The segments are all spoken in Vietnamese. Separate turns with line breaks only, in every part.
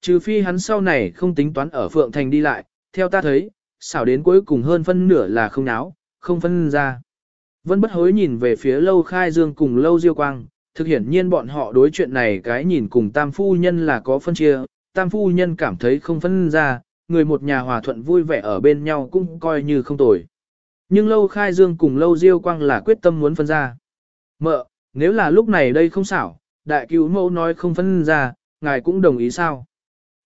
Trừ phi hắn sau này không tính toán ở Phượng Thành đi lại, theo ta thấy, xảo đến cuối cùng hơn phân nửa là không náo, không phân ra. Vân bất hối nhìn về phía lâu khai dương cùng lâu diêu quang, thực hiển nhiên bọn họ đối chuyện này cái nhìn cùng tam phu nhân là có phân chia, tam phu nhân cảm thấy không phân ra, người một nhà hòa thuận vui vẻ ở bên nhau cũng coi như không tồi. Nhưng lâu khai dương cùng lâu diêu quang là quyết tâm muốn phân ra. Mợ, nếu là lúc này đây không xảo, đại cứu mẫu nói không phân ra, ngài cũng đồng ý sao?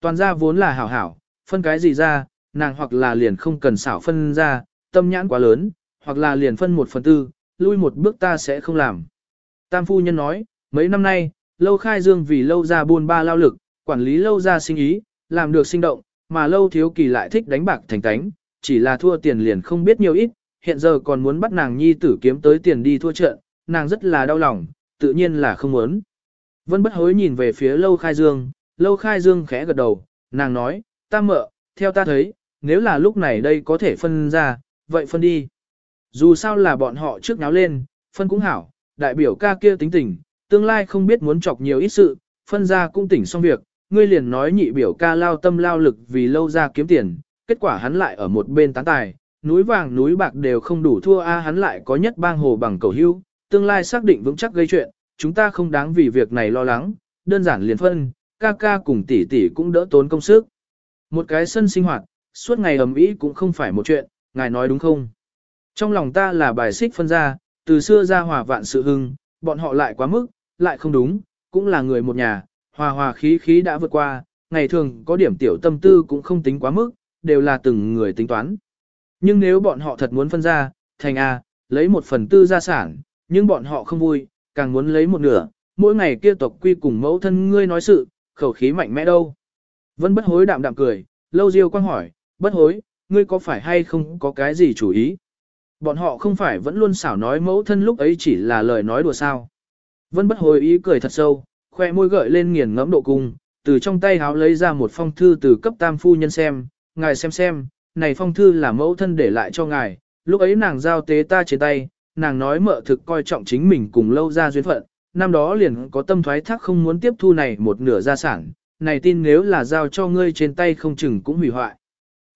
Toàn ra vốn là hảo hảo, phân cái gì ra, nàng hoặc là liền không cần xảo phân ra, tâm nhãn quá lớn, hoặc là liền phân một phần tư, lui một bước ta sẽ không làm. Tam phu nhân nói, mấy năm nay, lâu khai dương vì lâu ra buôn ba lao lực, quản lý lâu ra sinh ý, làm được sinh động, mà lâu thiếu kỳ lại thích đánh bạc thành tánh, chỉ là thua tiền liền không biết nhiều ít, hiện giờ còn muốn bắt nàng nhi tử kiếm tới tiền đi thua trận, nàng rất là đau lòng, tự nhiên là không muốn. Vân bất hối nhìn về phía lâu khai dương, lâu khai dương khẽ gật đầu, nàng nói, ta mợ, theo ta thấy, nếu là lúc này đây có thể phân ra, vậy phân đi. Dù sao là bọn họ trước náo lên, phân cũng hảo, đại biểu ca kia tính tình, tương lai không biết muốn chọc nhiều ít sự, phân ra cũng tỉnh xong việc, ngươi liền nói nhị biểu ca lao tâm lao lực vì lâu ra kiếm tiền, kết quả hắn lại ở một bên tán tài, núi vàng núi bạc đều không đủ thua a hắn lại có nhất bang hồ bằng cầu hưu, tương lai xác định vững chắc gây chuyện, chúng ta không đáng vì việc này lo lắng, đơn giản liền phân, ca ca cùng tỷ tỷ cũng đỡ tốn công sức. Một cái sân sinh hoạt, suốt ngày ầm ĩ cũng không phải một chuyện, ngài nói đúng không? Trong lòng ta là bài xích phân ra, từ xưa ra hòa vạn sự hưng, bọn họ lại quá mức, lại không đúng, cũng là người một nhà, hòa hòa khí khí đã vượt qua, ngày thường có điểm tiểu tâm tư cũng không tính quá mức, đều là từng người tính toán. Nhưng nếu bọn họ thật muốn phân ra, thành A, lấy một phần tư gia sản, nhưng bọn họ không vui, càng muốn lấy một nửa, mỗi ngày kia tộc quy cùng mẫu thân ngươi nói sự, khẩu khí mạnh mẽ đâu. Vân bất hối đạm đạm cười, lâu diêu quang hỏi, bất hối, ngươi có phải hay không có cái gì chủ ý? Bọn họ không phải vẫn luôn xảo nói mẫu thân lúc ấy chỉ là lời nói đùa sao. Vân bất hối ý cười thật sâu, khoe môi gợi lên nghiền ngẫm độ cung, từ trong tay háo lấy ra một phong thư từ cấp tam phu nhân xem, ngài xem xem, này phong thư là mẫu thân để lại cho ngài, lúc ấy nàng giao tế ta trên tay, nàng nói mợ thực coi trọng chính mình cùng lâu ra duyên phận, năm đó liền có tâm thoái thác không muốn tiếp thu này một nửa gia sản, này tin nếu là giao cho ngươi trên tay không chừng cũng hủy hoại.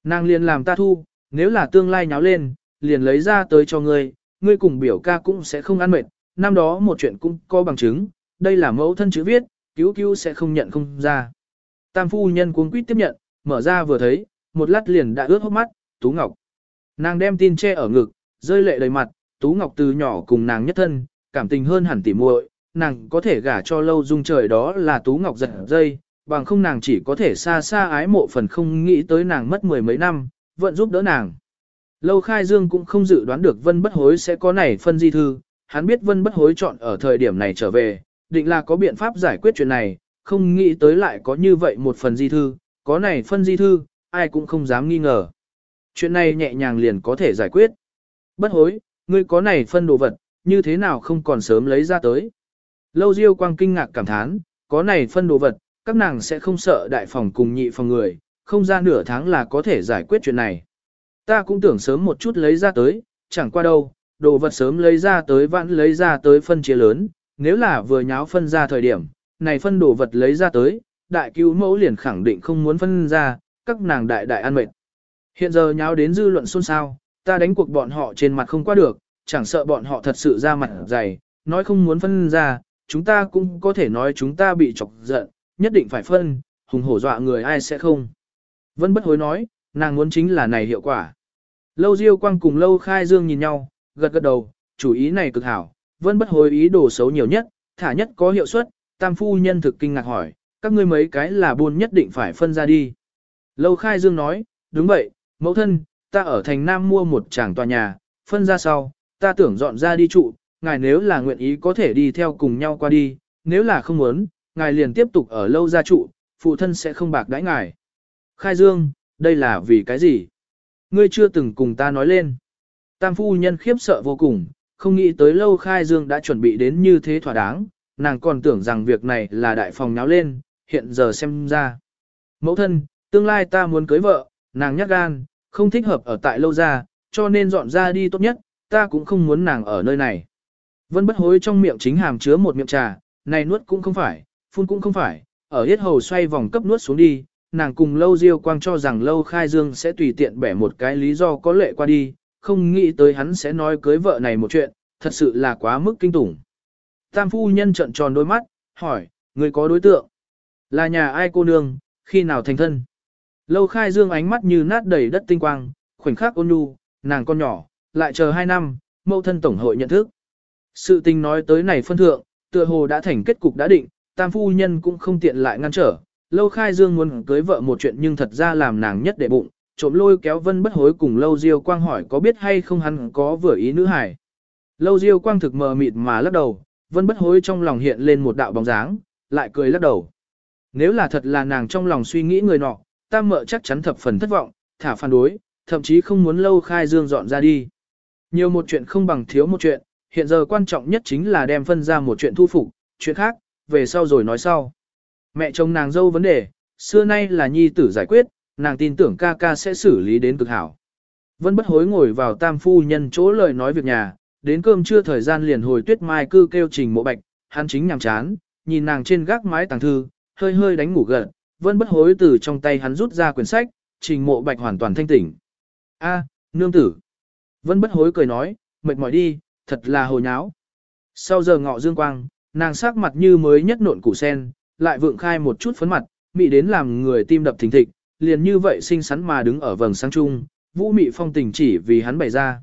Nàng liền làm ta thu, nếu là tương lai nháo lên, liền lấy ra tới cho ngươi, ngươi cùng biểu ca cũng sẽ không ăn mệt, năm đó một chuyện cũng có bằng chứng, đây là mẫu thân chữ viết, cứu cứu sẽ không nhận không ra. Tam phu nhân cuống quýt tiếp nhận, mở ra vừa thấy, một lát liền đã ướt hốc mắt, Tú Ngọc. Nàng đem tin che ở ngực, rơi lệ đầy mặt, Tú Ngọc từ nhỏ cùng nàng nhất thân, cảm tình hơn hẳn tỉ muội, nàng có thể gả cho lâu dung trời đó là Tú Ngọc giật dây, bằng không nàng chỉ có thể xa xa ái mộ phần không nghĩ tới nàng mất mười mấy năm, vẫn giúp đỡ nàng. Lâu Khai Dương cũng không dự đoán được Vân Bất Hối sẽ có này phân di thư, hắn biết Vân Bất Hối chọn ở thời điểm này trở về, định là có biện pháp giải quyết chuyện này, không nghĩ tới lại có như vậy một phần di thư, có này phân di thư, ai cũng không dám nghi ngờ. Chuyện này nhẹ nhàng liền có thể giải quyết. Bất hối, ngươi có này phân đồ vật, như thế nào không còn sớm lấy ra tới. Lâu Diêu Quang kinh ngạc cảm thán, có này phân đồ vật, các nàng sẽ không sợ đại phòng cùng nhị phòng người, không ra nửa tháng là có thể giải quyết chuyện này. Ta cũng tưởng sớm một chút lấy ra tới, chẳng qua đâu, đồ vật sớm lấy ra tới vãn lấy ra tới phân chia lớn, nếu là vừa nháo phân ra thời điểm, này phân đồ vật lấy ra tới, đại cứu mẫu liền khẳng định không muốn phân ra, các nàng đại đại ăn mệt. Hiện giờ nháo đến dư luận xôn xao, ta đánh cuộc bọn họ trên mặt không qua được, chẳng sợ bọn họ thật sự ra mặt dày, nói không muốn phân ra, chúng ta cũng có thể nói chúng ta bị chọc giận, nhất định phải phân, hùng hổ dọa người ai sẽ không. Vân bất hối nói, nàng muốn chính là này hiệu quả. Lâu Diêu Quang cùng Lâu Khai Dương nhìn nhau, gật gật đầu, chủ ý này cực hảo, Vân bất hối ý đồ xấu nhiều nhất, thả nhất có hiệu suất, tam phu nhân thực kinh ngạc hỏi, các ngươi mấy cái là buôn nhất định phải phân ra đi. Lâu Khai Dương nói, đúng vậy, mẫu thân, ta ở thành Nam mua một tràng tòa nhà, phân ra sau, ta tưởng dọn ra đi trụ, ngài nếu là nguyện ý có thể đi theo cùng nhau qua đi, nếu là không muốn, ngài liền tiếp tục ở lâu gia trụ, phụ thân sẽ không bạc đãi ngài. Khai Dương, đây là vì cái gì? Ngươi chưa từng cùng ta nói lên. Tam phu nhân khiếp sợ vô cùng, không nghĩ tới lâu Khai Dương đã chuẩn bị đến như thế thỏa đáng, nàng còn tưởng rằng việc này là đại phòng náo lên, hiện giờ xem ra. Mẫu thân, tương lai ta muốn cưới vợ, nàng nhắc gan, không thích hợp ở tại lâu gia, cho nên dọn ra đi tốt nhất, ta cũng không muốn nàng ở nơi này. Vân bất hối trong miệng chính hàm chứa một miệng trà, này nuốt cũng không phải, phun cũng không phải, ở hết hầu xoay vòng cấp nuốt xuống đi, nàng cùng lâu diêu quang cho rằng lâu khai dương sẽ tùy tiện bẻ một cái lý do có lệ qua đi, không nghĩ tới hắn sẽ nói cưới vợ này một chuyện, thật sự là quá mức kinh tủng. Tam phu nhân trợn tròn đôi mắt, hỏi, người có đối tượng? Là nhà ai cô nương, khi nào thành thân? Lâu khai dương ánh mắt như nát đầy đất tinh quang, khoảnh khắc ôn nhu, nàng con nhỏ, lại chờ hai năm, mâu thân tổng hội nhận thức. Sự tình nói tới này phân thượng, tựa hồ đã thành kết cục đã định, tam phu nhân cũng không tiện lại ngăn trở. Lâu khai dương muốn cưới vợ một chuyện nhưng thật ra làm nàng nhất để bụng, trộm lôi kéo vân bất hối cùng lâu diêu quang hỏi có biết hay không hắn có vừa ý nữ hải. Lâu diêu quang thực mờ mịt mà lắc đầu, vân bất hối trong lòng hiện lên một đạo bóng dáng, lại cười lắc đầu. Nếu là thật là nàng trong lòng suy nghĩ người nọ, tam mợ chắc chắn thập phần thất vọng, thả phản đối, thậm chí không muốn lâu khai dương dọn ra đi. Nhiều một chuyện không bằng thiếu một chuyện, hiện giờ quan trọng nhất chính là đem phân ra một chuyện thu phục, chuyện khác, về sau rồi nói sau. Mẹ chồng nàng dâu vấn đề, xưa nay là nhi tử giải quyết, nàng tin tưởng ca ca sẽ xử lý đến cực hảo. Vân bất hối ngồi vào tam phu nhân chỗ lời nói việc nhà, đến cơm trưa thời gian liền hồi tuyết mai cư kêu trình mộ bạch, hắn chính nhằm chán, nhìn nàng trên gác mái tàng thư, hơi hơi đánh ngủ gật, vân bất hối từ trong tay hắn rút ra quyển sách, trình mộ bạch hoàn toàn thanh tỉnh. A, nương tử. Vân bất hối cười nói, mệt mỏi đi, thật là hồ nháo. Sau giờ ngọ dương quang, nàng sắc mặt như mới nhất nộn củ sen, lại vượng khai một chút phấn mặt, mị đến làm người tim đập thình thịch, liền như vậy xinh xắn mà đứng ở vầng sáng trung, vũ mị phong tình chỉ vì hắn bày ra.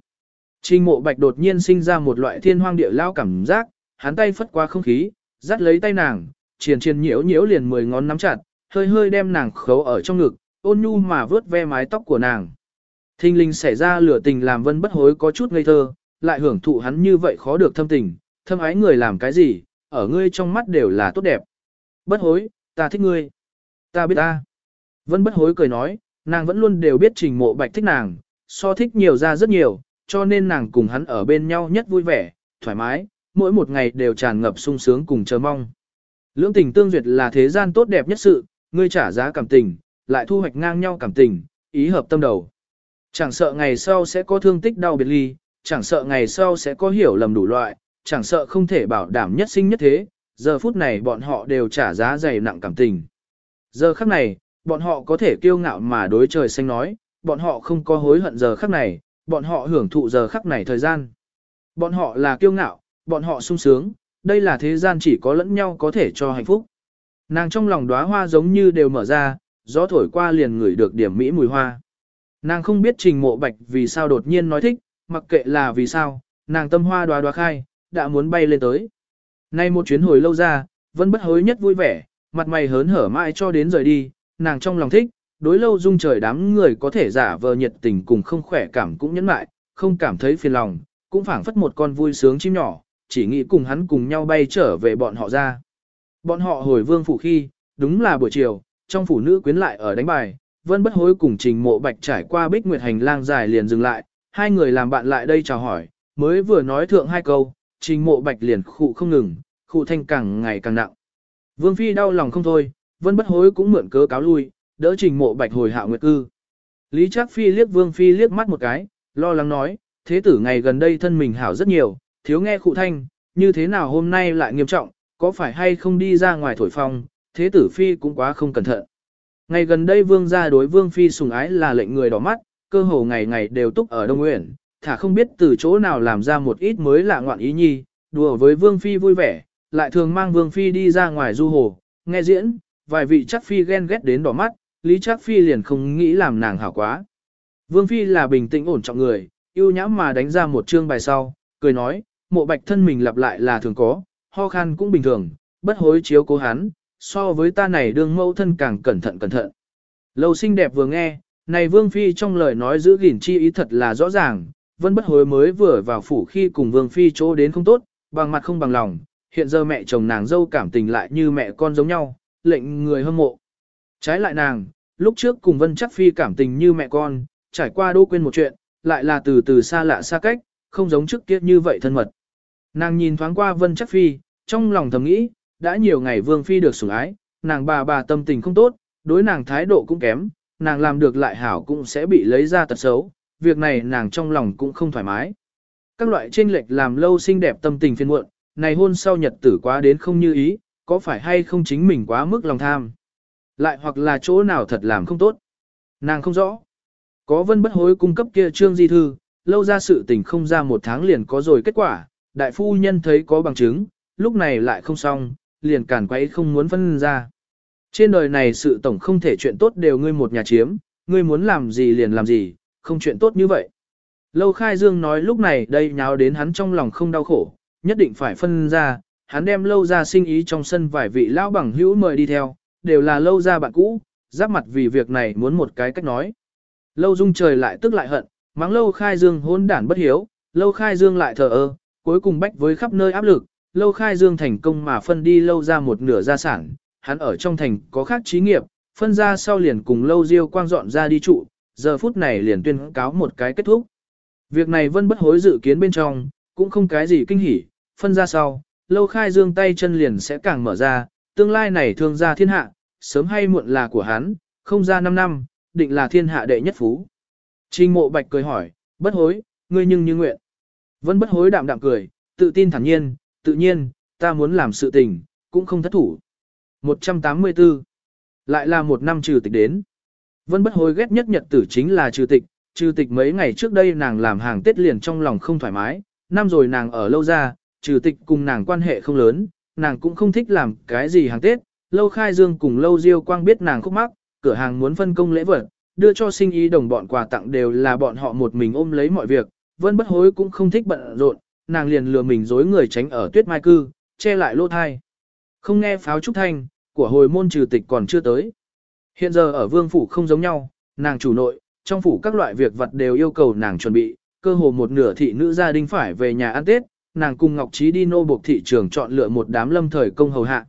Trình mộ bạch đột nhiên sinh ra một loại thiên hoang địa lao cảm giác, hắn tay phất qua không khí, dắt lấy tay nàng, triền triền nhiễu nhiễu liền mười ngón nắm chặt, hơi hơi đem nàng khấu ở trong ngực, ôn nhu mà vớt ve mái tóc của nàng. Thinh linh xảy ra lửa tình làm vân bất hối có chút ngây thơ, lại hưởng thụ hắn như vậy khó được thâm tình, thâm ái người làm cái gì, ở ngươi trong mắt đều là tốt đẹp. Bất hối, ta thích ngươi. Ta biết ta. Vân bất hối cười nói, nàng vẫn luôn đều biết trình mộ bạch thích nàng, so thích nhiều ra rất nhiều, cho nên nàng cùng hắn ở bên nhau nhất vui vẻ, thoải mái, mỗi một ngày đều tràn ngập sung sướng cùng chờ mong. Lưỡng tình tương duyệt là thế gian tốt đẹp nhất sự, ngươi trả giá cảm tình, lại thu hoạch ngang nhau cảm tình, ý hợp tâm đầu. Chẳng sợ ngày sau sẽ có thương tích đau biệt ly, chẳng sợ ngày sau sẽ có hiểu lầm đủ loại, chẳng sợ không thể bảo đảm nhất sinh nhất thế, giờ phút này bọn họ đều trả giá dày nặng cảm tình. Giờ khắc này, bọn họ có thể kiêu ngạo mà đối trời xanh nói, bọn họ không có hối hận giờ khắc này, bọn họ hưởng thụ giờ khắc này thời gian. Bọn họ là kiêu ngạo, bọn họ sung sướng, đây là thế gian chỉ có lẫn nhau có thể cho hạnh phúc. Nàng trong lòng đóa hoa giống như đều mở ra, gió thổi qua liền ngửi được điểm mỹ mùi hoa. Nàng không biết trình mộ bạch vì sao đột nhiên nói thích, mặc kệ là vì sao, nàng tâm hoa đoá đoá khai, đã muốn bay lên tới. Nay một chuyến hồi lâu ra, vẫn bất hối nhất vui vẻ, mặt mày hớn hở mãi cho đến rời đi, nàng trong lòng thích, đối lâu dung trời đám người có thể giả vờ nhiệt tình cùng không khỏe cảm cũng nhẫn lại, không cảm thấy phiền lòng, cũng phảng phất một con vui sướng chim nhỏ, chỉ nghĩ cùng hắn cùng nhau bay trở về bọn họ ra. Bọn họ hồi vương phủ khi, đúng là buổi chiều, trong phủ nữ quyến lại ở đánh bài, vân bất hối cùng trình mộ bạch trải qua bích nguyệt hành lang dài liền dừng lại, hai người làm bạn lại đây chào hỏi, mới vừa nói thượng hai câu, trình mộ bạch liền khụ không ngừng, khụ thanh càng ngày càng nặng. Vương Phi đau lòng không thôi, vân bất hối cũng mượn cớ cáo lui, đỡ trình mộ bạch hồi hạ nguyệt cư. Lý Trác Phi liếc Vương Phi liếc mắt một cái, lo lắng nói, thế tử ngày gần đây thân mình hảo rất nhiều, thiếu nghe khụ thanh, như thế nào hôm nay lại nghiêm trọng, có phải hay không đi ra ngoài thổi phong, thế tử Phi cũng quá không cẩn thận. Ngày gần đây Vương gia đối Vương Phi sùng ái là lệnh người đỏ mắt, cơ hồ ngày ngày đều túc ở Đông Nguyễn, thả không biết từ chỗ nào làm ra một ít mới lạ ngoạn ý nhi, đùa với Vương Phi vui vẻ, lại thường mang Vương Phi đi ra ngoài du hồ, nghe diễn, vài vị chắc Phi ghen ghét đến đỏ mắt, Lý chắc Phi liền không nghĩ làm nàng hảo quá. Vương Phi là bình tĩnh ổn trọng người, yêu nhãm mà đánh ra một chương bài sau, cười nói, mộ bạch thân mình lặp lại là thường có, ho khan cũng bình thường, bất hối chiếu cố hắn, so với ta này đương mẫu thân càng cẩn thận cẩn thận. Lâu xinh đẹp vừa nghe, này Vương Phi trong lời nói giữ gìn chi ý thật là rõ ràng, vân bất hối mới vừa vào phủ khi cùng Vương Phi chỗ đến không tốt, bằng mặt không bằng lòng, hiện giờ mẹ chồng nàng dâu cảm tình lại như mẹ con giống nhau, lệnh người hâm mộ. Trái lại nàng, lúc trước cùng Vân Chắc Phi cảm tình như mẹ con, trải qua đô quên một chuyện, lại là từ từ xa lạ xa cách, không giống trước kia như vậy thân mật. Nàng nhìn thoáng qua Vân Chắc Phi, trong lòng thầm nghĩ, đã nhiều ngày Vương Phi được sủng ái, nàng bà bà tâm tình không tốt, đối nàng thái độ cũng kém, nàng làm được lại hảo cũng sẽ bị lấy ra tật xấu, việc này nàng trong lòng cũng không thoải mái. Các loại tranh lệch làm lâu xinh đẹp tâm tình phiên muộn, này hôn sau nhật tử quá đến không như ý, có phải hay không chính mình quá mức lòng tham. Lại hoặc là chỗ nào thật làm không tốt. Nàng không rõ. Có vân bất hối cung cấp kia trương di thư, lâu ra sự tình không ra một tháng liền có rồi kết quả, đại phu nhân thấy có bằng chứng, lúc này lại không xong, liền cản quấy không muốn phân ra. Trên đời này sự tổng không thể chuyện tốt đều ngươi một nhà chiếm, ngươi muốn làm gì liền làm gì, không chuyện tốt như vậy. Lâu Khai Dương nói lúc này đây nháo đến hắn trong lòng không đau khổ, nhất định phải phân ra, hắn đem lâu ra sinh ý trong sân vài vị lão bằng hữu mời đi theo, đều là lâu ra bạn cũ, giáp mặt vì việc này muốn một cái cách nói. Lâu dung trời lại tức lại hận, mắng lâu khai dương hôn đản bất hiếu, lâu khai dương lại thờ ơ, cuối cùng bách với khắp nơi áp lực, lâu khai dương thành công mà phân đi lâu ra một nửa gia sản, hắn ở trong thành có khác trí nghiệp, phân ra sau liền cùng lâu diêu quang dọn ra đi trụ, giờ phút này liền tuyên cáo một cái kết thúc. Việc này vẫn bất hối dự kiến bên trong, cũng không cái gì kinh hỉ, phân ra sau, lâu khai dương tay chân liền sẽ càng mở ra, tương lai này thương ra thiên hạ, sớm hay muộn là của hắn, không ra 5 năm, định là thiên hạ đệ nhất phú. Trình mộ bạch cười hỏi, bất hối, ngươi nhưng như nguyện. Vẫn bất hối đạm đạm cười, tự tin thản nhiên, tự nhiên, ta muốn làm sự tình, cũng không thất thủ. 184. Lại là một năm trừ tịch đến. Vân bất hối ghét nhất nhật tử chính là trừ tịch, trừ tịch mấy ngày trước đây nàng làm hàng tết liền trong lòng không thoải mái, năm rồi nàng ở lâu ra, trừ tịch cùng nàng quan hệ không lớn, nàng cũng không thích làm cái gì hàng tết, lâu khai dương cùng lâu diêu quang biết nàng khúc mắc, cửa hàng muốn phân công lễ vật, đưa cho sinh ý đồng bọn quà tặng đều là bọn họ một mình ôm lấy mọi việc, vân bất hối cũng không thích bận rộn, nàng liền lừa mình dối người tránh ở tuyết mai cư, che lại lỗ thai. Không nghe pháo trúc thanh, của hồi môn trừ tịch còn chưa tới. Hiện giờ ở vương phủ không giống nhau, nàng chủ nội, trong phủ các loại việc vật đều yêu cầu nàng chuẩn bị, cơ hồ một nửa thị nữ gia đình phải về nhà ăn Tết, nàng cùng Ngọc Trí đi nô buộc thị trường chọn lựa một đám lâm thời công hầu hạ.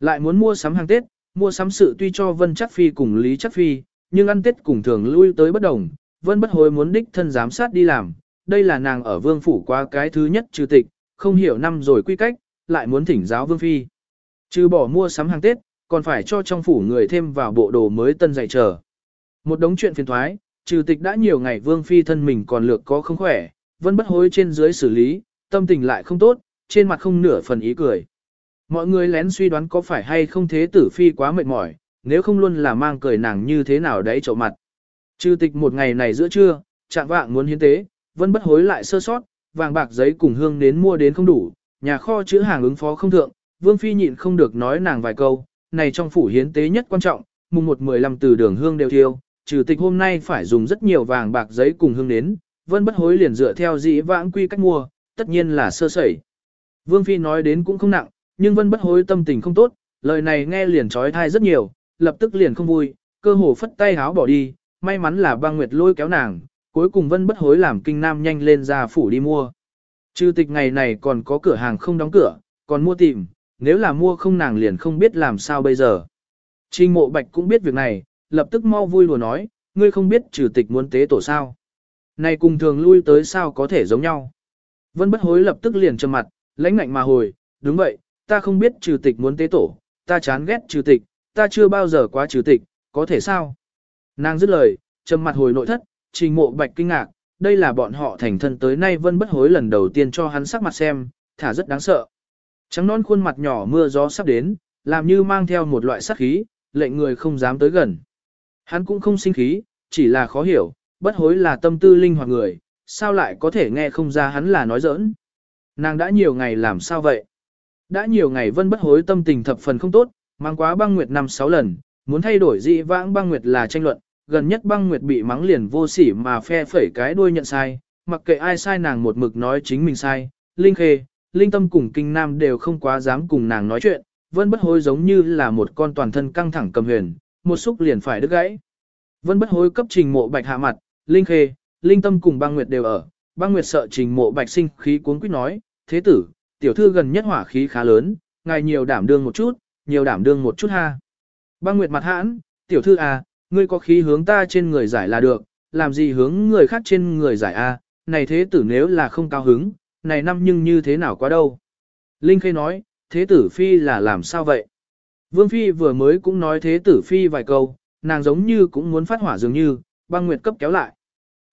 Lại muốn mua sắm hàng Tết, mua sắm sự tuy cho Vân Chắc Phi cùng Lý Chắc Phi, nhưng ăn Tết cùng thường lui tới bất đồng, Vân bất hối muốn đích thân giám sát đi làm, đây là nàng ở vương phủ qua cái thứ nhất trừ tịch, không hiểu năm rồi quy cách, lại muốn thỉnh giáo vương phi. Trừ bỏ mua sắm hàng Tết, còn phải cho trong phủ người thêm vào bộ đồ mới tân dạy chờ. Một đống chuyện phiền thoái, trừ tịch đã nhiều ngày vương phi thân mình còn lược có không khỏe, vẫn bất hối trên dưới xử lý, tâm tình lại không tốt, trên mặt không nửa phần ý cười. Mọi người lén suy đoán có phải hay không thế tử phi quá mệt mỏi, nếu không luôn là mang cười nàng như thế nào đấy trộm mặt. Trừ tịch một ngày này giữa trưa, trạng vạng muốn hiến tế, vẫn bất hối lại sơ sót, vàng bạc giấy cùng hương đến mua đến không đủ, nhà kho chữ hàng ứng phó không thượng, vương phi nhịn không được nói nàng vài câu, này trong phủ hiến tế nhất quan trọng, mùng một mười lăm từ đường hương đều thiêu, trừ tịch hôm nay phải dùng rất nhiều vàng bạc giấy cùng hương đến, vân bất hối liền dựa theo dĩ vãng quy cách mua, tất nhiên là sơ sẩy. Vương phi nói đến cũng không nặng, nhưng vân bất hối tâm tình không tốt, lời này nghe liền trói thai rất nhiều, lập tức liền không vui, cơ hồ phất tay háo bỏ đi, may mắn là băng nguyệt lôi kéo nàng, cuối cùng vân bất hối làm kinh nam nhanh lên ra phủ đi mua. Trừ tịch ngày này còn có cửa hàng không đóng cửa, còn mua tìm, nếu là mua không nàng liền không biết làm sao bây giờ. Trình mộ bạch cũng biết việc này, lập tức mau vui lùa nói, ngươi không biết trừ tịch muốn tế tổ sao. Này cùng thường lui tới sao có thể giống nhau. Vân bất hối lập tức liền trầm mặt, lãnh ngạnh mà hồi, đúng vậy, ta không biết trừ tịch muốn tế tổ, ta chán ghét trừ tịch, ta chưa bao giờ quá trừ tịch, có thể sao? Nàng dứt lời, trầm mặt hồi nội thất, trình mộ bạch kinh ngạc, đây là bọn họ thành thân tới nay vân bất hối lần đầu tiên cho hắn sắc mặt xem, thả rất đáng sợ. Trắng non khuôn mặt nhỏ mưa gió sắp đến, làm như mang theo một loại sát khí, lệnh người không dám tới gần. Hắn cũng không sinh khí, chỉ là khó hiểu, bất hối là tâm tư linh hoạt người, sao lại có thể nghe không ra hắn là nói giỡn. Nàng đã nhiều ngày làm sao vậy? Đã nhiều ngày vân bất hối tâm tình thập phần không tốt, mang quá băng nguyệt năm sáu lần, muốn thay đổi dị vãng băng nguyệt là tranh luận, gần nhất băng nguyệt bị mắng liền vô sỉ mà phe phẩy cái đuôi nhận sai, mặc kệ ai sai nàng một mực nói chính mình sai, linh khê, linh tâm cùng kinh nam đều không quá dám cùng nàng nói chuyện, vân bất hối giống như là một con toàn thân căng thẳng cầm huyền, một xúc liền phải đứt gãy. Vân bất hối cấp trình mộ bạch hạ mặt, linh khê, linh tâm cùng băng nguyệt đều ở, băng nguyệt sợ trình mộ bạch sinh khí cuốn quýt nói, thế tử, tiểu thư gần nhất hỏa khí khá lớn, ngài nhiều đảm đương một chút, nhiều đảm đương một chút ha. Băng nguyệt mặt hãn, tiểu thư à, ngươi có khí hướng ta trên người giải là được, làm gì hướng người khác trên người giải a? À? này thế tử nếu là không cao hứng, này năm nhưng như thế nào quá đâu. Linh Khê nói, thế tử phi là làm sao vậy? Vương phi vừa mới cũng nói thế tử phi vài câu, nàng giống như cũng muốn phát hỏa dường như, băng nguyệt cấp kéo lại.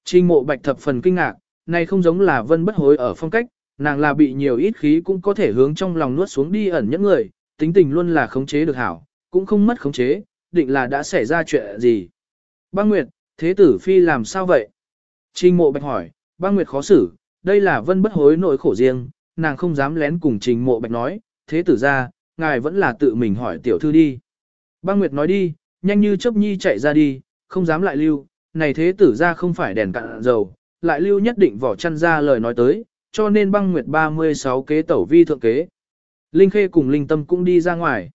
Trình mộ bạch thập phần kinh ngạc, này không giống là vân bất hối ở phong cách, nàng là bị nhiều ít khí cũng có thể hướng trong lòng nuốt xuống đi ẩn những người, tính tình luôn là khống chế được hảo, cũng không mất khống chế, định là đã xảy ra chuyện gì. Băng Nguyệt, thế tử phi làm sao vậy? Trình mộ bạch hỏi, băng Nguyệt khó xử, đây là vân bất hối nội khổ riêng, nàng không dám lén cùng trình mộ bạch nói, thế tử ra, ngài vẫn là tự mình hỏi tiểu thư đi. Băng Nguyệt nói đi, nhanh như chớp nhi chạy ra đi, không dám lại lưu, này thế tử ra không phải đèn cạn dầu, lại lưu nhất định vỏ chăn ra lời nói tới, cho nên băng Nguyệt 36 kế tẩu vi thượng kế. Linh Khê cùng Linh Tâm cũng đi ra ngoài.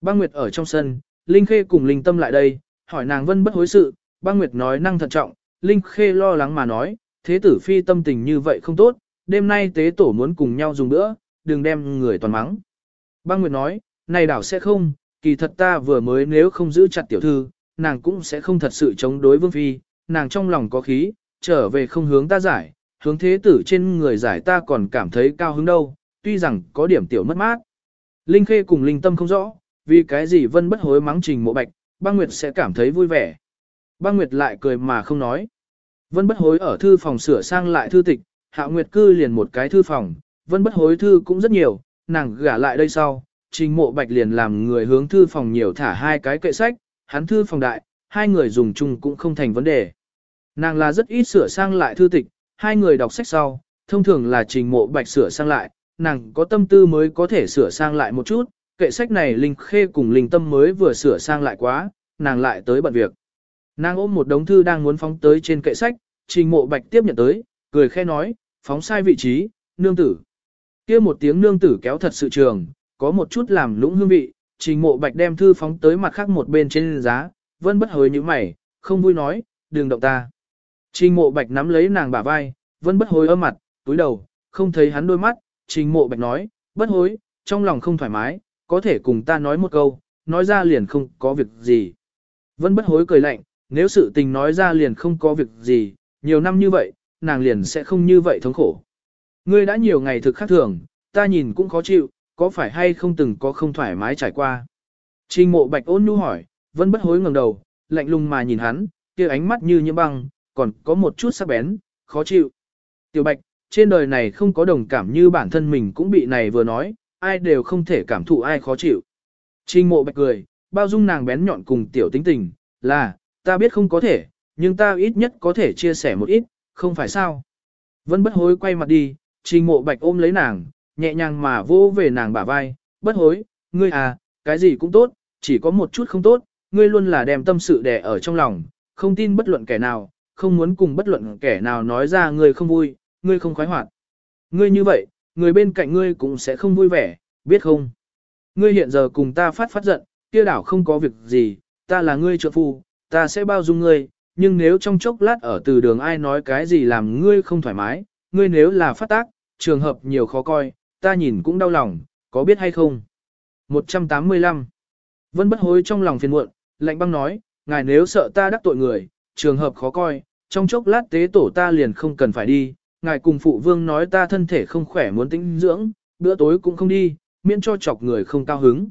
Băng Nguyệt ở trong sân, Linh Khê cùng Linh Tâm lại đây, hỏi nàng vân bất hối sự, băng Nguyệt nói năng thận trọng, Linh Khê lo lắng mà nói, thế tử phi tâm tình như vậy không tốt, đêm nay tế tổ muốn cùng nhau dùng bữa, đừng đem người toàn mắng. Băng Nguyệt nói, này đảo sẽ không, kỳ thật ta vừa mới nếu không giữ chặt tiểu thư, nàng cũng sẽ không thật sự chống đối vương phi, nàng trong lòng có khí, trở về không hướng ta giải, hướng thế tử trên người giải ta còn cảm thấy cao hứng đâu, tuy rằng có điểm tiểu mất mát. Linh Khê cùng Linh Tâm không rõ, vì cái gì vân bất hối mắng trình mộ bạch, băng Nguyệt sẽ cảm thấy vui vẻ. Băng Nguyệt lại cười mà không nói. Vân bất hối ở thư phòng sửa sang lại thư tịch, hạ Nguyệt cư liền một cái thư phòng, vân bất hối thư cũng rất nhiều, nàng gả lại đây sau, trình mộ bạch liền làm người hướng thư phòng nhiều thả hai cái kệ sách, hắn thư phòng đại, hai người dùng chung cũng không thành vấn đề. Nàng là rất ít sửa sang lại thư tịch, hai người đọc sách sau, thông thường là trình mộ bạch sửa sang lại, nàng có tâm tư mới có thể sửa sang lại một chút, kệ sách này Linh Khê cùng Linh Tâm mới vừa sửa sang lại quá, nàng lại tới bận việc. Nàng ôm một đống thư đang muốn phóng tới trên kệ sách, trình mộ bạch tiếp nhận tới, cười khe nói, phóng sai vị trí, nương tử. kia một tiếng nương tử kéo thật sự trường, có một chút làm lũng hương vị, trình mộ bạch đem thư phóng tới mặt khác một bên trên giá, vân bất hối như mày, không vui nói, đừng động ta. Trình mộ bạch nắm lấy nàng bả vai, vân bất hối ôm mặt, túi đầu, không thấy hắn đôi mắt, trình mộ bạch nói, bất hối, trong lòng không thoải mái, có thể cùng ta nói một câu, nói ra liền không có việc gì. Vân bất hối cười lạnh, nếu sự tình nói ra liền không có việc gì, nhiều năm như vậy, nàng liền sẽ không như vậy thống khổ. Ngươi đã nhiều ngày thực khác thường, ta nhìn cũng khó chịu, có phải hay không từng có không thoải mái trải qua. Trình mộ bạch ôn nhu hỏi, vẫn bất hối ngẩng đầu, lạnh lùng mà nhìn hắn, kia ánh mắt như như băng, còn có một chút sắc bén, khó chịu. Tiểu bạch, trên đời này không có đồng cảm như bản thân mình cũng bị này vừa nói, ai đều không thể cảm thụ ai khó chịu. Trình mộ bạch cười, bao dung nàng bén nhọn cùng tiểu tính tình, là, ta biết không có thể, nhưng ta ít nhất có thể chia sẻ một ít, không phải sao. Vân bất hối quay mặt đi, trình mộ bạch ôm lấy nàng, nhẹ nhàng mà vô về nàng bả vai, bất hối, ngươi à, cái gì cũng tốt, chỉ có một chút không tốt, ngươi luôn là đem tâm sự đè ở trong lòng, không tin bất luận kẻ nào, không muốn cùng bất luận kẻ nào nói ra ngươi không vui, ngươi không khoái hoạt. Ngươi như vậy, người bên cạnh ngươi cũng sẽ không vui vẻ, biết không? Ngươi hiện giờ cùng ta phát phát giận, kia đảo không có việc gì, ta là ngươi trợ phu, ta sẽ bao dung ngươi, nhưng nếu trong chốc lát ở từ đường ai nói cái gì làm ngươi không thoải mái, ngươi nếu là phát tác, trường hợp nhiều khó coi, ta nhìn cũng đau lòng, có biết hay không? 185. Vân bất hối trong lòng phiền muộn, lạnh băng nói, ngài nếu sợ ta đắc tội người, trường hợp khó coi, trong chốc lát tế tổ ta liền không cần phải đi, ngài cùng phụ vương nói ta thân thể không khỏe muốn tĩnh dưỡng, bữa tối cũng không đi, miễn cho chọc người không cao hứng.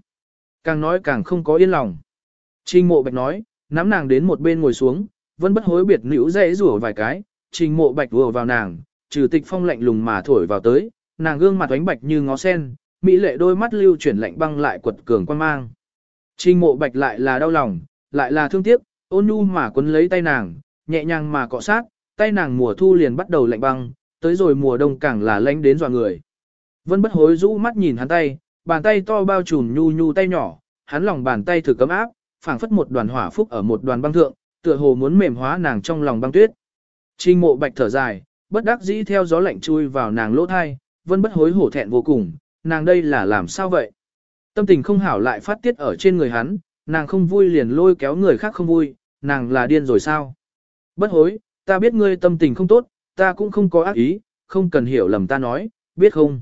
Càng nói càng không có yên lòng. Trình mộ bạch nói, nắm nàng đến một bên ngồi xuống, vẫn bất hối biệt nữ dễ rủa vài cái, trình mộ bạch vừa vào nàng, trừ tịch phong lạnh lùng mà thổi vào tới, nàng gương mặt ánh bạch như ngó sen, mỹ lệ đôi mắt lưu chuyển lạnh băng lại quật cường quan mang. Trình mộ bạch lại là đau lòng, lại là thương tiếc, ôn nhu mà quấn lấy tay nàng, nhẹ nhàng mà cọ sát, tay nàng mùa thu liền bắt đầu lạnh băng, tới rồi mùa đông càng là lạnh đến dọa người. Vân bất hối rũ mắt nhìn hắn tay, bàn tay to bao trùm nhu nhu tay nhỏ, hắn lòng bàn tay thử cấm áp, phảng phất một đoàn hỏa phúc ở một đoàn băng thượng, tựa hồ muốn mềm hóa nàng trong lòng băng tuyết. Trình mộ bạch thở dài, bất đắc dĩ theo gió lạnh chui vào nàng lỗ thai, vẫn bất hối hổ thẹn vô cùng, nàng đây là làm sao vậy? Tâm tình không hảo lại phát tiết ở trên người hắn, nàng không vui liền lôi kéo người khác không vui, nàng là điên rồi sao? Bất hối, ta biết ngươi tâm tình không tốt, ta cũng không có ác ý, không cần hiểu lầm ta nói, biết không?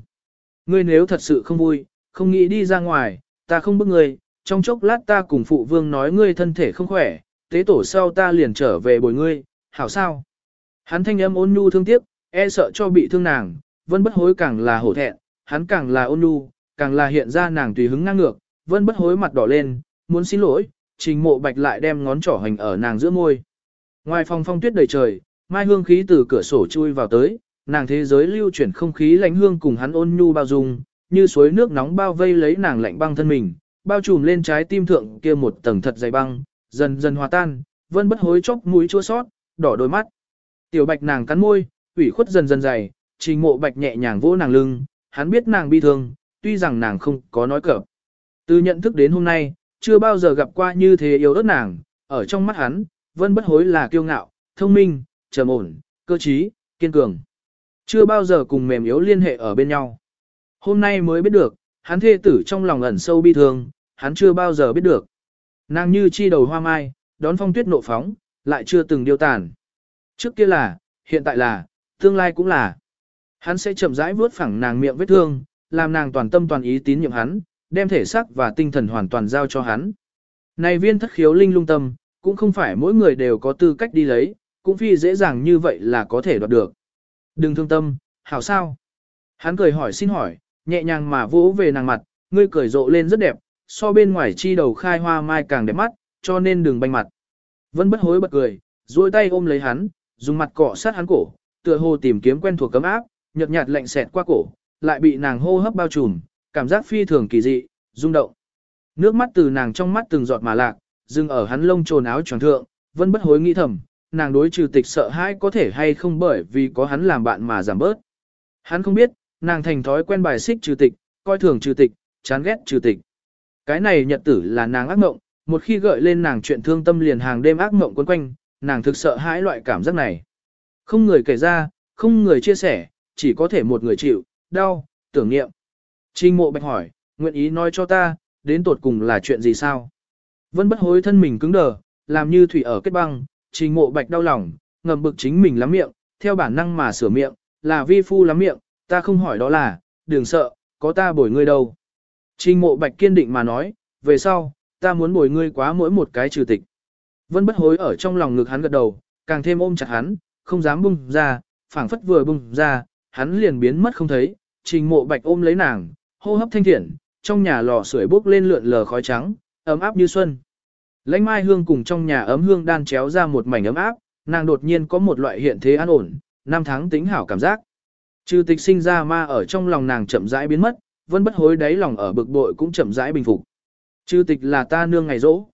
Ngươi nếu thật sự không vui, không nghĩ đi ra ngoài, ta không bức ngươi, trong chốc lát ta cùng phụ vương nói ngươi thân thể không khỏe, tế tổ sau ta liền trở về bồi ngươi, hảo sao? Hắn thanh âm ôn nhu thương tiếc, e sợ cho bị thương nàng, vân bất hối càng là hổ thẹn, hắn càng là ôn nhu, càng là hiện ra nàng tùy hứng ngang ngược, vân bất hối mặt đỏ lên, muốn xin lỗi, trình mộ bạch lại đem ngón trỏ hành ở nàng giữa môi. Ngoài phòng phong tuyết đầy trời, mai hương khí từ cửa sổ chui vào tới, nàng thế giới lưu chuyển không khí lánh hương cùng hắn ôn nhu bao dung, như suối nước nóng bao vây lấy nàng lạnh băng thân mình, bao trùm lên trái tim thượng kia một tầng thật dày băng, dần dần hòa tan, vân bất hối chốc mũi chua sót, đỏ đôi mắt. Tiểu bạch nàng cắn môi, ủy khuất dần dần dày, trình mộ bạch nhẹ nhàng vỗ nàng lưng, hắn biết nàng bi thương, tuy rằng nàng không có nói cỡ. Từ nhận thức đến hôm nay, chưa bao giờ gặp qua như thế yêu ớt nàng, ở trong mắt hắn, vân bất hối là kiêu ngạo, thông minh, trầm ổn, cơ trí, kiên cường. Chưa bao giờ cùng mềm yếu liên hệ ở bên nhau. Hôm nay mới biết được, hắn thê tử trong lòng ẩn sâu bi thương, hắn chưa bao giờ biết được. Nàng như chi đầu hoa mai, đón phong tuyết nộ phóng, lại chưa từng điêu tàn. Trước kia là, hiện tại là, tương lai cũng là. Hắn sẽ chậm rãi vuốt phẳng nàng miệng vết thương, làm nàng toàn tâm toàn ý tín nhiệm hắn, đem thể xác và tinh thần hoàn toàn giao cho hắn. Này viên thất khiếu linh lung tâm, cũng không phải mỗi người đều có tư cách đi lấy, cũng phi dễ dàng như vậy là có thể đoạt được. Đừng thương tâm, hảo sao? Hắn cười hỏi xin hỏi, nhẹ nhàng mà vỗ về nàng mặt, ngươi cười rộ lên rất đẹp, so bên ngoài chi đầu khai hoa mai càng đẹp mắt, cho nên đừng banh mặt. Vân bất hối bật cười, duỗi tay ôm lấy hắn, dùng mặt cọ sát hắn cổ, tựa hồ tìm kiếm quen thuộc cấm áp, nhợt nhạt lạnh xẹt qua cổ, lại bị nàng hô hấp bao trùm, cảm giác phi thường kỳ dị, rung động. Nước mắt từ nàng trong mắt từng giọt mà lạc, dừng ở hắn lông trồn áo tròn thượng, vân bất hối nghĩ thầm, nàng đối trừ tịch sợ hãi có thể hay không bởi vì có hắn làm bạn mà giảm bớt. Hắn không biết, nàng thành thói quen bài xích trừ tịch, coi thường trừ tịch, chán ghét trừ tịch. Cái này nhật tử là nàng ác mộng, một khi gợi lên nàng chuyện thương tâm liền hàng đêm ác mộng quấn quanh, nàng thực sợ hãi loại cảm giác này. Không người kể ra, không người chia sẻ, chỉ có thể một người chịu, đau, tưởng niệm. Trình mộ bạch hỏi, nguyện ý nói cho ta, đến tột cùng là chuyện gì sao? Vân bất hối thân mình cứng đờ, làm như thủy ở kết băng, trình mộ bạch đau lòng, ngầm bực chính mình lắm miệng, theo bản năng mà sửa miệng, là vi phu lắm miệng, ta không hỏi đó là, đừng sợ, có ta bồi ngươi đâu. Trình mộ bạch kiên định mà nói, về sau, ta muốn bồi ngươi quá mỗi một cái trừ tịch. Vân bất hối ở trong lòng ngực hắn gật đầu, càng thêm ôm chặt hắn, không dám bung ra, phảng phất vừa bung ra, hắn liền biến mất không thấy, trình mộ bạch ôm lấy nàng, hô hấp thanh thiện, trong nhà lò sưởi bốc lên lượn lờ khói trắng, ấm áp như xuân. Lãnh mai hương cùng trong nhà ấm hương đan chéo ra một mảnh ấm áp, nàng đột nhiên có một loại hiện thế an ổn, năm tháng tính hảo cảm giác. Trừ tịch sinh ra ma ở trong lòng nàng chậm rãi biến mất, vân bất hối đáy lòng ở bực bội cũng chậm rãi bình phục. Trừ tịch là ta nương ngày rỗ.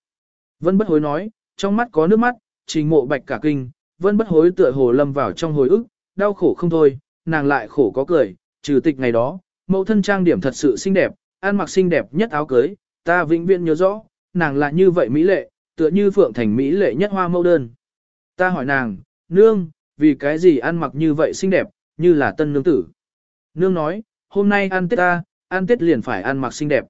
Vân bất hối nói, trong mắt có nước mắt, trình mộ bạch cả kinh, vân bất hối tựa hồ lâm vào trong hồi ức, đau khổ không thôi, nàng lại khổ có cười, trừ tịch ngày đó, mẫu thân trang điểm thật sự xinh đẹp, ăn mặc xinh đẹp nhất áo cưới, ta vĩnh viễn nhớ rõ, nàng là như vậy mỹ lệ, tựa như phượng thành mỹ lệ nhất hoa mẫu đơn. Ta hỏi nàng, nương, vì cái gì ăn mặc như vậy xinh đẹp, như là tân nương tử. Nương nói, hôm nay ăn tết ta, ăn tết liền phải ăn mặc xinh đẹp.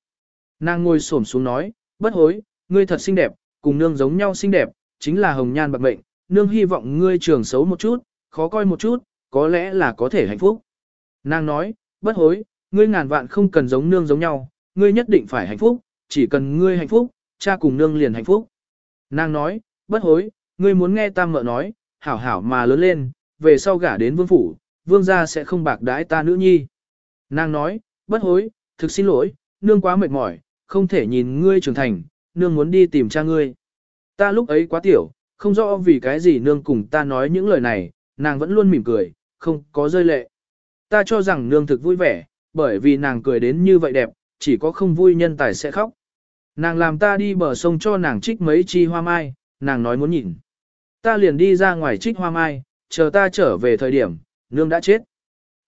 Nàng ngồi xổm xuống nói, bất hối, ngươi thật xinh đẹp, cùng nương giống nhau xinh đẹp, chính là hồng nhan bạc mệnh, nương hy vọng ngươi trường xấu một chút, khó coi một chút, có lẽ là có thể hạnh phúc. Nàng nói, bất hối, ngươi ngàn vạn không cần giống nương giống nhau, ngươi nhất định phải hạnh phúc, chỉ cần ngươi hạnh phúc, cha cùng nương liền hạnh phúc. Nàng nói, bất hối, ngươi muốn nghe tam mợ nói, hảo hảo mà lớn lên, về sau gả đến vương phủ, vương gia sẽ không bạc đãi ta nữ nhi. Nàng nói, bất hối, thực xin lỗi, nương quá mệt mỏi, không thể nhìn ngươi trưởng thành, nương muốn đi tìm cha ngươi. Ta lúc ấy quá tiểu, không rõ vì cái gì nương cùng ta nói những lời này, nàng vẫn luôn mỉm cười, không có rơi lệ. Ta cho rằng nương thực vui vẻ, bởi vì nàng cười đến như vậy đẹp, chỉ có không vui nhân tài sẽ khóc. Nàng làm ta đi bờ sông cho nàng trích mấy chi hoa mai, nàng nói muốn nhìn. Ta liền đi ra ngoài trích hoa mai, chờ ta trở về thời điểm, nương đã chết.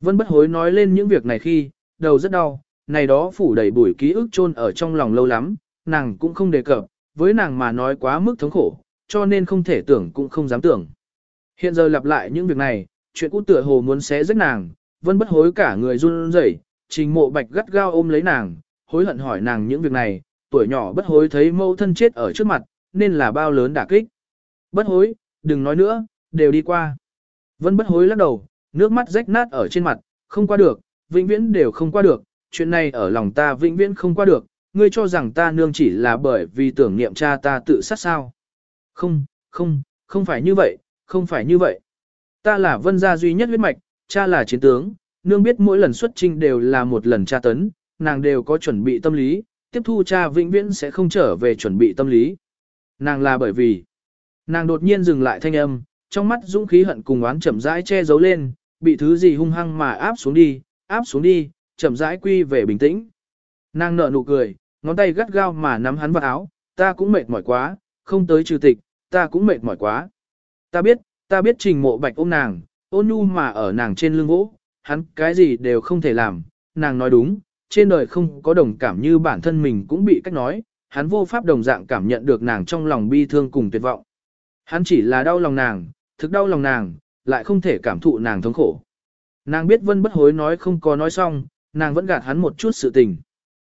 Vân bất hối nói lên những việc này khi, đầu rất đau, này đó phủ đầy bụi ký ức chôn ở trong lòng lâu lắm, nàng cũng không đề cập, với nàng mà nói quá mức thống khổ, cho nên không thể tưởng cũng không dám tưởng. Hiện giờ lặp lại những việc này, chuyện cũ tựa hồ muốn xé rách nàng, vân bất hối cả người run rẩy, trình mộ bạch gắt gao ôm lấy nàng, hối hận hỏi nàng những việc này, tuổi nhỏ bất hối thấy mâu thân chết ở trước mặt, nên là bao lớn đả kích. Bất hối, đừng nói nữa, đều đi qua. Vân bất hối lắc đầu, nước mắt rách nát ở trên mặt, không qua được, vĩnh viễn đều không qua được, chuyện này ở lòng ta vĩnh viễn không qua được, ngươi cho rằng ta nương chỉ là bởi vì tưởng niệm cha ta tự sát sao. Không, không, không phải như vậy, không phải như vậy. Ta là vân gia duy nhất huyết mạch, cha là chiến tướng, nương biết mỗi lần xuất trinh đều là một lần tra tấn, nàng đều có chuẩn bị tâm lý, tiếp thu cha vĩnh viễn sẽ không trở về chuẩn bị tâm lý. Nàng là bởi vì, nàng đột nhiên dừng lại thanh âm, trong mắt dũng khí hận cùng oán chậm rãi che giấu lên, bị thứ gì hung hăng mà áp xuống đi, áp xuống đi, chậm rãi quy về bình tĩnh. Nàng nở nụ cười, ngón tay gắt gao mà nắm hắn vào áo, ta cũng mệt mỏi quá, không tới trừ tịch, ta cũng mệt mỏi quá. Ta biết, ta biết trình mộ bạch ôm nàng, ôn nhu mà ở nàng trên lưng gỗ, hắn cái gì đều không thể làm, nàng nói đúng, trên đời không có đồng cảm như bản thân mình cũng bị cách nói, hắn vô pháp đồng dạng cảm nhận được nàng trong lòng bi thương cùng tuyệt vọng. Hắn chỉ là đau lòng nàng, thực đau lòng nàng, lại không thể cảm thụ nàng thống khổ. Nàng biết vân bất hối nói không có nói xong, nàng vẫn gạt hắn một chút sự tình.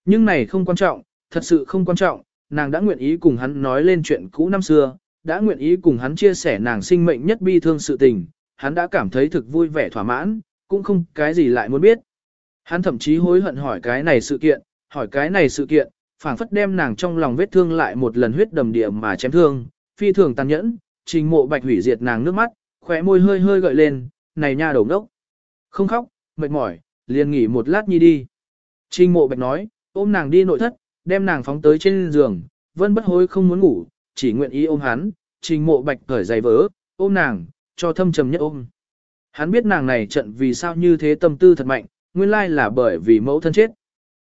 Nhưng này không quan trọng, thật sự không quan trọng, nàng đã nguyện ý cùng hắn nói lên chuyện cũ năm xưa, đã nguyện ý cùng hắn chia sẻ nàng sinh mệnh nhất bi thương sự tình, hắn đã cảm thấy thực vui vẻ thỏa mãn, cũng không cái gì lại muốn biết. Hắn thậm chí hối hận hỏi cái này sự kiện, hỏi cái này sự kiện, phảng phất đem nàng trong lòng vết thương lại một lần huyết đầm địa mà chém thương, phi thường tàn nhẫn, trình mộ bạch hủy diệt nàng nước mắt, khóe môi hơi hơi gợi lên, này nha đầu ngốc. Không khóc, mệt mỏi, liền nghỉ một lát nhi đi. Trình mộ bạch nói, ôm nàng đi nội thất, đem nàng phóng tới trên giường, vân bất hối không muốn ngủ, chỉ nguyện ý ôm hắn, trình mộ bạch cởi giày vỡ, ôm nàng, cho thâm trầm nhất ôm. Hắn biết nàng này trận vì sao như thế tâm tư thật mạnh, nguyên lai là bởi vì mẫu thân chết.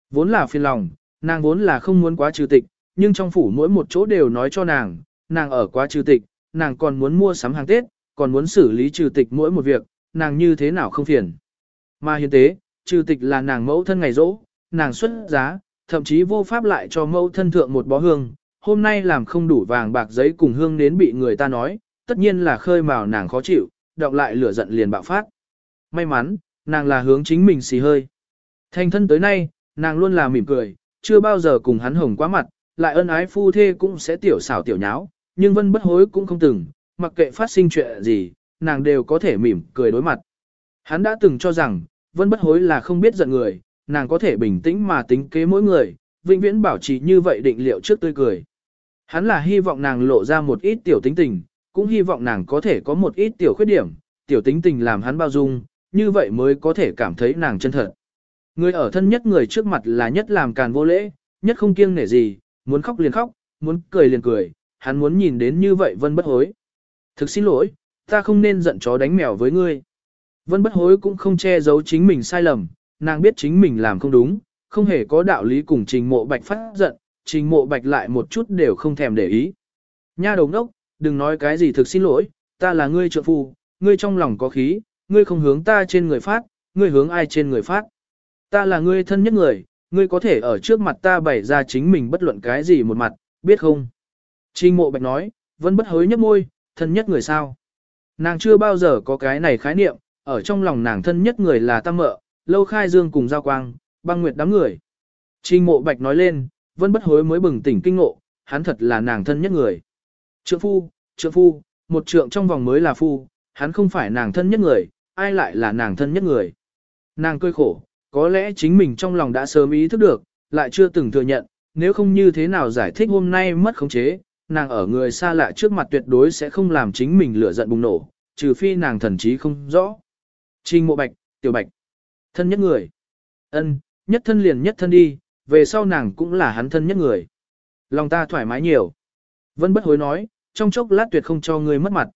Vốn là phiền lòng, nàng vốn là không muốn quá trừ tịch, nhưng trong phủ mỗi một chỗ đều nói cho nàng, nàng ở quá trừ tịch, nàng còn muốn mua sắm hàng Tết, còn muốn xử lý trừ tịch mỗi một việc, nàng như thế nào không phiền. Mà hiến tế, trừ tịch là nàng mẫu thân ngày rỗ, nàng xuất giá, thậm chí vô pháp lại cho mẫu thân thượng một bó hương, hôm nay làm không đủ vàng bạc giấy cùng hương đến bị người ta nói, tất nhiên là khơi mào nàng khó chịu, đọc lại lửa giận liền bạo phát. May mắn, nàng là hướng chính mình xì hơi. Thành thân tới nay, nàng luôn là mỉm cười, chưa bao giờ cùng hắn hồng quá mặt, lại ân ái phu thê cũng sẽ tiểu xảo tiểu nháo, nhưng vân bất hối cũng không từng, mặc kệ phát sinh chuyện gì, nàng đều có thể mỉm cười đối mặt. Hắn đã từng cho rằng, vân bất hối là không biết giận người, nàng có thể bình tĩnh mà tính kế mỗi người, vĩnh viễn bảo trì như vậy định liệu trước tươi cười. Hắn là hy vọng nàng lộ ra một ít tiểu tính tình, cũng hy vọng nàng có thể có một ít tiểu khuyết điểm, tiểu tính tình làm hắn bao dung, như vậy mới có thể cảm thấy nàng chân thật. Người ở thân nhất người trước mặt là nhất làm càn vô lễ, nhất không kiêng nể gì, muốn khóc liền khóc, muốn cười liền cười, hắn muốn nhìn đến như vậy vân bất hối. Thực xin lỗi, ta không nên giận chó đánh mèo với ngươi. Vân bất hối cũng không che giấu chính mình sai lầm, nàng biết chính mình làm không đúng, không hề có đạo lý cùng trình mộ bạch phát giận, trình mộ bạch lại một chút đều không thèm để ý. Nha đầu đốc, đừng nói cái gì thực xin lỗi, ta là ngươi trợ phu, ngươi trong lòng có khí, ngươi không hướng ta trên người phát, ngươi hướng ai trên người phát. Ta là ngươi thân nhất người, ngươi có thể ở trước mặt ta bày ra chính mình bất luận cái gì một mặt, biết không? Trình mộ bạch nói, vẫn bất hối nhấp môi, thân nhất người sao? Nàng chưa bao giờ có cái này khái niệm, ở trong lòng nàng thân nhất người là tam mợ, lâu khai dương cùng giao quang, băng nguyệt đám người. Trình mộ bạch nói lên, vẫn bất hối mới bừng tỉnh kinh ngộ, hắn thật là nàng thân nhất người. Trượng phu, trượng phu, một trượng trong vòng mới là phu, hắn không phải nàng thân nhất người, ai lại là nàng thân nhất người. Nàng cơi khổ, có lẽ chính mình trong lòng đã sớm ý thức được, lại chưa từng thừa nhận, nếu không như thế nào giải thích hôm nay mất khống chế, nàng ở người xa lạ trước mặt tuyệt đối sẽ không làm chính mình lửa giận bùng nổ, trừ phi nàng thần trí không rõ. Trình mộ bạch, tiểu bạch, thân nhất người. ân nhất thân liền nhất thân đi, về sau nàng cũng là hắn thân nhất người. Lòng ta thoải mái nhiều. Vân bất hối nói, trong chốc lát tuyệt không cho ngươi mất mặt.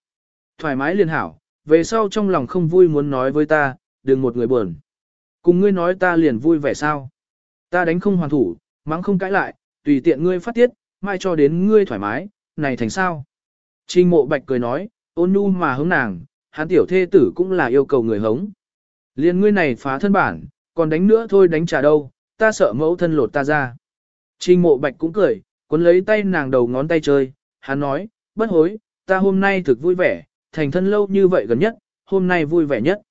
Thoải mái liền hảo, về sau trong lòng không vui muốn nói với ta, đừng một người buồn. Cùng ngươi nói ta liền vui vẻ sao. Ta đánh không hoàn thủ, mắng không cãi lại, tùy tiện ngươi phát tiết, mai cho đến ngươi thoải mái, này thành sao. Trình mộ bạch cười nói, ôn nhu mà hống nàng, hắn tiểu thê tử cũng là yêu cầu người hống. Liên ngươi này phá thân bản, còn đánh nữa thôi đánh trả đâu, ta sợ mẫu thân lột ta ra. Trình mộ bạch cũng cười, cuốn lấy tay nàng đầu ngón tay chơi, hắn nói, bất hối, ta hôm nay thực vui vẻ, thành thân lâu như vậy gần nhất, hôm nay vui vẻ nhất.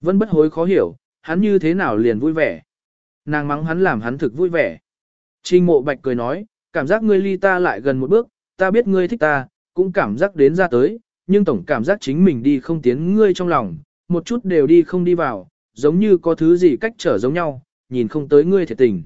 Vẫn bất hối khó hiểu, hắn như thế nào liền vui vẻ. Nàng mắng hắn làm hắn thực vui vẻ. Trình mộ bạch cười nói, cảm giác ngươi ly ta lại gần một bước, ta biết ngươi thích ta, cũng cảm giác đến ra tới, nhưng tổng cảm giác chính mình đi không tiến ngươi trong lòng, một chút đều đi không đi vào, giống như có thứ gì cách trở giống nhau, nhìn không tới ngươi thiệt tình.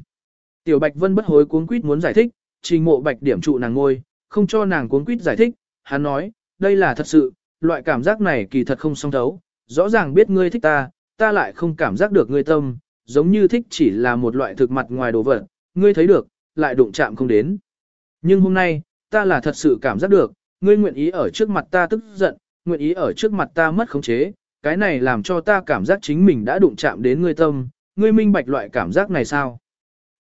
Tiểu Bạch Vân bất hối cuốn quýt muốn giải thích, trình mộ Bạch điểm trụ nàng ngôi, không cho nàng cuốn quýt giải thích, hắn nói, đây là thật sự, loại cảm giác này kỳ thật không song thấu, rõ ràng biết ngươi thích ta, ta lại không cảm giác được ngươi tâm, giống như thích chỉ là một loại thực mặt ngoài đồ vật, ngươi thấy được, lại đụng chạm không đến. Nhưng hôm nay, ta là thật sự cảm giác được, ngươi nguyện ý ở trước mặt ta tức giận, nguyện ý ở trước mặt ta mất khống chế, cái này làm cho ta cảm giác chính mình đã đụng chạm đến ngươi tâm, ngươi minh bạch loại cảm giác này sao?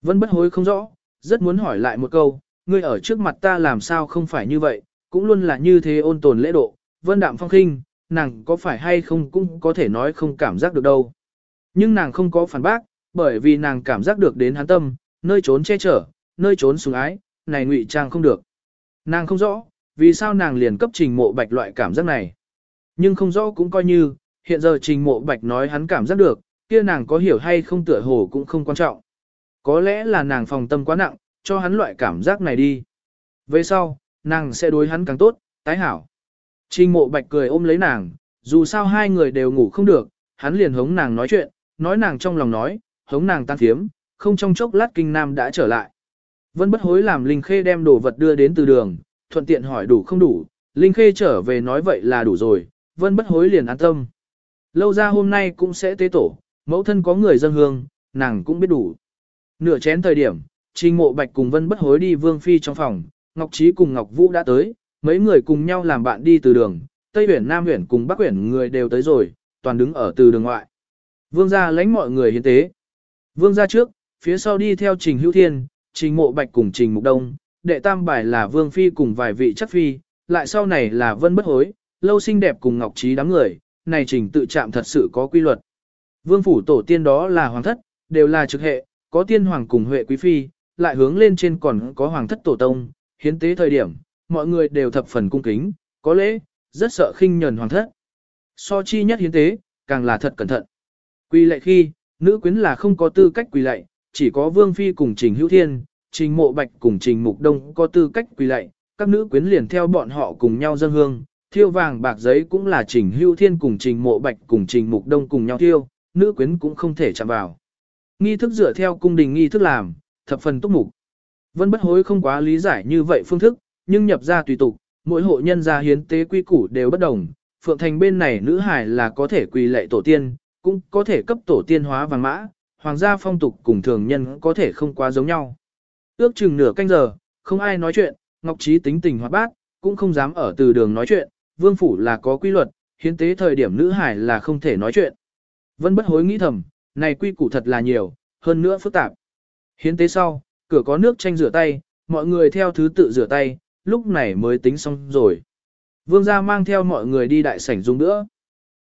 Vẫn bất hối không rõ, rất muốn hỏi lại một câu, ngươi ở trước mặt ta làm sao không phải như vậy, cũng luôn là như thế ôn tồn lễ độ, vân đạm phong khinh, nàng có phải hay không cũng có thể nói không cảm giác được đâu. Nhưng nàng không có phản bác, bởi vì nàng cảm giác được đến hắn tâm, nơi trốn che chở, nơi trốn sùng ái, này ngụy trang không được. Nàng không rõ, vì sao nàng liền cấp trình mộ bạch loại cảm giác này. Nhưng không rõ cũng coi như, hiện giờ trình mộ bạch nói hắn cảm giác được, kia nàng có hiểu hay không tựa hồ cũng không quan trọng. Có lẽ là nàng phòng tâm quá nặng, cho hắn loại cảm giác này đi. Về sau, nàng sẽ đối hắn càng tốt, tái hảo. Trình mộ bạch cười ôm lấy nàng, dù sao hai người đều ngủ không được, hắn liền hống nàng nói chuyện, nói nàng trong lòng nói, hống nàng tan thiếm, không trong chốc lát kinh nam đã trở lại. Vân bất hối làm Linh Khê đem đồ vật đưa đến từ đường, thuận tiện hỏi đủ không đủ, Linh Khê trở về nói vậy là đủ rồi, Vân bất hối liền an tâm. Lâu ra hôm nay cũng sẽ tế tổ, mẫu thân có người dân hương, nàng cũng biết đủ. Nửa chén thời điểm, Trình Mộ Bạch cùng Vân bất hối đi Vương Phi trong phòng, Ngọc Trí cùng Ngọc Vũ đã tới, mấy người cùng nhau làm bạn đi từ đường, Tây Huyển Nam Huyển cùng Bắc Huyển người đều tới rồi, toàn đứng ở từ đường ngoại. Vương gia lãnh mọi người hiến tế. Vương gia trước, phía sau đi theo Trình Hữu Thiên, Trình Mộ Bạch cùng Trình Mục Đông, đệ tam bài là Vương Phi cùng vài vị chất phi, lại sau này là Vân Bất Hối, lâu xinh đẹp cùng Ngọc Trí đám người, này trình tự chạm thật sự có quy luật. Vương phủ tổ tiên đó là hoàng thất, đều là trực hệ, có tiên hoàng cùng huệ quý phi, lại hướng lên trên còn có hoàng thất tổ tông, hiến tế thời điểm, mọi người đều thập phần cung kính, có lẽ, rất sợ khinh nhẫn hoàng thất. So chi nhất hiến tế, càng là thật cẩn thận. Quy lệ khi, nữ quyến là không có tư cách quỳ lạy, chỉ có Vương Phi cùng Trình Hữu Thiên, Trình Mộ Bạch cùng Trình Mục Đông có tư cách quỳ lạy, các nữ quyến liền theo bọn họ cùng nhau dâng hương, thiêu vàng bạc giấy cũng là Trình Hữu Thiên cùng Trình Mộ Bạch cùng Trình Mục Đông cùng nhau thiêu, nữ quyến cũng không thể chạm vào. Nghi thức dựa theo cung đình nghi thức làm, thập phần túc mục. Vân bất hối không quá lý giải như vậy phương thức, nhưng nhập ra tùy tục, mỗi hộ nhân gia hiến tế quy củ đều bất đồng. Phượng Thành bên này nữ hải là có thể quỳ lệ tổ tiên, cũng có thể cấp tổ tiên hóa vàng mã, hoàng gia phong tục cùng thường nhân có thể không quá giống nhau. Ước chừng nửa canh giờ, không ai nói chuyện, Ngọc Trí tính tình hoạt bát, cũng không dám ở từ đường nói chuyện, vương phủ là có quy luật, hiến tế thời điểm nữ hải là không thể nói chuyện. Vân bất hối nghĩ thầm, này quy củ thật là nhiều, hơn nữa phức tạp. Hiến tế sau, cửa có nước tranh rửa tay, mọi người theo thứ tự rửa tay, lúc này mới tính xong rồi. Vương gia mang theo mọi người đi đại sảnh dùng nữa.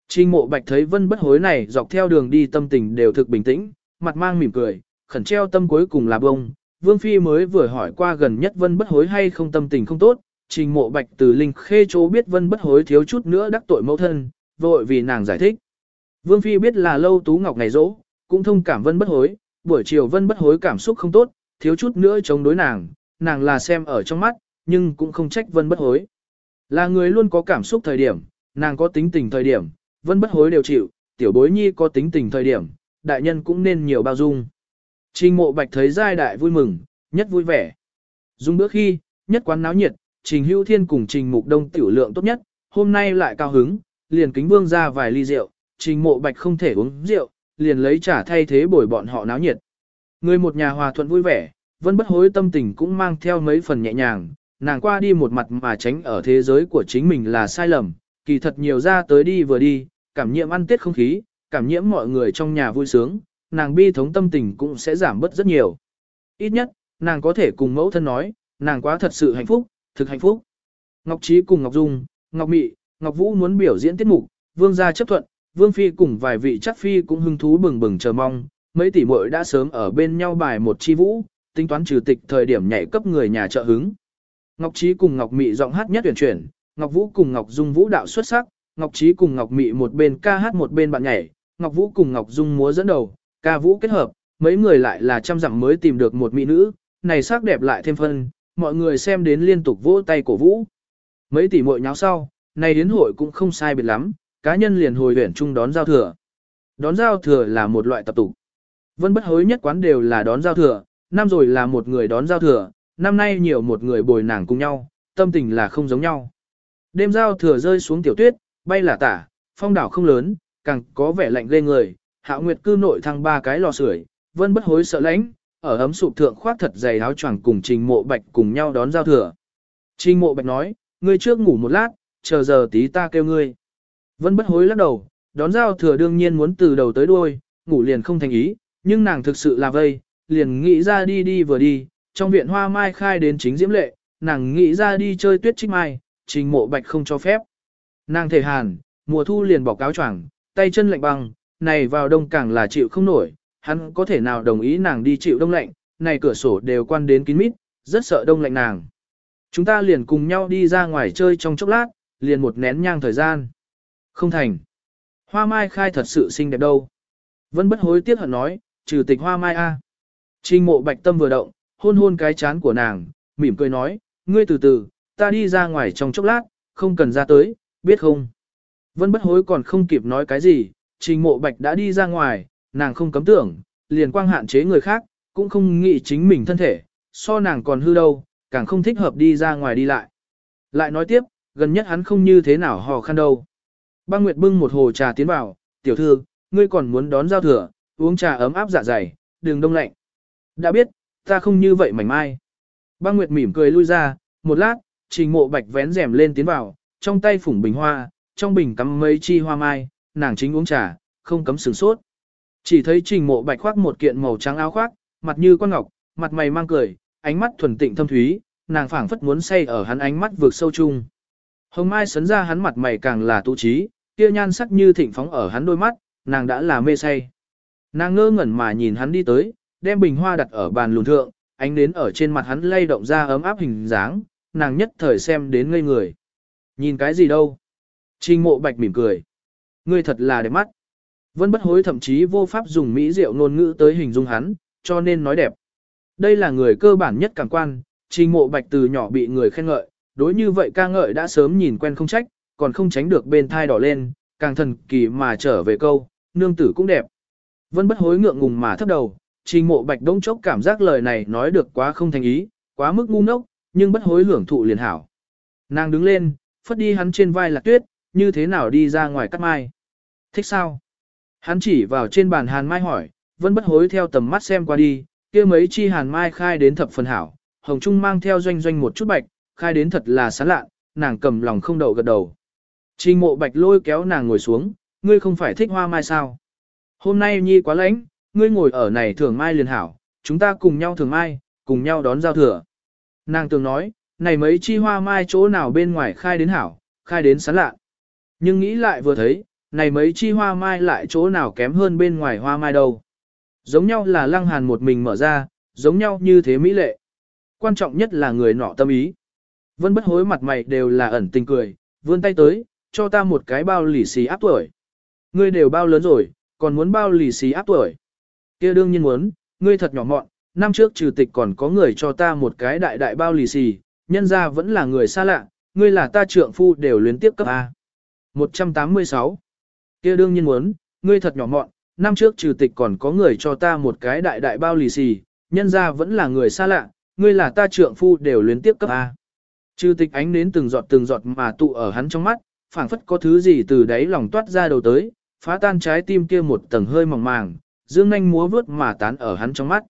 Trình mộ bạch thấy vân bất hối này dọc theo đường đi tâm tình đều thực bình tĩnh, mặt mang mỉm cười, khẩn treo tâm cuối cùng là bông. Vương Phi mới vừa hỏi qua gần nhất vân bất hối hay không tâm tình không tốt, trình mộ bạch từ linh khê chỗ biết vân bất hối thiếu chút nữa đắc tội mẫu thân, vội vì nàng giải thích. Vương Phi biết là lâu tú ngọc ngày rỗ, cũng thông cảm vân bất hối, buổi chiều vân bất hối cảm xúc không tốt, thiếu chút nữa chống đối nàng, nàng là xem ở trong mắt, nhưng cũng không trách vân bất hối. Là người luôn có cảm xúc thời điểm, nàng có tính tình thời điểm, vân bất hối đều chịu, tiểu bối nhi có tính tình thời điểm, đại nhân cũng nên nhiều bao dung. Trình mộ bạch thấy giai đại vui mừng, nhất vui vẻ. Dùng bữa khi, nhất quán náo nhiệt, trình hữu thiên cùng trình mục đông tiểu lượng tốt nhất, hôm nay lại cao hứng, liền kính vương ra vài ly rượu, trình mộ bạch không thể uống rượu, liền lấy trả thay thế bồi bọn họ náo nhiệt. Người một nhà hòa thuận vui vẻ, vẫn bất hối tâm tình cũng mang theo mấy phần nhẹ nhàng, nàng qua đi một mặt mà tránh ở thế giới của chính mình là sai lầm, kỳ thật nhiều ra tới đi vừa đi, cảm nhiệm ăn tiết không khí, cảm nhiễm mọi người trong nhà vui sướng, nàng bi thống tâm tình cũng sẽ giảm bớt rất nhiều. Ít nhất, nàng có thể cùng mẫu thân nói, nàng quá thật sự hạnh phúc, thực hạnh phúc. Ngọc Trí cùng Ngọc Dung, Ngọc Mị, Ngọc Vũ muốn biểu diễn tiết mục, vương gia chấp thuận, vương phi cùng vài vị chắc phi cũng hưng thú bừng bừng chờ mong, mấy tỷ muội đã sớm ở bên nhau bài một chi vũ, tính toán trừ tịch thời điểm nhảy cấp người nhà trợ hứng. Ngọc Trí cùng Ngọc Mị giọng hát nhất tuyển chuyển, Ngọc Vũ cùng Ngọc Dung vũ đạo xuất sắc, Ngọc Trí cùng Ngọc Mị một bên ca hát một bên bạn nhảy, Ngọc Vũ cùng Ngọc Dung múa dẫn đầu, ca vũ kết hợp, mấy người lại là trăm dặm mới tìm được một mỹ nữ, này sắc đẹp lại thêm phân, mọi người xem đến liên tục vỗ tay cổ vũ. Mấy tỷ muội nháo sau, này đến hội cũng không sai biệt lắm, cá nhân liền hồi huyển chung đón giao thừa. Đón giao thừa là một loại tập tục. Vân bất hối nhất quán đều là đón giao thừa, năm rồi là một người đón giao thừa, năm nay nhiều một người bồi nàng cùng nhau, tâm tình là không giống nhau. Đêm giao thừa rơi xuống tiểu tuyết, bay là tả, phong đảo không lớn, càng có vẻ lạnh ghê người, hạo nguyệt cư nội thăng ba cái lò sưởi, vân bất hối sợ lãnh ở ấm sụp thượng khoác thật dày áo choàng cùng trình mộ bạch cùng nhau đón giao thừa. Trình mộ bạch nói, ngươi trước ngủ một lát, chờ giờ tí ta kêu ngươi. Vân bất hối lắc đầu, đón giao thừa đương nhiên muốn từ đầu tới đuôi, ngủ liền không thành ý, nhưng nàng thực sự là vây, liền nghĩ ra đi đi vừa đi, trong viện hoa mai khai đến chính diễm lệ, nàng nghĩ ra đi chơi tuyết trích mai, trình mộ bạch không cho phép. Nàng thể hàn, mùa thu liền bỏ cáo choàng, tay chân lạnh băng, này vào đông càng là chịu không nổi, hắn có thể nào đồng ý nàng đi chịu đông lạnh, này cửa sổ đều quan đến kín mít, rất sợ đông lạnh nàng. Chúng ta liền cùng nhau đi ra ngoài chơi trong chốc lát, liền một nén nhang thời gian. Không thành. Hoa mai khai thật sự xinh đẹp đâu. vẫn bất hối tiếc hận nói, trừ tịch hoa mai a. Trình mộ bạch tâm vừa động, hôn hôn cái chán của nàng, mỉm cười nói, ngươi từ từ, ta đi ra ngoài trong chốc lát, không cần ra tới, biết không? Vân bất hối còn không kịp nói cái gì, trình mộ bạch đã đi ra ngoài, nàng không cấm tưởng, liền quang hạn chế người khác, cũng không nghĩ chính mình thân thể, so nàng còn hư đâu, càng không thích hợp đi ra ngoài đi lại. Lại nói tiếp, gần nhất hắn không như thế nào hò khăn đâu. Băng Nguyệt bưng một hồ trà tiến vào, tiểu thư, ngươi còn muốn đón giao thừa, uống trà ấm áp dạ dày, đừng đông lạnh. Đã biết, ta không như vậy mảnh mai. Băng Nguyệt mỉm cười lui ra, một lát, trình mộ bạch vén rèm lên tiến vào, trong tay phủng bình hoa, trong bình cắm mấy chi hoa mai, nàng chính uống trà, không cấm sửng sốt. Chỉ thấy trình mộ bạch khoác một kiện màu trắng áo khoác, mặt như quan ngọc, mặt mày mang cười, ánh mắt thuần tịnh thâm thúy, nàng phảng phất muốn say ở hắn ánh mắt vượt sâu chung. Hồng mai sấn ra hắn mặt mày càng là tu trí, kia nhan sắc như thịnh phóng ở hắn đôi mắt, nàng đã là mê say. Nàng ngơ ngẩn mà nhìn hắn đi tới, đem bình hoa đặt ở bàn lùn thượng, ánh đến ở trên mặt hắn lay động ra ấm áp hình dáng, nàng nhất thời xem đến ngây người. Nhìn cái gì đâu? Trình mộ bạch mỉm cười. Ngươi thật là đẹp mắt. Vân bất hối thậm chí vô pháp dùng mỹ diệu ngôn ngữ tới hình dung hắn, cho nên nói đẹp. Đây là người cơ bản nhất cảm quan, trình mộ bạch từ nhỏ bị người khen ngợi, đối như vậy ca ngợi đã sớm nhìn quen không trách, còn không tránh được bên thai đỏ lên, càng thần kỳ mà trở về câu, nương tử cũng đẹp. Vân bất hối ngượng ngùng mà thấp đầu, trình mộ bạch đông chốc cảm giác lời này nói được quá không thành ý, quá mức ngu ngốc, nhưng bất hối hưởng thụ liền hảo. Nàng đứng lên, phất đi hắn trên vai lạc tuyết, như thế nào đi ra ngoài cắt mai. Thích sao? Hắn chỉ vào trên bàn hàn mai hỏi, vẫn bất hối theo tầm mắt xem qua đi, kia mấy chi hàn mai khai đến thập phần hảo, hồng trung mang theo doanh doanh một chút bạch, khai đến thật là sán lạ, nàng cầm lòng không đậu gật đầu. Trình mộ bạch lôi kéo nàng ngồi xuống, ngươi không phải thích hoa mai sao? Hôm nay nhi quá lạnh, ngươi ngồi ở này thường mai liền hảo, chúng ta cùng nhau thường mai, cùng nhau đón giao thừa. Nàng từng nói, này mấy chi hoa mai chỗ nào bên ngoài khai đến hảo, khai đến sán lạ. Nhưng nghĩ lại vừa thấy, này mấy chi hoa mai lại chỗ nào kém hơn bên ngoài hoa mai đâu. Giống nhau là lăng hàn một mình mở ra, giống nhau như thế mỹ lệ. Quan trọng nhất là người nọ tâm ý. Vân bất hối mặt mày đều là ẩn tình cười, vươn tay tới, cho ta một cái bao lì xì áp tuổi. Ngươi đều bao lớn rồi, còn muốn bao lì xì áp tuổi. kia đương nhiên muốn, ngươi thật nhỏ mọn, năm trước trừ tịch còn có người cho ta một cái đại đại bao lì xì, nhân ra vẫn là người xa lạ, ngươi là ta trượng phu đều luyến tiếp cấp A. 186. kia đương nhiên muốn, ngươi thật nhỏ mọn, năm trước trừ tịch còn có người cho ta một cái đại đại bao lì xì, nhân ra vẫn là người xa lạ, ngươi là ta trượng phu đều luyến tiếp cấp A. Trừ tịch ánh đến từng giọt từng giọt mà tụ ở hắn trong mắt, phảng phất có thứ gì từ đáy lòng toát ra đầu tới, phá tan trái tim kia một tầng hơi mỏng màng, dương nhanh múa vướt mà tán ở hắn trong mắt.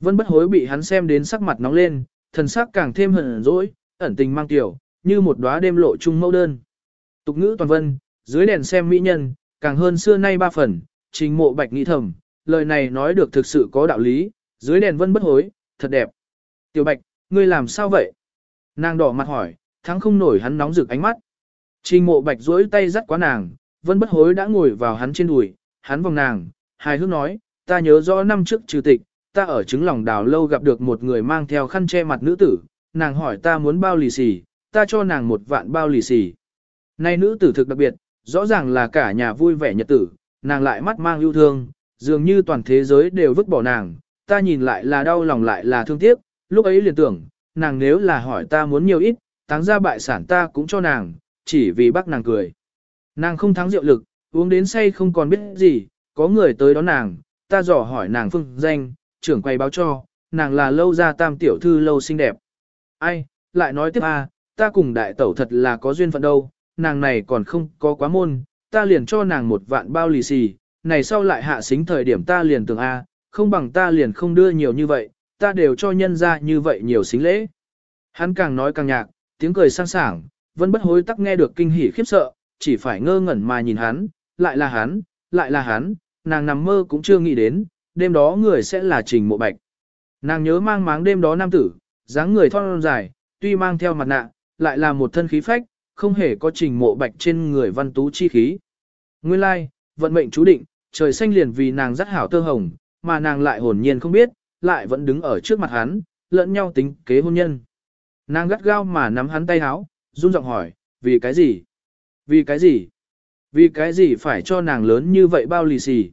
Vân bất hối bị hắn xem đến sắc mặt nóng lên, thần sắc càng thêm hận dỗi, ẩn tình mang tiểu, như một đóa đêm lộ trung mẫu đơn. Tục ngữ toàn vân, dưới đèn xem mỹ nhân, càng hơn xưa nay ba phần, trình mộ bạch nghĩ thầm, lời này nói được thực sự có đạo lý, dưới đèn vân bất hối, thật đẹp. Tiểu bạch, ngươi làm sao vậy? Nàng đỏ mặt hỏi, thắng không nổi hắn nóng rực ánh mắt. Trình mộ bạch duỗi tay dắt quá nàng, vân bất hối đã ngồi vào hắn trên đùi, hắn vòng nàng, hài hước nói, ta nhớ rõ năm trước trừ tịch, ta ở trứng lòng đào lâu gặp được một người mang theo khăn che mặt nữ tử, nàng hỏi ta muốn bao lì xì, ta cho nàng một vạn bao lì xì. Nay nữ tử thực đặc biệt, rõ ràng là cả nhà vui vẻ nhật tử, nàng lại mắt mang yêu thương, dường như toàn thế giới đều vứt bỏ nàng, ta nhìn lại là đau lòng lại là thương tiếc, lúc ấy liền tưởng, nàng nếu là hỏi ta muốn nhiều ít, táng ra bại sản ta cũng cho nàng, chỉ vì bác nàng cười. Nàng không thắng rượu lực, uống đến say không còn biết gì, có người tới đón nàng, ta dò hỏi nàng phương danh, trưởng quay báo cho, nàng là lâu ra tam tiểu thư lâu xinh đẹp. Ai, lại nói tiếp à, ta cùng đại tẩu thật là có duyên phận đâu, nàng này còn không có quá môn, ta liền cho nàng một vạn bao lì xì, này sau lại hạ xính thời điểm ta liền tưởng a, không bằng ta liền không đưa nhiều như vậy, ta đều cho nhân ra như vậy nhiều xính lễ. Hắn càng nói càng nhạc, tiếng cười sang sảng, vẫn bất hối tắc nghe được kinh hỉ khiếp sợ, chỉ phải ngơ ngẩn mà nhìn hắn, lại là hắn, lại là hắn, nàng nằm mơ cũng chưa nghĩ đến, đêm đó người sẽ là trình mộ bạch. Nàng nhớ mang máng đêm đó nam tử, dáng người thon dài, tuy mang theo mặt nạ, lại là một thân khí phách, không hề có trình mộ bạch trên người văn tú chi khí. Nguyên lai, vận mệnh chú định, trời xanh liền vì nàng rất hảo tơ hồng, mà nàng lại hồn nhiên không biết, lại vẫn đứng ở trước mặt hắn, lẫn nhau tính kế hôn nhân. Nàng gắt gao mà nắm hắn tay háo, run giọng hỏi, vì cái gì? Vì cái gì? Vì cái gì phải cho nàng lớn như vậy bao lì xì?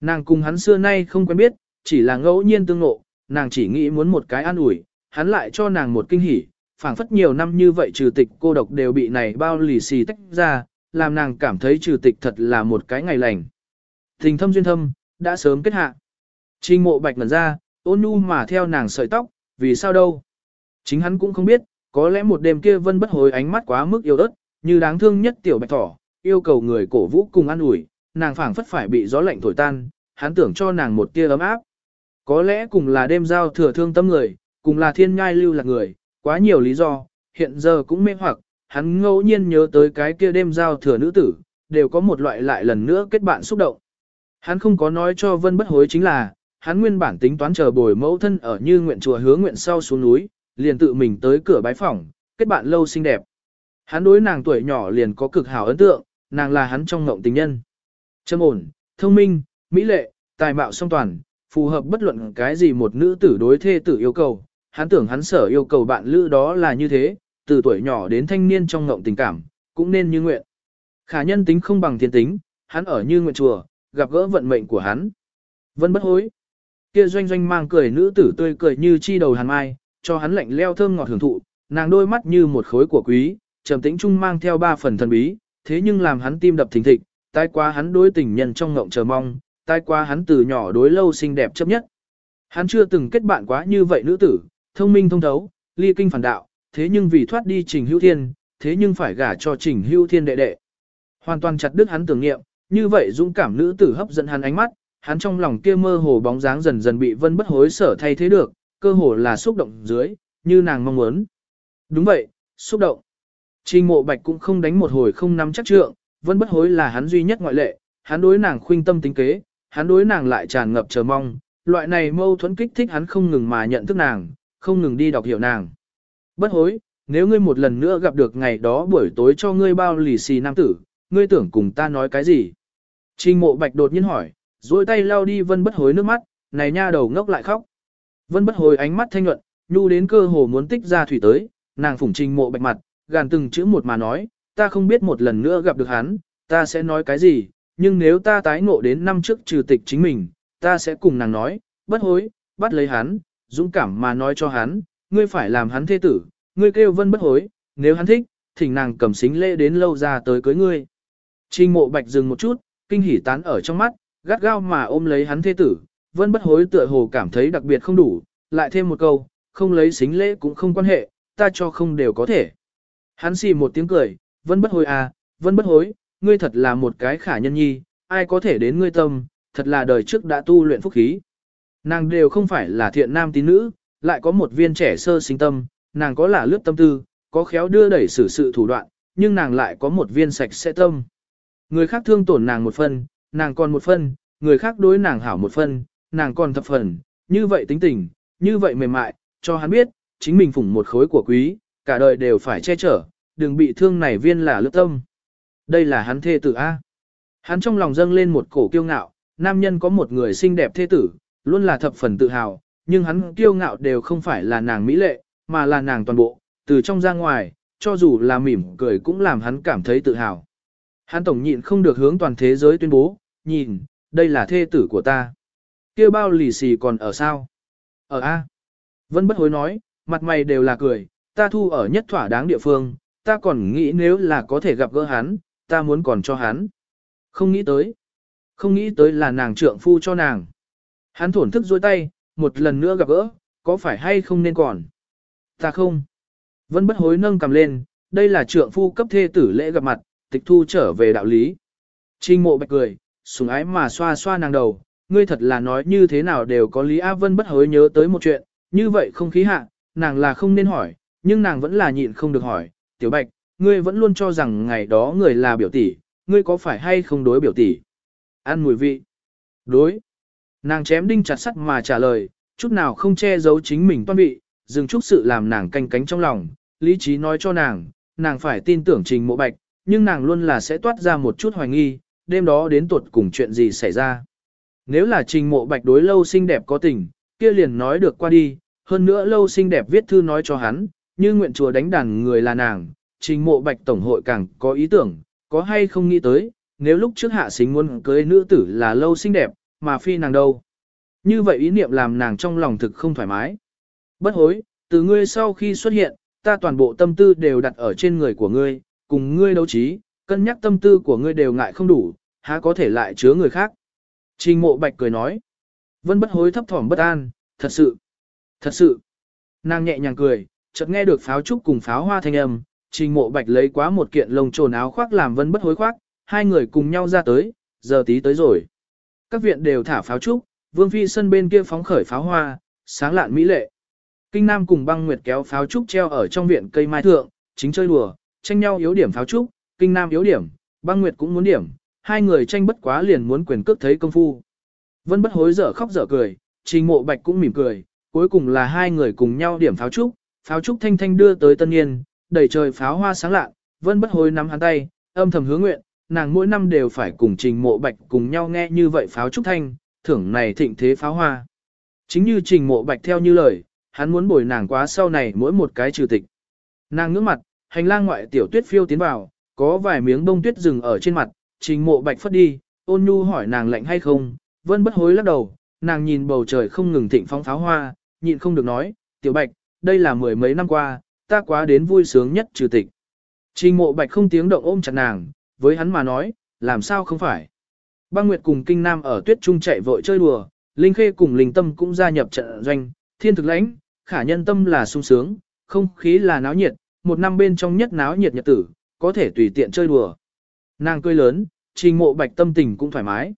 Nàng cùng hắn xưa nay không quen biết, chỉ là ngẫu nhiên tương ngộ, nàng chỉ nghĩ muốn một cái an ủi, hắn lại cho nàng một kinh hỉ, phảng phất nhiều năm như vậy trừ tịch cô độc đều bị này bao lì xì tách ra, làm nàng cảm thấy trừ tịch thật là một cái ngày lành. Tình thâm duyên thâm, đã sớm kết hạ. Trình mộ bạch ngần ra, ôn nhu mà theo nàng sợi tóc, vì sao đâu? Chính hắn cũng không biết, có lẽ một đêm kia vân bất hồi ánh mắt quá mức yêu ớt, như đáng thương nhất tiểu bạch thỏ, yêu cầu người cổ vũ cùng an ủi, nàng phảng phất phải bị gió lạnh thổi tan, hắn tưởng cho nàng một tia ấm áp. Có lẽ cùng là đêm giao thừa thương tâm người, cùng là thiên nhai lưu là người, quá nhiều lý do, hiện giờ cũng mê hoặc, hắn ngẫu nhiên nhớ tới cái kia đêm giao thừa nữ tử, đều có một loại lại lần nữa kết bạn xúc động. Hắn không có nói cho vân bất hối chính là, hắn nguyên bản tính toán chờ bồi mẫu thân ở như nguyện chùa hứa nguyện sau xuống núi, liền tự mình tới cửa bái phỏng, kết bạn lâu xinh đẹp. Hắn đối nàng tuổi nhỏ liền có cực hảo ấn tượng, nàng là hắn trong ngộng tình nhân. Trâm ổn, thông minh, mỹ lệ, tài mạo song toàn, phù hợp bất luận cái gì một nữ tử đối thê tử yêu cầu. Hắn tưởng hắn sở yêu cầu bạn lữ đó là như thế, từ tuổi nhỏ đến thanh niên trong ngộng tình cảm, cũng nên như nguyện. Khả nhân tính không bằng thiên tính, hắn ở như nguyện chùa, gặp gỡ vận mệnh của hắn. Vân bất hối. Kia doanh doanh mang cười nữ tử tươi cười như chi đầu hàn mai, cho hắn lạnh leo thơm ngọt hưởng thụ, nàng đôi mắt như một khối của quý, trầm tĩnh trung mang theo ba phần thần bí, thế nhưng làm hắn tim đập thình thịch, tai qua hắn đối tình nhân trong ngộng chờ mong, tai qua hắn từ nhỏ đối lâu xinh đẹp chấp nhất. Hắn chưa từng kết bạn quá như vậy nữ tử, thông minh thông thấu, ly kinh phản đạo, thế nhưng vì thoát đi Trình Hữu Thiên, thế nhưng phải gả cho Trình Hữu Thiên đệ đệ. Hoàn toàn chặt đứt hắn tưởng niệm, như vậy dũng cảm nữ tử hấp dẫn hắn ánh mắt, hắn trong lòng kia mơ hồ bóng dáng dần dần bị vân bất hối sở thay thế được, cơ hồ là xúc động dưới, như nàng mong muốn. Đúng vậy, xúc động. Trình mộ bạch cũng không đánh một hồi không nắm chắc trượng, vân bất hối là hắn duy nhất ngoại lệ, hắn đối nàng khuynh tâm tính kế, hắn đối nàng lại tràn ngập chờ mong, loại này mâu thuẫn kích thích hắn không ngừng mà nhận thức nàng, không ngừng đi đọc hiểu nàng. Bất hối, nếu ngươi một lần nữa gặp được ngày đó buổi tối cho ngươi bao lì xì nam tử, ngươi tưởng cùng ta nói cái gì? Trình mộ bạch đột nhiên hỏi, duỗi tay lao đi vân bất hối nước mắt, này nha đầu ngốc lại khóc. Vân bất hối ánh mắt thanh nhuận, nhu đến cơ hồ muốn tích ra thủy tới, nàng phủng trình mộ bạch mặt, gàn từng chữ một mà nói, ta không biết một lần nữa gặp được hắn, ta sẽ nói cái gì, nhưng nếu ta tái ngộ đến năm trước trừ tịch chính mình, ta sẽ cùng nàng nói, bất hối, bắt lấy hắn, dũng cảm mà nói cho hắn, ngươi phải làm hắn thế tử, ngươi kêu vân bất hối, nếu hắn thích, thỉnh nàng cầm xính lễ đến lâu ra tới cưới ngươi. Trình mộ bạch dừng một chút, kinh hỉ tán ở trong mắt, gắt gao mà ôm lấy hắn thế tử, vân bất hối tựa hồ cảm thấy đặc biệt không đủ, lại thêm một câu, không lấy xính lễ cũng không quan hệ, ta cho không đều có thể. Hắn xì một tiếng cười, vân bất hối à, vân bất hối, ngươi thật là một cái khả nhân nhi, ai có thể đến ngươi tâm, thật là đời trước đã tu luyện phúc khí. Nàng đều không phải là thiện nam tín nữ, lại có một viên trẻ sơ sinh tâm, nàng có là lướt tâm tư, có khéo đưa đẩy xử sự thủ đoạn, nhưng nàng lại có một viên sạch sẽ tâm. Người khác thương tổn nàng một phần, nàng còn một phần, người khác đối nàng hảo một phần, nàng còn thập phần, như vậy tính tình, như vậy mềm mại, cho hắn biết, chính mình phủng một khối của quý, cả đời đều phải che chở, đừng bị thương này viên là lướt tâm. Đây là hắn thê tử A. Hắn trong lòng dâng lên một cổ kiêu ngạo, nam nhân có một người xinh đẹp thê tử, luôn là thập phần tự hào, nhưng hắn kiêu ngạo đều không phải là nàng mỹ lệ, mà là nàng toàn bộ, từ trong ra ngoài, cho dù là mỉm cười cũng làm hắn cảm thấy tự hào. Hắn tổng nhịn không được hướng toàn thế giới tuyên bố, nhìn, đây là thê tử của ta. kia bao lì xì còn ở sao? Ở A. Vân bất hối nói, mặt mày đều là cười, ta thu ở nhất thỏa đáng địa phương, ta còn nghĩ nếu là có thể gặp gỡ hắn, ta muốn còn cho hắn. Không nghĩ tới. Không nghĩ tới là nàng trượng phu cho nàng. Hắn thổn thức dôi tay, một lần nữa gặp gỡ, có phải hay không nên còn? Ta không. Vân bất hối nâng cầm lên, đây là trượng phu cấp thê tử lễ gặp mặt, tịch thu trở về đạo lý. Trinh mộ bạch cười, sùng ái mà xoa xoa nàng đầu, ngươi thật là nói như thế nào đều có lý A Vân bất hối nhớ tới một chuyện, như vậy không khí hạ, nàng là không nên hỏi, nhưng nàng vẫn là nhịn không được hỏi, tiểu bạch, ngươi vẫn luôn cho rằng ngày đó người là biểu tỷ, ngươi có phải hay không đối biểu tỷ? Ăn mùi vị. Đối. Nàng chém đinh chặt sắt mà trả lời, chút nào không che giấu chính mình toan bị, dừng chút sự làm nàng canh cánh trong lòng, lý trí nói cho nàng, nàng phải tin tưởng trình mộ bạch, nhưng nàng luôn là sẽ toát ra một chút hoài nghi, đêm đó đến tuột cùng chuyện gì xảy ra. Nếu là trình mộ bạch đối lâu xinh đẹp có tình, kia liền nói được qua đi, hơn nữa lâu xinh đẹp viết thư nói cho hắn, như nguyện chùa đánh đàn người là nàng, trình mộ bạch tổng hội càng có ý tưởng, có hay không nghĩ tới, nếu lúc trước hạ xính muốn cưới nữ tử là lâu xinh đẹp, mà phi nàng đâu. Như vậy ý niệm làm nàng trong lòng thực không thoải mái. Bất hối, từ ngươi sau khi xuất hiện, ta toàn bộ tâm tư đều đặt ở trên người của ngươi, cùng ngươi đấu trí, cân nhắc tâm tư của ngươi đều ngại không đủ, há có thể lại chứa người khác. Trình mộ bạch cười nói. Vân bất hối thấp thỏm bất an, thật sự, thật sự. Nàng nhẹ nhàng cười, chợt nghe được pháo trúc cùng pháo hoa thanh âm, trình mộ bạch lấy quá một kiện lông trồn áo khoác làm vân bất hối khoác, hai người cùng nhau ra tới, giờ tí tới rồi. Các viện đều thả pháo trúc, vương phi sân bên kia phóng khởi pháo hoa, sáng lạn mỹ lệ. Kinh Nam cùng băng nguyệt kéo pháo trúc treo ở trong viện cây mai thượng, chính chơi đùa, tranh nhau yếu điểm pháo trúc, Kinh Nam yếu điểm, băng nguyệt cũng muốn điểm, hai người tranh bất quá liền muốn quyền cước thấy công phu. Vân bất hối dở khóc dở cười, trình mộ bạch cũng mỉm cười, cuối cùng là hai người cùng nhau điểm pháo trúc, pháo trúc thanh thanh đưa tới tân niên, đầy trời pháo hoa sáng lạ, vân bất hối nắm hắn tay, âm thầm hứa nguyện, nàng mỗi năm đều phải cùng trình mộ bạch cùng nhau nghe như vậy pháo trúc thanh, thưởng này thịnh thế pháo hoa. Chính như trình mộ bạch theo như lời, hắn muốn bồi nàng quá sau này mỗi một cái trừ tịch. Nàng ngước mặt, hành lang ngoại tiểu tuyết phiêu tiến vào, có vài miếng bông tuyết rừng ở trên mặt, trình mộ bạch phất đi, ôn nhu hỏi nàng lạnh hay không, vân bất hối lắc đầu, nàng nhìn bầu trời không ngừng thịnh phong pháo hoa, nhịn không được nói, tiểu bạch, đây là mười mấy năm qua, ta quá đến vui sướng nhất trừ tịch. Trình mộ bạch không tiếng động ôm chặt nàng, với hắn mà nói, làm sao không phải. Băng Nguyệt cùng Kinh Nam ở tuyết trung chạy vội chơi đùa, Linh Khê cùng Linh Tâm cũng gia nhập trận doanh, thiên thực lãnh, khả nhân tâm là sung sướng, không khí là náo nhiệt, một năm bên trong nhất náo nhiệt nhật tử, có thể tùy tiện chơi đùa. Nàng cười lớn, trình mộ bạch tâm tình cũng thoải mái.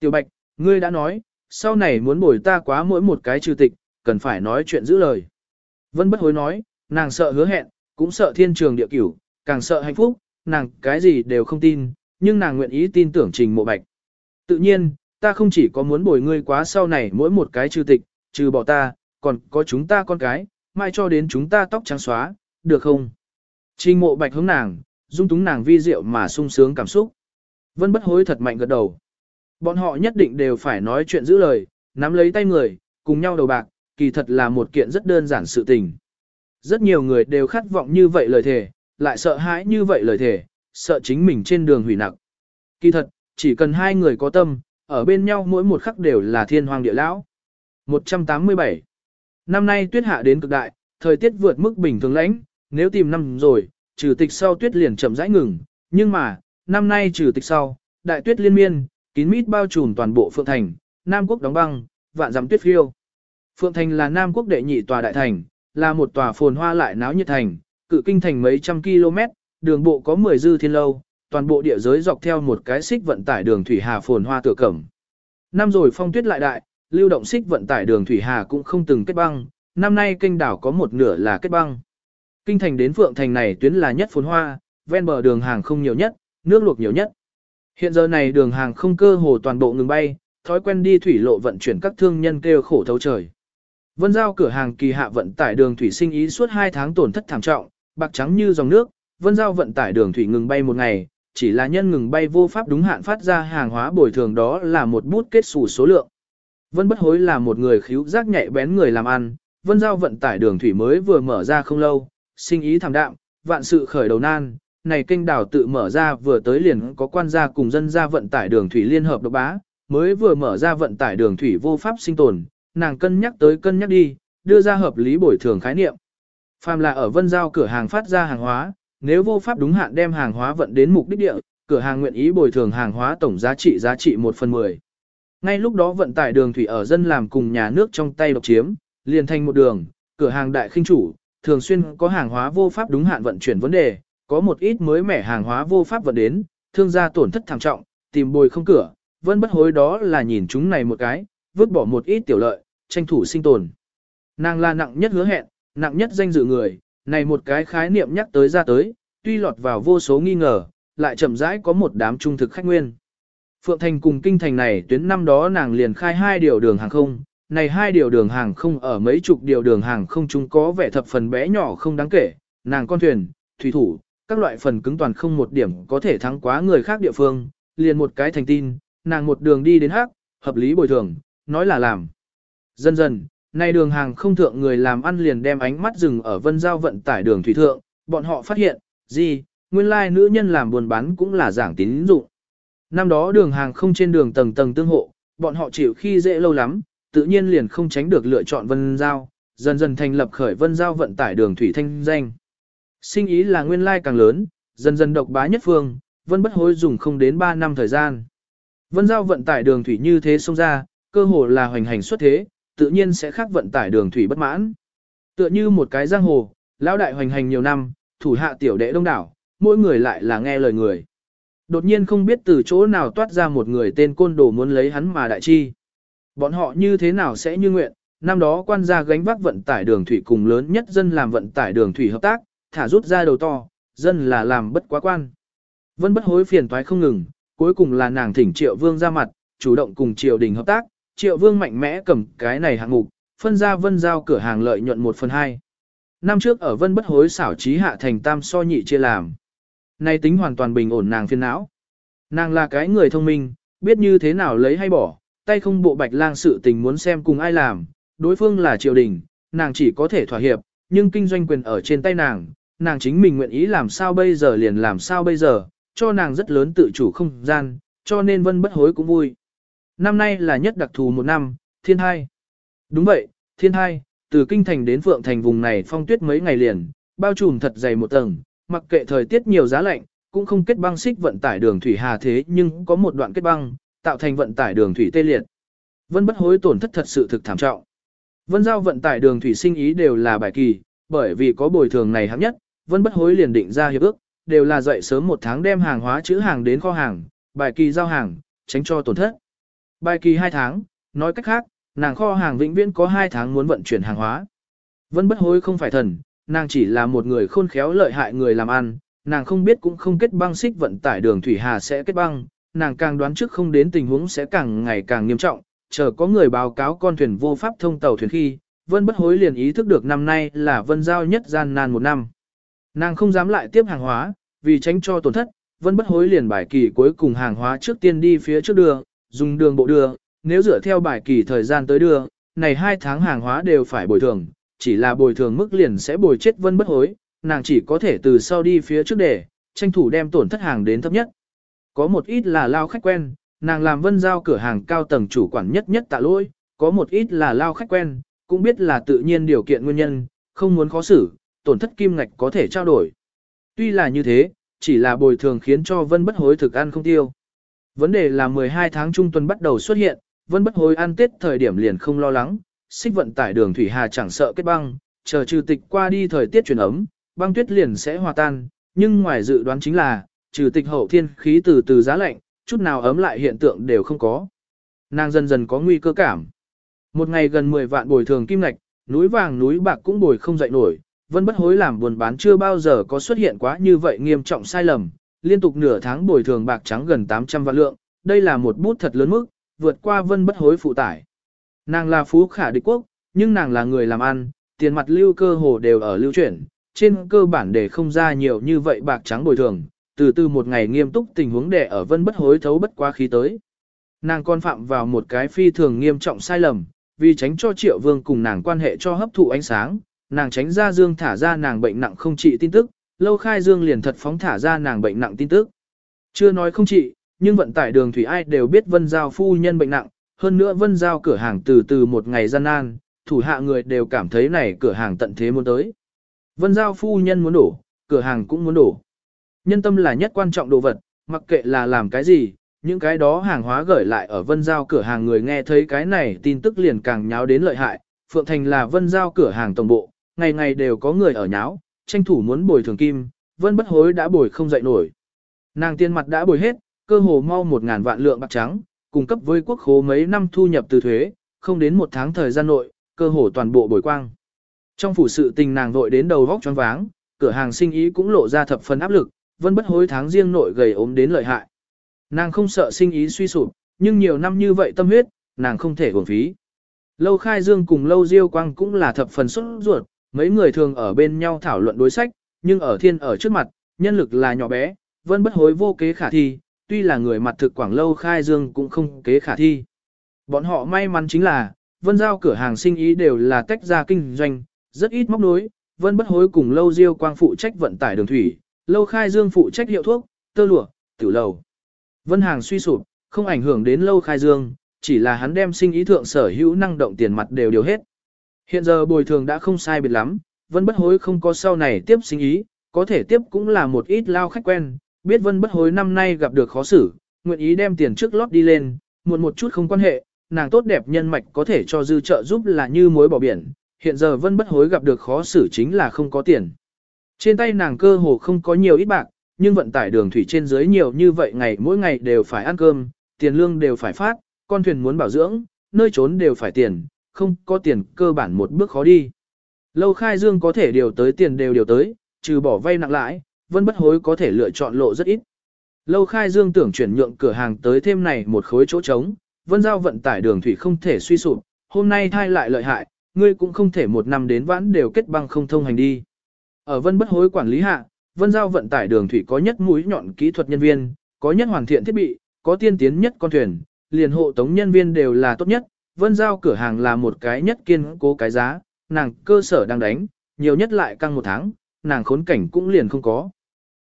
Tiểu bạch, ngươi đã nói, sau này muốn bồi ta quá mỗi một cái trừ tịch, cần phải nói chuyện giữ lời. Vân bất hối nói, nàng sợ hứa hẹn, cũng sợ thiên trường địa cửu, càng sợ hạnh phúc, nàng cái gì đều không tin, nhưng nàng nguyện ý tin tưởng trình mộ bạch. Tự nhiên, ta không chỉ có muốn bồi ngươi quá sau này mỗi một cái trừ tịch, trừ bỏ ta, còn có chúng ta con cái, mai cho đến chúng ta tóc trắng xóa, được không? Trình mộ bạch hướng nàng, dung túng nàng vi diệu mà sung sướng cảm xúc. Vân bất hối thật mạnh gật đầu. Bọn họ nhất định đều phải nói chuyện giữ lời, nắm lấy tay người, cùng nhau đầu bạc, kỳ thật là một kiện rất đơn giản sự tình. Rất nhiều người đều khát vọng như vậy lời thề, lại sợ hãi như vậy lời thề, sợ chính mình trên đường hủy nặng. Kỳ thật, chỉ cần hai người có tâm, ở bên nhau mỗi một khắc đều là thiên hoàng địa lão. 187. Năm nay tuyết hạ đến cực đại, thời tiết vượt mức bình thường lãnh, nếu tìm năm rồi, trừ tịch sau tuyết liền chậm rãi ngừng, nhưng mà, năm nay trừ tịch sau, đại tuyết liên miên, kín mít bao trùm toàn bộ Phượng Thành, Nam Quốc đóng băng, vạn dặm tuyết phiêu. Phượng Thành là Nam Quốc đệ nhị tòa đại thành, là một tòa phồn hoa lại náo nhiệt thành, cự kinh thành mấy trăm km, đường bộ có 10 dư thiên lâu, toàn bộ địa giới dọc theo một cái xích vận tải đường thủy hà phồn hoa tựa cẩm. Năm rồi phong tuyết lại đại, lưu động xích vận tải đường thủy hà cũng không từng kết băng, năm nay kênh đảo có một nửa là kết băng. Kinh thành đến Phượng thành này tuyến là nhất phồn hoa, ven bờ đường hàng không nhiều nhất, nước luộc nhiều nhất. Hiện giờ này đường hàng không cơ hồ toàn bộ ngừng bay, thói quen đi thủy lộ vận chuyển các thương nhân kêu khổ thấu trời. Vân giao cửa hàng kỳ hạ vận tải đường thủy sinh ý suốt 2 tháng tổn thất thảm trọng, bạc trắng như dòng nước, vân giao vận tải đường thủy ngừng bay một ngày, chỉ là nhân ngừng bay vô pháp đúng hạn phát ra hàng hóa bồi thường đó là một bút kết sủ số lượng. Vân bất hối là một người khíu giác nhạy bén người làm ăn, vân giao vận tải đường thủy mới vừa mở ra không lâu, sinh ý thảm đạm, vạn sự khởi đầu nan, này kênh đảo tự mở ra vừa tới liền có quan gia cùng dân gia vận tải đường thủy liên hợp độc bá, mới vừa mở ra vận tải đường thủy vô pháp sinh tồn, nàng cân nhắc tới cân nhắc đi, đưa ra hợp lý bồi thường khái niệm. Phàm là ở vân giao cửa hàng phát ra hàng hóa, nếu vô pháp đúng hạn đem hàng hóa vận đến mục đích địa, cửa hàng nguyện ý bồi thường hàng hóa tổng giá trị giá trị 1 phần 10. Ngay lúc đó vận tải đường thủy ở dân làm cùng nhà nước trong tay độc chiếm, liền thành một đường, cửa hàng đại khinh chủ, thường xuyên có hàng hóa vô pháp đúng hạn vận chuyển vấn đề, có một ít mới mẻ hàng hóa vô pháp vận đến, thương gia tổn thất thảm trọng, tìm bồi không cửa, vân bất hối đó là nhìn chúng này một cái, vứt bỏ một ít tiểu lợi, tranh thủ sinh tồn. Nàng là nặng nhất hứa hẹn, nặng nhất danh dự người, này một cái khái niệm nhắc tới ra tới, tuy lọt vào vô số nghi ngờ, lại chậm rãi có một đám trung thực khách nguyên. Phượng Thành cùng kinh thành này tuyến năm đó nàng liền khai hai điều đường hàng không, này hai điều đường hàng không ở mấy chục điều đường hàng không chúng có vẻ thập phần bé nhỏ không đáng kể, nàng con thuyền, thủy thủ, các loại phần cứng toàn không một điểm có thể thắng quá người khác địa phương, liền một cái thành tin, nàng một đường đi đến hắc, hợp lý bồi thường, nói là làm. Dần dần, nay đường hàng không thượng người làm ăn liền đem ánh mắt dừng ở vân giao vận tải đường thủy thượng, bọn họ phát hiện, gì, nguyên lai nữ nhân làm buôn bán cũng là giảng tín dụng. Năm đó đường hàng không trên đường tầng tầng tương hộ, bọn họ chịu khi dễ lâu lắm, tự nhiên liền không tránh được lựa chọn vân giao, dần dần thành lập khởi vân giao vận tải đường thủy thanh danh. Sinh ý là nguyên lai càng lớn, dần dần độc bá nhất phương, vân bất hối dùng không đến 3 năm thời gian. Vân giao vận tải đường thủy như thế xông ra, cơ hồ là hoành hành xuất thế, tự nhiên sẽ khác vận tải đường thủy bất mãn. Tựa như một cái giang hồ, lão đại hoành hành nhiều năm, thủ hạ tiểu đệ đông đảo, mỗi người lại là nghe lời người. Đột nhiên không biết từ chỗ nào toát ra một người tên côn đồ muốn lấy hắn mà đại chi. Bọn họ như thế nào sẽ như nguyện, năm đó quan gia gánh vác vận tải đường thủy cùng lớn nhất dân làm vận tải đường thủy hợp tác, thả rút ra đầu to, dân là làm bất quá quan. Vân bất hối phiền toái không ngừng, cuối cùng là nàng thỉnh triệu vương ra mặt, chủ động cùng triều đình hợp tác, triệu vương mạnh mẽ cầm cái này hạng mục, phân ra vân giao cửa hàng lợi nhuận 1 phần 2. Năm trước ở vân bất hối xảo trí hạ thành tam so nhị chia làm. Nay tính hoàn toàn bình ổn nàng phiền não. Nàng là cái người thông minh, biết như thế nào lấy hay bỏ, tay không bộ bạch lang sự tình muốn xem cùng ai làm, đối phương là triều đình, nàng chỉ có thể thỏa hiệp, nhưng kinh doanh quyền ở trên tay nàng, nàng chính mình nguyện ý làm sao bây giờ liền làm sao bây giờ, cho nàng rất lớn tự chủ không gian, cho nên vân bất hối cũng vui. Năm nay là nhất đặc thù một năm, thiên hai. Đúng vậy, thiên hai, từ kinh thành đến phượng thành vùng này phong tuyết mấy ngày liền, bao trùm thật dày một tầng, mặc kệ thời tiết nhiều giá lạnh, cũng không kết băng xích vận tải đường thủy hà thế nhưng có một đoạn kết băng, tạo thành vận tải đường thủy tê liệt. Vân bất hối tổn thất thật sự thực thảm trọng. Vân giao vận tải đường thủy sinh ý đều là bài kỳ, bởi vì có bồi thường này hấp nhất, vân bất hối liền định ra hiệp ước, đều là dậy sớm một tháng đem hàng hóa chữ hàng đến kho hàng, bài kỳ giao hàng, tránh cho tổn thất. Bài kỳ 2 tháng, nói cách khác, nàng kho hàng vĩnh viễn có 2 tháng muốn vận chuyển hàng hóa. Vân bất hối không phải thần, nàng chỉ là một người khôn khéo lợi hại người làm ăn, nàng không biết cũng không kết băng xích vận tải đường thủy hà sẽ kết băng, nàng càng đoán trước không đến tình huống sẽ càng ngày càng nghiêm trọng, chờ có người báo cáo con thuyền vô pháp thông tàu thuyền khi, Vân bất hối liền ý thức được năm nay là Vân giao nhất gian nan một năm. Nàng không dám lại tiếp hàng hóa, vì tránh cho tổn thất, Vân bất hối liền bài kỳ cuối cùng hàng hóa trước tiên đi phía trước đưa, dùng đường bộ đưa, nếu dựa theo bài kỳ thời gian tới đưa, này hai tháng hàng hóa đều phải bồi thường, chỉ là bồi thường mức liền sẽ bồi chết Vân bất hối, nàng chỉ có thể từ sau đi phía trước để, tranh thủ đem tổn thất hàng đến thấp nhất. Có một ít là lao khách quen, nàng làm vân giao cửa hàng cao tầng chủ quản nhất nhất tạ lỗi, có một ít là lao khách quen, cũng biết là tự nhiên điều kiện nguyên nhân, không muốn khó xử, tổn thất kim ngạch có thể trao đổi. Tuy là như thế, chỉ là bồi thường khiến cho vân bất hối thực ăn không tiêu. Vấn đề là 12 tháng trung tuần bắt đầu xuất hiện, vân bất hối ăn tết thời điểm liền không lo lắng, xích vận tải đường thủy hà chẳng sợ kết băng, chờ trừ tịch qua đi thời tiết chuyển ấm, băng tuyết liền sẽ hòa tan, nhưng ngoài dự đoán chính là, trừ tịch hậu thiên khí từ từ giá lạnh, chút nào ấm lại hiện tượng đều không có. Nàng dần dần có nguy cơ cảm. Một ngày gần 10 vạn bồi thường kim ngạch, núi vàng núi bạc cũng bồi không dậy nổi, vân bất hối làm buồn bán chưa bao giờ có xuất hiện quá như vậy nghiêm trọng sai lầm, liên tục nửa tháng bồi thường bạc trắng gần 800 vạn lượng, đây là một bút thật lớn mức, vượt qua vân bất hối phụ tải. Nàng là phú khả địch quốc, nhưng nàng là người làm ăn, tiền mặt lưu cơ hồ đều ở lưu chuyển, trên cơ bản để không ra nhiều như vậy bạc trắng bồi thường, từ từ một ngày nghiêm túc tình huống để ở vân bất hối thấu bất quá khí tới. Nàng con phạm vào một cái phi thường nghiêm trọng sai lầm, vì tránh cho triệu vương cùng nàng quan hệ cho hấp thụ ánh sáng, nàng tránh ra dương thả ra nàng bệnh nặng không trị tin tức, lâu khai dương liền thật phóng thả ra nàng bệnh nặng tin tức. Chưa nói không trị, nhưng vận tải đường thủy ai đều biết vân giao phu nhân bệnh nặng, hơn nữa vân giao cửa hàng từ từ một ngày gian nan, thủ hạ người đều cảm thấy này cửa hàng tận thế muốn tới. Vân giao phu nhân muốn đổ, cửa hàng cũng muốn đổ. Nhân tâm là nhất quan trọng đồ vật, mặc kệ là làm cái gì, những cái đó hàng hóa gửi lại ở vân giao cửa hàng người nghe thấy cái này tin tức liền càng nháo đến lợi hại. Phượng Thành là vân giao cửa hàng tổng bộ, ngày ngày đều có người ở nháo, tranh thủ muốn bồi thường kim, vân bất hối đã bồi không dậy nổi. Nàng tiên mặt đã bồi hết, cơ hồ mau một ngàn vạn lượng bạc trắng, cung cấp với quốc khố mấy năm thu nhập từ thuế, không đến một tháng thời gian nội, cơ hồ toàn bộ bồi quang. Trong phủ sự tình nàng vội đến đầu vóc choáng váng, cửa hàng sinh ý cũng lộ ra thập phần áp lực, vân bất hối tháng riêng nội gầy ốm đến lợi hại. Nàng không sợ sinh ý suy sụp, nhưng nhiều năm như vậy tâm huyết, nàng không thể uổng phí. Lâu Khai Dương cùng Lâu Diêu Quang cũng là thập phần xuất ruột, mấy người thường ở bên nhau thảo luận đối sách, nhưng ở thiên ở trước mặt, nhân lực là nhỏ bé, vân bất hối vô kế khả thi, tuy là người mặt thực quảng Lâu Khai Dương cũng không kế khả thi. Bọn họ may mắn chính là, vân giao cửa hàng sinh ý đều là tách ra kinh doanh, rất ít móc nối, vân bất hối cùng Lâu Diêu Quang phụ trách vận tải đường thủy, Lâu Khai Dương phụ trách hiệu thuốc, tơ lụa, tử lầu. Vân hàng suy sụp, không ảnh hưởng đến Lâu Khai Dương, chỉ là hắn đem sinh ý thượng sở hữu năng động tiền mặt đều điều hết. Hiện giờ bồi thường đã không sai biệt lắm, Vân Bất Hối không có sau này tiếp sinh ý, có thể tiếp cũng là một ít lao khách quen, biết Vân Bất Hối năm nay gặp được khó xử, nguyện ý đem tiền trước lót đi lên, muộn một chút không quan hệ, nàng tốt đẹp nhân mạch có thể cho dư trợ giúp là như mối bỏ biển, hiện giờ Vân Bất Hối gặp được khó xử chính là không có tiền. Trên tay nàng cơ hồ không có nhiều ít bạc, nhưng vận tải đường thủy trên dưới nhiều như vậy ngày mỗi ngày đều phải ăn cơm, tiền lương đều phải phát, con thuyền muốn bảo dưỡng, nơi trốn đều phải tiền, không có tiền cơ bản một bước khó đi. Lâu khai dương có thể điều tới tiền đều điều tới, trừ bỏ vay nặng lãi, vân bất hối có thể lựa chọn lộ rất ít. Lâu khai dương tưởng chuyển nhượng cửa hàng tới thêm này một khối chỗ trống, vân giao vận tải đường thủy không thể suy sụp, hôm nay thai lại lợi hại, ngươi cũng không thể một năm đến vãn đều kết băng không thông hành đi. Ở vân bất hối quản lý hạ, vân giao vận tải đường thủy có nhất mũi nhọn kỹ thuật nhân viên, có nhất hoàn thiện thiết bị, có tiên tiến nhất con thuyền, liền hộ tống nhân viên đều là tốt nhất, vân giao cửa hàng là một cái nhất kiên cố cái giá, nàng cơ sở đang đánh, nhiều nhất lại căng một tháng, nàng khốn cảnh cũng liền không có.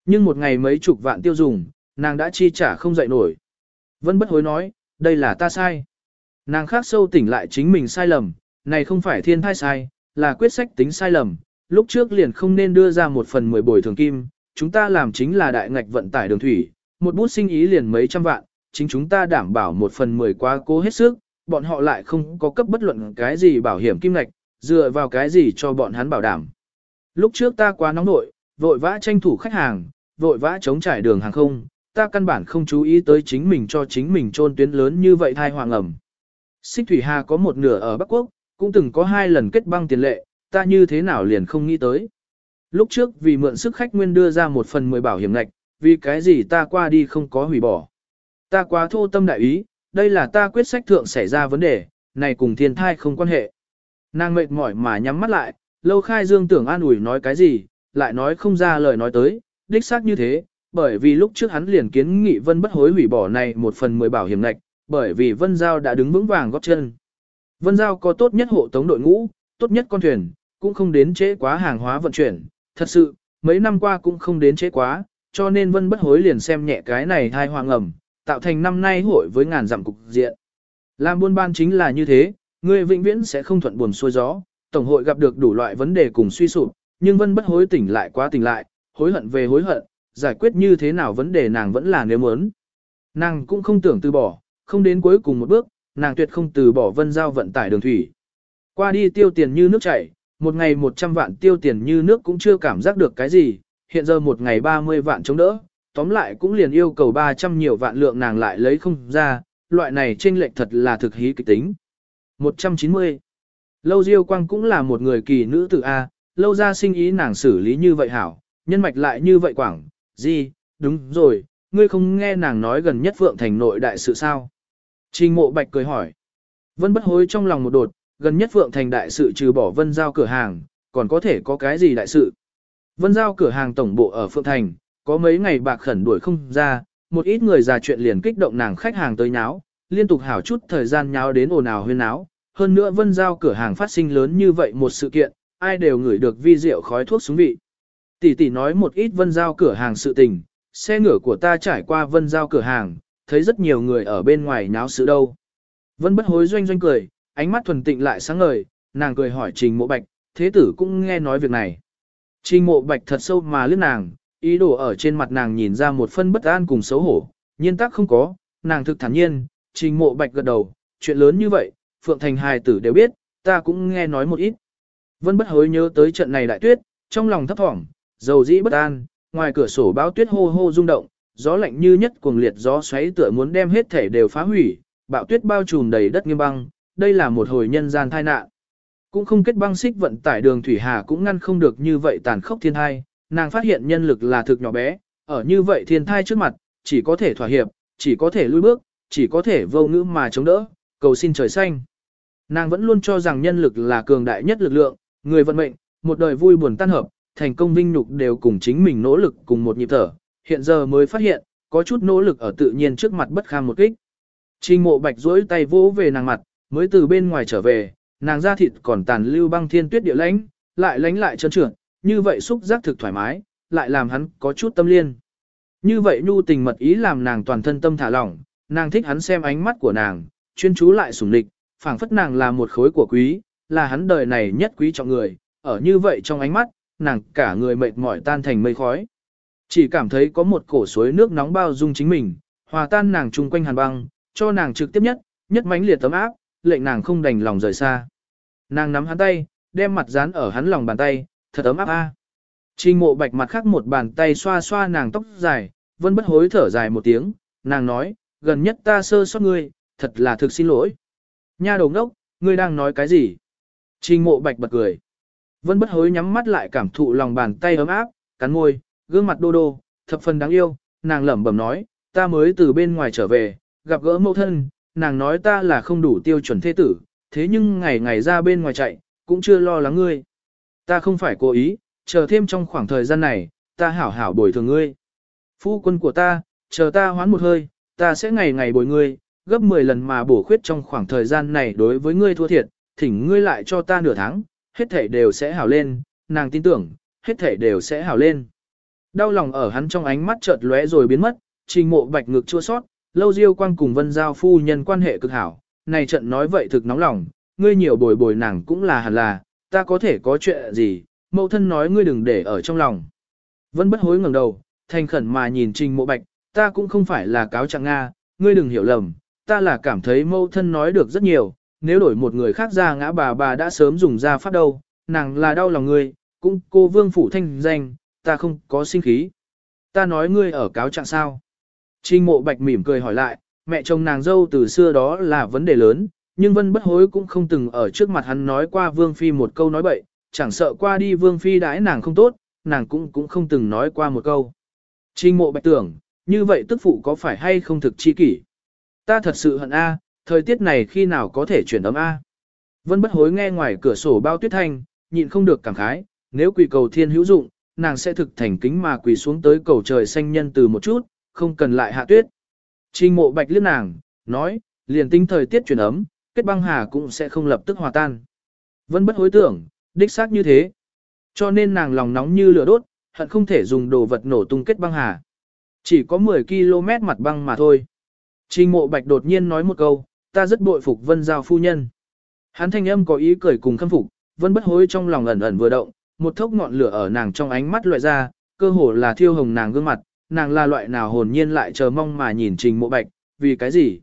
Nhưng một ngày mấy chục vạn tiêu dùng, nàng đã chi trả không dậy nổi. Vân bất hối nói, đây là ta sai. Nàng khác sâu tỉnh lại chính mình sai lầm, này không phải thiên thai sai, là quyết sách tính sai lầm, lúc trước liền không nên đưa ra một phần mười bồi thường kim, chúng ta làm chính là đại ngạch vận tải đường thủy, một bút sinh ý liền mấy trăm vạn, chính chúng ta đảm bảo một phần mười quá cố hết sức, bọn họ lại không có cấp bất luận cái gì bảo hiểm kim ngạch, dựa vào cái gì cho bọn hắn bảo đảm. Lúc trước ta quá nóng nội, vội vã tranh thủ khách hàng, vội vã chống trải đường hàng không, ta căn bản không chú ý tới chính mình cho chính mình trôn tuyến lớn như vậy thai hoàng ẩm. Xích Thủy Hà có một nửa ở Bắc Quốc, cũng từng có hai lần kết băng tiền lệ, ta như thế nào liền không nghĩ tới. Lúc trước vì mượn sức khách nguyên đưa ra một phần mười bảo hiểm ngạch, vì cái gì ta qua đi không có hủy bỏ. Ta quá thô tâm đại ý, đây là ta quyết sách thượng xảy ra vấn đề, này cùng thiên thai không quan hệ. Nàng mệt mỏi mà nhắm mắt lại, lâu khai dương tưởng an ủi nói cái gì, lại nói không ra lời nói tới, đích xác như thế, bởi vì lúc trước hắn liền kiến nghị vân bất hối hủy bỏ này một phần mười bảo hiểm ngạch, bởi vì vân giao đã đứng vững vàng góp chân. Vân giao có tốt nhất hộ tống đội ngũ, tốt nhất con thuyền, cũng không đến trễ quá hàng hóa vận chuyển, thật sự, mấy năm qua cũng không đến trễ quá, cho nên vân bất hối liền xem nhẹ cái này thai hoàng ẩm, tạo thành năm nay hội với ngàn dặm cục diện. Làm buôn ban chính là như thế, người vĩnh viễn sẽ không thuận buồm xuôi gió, tổng hội gặp được đủ loại vấn đề cùng suy sụp, nhưng vân bất hối tỉnh lại quá tỉnh lại, hối hận về hối hận, giải quyết như thế nào vấn đề nàng vẫn là nếu muốn. Nàng cũng không tưởng từ bỏ, không đến cuối cùng một bước, nàng tuyệt không từ bỏ vân giao vận tải đường thủy. Qua đi tiêu tiền như nước chảy, một ngày 100 vạn tiêu tiền như nước cũng chưa cảm giác được cái gì, hiện giờ một ngày 30 vạn chống đỡ, tóm lại cũng liền yêu cầu 300 nhiều vạn lượng nàng lại lấy không ra, loại này chênh lệch thật là thực hí kịch tính. 190. Lâu Diêu Quang cũng là một người kỳ nữ tử A, lâu ra sinh ý nàng xử lý như vậy hảo, nhân mạch lại như vậy quảng, gì, đúng rồi, ngươi không nghe nàng nói gần nhất Phượng Thành nội đại sự sao. Trình mộ bạch cười hỏi. Vân bất hối trong lòng một đột, gần nhất Phượng Thành đại sự trừ bỏ vân giao cửa hàng, còn có thể có cái gì đại sự. Vân giao cửa hàng tổng bộ ở Phượng Thành, có mấy ngày bạc khẩn đuổi không ra, một ít người già chuyện liền kích động nàng khách hàng tới nháo, liên tục hảo chút thời gian nháo đến ồn ào huyên náo. Hơn nữa vân giao cửa hàng phát sinh lớn như vậy một sự kiện, ai đều ngửi được vi rượu khói thuốc súng vị. Tỷ tỷ nói một ít vân giao cửa hàng sự tình, xe ngựa của ta trải qua vân giao cửa hàng, thấy rất nhiều người ở bên ngoài nháo sự đâu. Vân bất hối doanh doanh cười, ánh mắt thuần tịnh lại sáng ngời, nàng cười hỏi trình mộ bạch, thế tử cũng nghe nói việc này. Trình mộ bạch thật sâu mà lướt nàng, Ý đồ ở trên mặt nàng nhìn ra một phân bất an cùng xấu hổ, nhiên tắc không có, nàng thực thản nhiên, trình mộ bạch gật đầu, chuyện lớn như vậy, Phượng Thành hài tử đều biết, ta cũng nghe nói một ít. Vân bất hối nhớ tới trận này đại tuyết, trong lòng thấp thỏm, dầu dĩ bất an, ngoài cửa sổ báo tuyết hô hô rung động, gió lạnh như nhất cuồng liệt gió xoáy tựa muốn đem hết thể đều phá hủy, bão tuyết bao trùm đầy đất nghiêm băng, đây là một hồi nhân gian tai nạn. Cũng không kết băng xích vận tải đường thủy hà cũng ngăn không được như vậy tàn khốc thiên hai, nàng phát hiện nhân lực là thực nhỏ bé, ở như vậy thiên thai trước mặt, chỉ có thể thỏa hiệp, chỉ có thể lui bước, chỉ có thể vô ngữ mà chống đỡ, cầu xin trời xanh. Nàng vẫn luôn cho rằng nhân lực là cường đại nhất lực lượng, người vận mệnh, một đời vui buồn tan hợp, thành công vinh nhục đều cùng chính mình nỗ lực cùng một nhịp thở, hiện giờ mới phát hiện, có chút nỗ lực ở tự nhiên trước mặt bất kham một kích. Trình mộ bạch duỗi tay vỗ về nàng mặt, mới từ bên ngoài trở về, nàng da thịt còn tàn lưu băng thiên tuyết địa lãnh, lại lánh lại trơn trượt, như vậy xúc giác thực thoải mái, lại làm hắn có chút tâm liên. Như vậy nhu tình mật ý làm nàng toàn thân tâm thả lỏng, nàng thích hắn xem ánh mắt của nàng, chuyên chú lại sủng lịch, phảng phất nàng là một khối của quý, là hắn đời này nhất quý trọng người, ở như vậy trong ánh mắt, nàng cả người mệt mỏi tan thành mây khói. Chỉ cảm thấy có một cổ suối nước nóng bao dung chính mình, hòa tan nàng chung quanh hàn băng, cho nàng trực tiếp nhất, nhất mãnh liệt tấm áp, lệnh nàng không đành lòng rời xa. Nàng nắm hắn tay, đem mặt dán ở hắn lòng bàn tay, thật ấm áp a. Trình mộ bạch mặt khác một bàn tay xoa xoa nàng tóc dài, vẫn bất hối thở dài một tiếng, nàng nói, gần nhất ta sơ sót ngươi, thật là thực xin lỗi. Nha đầu ngốc, ngươi đang nói cái gì? Trình mộ bạch bật cười. Vân bất hối nhắm mắt lại cảm thụ lòng bàn tay ấm áp, cắn môi, gương mặt đô đô, thập phần đáng yêu, nàng lẩm bẩm nói, ta mới từ bên ngoài trở về, gặp gỡ mẫu thân, nàng nói ta là không đủ tiêu chuẩn thế tử, thế nhưng ngày ngày ra bên ngoài chạy, cũng chưa lo lắng ngươi. Ta không phải cố ý, chờ thêm trong khoảng thời gian này, ta hảo hảo bồi thường ngươi. Phu quân của ta, chờ ta hoán một hơi, ta sẽ ngày ngày bồi ngươi, gấp 10 lần mà bổ khuyết trong khoảng thời gian này đối với ngươi thua thiệt, thỉnh ngươi lại cho ta nửa tháng, hết thể đều sẽ hảo lên, nàng tin tưởng, hết thể đều sẽ hảo lên. Đau lòng ở hắn trong ánh mắt chợt lóe rồi biến mất, trình mộ bạch ngực chua sót, lâu diêu quang cùng vân giao phu nhân quan hệ cực hảo, này trận nói vậy thực nóng lòng, ngươi nhiều bồi bồi nàng cũng là hẳn là, ta có thể có chuyện gì, mẫu thân nói ngươi đừng để ở trong lòng. Vân bất hối ngẩng đầu, thành khẩn mà nhìn trình mộ bạch, ta cũng không phải là cáo trạng Nga, ngươi đừng hiểu lầm, ta là cảm thấy mẫu thân nói được rất nhiều, nếu đổi một người khác ra ngã bà bà đã sớm dùng ra phát đâu, nàng là đau lòng ngươi, cũng cô vương phủ thanh danh, ta không có sinh khí. Ta nói ngươi ở cáo trạng sao? Trình mộ bạch mỉm cười hỏi lại, mẹ chồng nàng dâu từ xưa đó là vấn đề lớn, nhưng vân bất hối cũng không từng ở trước mặt hắn nói qua vương phi một câu nói bậy, chẳng sợ qua đi vương phi đãi nàng không tốt, nàng cũng cũng không từng nói qua một câu. Trình mộ bạch tưởng, như vậy tức phụ có phải hay không thực chi kỷ? Ta thật sự hận A, thời tiết này khi nào có thể chuyển ấm A? Vân bất hối nghe ngoài cửa sổ bao tuyết thanh, nhịn không được cảm khái, nếu quỳ cầu thiên hữu dụng, nàng sẽ thực thành kính mà quỳ xuống tới cầu trời xanh nhân từ một chút, không cần lại hạ tuyết. Trình mộ bạch liếc nàng, nói, liền tính thời tiết chuyển ấm, kết băng hà cũng sẽ không lập tức hòa tan. Vân bất hối tưởng, đích xác như thế. Cho nên nàng lòng nóng như lửa đốt, hận không thể dùng đồ vật nổ tung kết băng hà. Chỉ có 10 km mặt băng mà thôi. Trình mộ bạch đột nhiên nói một câu, ta rất bội phục vân giao phu nhân. Hắn thanh âm có ý cười cùng khâm phục, vân bất hối trong lòng ẩn ẩn vừa động, một thốc ngọn lửa ở nàng trong ánh mắt loại ra, cơ hồ là thiêu hồng nàng gương mặt, nàng là loại nào hồn nhiên lại chờ mong mà nhìn trình mộ bạch, vì cái gì?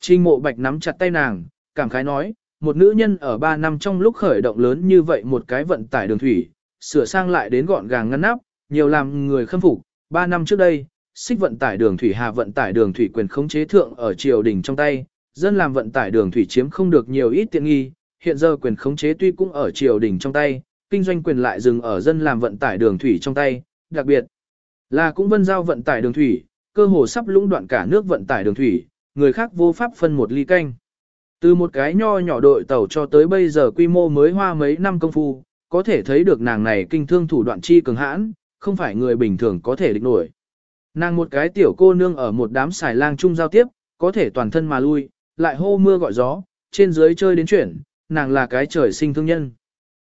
Trình mộ bạch nắm chặt tay nàng, cảm khái nói, một nữ nhân ở 3 năm trong lúc khởi động lớn như vậy một cái vận tải đường thủy, sửa sang lại đến gọn gàng ngăn nắp, nhiều làm người khâm phục. 3 năm trước đây, xích vận tải đường thủy hà vận tải đường thủy quyền khống chế thượng ở triều đình trong tay, dân làm vận tải đường thủy chiếm không được nhiều ít tiện nghi, hiện giờ quyền khống chế tuy cũng ở triều đình trong tay, kinh doanh quyền lại dừng ở dân làm vận tải đường thủy trong tay, đặc biệt là cũng vân giao vận tải đường thủy, cơ hồ sắp lũng đoạn cả nước vận tải đường thủy, người khác vô pháp phân một ly canh. Từ một cái nho nhỏ đội tàu cho tới bây giờ quy mô mới hoa mấy năm công phu, có thể thấy được nàng này kinh thương thủ đoạn chi cường hãn, không phải người bình thường có thể địch nổi. Nàng một cái tiểu cô nương ở một đám xài lang chung giao tiếp, có thể toàn thân mà lui, lại hô mưa gọi gió, trên dưới chơi đến chuyển, nàng là cái trời sinh thương nhân.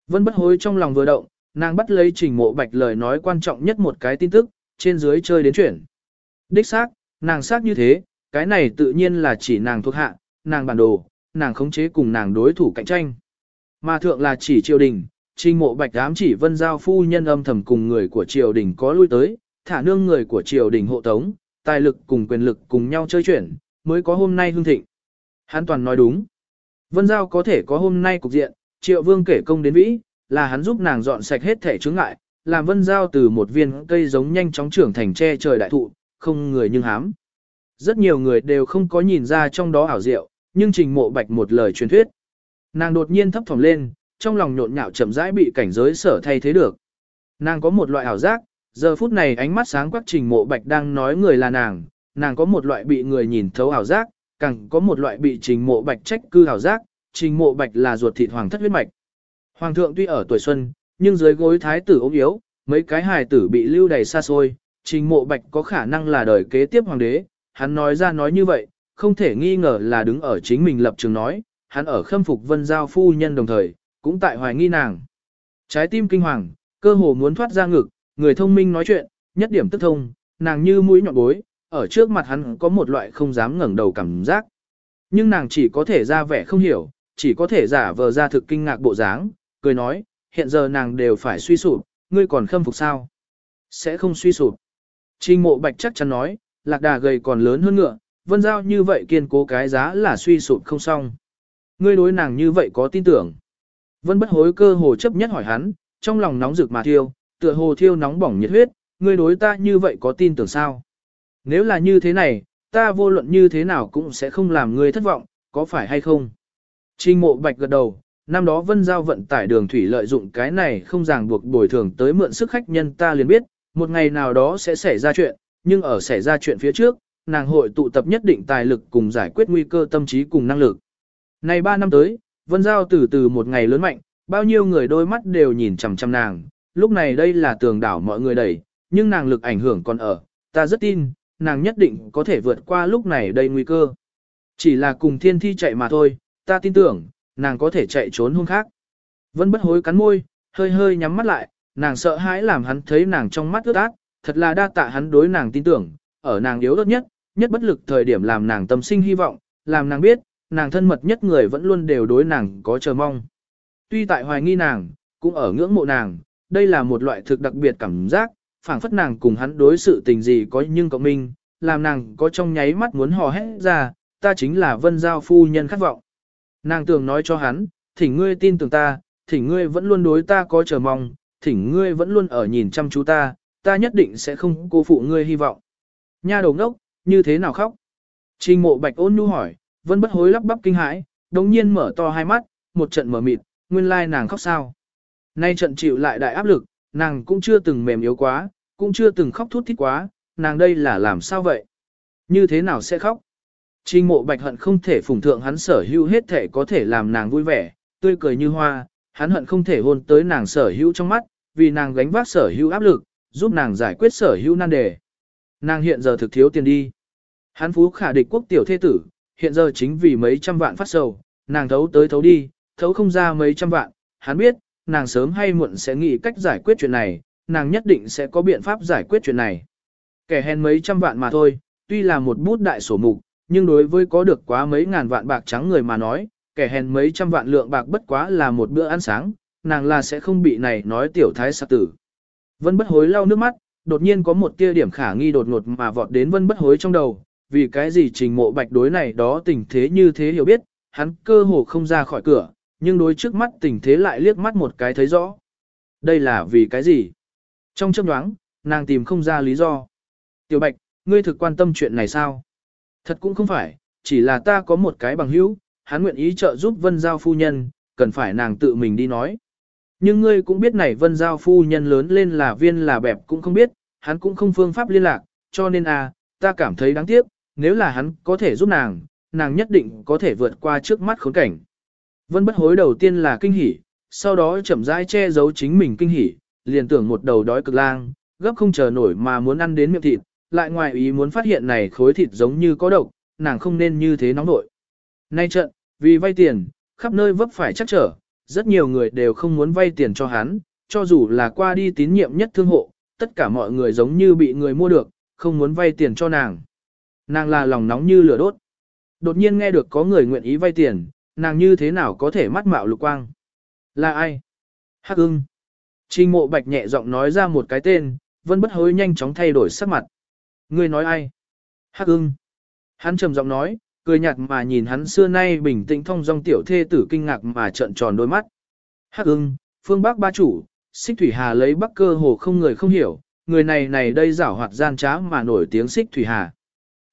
Vân bất hối trong lòng vừa động, nàng bắt lấy trình mộ bạch lời nói quan trọng nhất một cái tin tức, trên dưới chơi đến chuyển. Đích xác, nàng xác như thế, cái này tự nhiên là chỉ nàng thuộc hạ, nàng bản đồ, nàng khống chế cùng nàng đối thủ cạnh tranh. Mà thượng là chỉ triều đình, trình mộ bạch ám chỉ vân giao phu nhân âm thầm cùng người của triều đình có lui tới, thả nương người của triều đình hộ tống, tài lực cùng quyền lực cùng nhau chơi chuyển, mới có hôm nay hương thịnh. Hắn toàn nói đúng. Vân giao có thể có hôm nay cục diện, triệu vương kể công đến vĩ, là hắn giúp nàng dọn sạch hết thể chướng ngại, làm vân giao từ một viên cây giống nhanh chóng trưởng thành che trời đại thụ, không người nhưng hám. Rất nhiều người đều không có nhìn ra trong đó ảo diệu, nhưng trình mộ bạch một lời truyền thuyết. Nàng đột nhiên thấp thỏm lên, trong lòng nhộn nhạo chậm rãi bị cảnh giới sở thay thế được. Nàng có một loại ảo giác, giờ phút này ánh mắt sáng quắc trình mộ bạch đang nói người là nàng, nàng có một loại bị người nhìn thấu ảo giác, càng có một loại bị trình mộ bạch trách cư ảo giác, trình mộ bạch là ruột thịt hoàng thất huyết mạch. Hoàng thượng tuy ở tuổi xuân, nhưng dưới gối thái tử ốm yếu, mấy cái hài tử bị lưu đầy xa xôi, trình mộ bạch có khả năng là đời kế tiếp hoàng đế, hắn nói ra nói như vậy, không thể nghi ngờ là đứng ở chính mình lập trường nói, hắn ở khâm phục vân giao phu nhân đồng thời, cũng tại hoài nghi nàng. Trái tim kinh hoàng, cơ hồ muốn thoát ra ngực, người thông minh nói chuyện, nhất điểm tức thông, nàng như mũi nhọn bối, ở trước mặt hắn có một loại không dám ngẩng đầu cảm giác. Nhưng nàng chỉ có thể ra vẻ không hiểu, chỉ có thể giả vờ ra thực kinh ngạc bộ dáng, cười nói, hiện giờ nàng đều phải suy sụp, ngươi còn khâm phục sao? Sẽ không suy sụp. Trình mộ bạch chắc chắn nói, lạc đà gầy còn lớn hơn ngựa, vân giao như vậy kiên cố cái giá là suy sụp không xong. Ngươi đối nàng như vậy có tin tưởng. Vân bất hối cơ hồ chấp nhất hỏi hắn, trong lòng nóng rực mà thiêu, tựa hồ thiêu nóng bỏng nhiệt huyết, ngươi đối ta như vậy có tin tưởng sao? Nếu là như thế này, ta vô luận như thế nào cũng sẽ không làm ngươi thất vọng, có phải hay không? Trình mộ bạch gật đầu, năm đó vân giao vận tải đường thủy lợi dụng cái này không ràng buộc bồi thường tới mượn sức khách nhân ta liền biết, một ngày nào đó sẽ xảy ra chuyện, nhưng ở xảy ra chuyện phía trước, nàng hội tụ tập nhất định tài lực cùng giải quyết nguy cơ tâm trí cùng năng lực. Này 3 năm tới, Vân Giao từ từ một ngày lớn mạnh, bao nhiêu người đôi mắt đều nhìn chằm chằm nàng, lúc này đây là tường đảo mọi người đẩy, nhưng nàng lực ảnh hưởng còn ở, ta rất tin, nàng nhất định có thể vượt qua lúc này đây nguy cơ. Chỉ là cùng thiên thi chạy mà thôi, ta tin tưởng, nàng có thể chạy trốn hung khác. Vân bất hối cắn môi, hơi hơi nhắm mắt lại, nàng sợ hãi làm hắn thấy nàng trong mắt ướt át, thật là đa tạ hắn đối nàng tin tưởng, ở nàng yếu ớt nhất, nhất bất lực thời điểm làm nàng tâm sinh hy vọng, làm nàng biết, nàng thân mật nhất người vẫn luôn đều đối nàng có chờ mong. Tuy tại hoài nghi nàng, cũng ở ngưỡng mộ nàng, đây là một loại thực đặc biệt cảm giác, phảng phất nàng cùng hắn đối sự tình gì có nhưng cộng minh, làm nàng có trong nháy mắt muốn hò hét ra, ta chính là vân giao phu nhân khát vọng. Nàng tưởng nói cho hắn, thỉnh ngươi tin tưởng ta, thỉnh ngươi vẫn luôn đối ta có chờ mong, thỉnh ngươi vẫn luôn ở nhìn chăm chú ta, ta nhất định sẽ không cô phụ ngươi hy vọng. Nha đầu ngốc, như thế nào khóc? Trình mộ bạch ôn nhu hỏi, vẫn bất hối lắp bắp kinh hãi, đồng nhiên mở to hai mắt, một trận mở mịt, nguyên lai nàng khóc sao. Nay trận chịu lại đại áp lực, nàng cũng chưa từng mềm yếu quá, cũng chưa từng khóc thút thít quá, nàng đây là làm sao vậy? Như thế nào sẽ khóc? Trình mộ bạch hận không thể phủng thượng hắn sở hữu hết thể có thể làm nàng vui vẻ, tươi cười như hoa, hắn hận không thể hôn tới nàng sở hữu trong mắt, vì nàng gánh vác sở hữu áp lực, giúp nàng giải quyết sở hữu nan đề. Nàng hiện giờ thực thiếu tiền đi. Hán phú khả địch quốc tiểu thế tử, hiện giờ chính vì mấy trăm vạn phát sầu, nàng thấu tới thấu đi, thấu không ra mấy trăm vạn, hắn biết, nàng sớm hay muộn sẽ nghĩ cách giải quyết chuyện này, nàng nhất định sẽ có biện pháp giải quyết chuyện này. Kẻ hèn mấy trăm vạn mà thôi, tuy là một bút đại sổ mục, nhưng đối với có được quá mấy ngàn vạn bạc trắng người mà nói, kẻ hèn mấy trăm vạn lượng bạc bất quá là một bữa ăn sáng, nàng là sẽ không bị này nói tiểu thái sạc tử. Vân bất hối lau nước mắt, đột nhiên có một tia điểm khả nghi đột ngột mà vọt đến vân bất hối trong đầu, vì cái gì trình mộ bạch đối này đó tình thế như thế hiểu biết, hắn cơ hồ không ra khỏi cửa, nhưng đối trước mắt tình thế lại liếc mắt một cái thấy rõ. Đây là vì cái gì? Trong chấp đoáng, nàng tìm không ra lý do. Tiểu bạch, ngươi thực quan tâm chuyện này sao? Thật cũng không phải, chỉ là ta có một cái bằng hữu, hắn nguyện ý trợ giúp vân giao phu nhân, cần phải nàng tự mình đi nói. Nhưng ngươi cũng biết này vân giao phu nhân lớn lên là viên là bẹp cũng không biết, hắn cũng không phương pháp liên lạc, cho nên à, ta cảm thấy đáng tiếc, nếu là hắn có thể giúp nàng, nàng nhất định có thể vượt qua trước mắt khốn cảnh. Vân bất hối đầu tiên là kinh hỉ, sau đó chậm rãi che giấu chính mình kinh hỉ, liền tưởng một đầu đói cực lang, gấp không chờ nổi mà muốn ăn đến miệng thịt, lại ngoài ý muốn phát hiện này khối thịt giống như có độc, nàng không nên như thế nóng nội. Nay trận, vì vay tiền, khắp nơi vấp phải chắc trở, rất nhiều người đều không muốn vay tiền cho hắn, cho dù là qua đi tín nhiệm nhất thương hộ, tất cả mọi người giống như bị người mua được, không muốn vay tiền cho nàng. Nàng là lòng nóng như lửa đốt. Đột nhiên nghe được có người nguyện ý vay tiền, nàng như thế nào có thể mắt mạo lục quang. Là ai? Hắc ưng. Trình mộ bạch nhẹ giọng nói ra một cái tên, vân bất hối nhanh chóng thay đổi sắc mặt. Ngươi nói ai? Hắc ưng. Hắn trầm giọng nói, cười nhạt mà nhìn hắn xưa nay bình tĩnh thông dong tiểu thê tử kinh ngạc mà trợn tròn đôi mắt. Hắc ưng, phương Bắc ba chủ, xích thủy hà lấy bắc cơ hồ không người không hiểu, người này này đây giảo hoạt gian trá mà nổi tiếng xích thủy hà.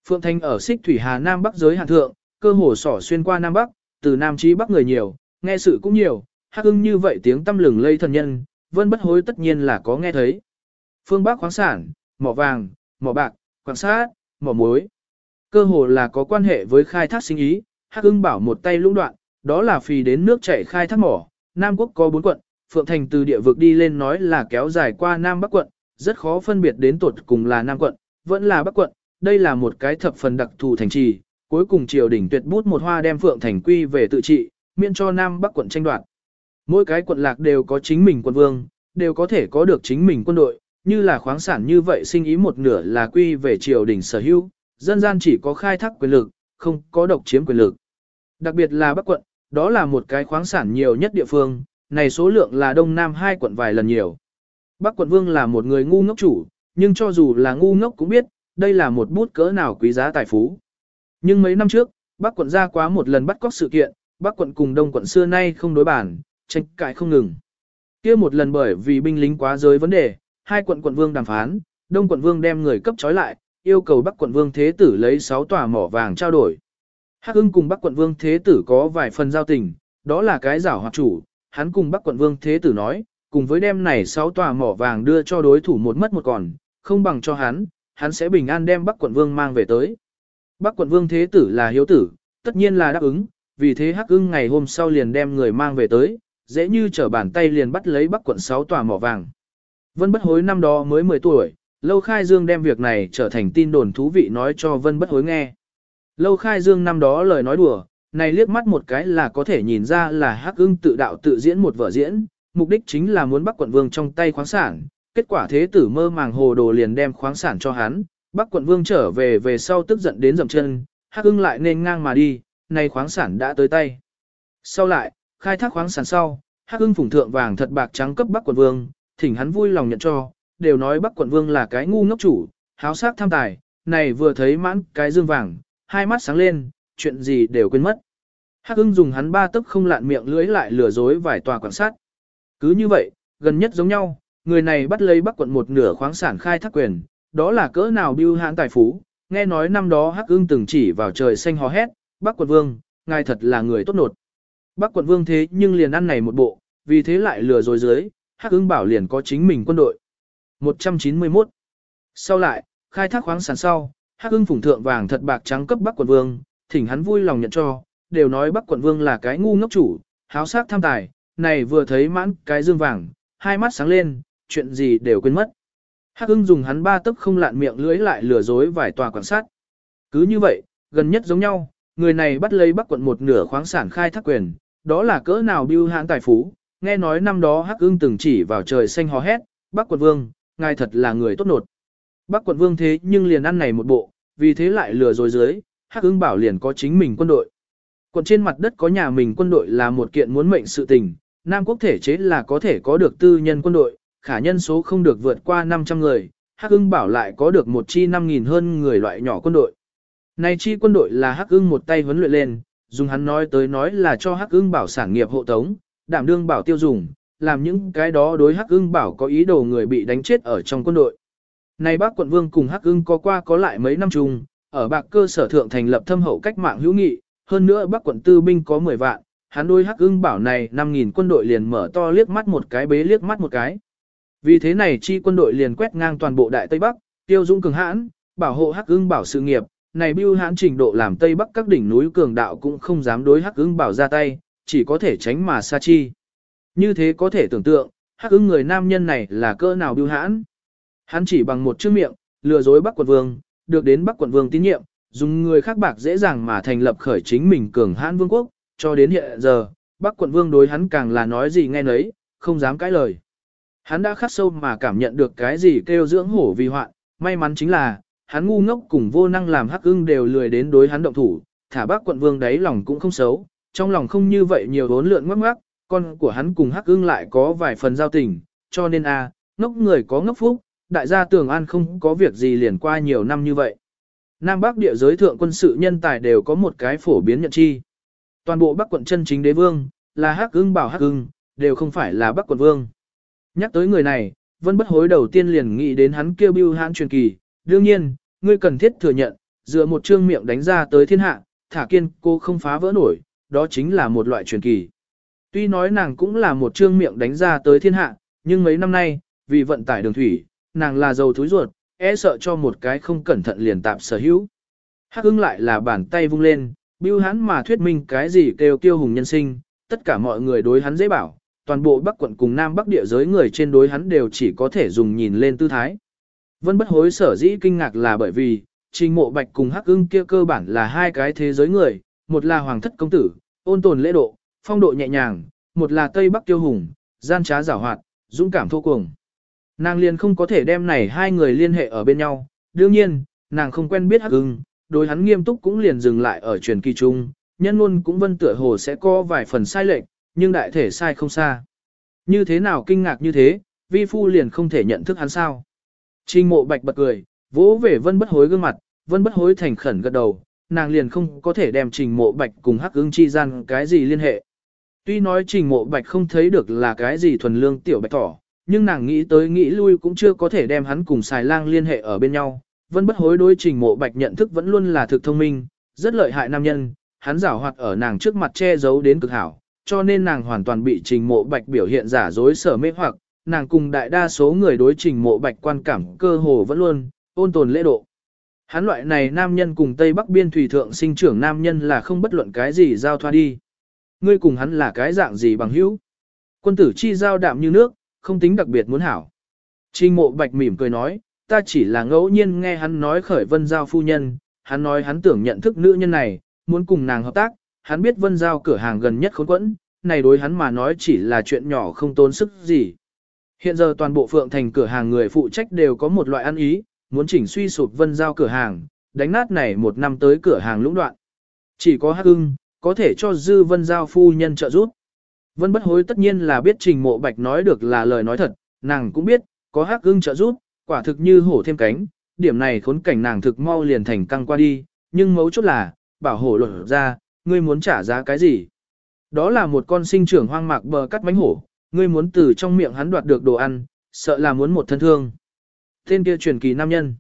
Phượng Thanh ở xích thủy hà Nam Bắc giới hạn thượng, cơ hồ sỏ xuyên qua Nam Bắc, từ Nam chí Bắc người nhiều, nghe sự cũng nhiều, hắc ưng như vậy tiếng tâm lừng lây thần nhân, vân bất hối tất nhiên là có nghe thấy. Phương Bắc khoáng sản, mỏ vàng, mỏ bạc, quan sát, mỏ muối, cơ hồ là có quan hệ với khai thác sinh ý, Hắc ưng bảo một tay lũng đoạn, đó là phì đến nước chảy khai thác mỏ, Nam Quốc có bốn quận, Phượng Thành từ địa vực đi lên nói là kéo dài qua Nam Bắc quận, rất khó phân biệt đến tuột cùng là Nam quận, vẫn là Bắc quận, đây là một cái thập phần đặc thù thành trì, cuối cùng triều đình tuyệt bút một hoa đem Phượng Thành quy về tự trị, miễn cho Nam Bắc quận tranh đoạt. Mỗi cái quận lạc đều có chính mình quân vương, đều có thể có được chính mình quân đội, như là khoáng sản như vậy sinh ý một nửa là quy về triều đình sở hữu, dân gian chỉ có khai thác quyền lực, không có độc chiếm quyền lực. Đặc biệt là Bắc quận, đó là một cái khoáng sản nhiều nhất địa phương, này số lượng là đông nam hai quận vài lần nhiều. Bắc quận vương là một người ngu ngốc chủ, nhưng cho dù là ngu ngốc cũng biết, đây là một bút cỡ nào quý giá tài phú. Nhưng mấy năm trước, Bắc quận ra quá một lần bắt cóc sự kiện, Bắc quận cùng Đông quận xưa nay không đối bản, tranh cãi không ngừng. kia một lần bởi vì binh lính quá giới vấn đề, hai quận quận vương đàm phán, Đông quận vương đem người cấp trói lại, yêu cầu Bắc quận vương thế tử lấy 6 tòa mỏ vàng trao đổi. Hắc ưng cùng Bắc quận vương thế tử có vài phần giao tình, đó là cái giảo hoạt chủ, hắn cùng Bắc quận vương thế tử nói, cùng với đem này 6 tòa mỏ vàng đưa cho đối thủ một mất một còn, không bằng cho hắn, hắn sẽ bình an đem Bắc quận vương mang về tới. Bắc quận vương thế tử là hiếu tử, tất nhiên là đáp ứng, vì thế Hắc ưng ngày hôm sau liền đem người mang về tới, dễ như trở bàn tay liền bắt lấy Bắc quận 6 tòa mỏ vàng. Vân bất hối năm đó mới 10 tuổi, Lâu Khai Dương đem việc này trở thành tin đồn thú vị nói cho Vân bất hối nghe. Lâu Khai Dương năm đó lời nói đùa, này liếc mắt một cái là có thể nhìn ra là Hắc ưng tự đạo tự diễn một vở diễn, mục đích chính là muốn Bắc quận vương trong tay khoáng sản, kết quả thế tử mơ màng hồ đồ liền đem khoáng sản cho hắn, Bắc quận vương trở về về sau tức giận đến dậm chân, Hắc ưng lại nên ngang mà đi, nay khoáng sản đã tới tay. Sau lại, khai thác khoáng sản sau, Hắc ưng phủng thượng vàng thật bạc trắng cấp Bắc quận vương, thỉnh hắn vui lòng nhận cho, đều nói Bắc quận vương là cái ngu ngốc chủ, háo sắc tham tài, này vừa thấy mãn cái dương vàng, hai mắt sáng lên, chuyện gì đều quên mất. Hắc ưng dùng hắn ba tức không lạn miệng lưỡi lại lừa dối vài tòa quan sát. Cứ như vậy, gần nhất giống nhau, người này bắt lấy Bắc quận một nửa khoáng sản khai thác quyền, đó là cỡ nào biêu hãn tài phú, nghe nói năm đó Hắc ưng từng chỉ vào trời xanh hò hét, Bắc quận vương, ngài thật là người tốt nột. Bắc quận vương thế nhưng liền ăn này một bộ, vì thế lại lừa dối dưới, Hắc ưng bảo liền có chính mình quân đội. 191. Sau lại, khai thác khoáng sản sau, Hắc ưng phủng thượng vàng thật bạc trắng cấp Bắc quận vương, thỉnh hắn vui lòng nhận cho, đều nói Bắc quận vương là cái ngu ngốc chủ, háo sắc tham tài, này vừa thấy mãn cái dương vàng, hai mắt sáng lên, chuyện gì đều quên mất. Hắc ưng dùng hắn ba tấc không lạn miệng lưỡi lại lừa dối vài tòa quan sát. Cứ như vậy, gần nhất giống nhau, người này bắt lấy Bắc quận một nửa khoáng sản khai thác quyền, đó là cỡ nào biêu hãn tài phú, nghe nói năm đó Hắc ưng từng chỉ vào trời xanh hò hét, Bắc quận vương, ngài thật là người tốt nột. Bắc quận vương thế nhưng liền ăn này một bộ, vì thế lại lừa dối dưới, Hắc ưng bảo liền có chính mình quân đội. Quận trên mặt đất có nhà mình quân đội là một kiện muốn mệnh sự tình, Nam quốc thể chế là có thể có được tư nhân quân đội, khả nhân số không được vượt qua 500 người, Hắc ưng bảo lại có được một chi 5.000 hơn người loại nhỏ quân đội. Này chi quân đội là Hắc ưng một tay huấn luyện lên, dùng hắn nói tới nói là cho Hắc ưng bảo sản nghiệp hộ tống, đảm đương bảo tiêu dùng, làm những cái đó đối Hắc ưng bảo có ý đồ người bị đánh chết ở trong quân đội. Này bác quận vương cùng Hắc ưng có qua có lại mấy năm chung, ở bạc cơ sở thượng thành lập thâm hậu cách mạng hữu nghị, hơn nữa bắc quận tư binh có 10 vạn, hắn đôi hắc ưng bảo này 5.000 quân đội liền mở to liếc mắt một cái bế liếc mắt một cái. Vì thế này chi quân đội liền quét ngang toàn bộ đại Tây Bắc, tiêu dung cường hãn, bảo hộ hắc ưng bảo sự nghiệp, này bưu hãn trình độ làm Tây Bắc các đỉnh núi cường đạo cũng không dám đối hắc ưng bảo ra tay, chỉ có thể tránh mà xa chi. Như thế có thể tưởng tượng, hắc ưng người nam nhân này là cỡ nào bưu hãn. Hắn chỉ bằng một chữ miệng, lừa dối Bắc quận vương, được đến Bắc quận vương tín nhiệm, dùng người khác bạc dễ dàng mà thành lập khởi chính mình cường hãn vương quốc, cho đến hiện giờ, Bắc quận vương đối hắn càng là nói gì nghe nấy, không dám cãi lời. Hắn đã khắc sâu mà cảm nhận được cái gì kêu dưỡng hổ vì hoạn, may mắn chính là, hắn ngu ngốc cùng vô năng làm hắc ưng đều lười đến đối hắn động thủ, thả Bắc quận vương đấy lòng cũng không xấu, trong lòng không như vậy nhiều vốn lượn ngoắc ngoắc, con của hắn cùng hắc ưng lại có vài phần giao tình, cho nên a ngốc người có ngốc phúc, đại gia tường an không có việc gì liền qua nhiều năm như vậy. Nam Bắc địa giới thượng quân sự nhân tài đều có một cái phổ biến nhận chi. Toàn bộ Bắc quận chân chính đế vương, là Hắc Ưng bảo Hắc Ưng, đều không phải là Bắc quận vương. Nhắc tới người này, Vân Bất Hối đầu tiên liền nghĩ đến hắn kêu bưu hãn truyền kỳ, đương nhiên, ngươi cần thiết thừa nhận, dựa một trương miệng đánh ra tới thiên hạ, thả kiên cô không phá vỡ nổi, đó chính là một loại truyền kỳ. Tuy nói nàng cũng là một trương miệng đánh ra tới thiên hạ, nhưng mấy năm nay, vì vận tải đường thủy, nàng là giàu thúi ruột, e sợ cho một cái không cẩn thận liền tạp sở hữu. Hắc ưng lại là bàn tay vung lên, bưu hắn mà thuyết minh cái gì kêu tiêu hùng nhân sinh, tất cả mọi người đối hắn dễ bảo, toàn bộ Bắc quận cùng Nam Bắc địa giới người trên đối hắn đều chỉ có thể dùng nhìn lên tư thái. Vân bất hối sở dĩ kinh ngạc là bởi vì, trình mộ bạch cùng hắc ưng kia cơ bản là hai cái thế giới người, một là hoàng thất công tử, ôn tồn lễ độ, phong độ nhẹ nhàng, một là Tây Bắc tiêu hùng, gian trá giảo hoạt, dũng cảm thô cuồng. Nàng liền không có thể đem này hai người liên hệ ở bên nhau, đương nhiên, nàng không quen biết hắc ưng, đối hắn nghiêm túc cũng liền dừng lại ở truyền kỳ trung, nhân luôn cũng vân tựa hồ sẽ có vài phần sai lệch, nhưng đại thể sai không xa. Như thế nào kinh ngạc như thế, vi phu liền không thể nhận thức hắn sao. Trình mộ bạch bật cười, vỗ về vân bất hối gương mặt, vân bất hối thành khẩn gật đầu, nàng liền không có thể đem trình mộ bạch cùng hắc ứng chi gian cái gì liên hệ. Tuy nói trình mộ bạch không thấy được là cái gì thuần lương tiểu bạch tỏ, nhưng nàng nghĩ tới nghĩ lui cũng chưa có thể đem hắn cùng xài lang liên hệ ở bên nhau. Vân bất hối đối trình mộ bạch nhận thức vẫn luôn là thực thông minh, rất lợi hại nam nhân, hắn giảo hoạt ở nàng trước mặt che giấu đến cực hảo, cho nên nàng hoàn toàn bị trình mộ bạch biểu hiện giả dối sở mê hoặc, nàng cùng đại đa số người đối trình mộ bạch quan cảm cơ hồ vẫn luôn, ôn tồn lễ độ. Hắn loại này nam nhân cùng Tây Bắc biên thủy thượng sinh trưởng nam nhân là không bất luận cái gì giao thoa đi. Ngươi cùng hắn là cái dạng gì bằng hữu. Quân tử chi giao đạm như nước, không tính đặc biệt muốn hảo. Trình mộ bạch mỉm cười nói, ta chỉ là ngẫu nhiên nghe hắn nói khởi vân giao phu nhân, hắn nói hắn tưởng nhận thức nữ nhân này, muốn cùng nàng hợp tác, hắn biết vân giao cửa hàng gần nhất khốn quẫn, này đối hắn mà nói chỉ là chuyện nhỏ không tốn sức gì. Hiện giờ toàn bộ phượng thành cửa hàng người phụ trách đều có một loại ăn ý, muốn chỉnh suy sụp vân giao cửa hàng, đánh nát này một năm tới cửa hàng lũng đoạn. Chỉ có hắc ưng, có thể cho dư vân giao phu nhân trợ giúp. Vân bất hối tất nhiên là biết trình mộ bạch nói được là lời nói thật, nàng cũng biết, có hắc ưng trợ giúp, quả thực như hổ thêm cánh, điểm này khốn cảnh nàng thực mau liền thành căng qua đi, nhưng mấu chốt là, bảo hổ lột ra, ngươi muốn trả giá cái gì? Đó là một con sinh trưởng hoang mạc bờ cắt bánh hổ, ngươi muốn từ trong miệng hắn đoạt được đồ ăn, sợ là muốn một thân thương. Tên kia truyền kỳ nam nhân.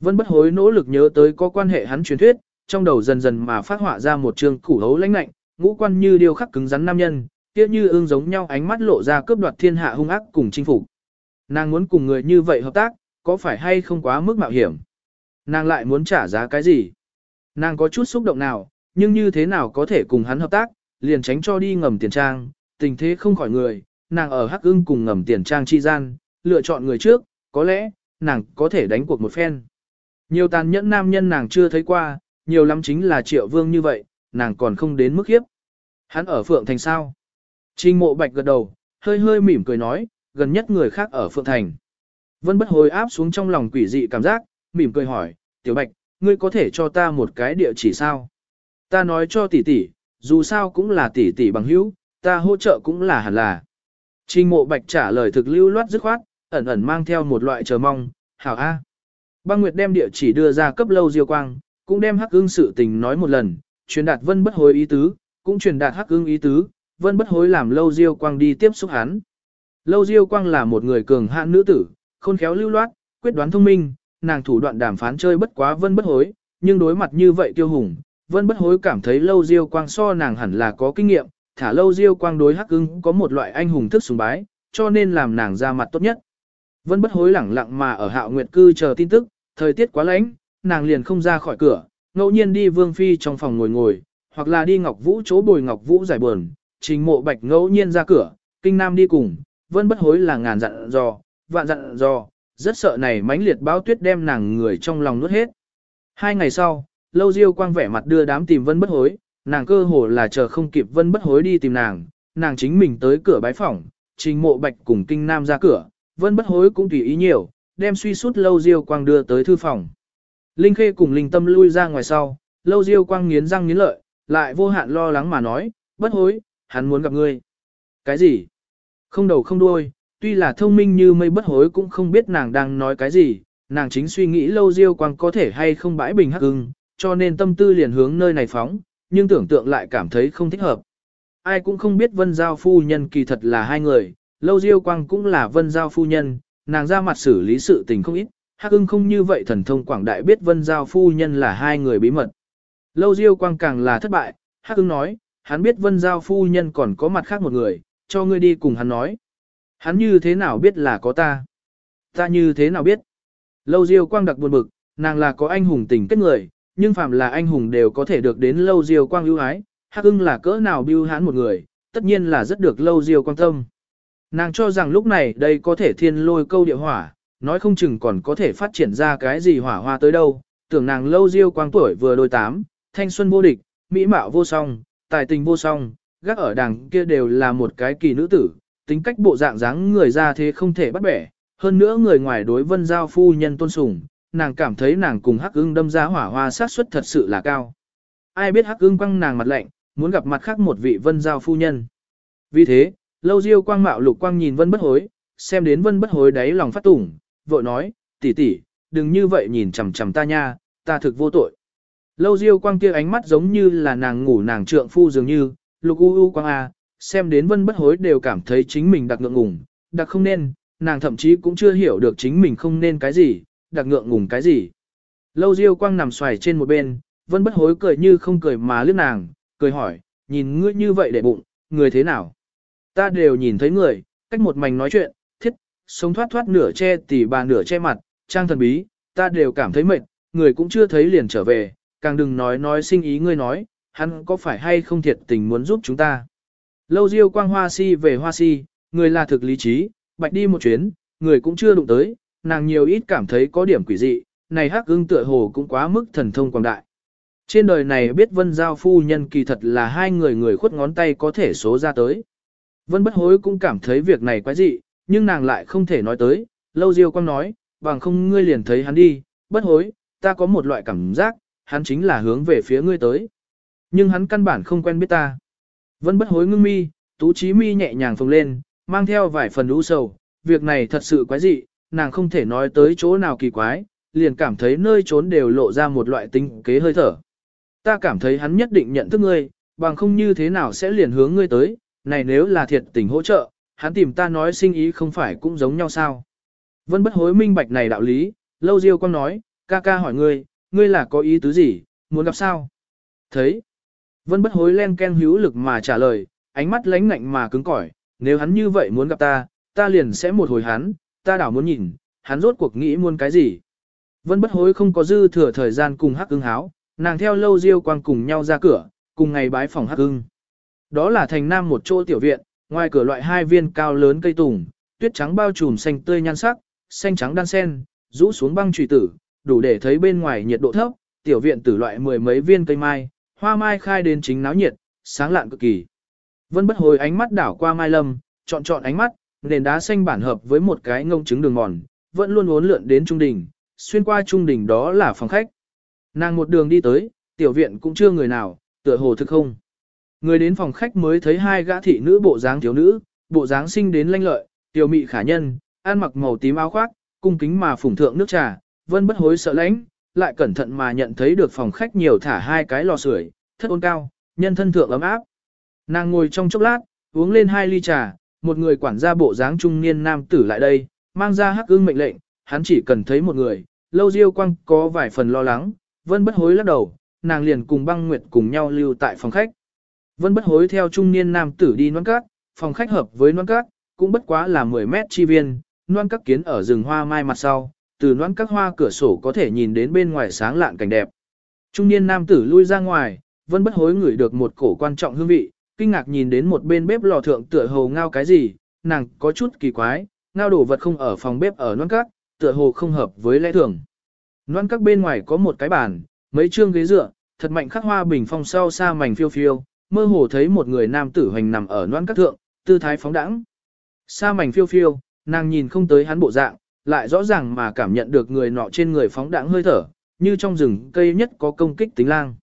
Vân bất hối nỗ lực nhớ tới có quan hệ hắn truyền thuyết, trong đầu dần dần mà phát họa ra một trường củ hấu lãnh lạnh, ngũ quan như điêu khắc cứng rắn nam nhân, kia như ương giống nhau ánh mắt lộ ra cướp đoạt thiên hạ hung ác cùng chinh phục. Nàng muốn cùng người như vậy hợp tác, có phải hay không quá mức mạo hiểm? Nàng lại muốn trả giá cái gì? Nàng có chút xúc động nào, nhưng như thế nào có thể cùng hắn hợp tác, liền tránh cho đi ngầm tiền trang, tình thế không khỏi người, nàng ở hắc ưng cùng ngầm tiền trang chi gian, lựa chọn người trước, có lẽ, nàng có thể đánh cuộc một phen. Nhiều tàn nhẫn nam nhân nàng chưa thấy qua, nhiều lắm chính là triệu vương như vậy, nàng còn không đến mức hiếp. Hắn ở Phượng Thành sao? Trình mộ bạch gật đầu, hơi hơi mỉm cười nói, gần nhất người khác ở Phượng Thành. Vân bất hồi áp xuống trong lòng quỷ dị cảm giác, mỉm cười hỏi, tiểu bạch, ngươi có thể cho ta một cái địa chỉ sao? Ta nói cho tỷ tỷ, dù sao cũng là tỷ tỷ bằng hữu, ta hỗ trợ cũng là hẳn là. Trình mộ bạch trả lời thực lưu loát dứt khoát, ẩn ẩn mang theo một loại chờ mong, hảo A. Băng Nguyệt đem địa chỉ đưa ra cấp lâu diêu quang, cũng đem hắc ương sự tình nói một lần, truyền đạt vân bất hối ý tứ, cũng truyền đạt hắc ương ý tứ, vân bất hối làm lâu diêu quang đi tiếp xúc hắn. Lâu diêu quang là một người cường hạn nữ tử, khôn khéo lưu loát, quyết đoán thông minh, nàng thủ đoạn đàm phán chơi bất quá vân bất hối, nhưng đối mặt như vậy tiêu hùng, vân bất hối cảm thấy lâu diêu quang so nàng hẳn là có kinh nghiệm, thả lâu diêu quang đối hắc ưng có một loại anh hùng thức sùng bái, cho nên làm nàng ra mặt tốt nhất. Vân bất hối lẳng lặng mà ở hạo nguyệt cư chờ tin tức, thời tiết quá lạnh, nàng liền không ra khỏi cửa, ngẫu nhiên đi vương phi trong phòng ngồi ngồi, hoặc là đi ngọc vũ chỗ bồi ngọc vũ giải buồn, trình mộ bạch ngẫu nhiên ra cửa, kinh nam đi cùng, vân bất hối là ngàn dặn dò, vạn dặn dò, rất sợ này mãnh liệt báo tuyết đem nàng người trong lòng nuốt hết. Hai ngày sau, lâu diêu quang vẻ mặt đưa đám tìm vân bất hối, nàng cơ hồ là chờ không kịp vân bất hối đi tìm nàng, nàng chính mình tới cửa bái phỏng, trình mộ bạch cùng kinh nam ra cửa, vân bất hối cũng tùy ý nhiều, đem suy suốt lâu diêu quang đưa tới thư phòng. Linh khê cùng linh tâm lui ra ngoài sau, lâu diêu quang nghiến răng nghiến lợi, lại vô hạn lo lắng mà nói, bất hối, hắn muốn gặp ngươi. Cái gì? Không đầu không đuôi, tuy là thông minh như mây bất hối cũng không biết nàng đang nói cái gì, nàng chính suy nghĩ lâu diêu quang có thể hay không bãi bình hắc ưng, cho nên tâm tư liền hướng nơi này phóng, nhưng tưởng tượng lại cảm thấy không thích hợp. Ai cũng không biết vân giao phu nhân kỳ thật là hai người, lâu diêu quang cũng là vân giao phu nhân, nàng ra mặt xử lý sự tình không ít, hắc ưng không như vậy thần thông quảng đại biết vân giao phu nhân là hai người bí mật. Lâu diêu quang càng là thất bại, hắc ưng nói, hắn biết vân giao phu nhân còn có mặt khác một người, cho ngươi đi cùng hắn nói. Hắn như thế nào biết là có ta? Ta như thế nào biết? Lâu diêu quang đặc buồn bực, nàng là có anh hùng tình kết người, nhưng phàm là anh hùng đều có thể được đến lâu diêu quang ưu ái, hắc ưng là cỡ nào biêu hãn một người, tất nhiên là rất được lâu diêu quan tâm. Nàng cho rằng lúc này đây có thể thiên lôi câu địa hỏa, nói không chừng còn có thể phát triển ra cái gì hỏa hoa tới đâu, tưởng nàng lâu diêu quang tuổi vừa đôi tám, thanh xuân vô địch, mỹ mạo vô song, tài tình vô song, gác ở đằng kia đều là một cái kỳ nữ tử, tính cách bộ dạng dáng người ra thế không thể bắt bẻ, hơn nữa người ngoài đối vân giao phu nhân tôn sùng, nàng cảm thấy nàng cùng hắc ưng đâm ra hỏa hoa sát suất thật sự là cao. Ai biết hắc ưng quăng nàng mặt lạnh, muốn gặp mặt khác một vị vân giao phu nhân. Vì thế, lâu diêu quang mạo lục quang nhìn vân bất hối, xem đến vân bất hối đáy lòng phát tủng, vội nói, tỷ tỷ, đừng như vậy nhìn chằm chằm ta nha, ta thực vô tội. Lâu diêu quang kia ánh mắt giống như là nàng ngủ nàng trượng phu dường như, lục u u quang a, xem đến vân bất hối đều cảm thấy chính mình đặc ngượng ngùng, đặc không nên, nàng thậm chí cũng chưa hiểu được chính mình không nên cái gì, đặc ngượng ngùng cái gì. Lâu diêu quang nằm xoài trên một bên, vẫn bất hối cười như không cười mà liếc nàng, cười hỏi, nhìn ngươi như vậy để bụng, người thế nào? Ta đều nhìn thấy người, cách một mảnh nói chuyện, thiết, sống thoát thoát nửa che tỉ bà nửa che mặt, trang thần bí, ta đều cảm thấy mệt, người cũng chưa thấy liền trở về, càng đừng nói nói sinh ý ngươi nói, hắn có phải hay không thiệt tình muốn giúp chúng ta. Lâu diêu quang hoa si về hoa si, người là thực lý trí, bạch đi một chuyến, người cũng chưa đụng tới, nàng nhiều ít cảm thấy có điểm quỷ dị, này hắc ưng tựa hồ cũng quá mức thần thông quảng đại. Trên đời này biết vân giao phu nhân kỳ thật là hai người người khuất ngón tay có thể số ra tới. Vân bất hối cũng cảm thấy việc này quái dị, nhưng nàng lại không thể nói tới, lâu diêu quang nói, bằng không ngươi liền thấy hắn đi, bất hối, ta có một loại cảm giác, hắn chính là hướng về phía ngươi tới. Nhưng hắn căn bản không quen biết ta. Vân bất hối ngưng mi, tú trí mi nhẹ nhàng phồng lên, mang theo vài phần u sầu, việc này thật sự quái dị, nàng không thể nói tới chỗ nào kỳ quái, liền cảm thấy nơi trốn đều lộ ra một loại tinh kế hơi thở. Ta cảm thấy hắn nhất định nhận thức ngươi, bằng không như thế nào sẽ liền hướng ngươi tới, này nếu là thiệt tình hỗ trợ, hắn tìm ta nói sinh ý không phải cũng giống nhau sao. Vân bất hối minh bạch này đạo lý, lâu diêu quang nói, ca ca hỏi ngươi, ngươi là có ý tứ gì, muốn gặp sao? Thấy. Vân bất hối len ken hữu lực mà trả lời, ánh mắt lánh ngạnh mà cứng cỏi, nếu hắn như vậy muốn gặp ta, ta liền sẽ một hồi hắn, ta đảo muốn nhìn, hắn rốt cuộc nghĩ muốn cái gì. Vân bất hối không có dư thừa thời gian cùng hắc ưng háo, nàng theo lâu diêu quang cùng nhau ra cửa, cùng ngày bái phòng hắc ưng. Đó là thành nam một chỗ tiểu viện, ngoài cửa loại hai viên cao lớn cây tùng, tuyết trắng bao trùm xanh tươi nhan sắc, xanh trắng đan sen, rũ xuống băng trùy tử, đủ để thấy bên ngoài nhiệt độ thấp, tiểu viện tử loại mười mấy viên cây mai, hoa mai khai đến chính náo nhiệt, sáng lạn cực kỳ. Vân bất hồi ánh mắt đảo qua mai lâm, chọn chọn ánh mắt, nền đá xanh bản hợp với một cái ngông trứng đường mòn, vẫn luôn uốn lượn đến trung đỉnh, xuyên qua trung đỉnh đó là phòng khách. Nàng một đường đi tới, tiểu viện cũng chưa người nào, tựa hồ thực không. Người đến phòng khách mới thấy hai gã thị nữ bộ dáng thiếu nữ, bộ dáng sinh đến lanh lợi, tiểu mị khả nhân, ăn mặc màu tím áo khoác, cung kính mà phủng thượng nước trà, vân bất hối sợ lãnh, lại cẩn thận mà nhận thấy được phòng khách nhiều thả hai cái lò sưởi, thất ôn cao, nhân thân thượng ấm áp. Nàng ngồi trong chốc lát, uống lên hai ly trà, một người quản gia bộ dáng trung niên nam tử lại đây, mang ra hắc ương mệnh lệnh, hắn chỉ cần thấy một người, lâu diêu quang có vài phần lo lắng, vân bất hối lắc đầu, nàng liền cùng băng nguyệt cùng nhau lưu tại phòng khách. Vân bất hối theo trung niên nam tử đi noan cát, phòng khách hợp với noan cát, cũng bất quá là 10 mét chi viên, noan các kiến ở rừng hoa mai mặt sau, từ noan các hoa cửa sổ có thể nhìn đến bên ngoài sáng lạn cảnh đẹp. Trung niên nam tử lui ra ngoài, vân bất hối ngửi được một cổ quan trọng hương vị, kinh ngạc nhìn đến một bên bếp lò thượng tựa hồ ngao cái gì, nàng có chút kỳ quái, ngao đồ vật không ở phòng bếp ở non các, tựa hồ không hợp với lẽ thường. Non các bên ngoài có một cái bàn, mấy chương ghế dựa, thật mạnh khắc hoa bình phong sau xa mảnh phiêu phiêu, mơ hồ thấy một người nam tử hoành nằm ở non các thượng, tư thái phóng đãng. Xa mảnh phiêu phiêu, nàng nhìn không tới hắn bộ dạng, lại rõ ràng mà cảm nhận được người nọ trên người phóng đãng hơi thở, như trong rừng cây nhất có công kích tính lang.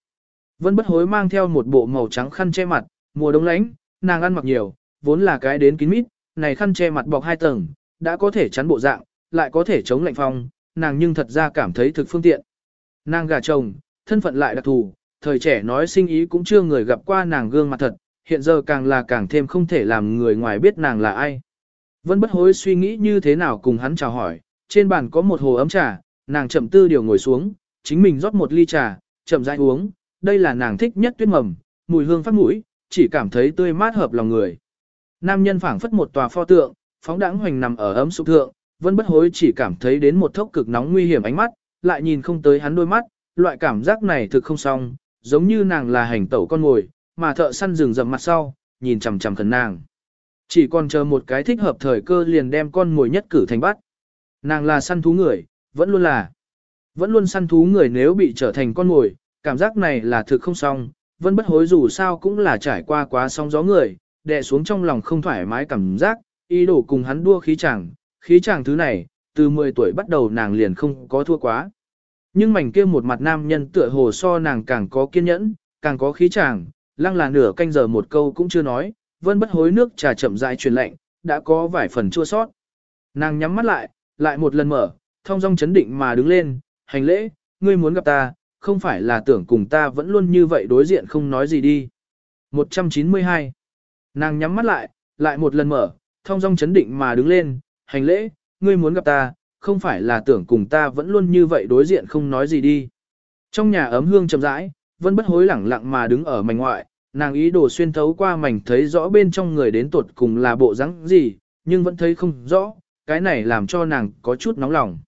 Vân bất hối mang theo một bộ màu trắng khăn che mặt, mùa đông lạnh, nàng ăn mặc nhiều, vốn là cái đến kín mít, này khăn che mặt bọc hai tầng, đã có thể chắn bộ dạng, lại có thể chống lạnh phong, nàng nhưng thật ra cảm thấy thực phương tiện. Nàng gà chồng, thân phận lại đặc thù, thời trẻ nói sinh ý cũng chưa người gặp qua nàng gương mặt thật, hiện giờ càng là càng thêm không thể làm người ngoài biết nàng là ai. Vân bất hối suy nghĩ như thế nào cùng hắn chào hỏi, trên bàn có một hồ ấm trà, nàng chậm tư điều ngồi xuống, chính mình rót một ly trà, chậm rãi uống, đây là nàng thích nhất tuyết mầm, mùi hương phát mũi, chỉ cảm thấy tươi mát hợp lòng người. Nam nhân phảng phất một tòa pho tượng, phóng đãng hoành nằm ở ấm sụp thượng, vẫn bất hối chỉ cảm thấy đến một thốc cực nóng nguy hiểm ánh mắt, lại nhìn không tới hắn đôi mắt, loại cảm giác này thực không xong, giống như nàng là hành tẩu con ngồi, mà thợ săn rừng rậm mặt sau, nhìn chằm chằm khẩn nàng. Chỉ còn chờ một cái thích hợp thời cơ liền đem con mồi nhất cử thành bắt. Nàng là săn thú người, vẫn luôn là. Vẫn luôn săn thú người nếu bị trở thành con mồi, cảm giác này là thực không xong, vân bất hối dù sao cũng là trải qua quá sóng gió người, đè xuống trong lòng không thoải mái cảm giác, ý đồ cùng hắn đua khí chàng, khí chàng thứ này, từ 10 tuổi bắt đầu nàng liền không có thua quá. Nhưng mảnh kia một mặt nam nhân tựa hồ so nàng càng có kiên nhẫn, càng có khí chàng, lăng là nửa canh giờ một câu cũng chưa nói, vân bất hối nước trà chậm rãi truyền lệnh, đã có vài phần chua sót. Nàng nhắm mắt lại, lại một lần mở, thông dong chấn định mà đứng lên, hành lễ, ngươi muốn gặp ta, không phải là tưởng cùng ta vẫn luôn như vậy đối diện không nói gì đi. 192. Nàng nhắm mắt lại, lại một lần mở, thông dong chấn định mà đứng lên, hành lễ, ngươi muốn gặp ta, không phải là tưởng cùng ta vẫn luôn như vậy đối diện không nói gì đi. Trong nhà ấm hương chậm rãi, vẫn bất hối lẳng lặng mà đứng ở mảnh ngoại, nàng ý đồ xuyên thấu qua mảnh thấy rõ bên trong người đến tuột cùng là bộ dáng gì, nhưng vẫn thấy không rõ, cái này làm cho nàng có chút nóng lòng.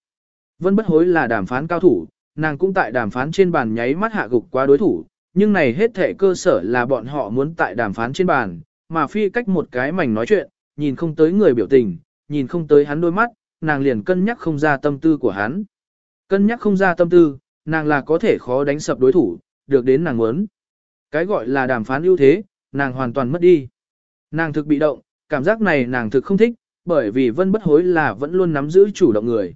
Vân bất hối là đàm phán cao thủ, nàng cũng tại đàm phán trên bàn nháy mắt hạ gục qua đối thủ, nhưng này hết thể cơ sở là bọn họ muốn tại đàm phán trên bàn, mà phi cách một cái mảnh nói chuyện, nhìn không tới người biểu tình, nhìn không tới hắn đôi mắt, nàng liền cân nhắc không ra tâm tư của hắn. Cân nhắc không ra tâm tư, nàng là có thể khó đánh sập đối thủ, được đến nàng muốn. Cái gọi là đàm phán ưu thế, nàng hoàn toàn mất đi. Nàng thực bị động, cảm giác này nàng thực không thích, bởi vì vân bất hối là vẫn luôn nắm giữ chủ động người.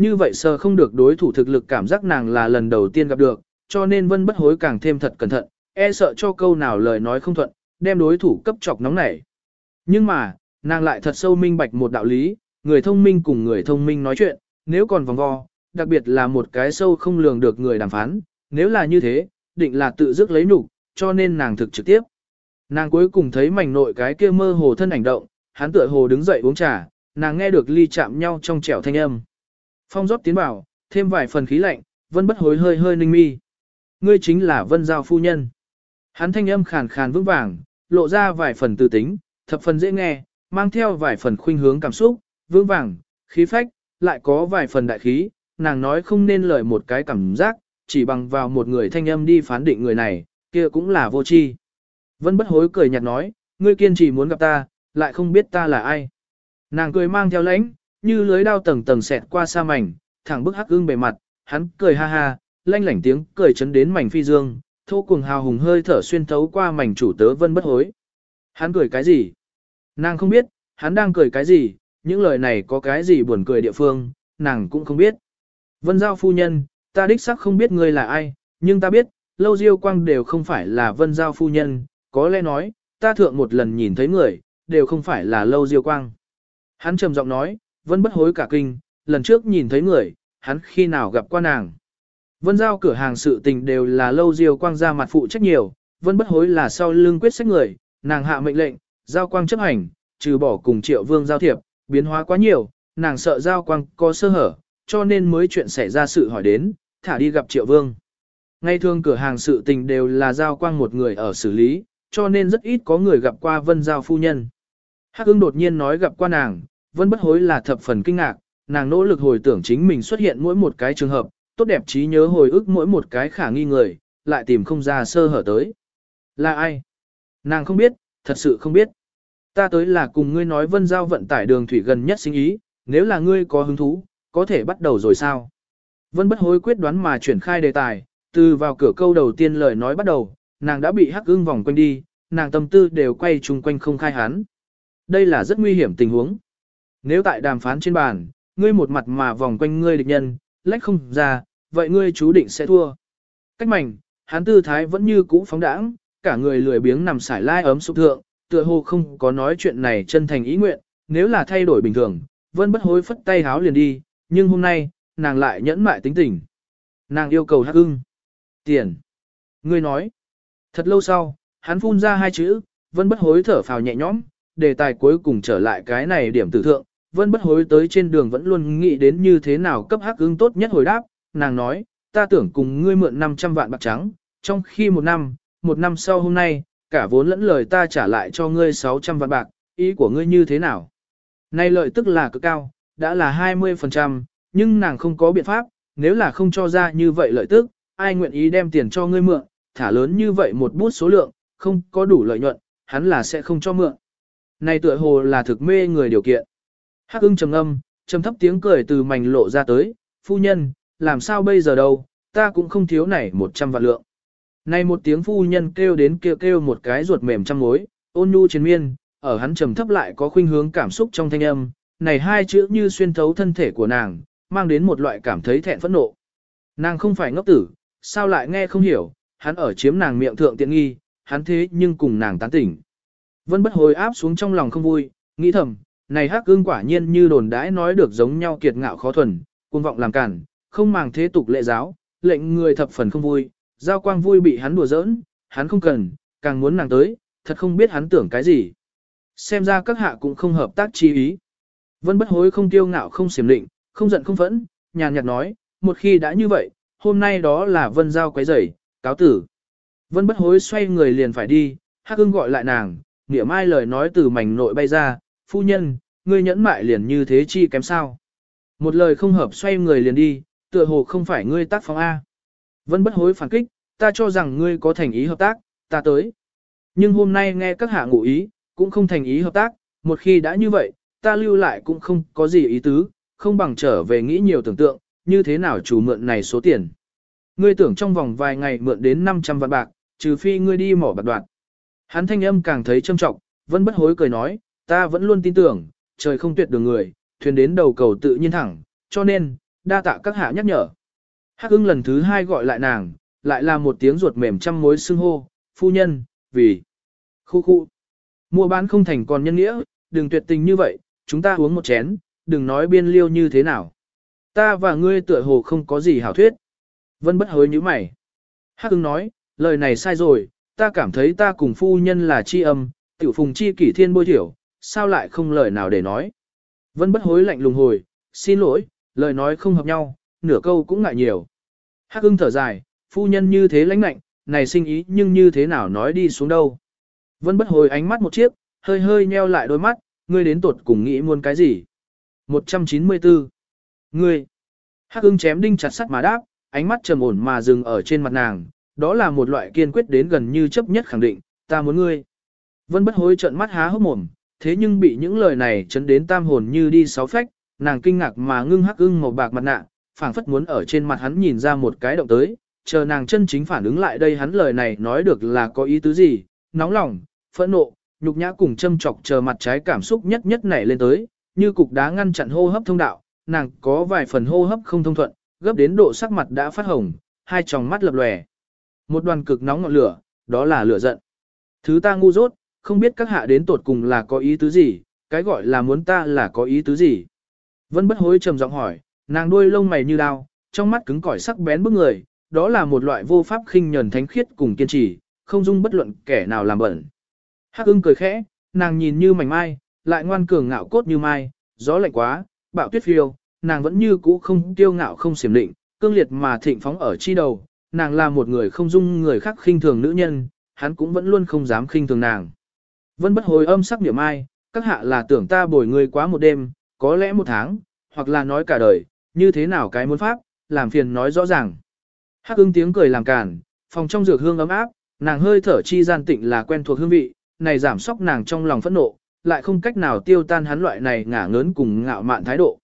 Như vậy sờ không được đối thủ thực lực cảm giác nàng là lần đầu tiên gặp được, cho nên vân bất hối càng thêm thật cẩn thận, e sợ cho câu nào lời nói không thuận, đem đối thủ cấp chọc nóng nảy. Nhưng mà, nàng lại thật sâu minh bạch một đạo lý, người thông minh cùng người thông minh nói chuyện, nếu còn vòng vo, đặc biệt là một cái sâu không lường được người đàm phán, nếu là như thế, định là tự dứt lấy nhục, cho nên nàng thực trực tiếp. Nàng cuối cùng thấy mảnh nội cái kia mơ hồ thân ảnh động, hắn tựa hồ đứng dậy uống trà, nàng nghe được ly chạm nhau trong trẻo thanh âm. Phong rót tiến vào, thêm vài phần khí lạnh, vân bất hối hơi hơi ninh mi. Ngươi chính là vân giao phu nhân. Hắn thanh âm khàn khàn vững vàng, lộ ra vài phần từ tính, thập phần dễ nghe, mang theo vài phần khuynh hướng cảm xúc, vững vàng, khí phách, lại có vài phần đại khí, nàng nói không nên lời một cái cảm giác, chỉ bằng vào một người thanh âm đi phán định người này, kia cũng là vô tri. Vân bất hối cười nhạt nói, ngươi kiên trì muốn gặp ta, lại không biết ta là ai. Nàng cười mang theo lãnh, như lưới đao tầng tầng xẹt qua sa mảnh, thẳng bức hắc ương bề mặt, hắn cười ha ha, lanh lảnh tiếng cười chấn đến mảnh phi dương, thô cuồng hào hùng hơi thở xuyên thấu qua mảnh chủ tớ vân bất hối. Hắn cười cái gì? Nàng không biết, hắn đang cười cái gì, những lời này có cái gì buồn cười địa phương, nàng cũng không biết. Vân giao phu nhân, ta đích xác không biết ngươi là ai, nhưng ta biết, lâu diêu quang đều không phải là vân giao phu nhân, có lẽ nói, ta thượng một lần nhìn thấy người, đều không phải là lâu diêu quang. Hắn trầm giọng nói, vân bất hối cả kinh, lần trước nhìn thấy người, hắn khi nào gặp qua nàng. Vân giao cửa hàng sự tình đều là lâu diêu quang ra mặt phụ trách nhiều, vân bất hối là sau lưng quyết sách người, nàng hạ mệnh lệnh, giao quang chấp hành, trừ bỏ cùng triệu vương giao thiệp, biến hóa quá nhiều, nàng sợ giao quang có sơ hở, cho nên mới chuyện xảy ra sự hỏi đến, thả đi gặp triệu vương. Ngay thường cửa hàng sự tình đều là giao quang một người ở xử lý, cho nên rất ít có người gặp qua vân giao phu nhân. Hắc ưng đột nhiên nói gặp qua nàng, vân bất hối là thập phần kinh ngạc, nàng nỗ lực hồi tưởng chính mình xuất hiện mỗi một cái trường hợp, tốt đẹp trí nhớ hồi ức mỗi một cái khả nghi người, lại tìm không ra sơ hở tới. Là ai? Nàng không biết, thật sự không biết. Ta tới là cùng ngươi nói vân giao vận tải đường thủy gần nhất sinh ý, nếu là ngươi có hứng thú, có thể bắt đầu rồi sao? Vân bất hối quyết đoán mà chuyển khai đề tài, từ vào cửa câu đầu tiên lời nói bắt đầu, nàng đã bị hắc ưng vòng quanh đi, nàng tâm tư đều quay chung quanh không khai hắn. Đây là rất nguy hiểm tình huống. Nếu tại đàm phán trên bàn, ngươi một mặt mà vòng quanh ngươi địch nhân, lách không ra, vậy ngươi chú định sẽ thua. Cách mảnh, hắn tư thái vẫn như cũ phóng đãng, cả người lười biếng nằm sải lai ấm sụp thượng, tựa hồ không có nói chuyện này chân thành ý nguyện, nếu là thay đổi bình thường, vân bất hối phất tay háo liền đi, nhưng hôm nay, nàng lại nhẫn mại tính tình. Nàng yêu cầu hắc ưng. Tiền. Ngươi nói. Thật lâu sau, hắn phun ra hai chữ, vân bất hối thở phào nhẹ nhõm, đề tài cuối cùng trở lại cái này điểm tử thượng. Vân bất hối tới trên đường vẫn luôn nghĩ đến như thế nào cấp hắc ứng tốt nhất hồi đáp. Nàng nói, ta tưởng cùng ngươi mượn 500 vạn bạc trắng, trong khi một năm, một năm sau hôm nay, cả vốn lẫn lời ta trả lại cho ngươi 600 vạn bạc, ý của ngươi như thế nào? nay lợi tức là cực cao, đã là 20%, nhưng nàng không có biện pháp, nếu là không cho ra như vậy lợi tức, ai nguyện ý đem tiền cho ngươi mượn, thả lớn như vậy một bút số lượng, không có đủ lợi nhuận, hắn là sẽ không cho mượn. Này tựa hồ là thực mê người điều kiện. Hắc ưng trầm âm, trầm thấp tiếng cười từ mảnh lộ ra tới, phu nhân, làm sao bây giờ đâu, ta cũng không thiếu này một trăm vạn lượng. Này một tiếng phu nhân kêu đến kêu kêu một cái ruột mềm trăm mối, ôn nhu trên miên, ở hắn trầm thấp lại có khuynh hướng cảm xúc trong thanh âm, này hai chữ như xuyên thấu thân thể của nàng, mang đến một loại cảm thấy thẹn phẫn nộ. Nàng không phải ngốc tử, sao lại nghe không hiểu, hắn ở chiếm nàng miệng thượng tiện nghi, hắn thế nhưng cùng nàng tán tỉnh. Vân bất hồi áp xuống trong lòng không vui, nghĩ thầm, này hắc ương quả nhiên như đồn đãi nói được giống nhau kiệt ngạo khó thuần, cuồng vọng làm cản, không màng thế tục lệ giáo, lệnh người thập phần không vui, giao quang vui bị hắn đùa giỡn, hắn không cần, càng muốn nàng tới, thật không biết hắn tưởng cái gì. Xem ra các hạ cũng không hợp tác chi ý. Vân bất hối không tiêu ngạo không xiểm định, không giận không phẫn, nhàn nhạt nói, một khi đã như vậy, hôm nay đó là vân giao quấy rầy, cáo tử. Vân bất hối xoay người liền phải đi, hắc ưng gọi lại nàng, nghĩa mai lời nói từ mảnh nội bay ra, phu nhân, ngươi nhẫn mại liền như thế chi kém sao. Một lời không hợp xoay người liền đi, tựa hồ không phải ngươi tác phong A. Vẫn bất hối phản kích, ta cho rằng ngươi có thành ý hợp tác, ta tới. Nhưng hôm nay nghe các hạ ngụ ý, cũng không thành ý hợp tác, một khi đã như vậy, ta lưu lại cũng không có gì ý tứ, không bằng trở về nghĩ nhiều tưởng tượng, như thế nào chủ mượn này số tiền. Ngươi tưởng trong vòng vài ngày mượn đến 500 vạn bạc, trừ phi ngươi đi mỏ bạc đoạn. Hắn thanh âm càng thấy trâm trọng, vẫn bất hối cười nói, ta vẫn luôn tin tưởng, trời không tuyệt đường người, thuyền đến đầu cầu tự nhiên thẳng, cho nên, đa tạ các hạ nhắc nhở. Hắc ưng lần thứ hai gọi lại nàng, lại là một tiếng ruột mềm trăm mối xưng hô, phu nhân, vì, khu khu, mua bán không thành còn nhân nghĩa, đừng tuyệt tình như vậy, chúng ta uống một chén, đừng nói biên liêu như thế nào. Ta và ngươi tựa hồ không có gì hảo thuyết. Vân bất hối như mày. Hắc ưng nói, lời này sai rồi, ta cảm thấy ta cùng phu nhân là chi âm, tiểu phùng chi kỷ thiên bôi thiểu, sao lại không lời nào để nói. Vân bất hối lạnh lùng hồi, xin lỗi, lời nói không hợp nhau, nửa câu cũng ngại nhiều. Hắc ưng thở dài, phu nhân như thế lãnh lạnh, này sinh ý nhưng như thế nào nói đi xuống đâu. Vân bất hồi ánh mắt một chiếc, hơi hơi nheo lại đôi mắt, ngươi đến tuột cùng nghĩ muốn cái gì. 194. Ngươi. Hắc ưng chém đinh chặt sắt mà đáp, ánh mắt trầm ổn mà dừng ở trên mặt nàng, đó là một loại kiên quyết đến gần như chấp nhất khẳng định, ta muốn ngươi. Vân bất hối trợn mắt há hốc mồm, thế nhưng bị những lời này chấn đến tam hồn như đi sáu phách, nàng kinh ngạc mà ngưng hắc ưng màu bạc mặt nạ, phảng phất muốn ở trên mặt hắn nhìn ra một cái động tới, chờ nàng chân chính phản ứng lại đây hắn lời này nói được là có ý tứ gì, nóng lòng, phẫn nộ, nhục nhã cùng châm chọc chờ mặt trái cảm xúc nhất nhất nảy lên tới, như cục đá ngăn chặn hô hấp thông đạo, nàng có vài phần hô hấp không thông thuận, gấp đến độ sắc mặt đã phát hồng, hai tròng mắt lập lòe. Một đoàn cực nóng ngọn lửa, đó là lửa giận. Thứ ta ngu dốt, không biết các hạ đến tột cùng là có ý tứ gì, cái gọi là muốn ta là có ý tứ gì. Vân bất hối trầm giọng hỏi, nàng đuôi lông mày như đao, trong mắt cứng cỏi sắc bén bức người, đó là một loại vô pháp khinh nhẫn thánh khiết cùng kiên trì, không dung bất luận kẻ nào làm bẩn. Hắc ưng cười khẽ, nàng nhìn như mảnh mai, lại ngoan cường ngạo cốt như mai, gió lạnh quá, bạo tuyết phiêu, nàng vẫn như cũ không tiêu ngạo không xiểm định, cương liệt mà thịnh phóng ở chi đầu, nàng là một người không dung người khác khinh thường nữ nhân, hắn cũng vẫn luôn không dám khinh thường nàng. Vân bất hồi âm sắc niệm ai, các hạ là tưởng ta bồi người quá một đêm, có lẽ một tháng, hoặc là nói cả đời, như thế nào cái muốn pháp, làm phiền nói rõ ràng. Hắc ưng tiếng cười làm cản, phòng trong dược hương ấm áp, nàng hơi thở chi gian tịnh là quen thuộc hương vị, này giảm sóc nàng trong lòng phẫn nộ, lại không cách nào tiêu tan hắn loại này ngả ngớn cùng ngạo mạn thái độ.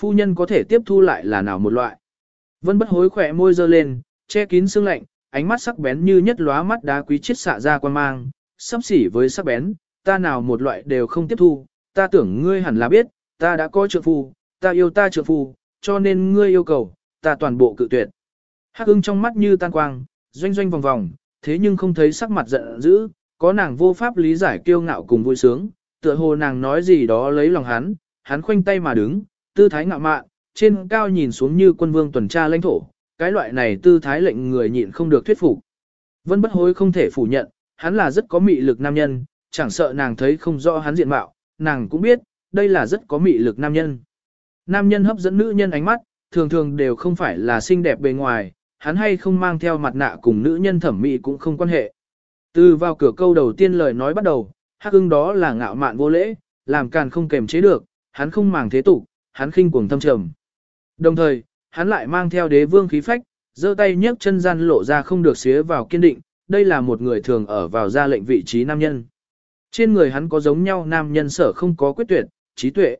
Phu nhân có thể tiếp thu lại là nào một loại. Vân bất hối khỏe môi dơ lên, che kín xương lạnh, ánh mắt sắc bén như nhất lóa mắt đá quý chiết xạ ra quan mang, sắp xỉ với sắc bén, ta nào một loại đều không tiếp thu, ta tưởng ngươi hẳn là biết, ta đã có trượng phu, ta yêu ta trượng phu, cho nên ngươi yêu cầu, ta toàn bộ cự tuyệt. Hắc ưng trong mắt như tan quang, doanh doanh vòng vòng, thế nhưng không thấy sắc mặt giận dữ, có nàng vô pháp lý giải kiêu ngạo cùng vui sướng, tựa hồ nàng nói gì đó lấy lòng hắn, hắn khoanh tay mà đứng, tư thái ngạo mạn, trên cao nhìn xuống như quân vương tuần tra lãnh thổ, cái loại này tư thái lệnh người nhịn không được thuyết phục. Vân bất hối không thể phủ nhận, hắn là rất có mị lực nam nhân, chẳng sợ nàng thấy không rõ hắn diện mạo, nàng cũng biết, đây là rất có mị lực nam nhân. Nam nhân hấp dẫn nữ nhân ánh mắt, thường thường đều không phải là xinh đẹp bề ngoài, hắn hay không mang theo mặt nạ cùng nữ nhân thẩm mỹ cũng không quan hệ. Từ vào cửa câu đầu tiên lời nói bắt đầu, hắc ưng đó là ngạo mạn vô lễ, làm càn không kềm chế được, hắn không màng thế tục, hắn khinh cuồng thâm trầm. Đồng thời, hắn lại mang theo đế vương khí phách, giơ tay nhấc chân gian lộ ra không được xía vào kiên định, đây là một người thường ở vào ra lệnh vị trí nam nhân. Trên người hắn có giống nhau nam nhân sở không có quyết tuyệt, trí tuệ.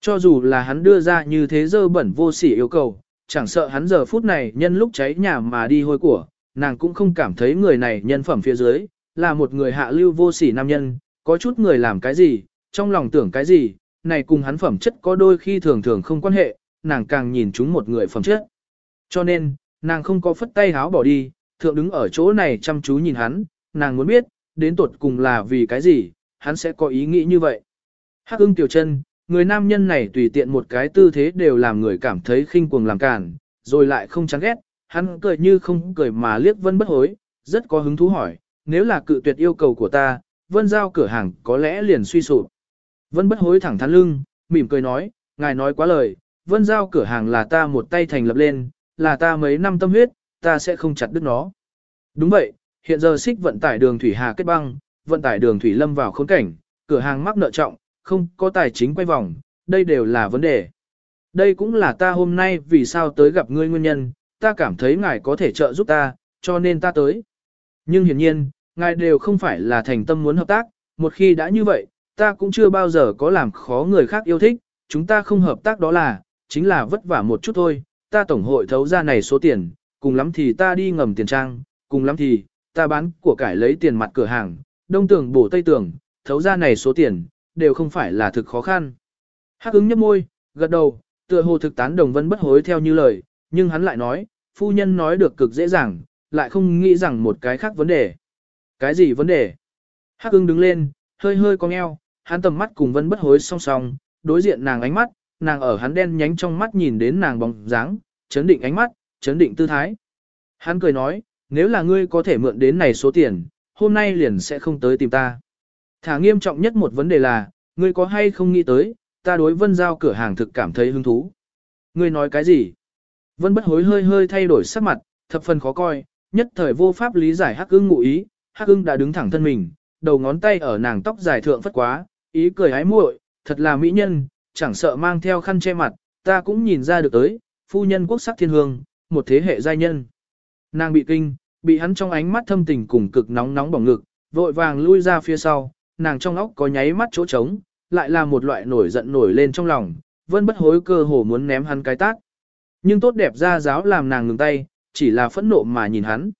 Cho dù là hắn đưa ra như thế dơ bẩn vô sỉ yêu cầu, chẳng sợ hắn giờ phút này nhân lúc cháy nhà mà đi hôi của, nàng cũng không cảm thấy người này nhân phẩm phía dưới, là một người hạ lưu vô sỉ nam nhân, có chút người làm cái gì, trong lòng tưởng cái gì, này cùng hắn phẩm chất có đôi khi thường thường không quan hệ, nàng càng nhìn chúng một người phẩm chất. Cho nên, nàng không có phất tay háo bỏ đi, thượng đứng ở chỗ này chăm chú nhìn hắn, nàng muốn biết, đến tuột cùng là vì cái gì, hắn sẽ có ý nghĩ như vậy. Hắc ưng tiểu chân, người nam nhân này tùy tiện một cái tư thế đều làm người cảm thấy khinh cuồng làm cản, rồi lại không chán ghét, hắn cười như không cười mà liếc vân bất hối, rất có hứng thú hỏi, nếu là cự tuyệt yêu cầu của ta, vân giao cửa hàng có lẽ liền suy sụp. Vân bất hối thẳng thắn lưng, mỉm cười nói, ngài nói quá lời, vân giao cửa hàng là ta một tay thành lập lên, là ta mấy năm tâm huyết, ta sẽ không chặt đứt nó. Đúng vậy, hiện giờ xích vận tải đường thủy hà kết băng, vận tải đường thủy lâm vào khốn cảnh, cửa hàng mắc nợ trọng, không có tài chính quay vòng, đây đều là vấn đề. Đây cũng là ta hôm nay vì sao tới gặp ngươi nguyên nhân, ta cảm thấy ngài có thể trợ giúp ta, cho nên ta tới. Nhưng hiển nhiên, ngài đều không phải là thành tâm muốn hợp tác, một khi đã như vậy, ta cũng chưa bao giờ có làm khó người khác yêu thích, chúng ta không hợp tác đó là, chính là vất vả một chút thôi, ta tổng hội thấu ra này số tiền, cùng lắm thì ta đi ngầm tiền trang, cùng lắm thì, ta bán của cải lấy tiền mặt cửa hàng, đông tường bổ tây tường, thấu ra này số tiền, đều không phải là thực khó khăn. Hắc ứng nhấp môi, gật đầu, tựa hồ thực tán đồng vân bất hối theo như lời, nhưng hắn lại nói, phu nhân nói được cực dễ dàng, lại không nghĩ rằng một cái khác vấn đề. Cái gì vấn đề? Hắc ưng đứng lên, hơi hơi cong eo, hắn tầm mắt cùng vân bất hối song song, đối diện nàng ánh mắt, nàng ở hắn đen nhánh trong mắt nhìn đến nàng bóng dáng, chấn định ánh mắt, chấn định tư thái. Hắn cười nói, nếu là ngươi có thể mượn đến này số tiền, hôm nay liền sẽ không tới tìm ta. Thả nghiêm trọng nhất một vấn đề là, ngươi có hay không nghĩ tới, ta đối vân giao cửa hàng thực cảm thấy hứng thú. Ngươi nói cái gì? Vân bất hối hơi hơi thay đổi sắc mặt, thập phần khó coi, nhất thời vô pháp lý giải hắc ưng ngụ ý, hắc ưng đã đứng thẳng thân mình, đầu ngón tay ở nàng tóc dài thượng phất quá, ý cười hái muội, thật là mỹ nhân, chẳng sợ mang theo khăn che mặt, ta cũng nhìn ra được tới, phu nhân quốc sắc thiên hương, một thế hệ giai nhân. Nàng bị kinh, bị hắn trong ánh mắt thâm tình cùng cực nóng nóng bỏng ngực, vội vàng lui ra phía sau, nàng trong óc có nháy mắt chỗ trống, lại là một loại nổi giận nổi lên trong lòng, vân bất hối cơ hồ muốn ném hắn cái tát. Nhưng tốt đẹp ra giáo làm nàng ngừng tay, chỉ là phẫn nộ mà nhìn hắn.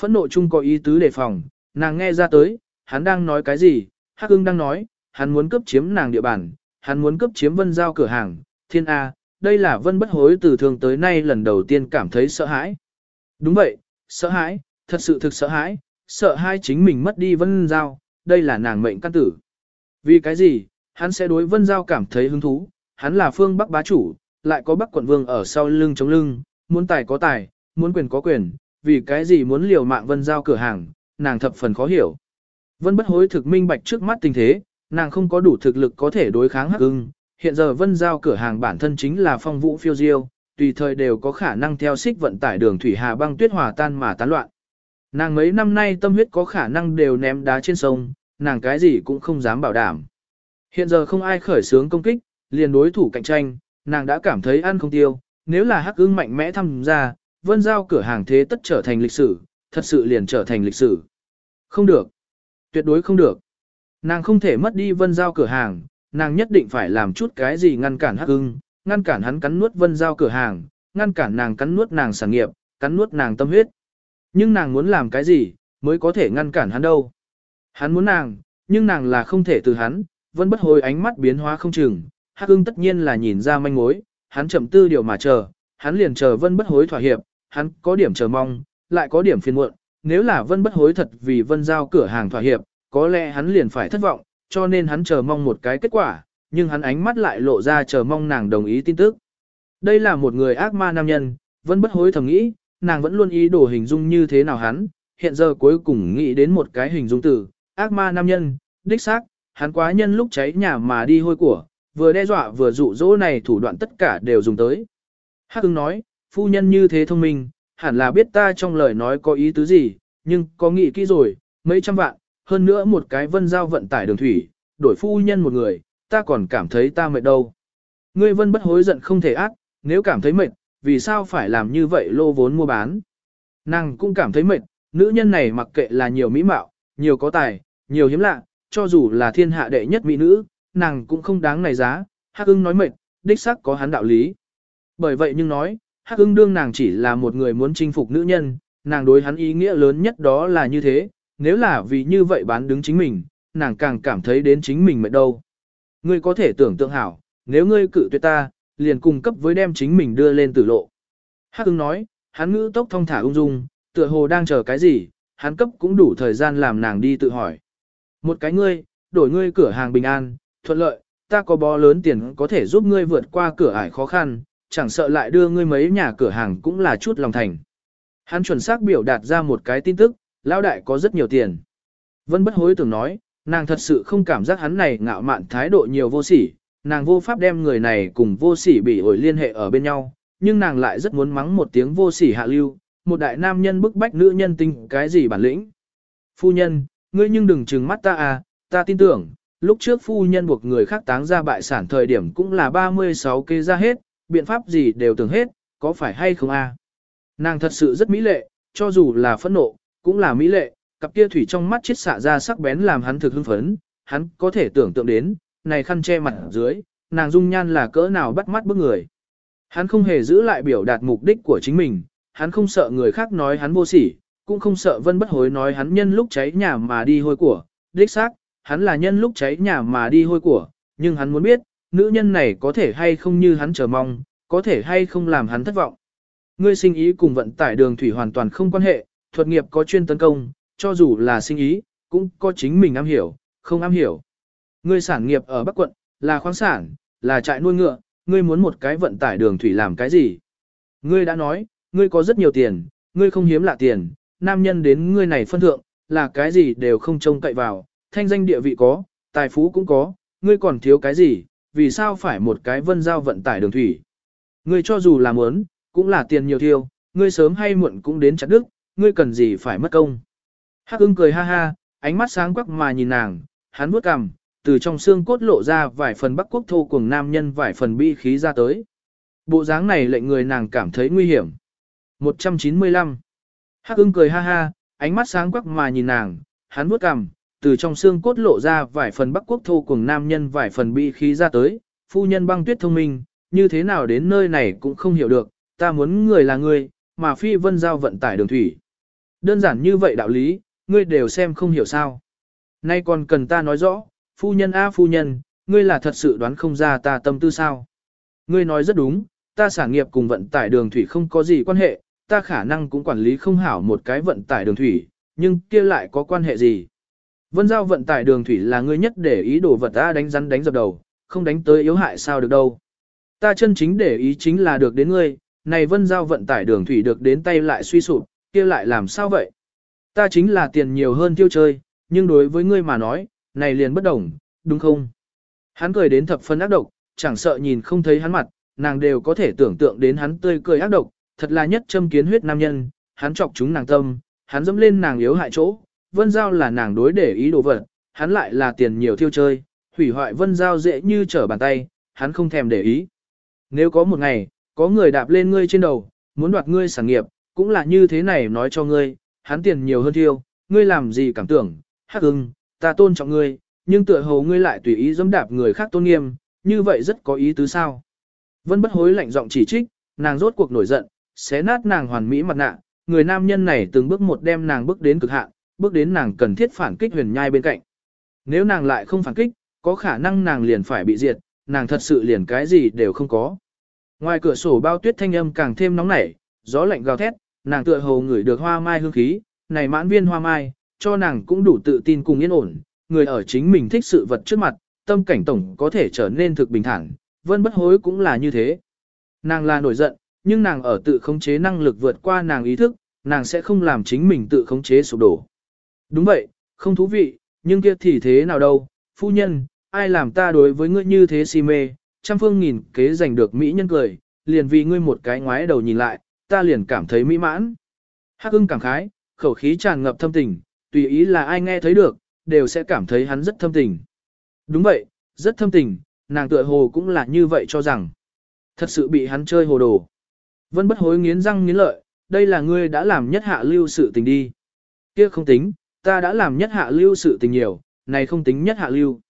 Phẫn nộ chung có ý tứ đề phòng, nàng nghe ra tới, hắn đang nói cái gì, Hắc ưng đang nói, hắn muốn cướp chiếm nàng địa bàn, hắn muốn cướp chiếm vân giao cửa hàng, thiên A, đây là vân bất hối từ thường tới nay lần đầu tiên cảm thấy sợ hãi. Đúng vậy, sợ hãi, thật sự thực sợ hãi, sợ hai chính mình mất đi vân giao, đây là nàng mệnh căn tử. Vì cái gì, hắn sẽ đối vân giao cảm thấy hứng thú, hắn là phương bắc bá chủ, lại có bắc quận vương ở sau lưng chống lưng, muốn tài có tài, muốn quyền có quyền, vì cái gì muốn liều mạng vân giao cửa hàng, nàng thập phần khó hiểu. Vân bất hối thực minh bạch trước mắt tình thế, nàng không có đủ thực lực có thể đối kháng hắc ưng, hiện giờ vân giao cửa hàng bản thân chính là phong vũ phiêu diêu, tùy thời đều có khả năng theo xích vận tải đường thủy hà băng tuyết hòa tan mà tán loạn. Nàng mấy năm nay tâm huyết có khả năng đều ném đá trên sông, nàng cái gì cũng không dám bảo đảm. Hiện giờ không ai khởi sướng công kích, liền đối thủ cạnh tranh, nàng đã cảm thấy ăn không tiêu, nếu là hắc ưng mạnh mẽ tham gia, vân giao cửa hàng thế tất trở thành lịch sử, thật sự liền trở thành lịch sử. Không được. Tuyệt đối không được. Nàng không thể mất đi vân giao cửa hàng, nàng nhất định phải làm chút cái gì ngăn cản hắc ưng, ngăn cản hắn cắn nuốt vân giao cửa hàng, ngăn cản nàng cắn nuốt nàng sản nghiệp, cắn nuốt nàng tâm huyết. Nhưng nàng muốn làm cái gì, mới có thể ngăn cản hắn đâu. Hắn muốn nàng, nhưng nàng là không thể từ hắn, vân bất hồi ánh mắt biến hóa không chừng, hắc ưng tất nhiên là nhìn ra manh mối, hắn chậm tư điều mà chờ, hắn liền chờ vân bất hối thỏa hiệp, hắn có điểm chờ mong, lại có điểm phiền muộn, nếu là vân bất hối thật vì vân giao cửa hàng thỏa hiệp, có lẽ hắn liền phải thất vọng, cho nên hắn chờ mong một cái kết quả, nhưng hắn ánh mắt lại lộ ra chờ mong nàng đồng ý tin tức. Đây là một người ác ma nam nhân, vẫn bất hối thầm nghĩ, nàng vẫn luôn ý đồ hình dung như thế nào hắn, hiện giờ cuối cùng nghĩ đến một cái hình dung từ, ác ma nam nhân, đích xác, hắn quá nhân lúc cháy nhà mà đi hôi của, vừa đe dọa vừa dụ dỗ này thủ đoạn tất cả đều dùng tới. Hắc ưng nói, phu nhân như thế thông minh, hẳn là biết ta trong lời nói có ý tứ gì, nhưng có nghĩ kỹ rồi, mấy trăm vạn, hơn nữa một cái vân giao vận tải đường thủy, đổi phu nhân một người, ta còn cảm thấy ta mệt đâu. Ngươi vân bất hối giận không thể ác, nếu cảm thấy mệt, vì sao phải làm như vậy lô vốn mua bán. Nàng cũng cảm thấy mệt, nữ nhân này mặc kệ là nhiều mỹ mạo, nhiều có tài, nhiều hiếm lạ, cho dù là thiên hạ đệ nhất mỹ nữ, nàng cũng không đáng này giá, Hắc ưng nói mệt, đích xác có hắn đạo lý. Bởi vậy nhưng nói, Hắc ưng đương nàng chỉ là một người muốn chinh phục nữ nhân, nàng đối hắn ý nghĩa lớn nhất đó là như thế, nếu là vì như vậy bán đứng chính mình, nàng càng cảm thấy đến chính mình mệt đâu. Ngươi có thể tưởng tượng hảo, nếu ngươi cự tuyệt ta, liền cùng cấp với đem chính mình đưa lên tử lộ. Hắc ưng nói, hắn ngữ tốc thông thả ung dung, tựa hồ đang chờ cái gì, hắn cấp cũng đủ thời gian làm nàng đi tự hỏi. Một cái ngươi, đổi ngươi cửa hàng bình an, thuận lợi, ta có bó lớn tiền có thể giúp ngươi vượt qua cửa ải khó khăn, chẳng sợ lại đưa ngươi mấy nhà cửa hàng cũng là chút lòng thành. Hắn chuẩn xác biểu đạt ra một cái tin tức, lão đại có rất nhiều tiền. Vân bất hối tưởng nói, nàng thật sự không cảm giác hắn này ngạo mạn thái độ nhiều vô sỉ, nàng vô pháp đem người này cùng vô sỉ bị ổi liên hệ ở bên nhau, nhưng nàng lại rất muốn mắng một tiếng vô sỉ hạ lưu, một đại nam nhân bức bách nữ nhân tinh cái gì bản lĩnh. Phu nhân, ngươi nhưng đừng trừng mắt ta à, ta tin tưởng, lúc trước phu nhân buộc người khác táng ra bại sản thời điểm cũng là 36 kê ra hết, biện pháp gì đều tưởng hết, có phải hay không à? Nàng thật sự rất mỹ lệ, cho dù là phẫn nộ, cũng là mỹ lệ, cặp kia thủy trong mắt chết xạ ra sắc bén làm hắn thực hưng phấn, hắn có thể tưởng tượng đến, này khăn che mặt dưới, nàng dung nhan là cỡ nào bắt mắt bức người. Hắn không hề giữ lại biểu đạt mục đích của chính mình, hắn không sợ người khác nói hắn vô sỉ, cũng không sợ vân bất hối nói hắn nhân lúc cháy nhà mà đi hôi của, đích xác, hắn là nhân lúc cháy nhà mà đi hôi của, nhưng hắn muốn biết, nữ nhân này có thể hay không như hắn chờ mong, có thể hay không làm hắn thất vọng. Ngươi sinh ý cùng vận tải đường thủy hoàn toàn không quan hệ, thuật nghiệp có chuyên tấn công, cho dù là sinh ý, cũng có chính mình am hiểu, không am hiểu. Ngươi sản nghiệp ở Bắc quận, là khoáng sản, là trại nuôi ngựa, ngươi muốn một cái vận tải đường thủy làm cái gì? Ngươi đã nói, ngươi có rất nhiều tiền, ngươi không hiếm lạ tiền, nam nhân đến ngươi này phân thượng, là cái gì đều không trông cậy vào, thanh danh địa vị có, tài phú cũng có, ngươi còn thiếu cái gì, vì sao phải một cái vân giao vận tải đường thủy? Ngươi cho dù là muốn, cũng là tiền nhiều thiêu, ngươi sớm hay muộn cũng đến chặt đức, ngươi cần gì phải mất công. Hắc ưng cười ha ha, ánh mắt sáng quắc mà nhìn nàng, hắn vuốt cằm, từ trong xương cốt lộ ra vài phần bắc quốc thô cùng nam nhân vài phần bi khí ra tới. Bộ dáng này lệnh người nàng cảm thấy nguy hiểm. 195. Hắc ưng cười ha ha, ánh mắt sáng quắc mà nhìn nàng, hắn vuốt cằm, từ trong xương cốt lộ ra vài phần bắc quốc thô cùng nam nhân vài phần bi khí ra tới. Phu nhân băng tuyết thông minh, như thế nào đến nơi này cũng không hiểu được, ta muốn người là người, mà phi vân giao vận tải đường thủy. Đơn giản như vậy đạo lý, ngươi đều xem không hiểu sao. Nay còn cần ta nói rõ, phu nhân a phu nhân, ngươi là thật sự đoán không ra ta tâm tư sao. Ngươi nói rất đúng, ta sản nghiệp cùng vận tải đường thủy không có gì quan hệ, ta khả năng cũng quản lý không hảo một cái vận tải đường thủy, nhưng kia lại có quan hệ gì. Vân giao vận tải đường thủy là ngươi nhất để ý đồ vật ta đánh rắn đánh dập đầu, không đánh tới yếu hại sao được đâu. Ta chân chính để ý chính là được đến ngươi, này vân giao vận tải đường thủy được đến tay lại suy sụp, kia lại làm sao vậy? Ta chính là tiền nhiều hơn tiêu chơi, nhưng đối với ngươi mà nói, này liền bất đồng, đúng không? Hắn cười đến thập phân ác độc, chẳng sợ nhìn không thấy hắn mặt, nàng đều có thể tưởng tượng đến hắn tươi cười ác độc, thật là nhất châm kiến huyết nam nhân, hắn chọc chúng nàng tâm, hắn dẫm lên nàng yếu hại chỗ, vân giao là nàng đối để ý đồ vật, hắn lại là tiền nhiều tiêu chơi, hủy hoại vân giao dễ như trở bàn tay, hắn không thèm để ý. Nếu có một ngày, có người đạp lên ngươi trên đầu, muốn đoạt ngươi sản nghiệp, cũng là như thế này nói cho ngươi, hắn tiền nhiều hơn thiêu, ngươi làm gì cảm tưởng, hắc ưng, ta tôn trọng ngươi, nhưng tựa hồ ngươi lại tùy ý dẫm đạp người khác tôn nghiêm, như vậy rất có ý tứ sao. Vân bất hối lạnh giọng chỉ trích, nàng rốt cuộc nổi giận, xé nát nàng hoàn mỹ mặt nạ, người nam nhân này từng bước một đem nàng bước đến cực hạn, bước đến nàng cần thiết phản kích huyền nhai bên cạnh. Nếu nàng lại không phản kích, có khả năng nàng liền phải bị diệt, nàng thật sự liền cái gì đều không có. Ngoài cửa sổ bao tuyết thanh âm càng thêm nóng nảy, gió lạnh gào thét, nàng tựa hồ ngửi được hoa mai hương khí, này mãn viên hoa mai, cho nàng cũng đủ tự tin cùng yên ổn, người ở chính mình thích sự vật trước mặt, tâm cảnh tổng có thể trở nên thực bình thản, vân bất hối cũng là như thế. Nàng là nổi giận, nhưng nàng ở tự khống chế năng lực vượt qua nàng ý thức, nàng sẽ không làm chính mình tự khống chế sụp đổ. Đúng vậy, không thú vị, nhưng kia thì thế nào đâu, phu nhân, ai làm ta đối với ngươi như thế si mê, trăm phương nghìn kế giành được mỹ nhân cười, liền vì ngươi một cái ngoái đầu nhìn lại, ta liền cảm thấy mỹ mãn. Hắc ưng cảm khái, khẩu khí tràn ngập thâm tình, tùy ý là ai nghe thấy được, đều sẽ cảm thấy hắn rất thâm tình. Đúng vậy, rất thâm tình, nàng tựa hồ cũng là như vậy cho rằng. Thật sự bị hắn chơi hồ đồ. Vân bất hối nghiến răng nghiến lợi, đây là ngươi đã làm nhất hạ lưu sự tình đi. Kia không tính, ta đã làm nhất hạ lưu sự tình nhiều, này không tính nhất hạ lưu.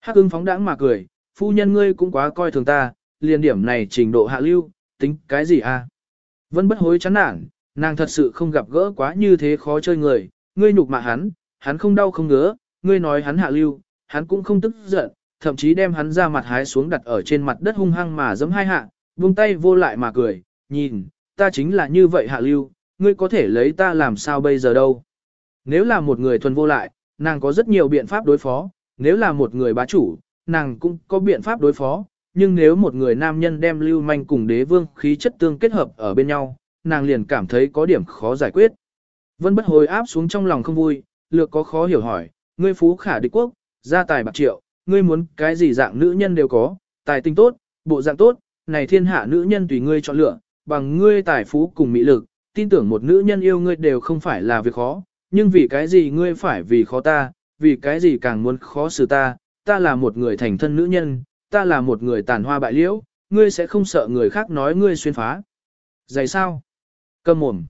Hắc ưng phóng đãng mà cười, phu nhân ngươi cũng quá coi thường ta, liền điểm này trình độ hạ lưu, tính cái gì à? Vân bất hối chán nản, nàng thật sự không gặp gỡ quá như thế khó chơi người, ngươi nhục mạ hắn, hắn không đau không ngứa, ngươi nói hắn hạ lưu, hắn cũng không tức giận, thậm chí đem hắn ra mặt hái xuống đặt ở trên mặt đất hung hăng mà giẫm hai hạ, buông tay vô lại mà cười, nhìn, ta chính là như vậy hạ lưu, ngươi có thể lấy ta làm sao bây giờ đâu. Nếu là một người thuần vô lại, nàng có rất nhiều biện pháp đối phó, nếu là một người bá chủ, nàng cũng có biện pháp đối phó, nhưng nếu một người nam nhân đem lưu manh cùng đế vương khí chất tương kết hợp ở bên nhau, nàng liền cảm thấy có điểm khó giải quyết. Vân bất hồi áp xuống trong lòng không vui, lược có khó hiểu hỏi, ngươi phú khả địch quốc, gia tài bạc triệu, ngươi muốn cái gì dạng nữ nhân đều có, tài tinh tốt, bộ dạng tốt, này thiên hạ nữ nhân tùy ngươi chọn lựa, bằng ngươi tài phú cùng mỹ lực, tin tưởng một nữ nhân yêu ngươi đều không phải là việc khó, nhưng vì cái gì ngươi phải vì khó ta, vì cái gì càng muốn khó xử ta, ta là một người thành thân nữ nhân, ta là một người tàn hoa bại liễu, ngươi sẽ không sợ người khác nói ngươi xuyên phá. Dày sao? Cầm mồm.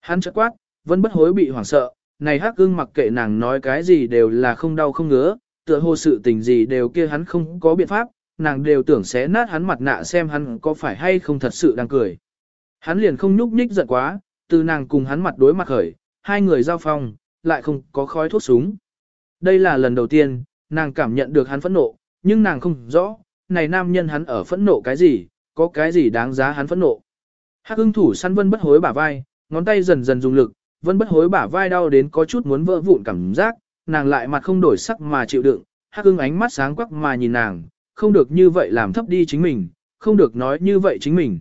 Hắn chợt quát, vẫn bất hối bị hoảng sợ, này hắc ưng mặc kệ nàng nói cái gì đều là không đau không ngứa, tựa hồ sự tình gì đều kia hắn không có biện pháp, nàng đều tưởng sẽ nát hắn mặt nạ xem hắn có phải hay không thật sự đang cười. Hắn liền không nhúc nhích giận quá, từ nàng cùng hắn mặt đối mặt khởi, hai người giao phong, lại không có khói thuốc súng. Đây là lần đầu tiên, nàng cảm nhận được hắn phẫn nộ, nhưng nàng không rõ, này nam nhân hắn ở phẫn nộ cái gì, có cái gì đáng giá hắn phẫn nộ. Hắc ưng thủ săn vân bất hối bả vai, ngón tay dần dần dùng lực, vân bất hối bả vai đau đến có chút muốn vỡ vụn cảm giác, nàng lại mặt không đổi sắc mà chịu đựng, hắc ưng ánh mắt sáng quắc mà nhìn nàng, không được như vậy làm thấp đi chính mình, không được nói như vậy chính mình.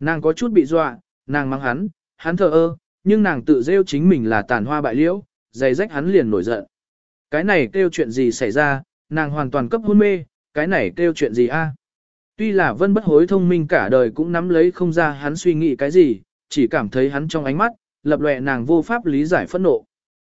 Nàng có chút bị dọa, nàng mang hắn, hắn thờ ơ, nhưng nàng tự rêu chính mình là tàn hoa bại liễu, giày rách hắn liền nổi giận. Cái này kêu chuyện gì xảy ra, nàng hoàn toàn cấp hôn mê, cái này kêu chuyện gì a? Tuy là vân bất hối thông minh cả đời cũng nắm lấy không ra hắn suy nghĩ cái gì, chỉ cảm thấy hắn trong ánh mắt, lập lệ nàng vô pháp lý giải phẫn nộ.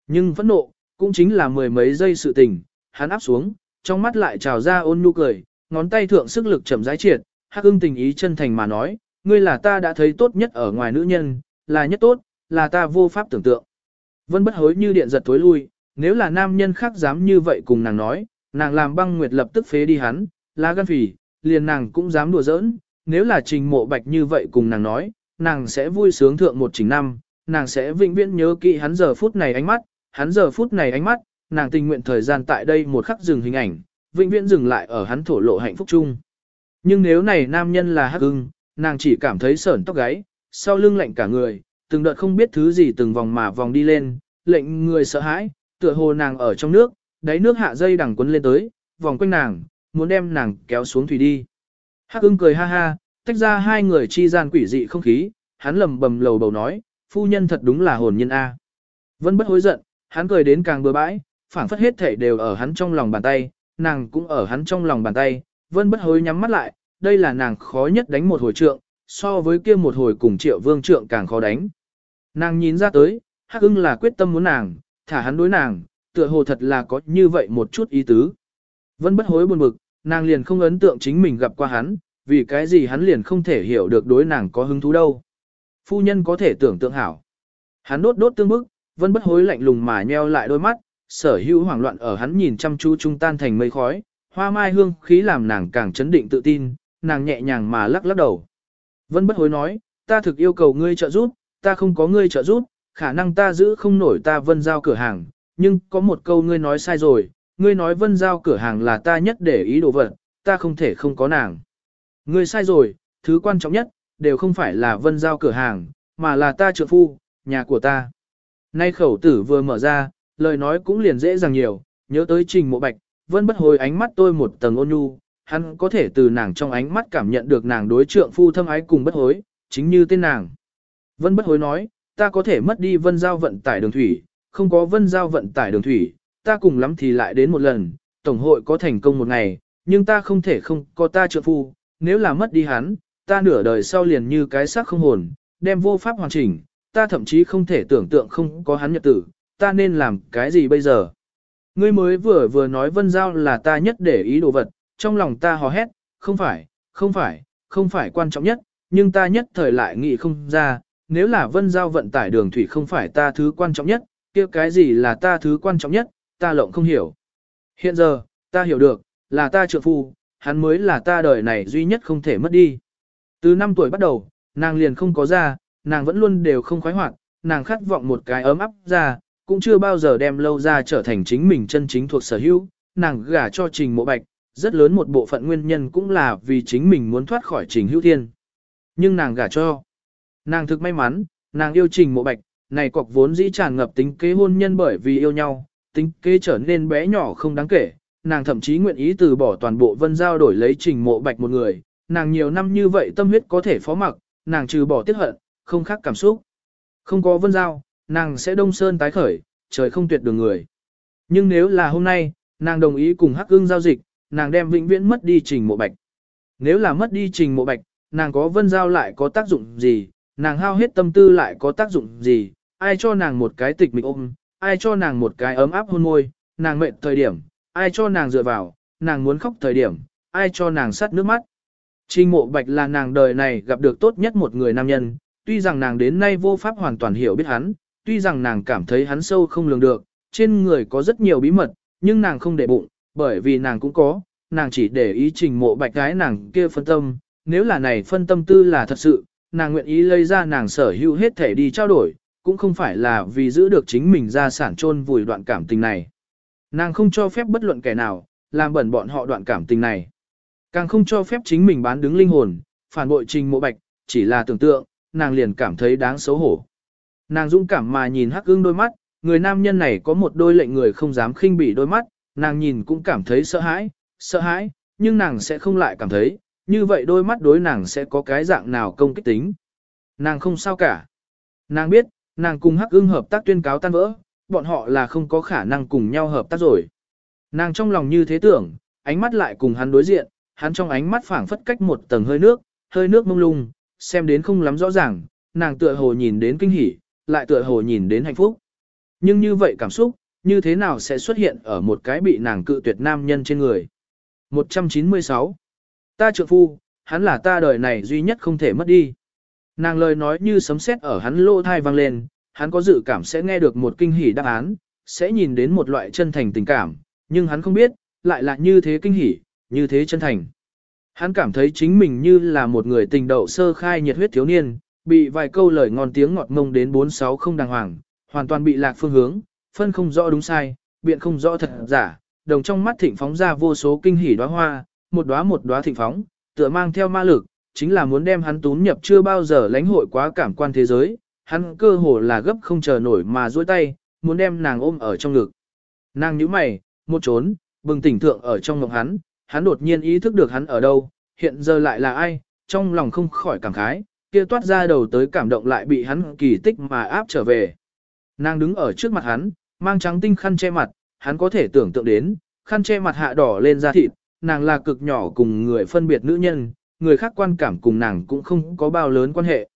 Nhưng phẫn nộ, cũng chính là mười mấy giây sự tình, hắn áp xuống, trong mắt lại trào ra ôn nhu cười, ngón tay thượng sức lực chậm rãi triệt, hắc ưng tình ý chân thành mà nói, ngươi là ta đã thấy tốt nhất ở ngoài nữ nhân, là nhất tốt, là ta vô pháp tưởng tượng. Vân bất hối như điện giật tối lui, nếu là nam nhân khác dám như vậy cùng nàng nói, nàng làm băng nguyệt lập tức phế đi hắn, lá gan phỉ, liền nàng cũng dám đùa giỡn, nếu là trình mộ bạch như vậy cùng nàng nói, nàng sẽ vui sướng thượng một trình năm, nàng sẽ vĩnh viễn nhớ kỹ hắn giờ phút này ánh mắt, hắn giờ phút này ánh mắt, nàng tình nguyện thời gian tại đây một khắc dừng hình ảnh, vĩnh viễn dừng lại ở hắn thổ lộ hạnh phúc chung. Nhưng nếu này nam nhân là hắc ưng, nàng chỉ cảm thấy sởn tóc gáy, sau lưng lạnh cả người, từng đợt không biết thứ gì từng vòng mà vòng đi lên, lệnh người sợ hãi, tựa hồ nàng ở trong nước, đáy nước hạ dây đằng quấn lên tới, vòng quanh nàng, muốn đem nàng kéo xuống thủy đi. Hắc ưng cười ha ha, tách ra hai người chi gian quỷ dị không khí, hắn lầm bầm lầu bầu nói, phu nhân thật đúng là hồn nhân A. Vân bất hối giận, hắn cười đến càng bừa bãi, phảng phất hết thể đều ở hắn trong lòng bàn tay, nàng cũng ở hắn trong lòng bàn tay, vân bất hối nhắm mắt lại, đây là nàng khó nhất đánh một hồi trượng, so với kia một hồi cùng triệu vương trượng càng khó đánh. Nàng nhìn ra tới, hắc ưng là quyết tâm muốn nàng, thả hắn đối nàng, tựa hồ thật là có như vậy một chút ý tứ. Vân bất hối buồn bực, nàng liền không ấn tượng chính mình gặp qua hắn, vì cái gì hắn liền không thể hiểu được đối nàng có hứng thú đâu. Phu nhân có thể tưởng tượng hảo. Hắn đốt đốt tương bức, vân bất hối lạnh lùng mà nheo lại đôi mắt, sở hữu hoảng loạn ở hắn nhìn chăm chú trung tan thành mây khói, hoa mai hương khí làm nàng càng chấn định tự tin, nàng nhẹ nhàng mà lắc lắc đầu. Vân bất hối nói, ta thực yêu cầu ngươi trợ giúp, ta không có ngươi trợ giúp, khả năng ta giữ không nổi ta vân giao cửa hàng, nhưng có một câu ngươi nói sai rồi, ngươi nói vân giao cửa hàng là ta nhất để ý đồ vật, ta không thể không có nàng. Ngươi sai rồi, thứ quan trọng nhất, đều không phải là vân giao cửa hàng, mà là ta trợ phu, nhà của ta. Nay khẩu tử vừa mở ra, lời nói cũng liền dễ dàng nhiều, nhớ tới trình mộ bạch, vân bất hồi ánh mắt tôi một tầng ôn nhu, hắn có thể từ nàng trong ánh mắt cảm nhận được nàng đối trượng phu thâm ái cùng bất hối, chính như tên nàng. Vân bất hối nói, ta có thể mất đi vân giao vận tải đường thủy, không có vân giao vận tải đường thủy, ta cùng lắm thì lại đến một lần, tổng hội có thành công một ngày, nhưng ta không thể không có ta trợ phu, nếu là mất đi hắn, ta nửa đời sau liền như cái xác không hồn, đem vô pháp hoàn chỉnh, ta thậm chí không thể tưởng tượng không có hắn nhật tử, ta nên làm cái gì bây giờ. Ngươi mới vừa vừa nói vân giao là ta nhất để ý đồ vật, trong lòng ta hò hét, không phải, không phải, không phải quan trọng nhất, nhưng ta nhất thời lại nghĩ không ra, nếu là vân giao vận tải đường thủy không phải ta thứ quan trọng nhất, kia cái gì là ta thứ quan trọng nhất, ta lộng không hiểu. Hiện giờ, ta hiểu được, là ta trượng phu, hắn mới là ta đời này duy nhất không thể mất đi. Từ năm tuổi bắt đầu, nàng liền không có ra, nàng vẫn luôn đều không khoái hoạt, nàng khát vọng một cái ấm áp ra, cũng chưa bao giờ đem lâu ra trở thành chính mình chân chính thuộc sở hữu, nàng gả cho trình mộ bạch, rất lớn một bộ phận nguyên nhân cũng là vì chính mình muốn thoát khỏi trình hữu thiên. Nhưng nàng gả cho, nàng thực may mắn, nàng yêu trình mộ bạch, này cọc vốn dĩ tràn ngập tính kế hôn nhân bởi vì yêu nhau, tính kế trở nên bé nhỏ không đáng kể, nàng thậm chí nguyện ý từ bỏ toàn bộ vân giao đổi lấy trình mộ bạch một người, nàng nhiều năm như vậy tâm huyết có thể phó mặc, nàng trừ bỏ tiếc hận, không khác cảm xúc. Không có vân giao, nàng sẽ đông sơn tái khởi, trời không tuyệt đường người. Nhưng nếu là hôm nay, nàng đồng ý cùng hắc ưng giao dịch, nàng đem vĩnh viễn mất đi trình mộ bạch. Nếu là mất đi trình mộ bạch, nàng có vân giao lại có tác dụng gì, nàng hao hết tâm tư lại có tác dụng gì, ai cho nàng một cái tịch mịch ôm, ai cho nàng một cái ấm áp hôn môi, nàng mệt thời điểm, ai cho nàng dựa vào, nàng muốn khóc thời điểm, ai cho nàng sắt nước mắt. Trình mộ bạch là nàng đời này gặp được tốt nhất một người nam nhân, tuy rằng nàng đến nay vô pháp hoàn toàn hiểu biết hắn, tuy rằng nàng cảm thấy hắn sâu không lường được, trên người có rất nhiều bí mật, nhưng nàng không để bụng, bởi vì nàng cũng có, nàng chỉ để ý trình mộ bạch gái nàng kia phân tâm, nếu là này phân tâm tư là thật sự, nàng nguyện ý lấy ra nàng sở hữu hết thể đi trao đổi, cũng không phải là vì giữ được chính mình ra sản chôn vùi đoạn cảm tình này. Nàng không cho phép bất luận kẻ nào, làm bẩn bọn họ đoạn cảm tình này. Càng không cho phép chính mình bán đứng linh hồn, phản bội trình mộ bạch, chỉ là tưởng tượng, nàng liền cảm thấy đáng xấu hổ. Nàng dũng cảm mà nhìn hắc ương đôi mắt, người nam nhân này có một đôi lệnh người không dám khinh bỉ đôi mắt, nàng nhìn cũng cảm thấy sợ hãi, sợ hãi, nhưng nàng sẽ không lại cảm thấy, như vậy đôi mắt đối nàng sẽ có cái dạng nào công kích tính. Nàng không sao cả. Nàng biết, nàng cùng hắc ưng hợp tác tuyên cáo tan vỡ, bọn họ là không có khả năng cùng nhau hợp tác rồi. Nàng trong lòng như thế tưởng, ánh mắt lại cùng hắn đối diện, hắn trong ánh mắt phảng phất cách một tầng hơi nước, hơi nước mông lung, xem đến không lắm rõ ràng, nàng tựa hồ nhìn đến kinh hỉ, lại tựa hồ nhìn đến hạnh phúc. Nhưng như vậy cảm xúc, như thế nào sẽ xuất hiện ở một cái bị nàng cự tuyệt nam nhân trên người? 196. Ta trượng phu, hắn là ta đời này duy nhất không thể mất đi. Nàng lời nói như sấm sét ở hắn lỗ thai vang lên, hắn có dự cảm sẽ nghe được một kinh hỉ đáp án, sẽ nhìn đến một loại chân thành tình cảm, nhưng hắn không biết, lại là như thế kinh hỉ, như thế chân thành. Hắn cảm thấy chính mình như là một người tình đậu sơ khai nhiệt huyết thiếu niên, bị vài câu lời ngon tiếng ngọt ngông đến bốn sáu không đàng hoàng, hoàn toàn bị lạc phương hướng, phân không rõ đúng sai, biện không rõ thật giả, đồng trong mắt thịnh phóng ra vô số kinh hỉ đóa hoa, một đóa một đóa thịnh phóng, tựa mang theo ma lực, chính là muốn đem hắn túm nhập chưa bao giờ lãnh hội quá cảm quan thế giới, hắn cơ hồ là gấp không chờ nổi mà duỗi tay, muốn đem nàng ôm ở trong ngực. Nàng nhíu mày, một trốn, bừng tỉnh thượng ở trong ngực hắn, hắn đột nhiên ý thức được hắn ở đâu, hiện giờ lại là ai, trong lòng không khỏi cảm khái, kia toát ra đầu tới cảm động lại bị hắn kỳ tích mà áp trở về. Nàng đứng ở trước mặt hắn, mang trắng tinh khăn che mặt, hắn có thể tưởng tượng đến, khăn che mặt hạ đỏ lên da thịt, nàng là cực nhỏ cùng người phân biệt nữ nhân, người khác quan cảm cùng nàng cũng không có bao lớn quan hệ.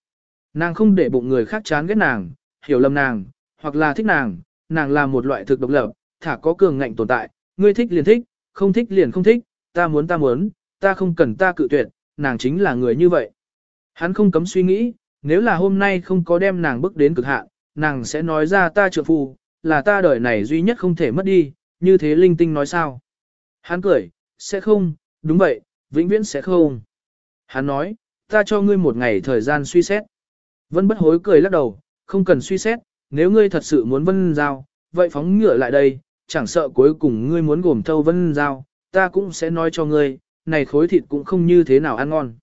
Nàng không để bụng người khác chán ghét nàng, hiểu lầm nàng, hoặc là thích nàng, nàng là một loại thực độc lập, thả có cường ngạnh tồn tại, ngươi thích liền thích, không thích liền không thích, ta muốn ta muốn, ta không cần ta cự tuyệt, nàng chính là người như vậy. Hắn không cấm suy nghĩ, nếu là hôm nay không có đem nàng bước đến cực hạn, nàng sẽ nói ra ta trượng phu, là ta đời này duy nhất không thể mất đi, như thế linh tinh nói sao. Hắn cười, sẽ không, đúng vậy, vĩnh viễn sẽ không. Hắn nói, ta cho ngươi một ngày thời gian suy xét. Vân bất hối cười lắc đầu, không cần suy xét, nếu ngươi thật sự muốn vân giao, vậy phóng ngựa lại đây, chẳng sợ cuối cùng ngươi muốn gồm thâu vân giao, ta cũng sẽ nói cho ngươi, này khối thịt cũng không như thế nào ăn ngon.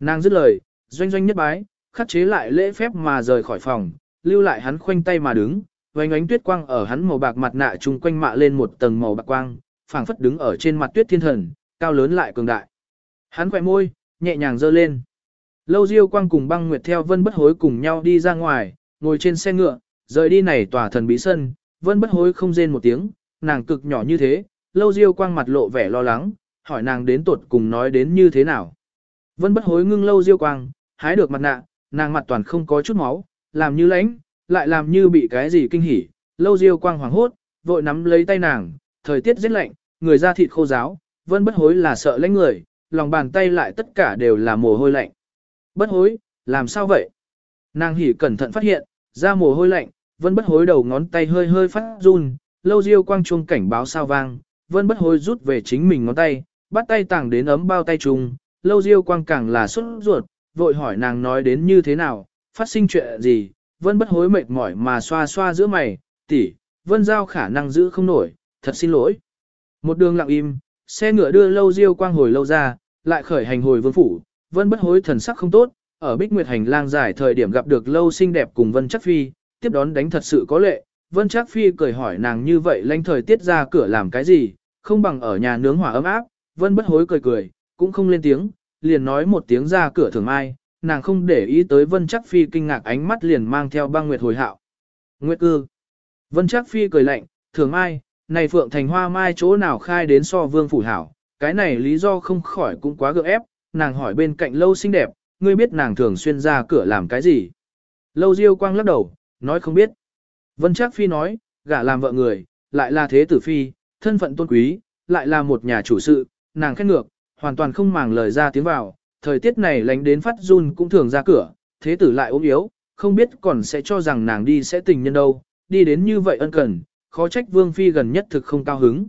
Nàng dứt lời, doanh doanh nhất bái, khắc chế lại lễ phép mà rời khỏi phòng, lưu lại hắn khoanh tay mà đứng, vành ánh tuyết quang ở hắn màu bạc mặt nạ chung quanh mạ lên một tầng màu bạc quang, phảng phất đứng ở trên mặt tuyết thiên thần, cao lớn lại cường đại. Hắn quẹ môi, nhẹ nhàng dơ lên. Lâu Diêu Quang cùng băng nguyệt theo Vân Bất Hối cùng nhau đi ra ngoài, ngồi trên xe ngựa, rời đi này tòa thần bí sân, Vân Bất Hối không rên một tiếng, nàng cực nhỏ như thế, Lâu Diêu Quang mặt lộ vẻ lo lắng, hỏi nàng đến tuột cùng nói đến như thế nào. Vân Bất Hối ngưng Lâu Diêu Quang, hái được mặt nạ, nàng mặt toàn không có chút máu, làm như lãnh, lại làm như bị cái gì kinh hỉ. Lâu Diêu Quang hoảng hốt, vội nắm lấy tay nàng, thời tiết rất lạnh, người da thịt khô ráo, Vân Bất Hối là sợ lãnh người, lòng bàn tay lại tất cả đều là mồ hôi lạnh. Bất hối, làm sao vậy? Nàng hỉ cẩn thận phát hiện, ra mồ hôi lạnh, vân bất hối đầu ngón tay hơi hơi phát run, lâu diêu quang chuông cảnh báo sao vang, vân bất hối rút về chính mình ngón tay, bắt tay tàng đến ấm bao tay trùng, lâu diêu quang càng là xuất ruột, vội hỏi nàng nói đến như thế nào, phát sinh chuyện gì, vân bất hối mệt mỏi mà xoa xoa giữa mày, tỷ, vân giao khả năng giữ không nổi, thật xin lỗi. Một đường lặng im, xe ngựa đưa lâu diêu quang hồi lâu ra, lại khởi hành hồi vương phủ, vân bất hối thần sắc không tốt, ở Bích Nguyệt hành lang dài thời điểm gặp được lâu xinh đẹp cùng Vân Chắc Phi, tiếp đón đánh thật sự có lệ, Vân Chắc Phi cười hỏi nàng như vậy lanh thời tiết ra cửa làm cái gì, không bằng ở nhà nướng hỏa ấm áp, Vân bất hối cười cười, cũng không lên tiếng, liền nói một tiếng ra cửa thường ai nàng không để ý tới Vân Chắc Phi kinh ngạc ánh mắt liền mang theo băng nguyệt hồi hạo. Nguyệt cư. Vân Chắc Phi cười lạnh, thường ai này phượng thành hoa mai chỗ nào khai đến so vương phủ hảo, cái này lý do không khỏi cũng quá gượng ép, nàng hỏi bên cạnh lâu xinh đẹp, ngươi biết nàng thường xuyên ra cửa làm cái gì. Lâu Diêu Quang lắc đầu, nói không biết. Vân Trác Phi nói, gả làm vợ người, lại là thế tử phi, thân phận tôn quý, lại là một nhà chủ sự, nàng khét ngược, hoàn toàn không màng lời ra tiếng vào, thời tiết này lánh đến phát run cũng thường ra cửa, thế tử lại ốm yếu, không biết còn sẽ cho rằng nàng đi sẽ tình nhân đâu, đi đến như vậy ân cần, khó trách Vương Phi gần nhất thực không cao hứng.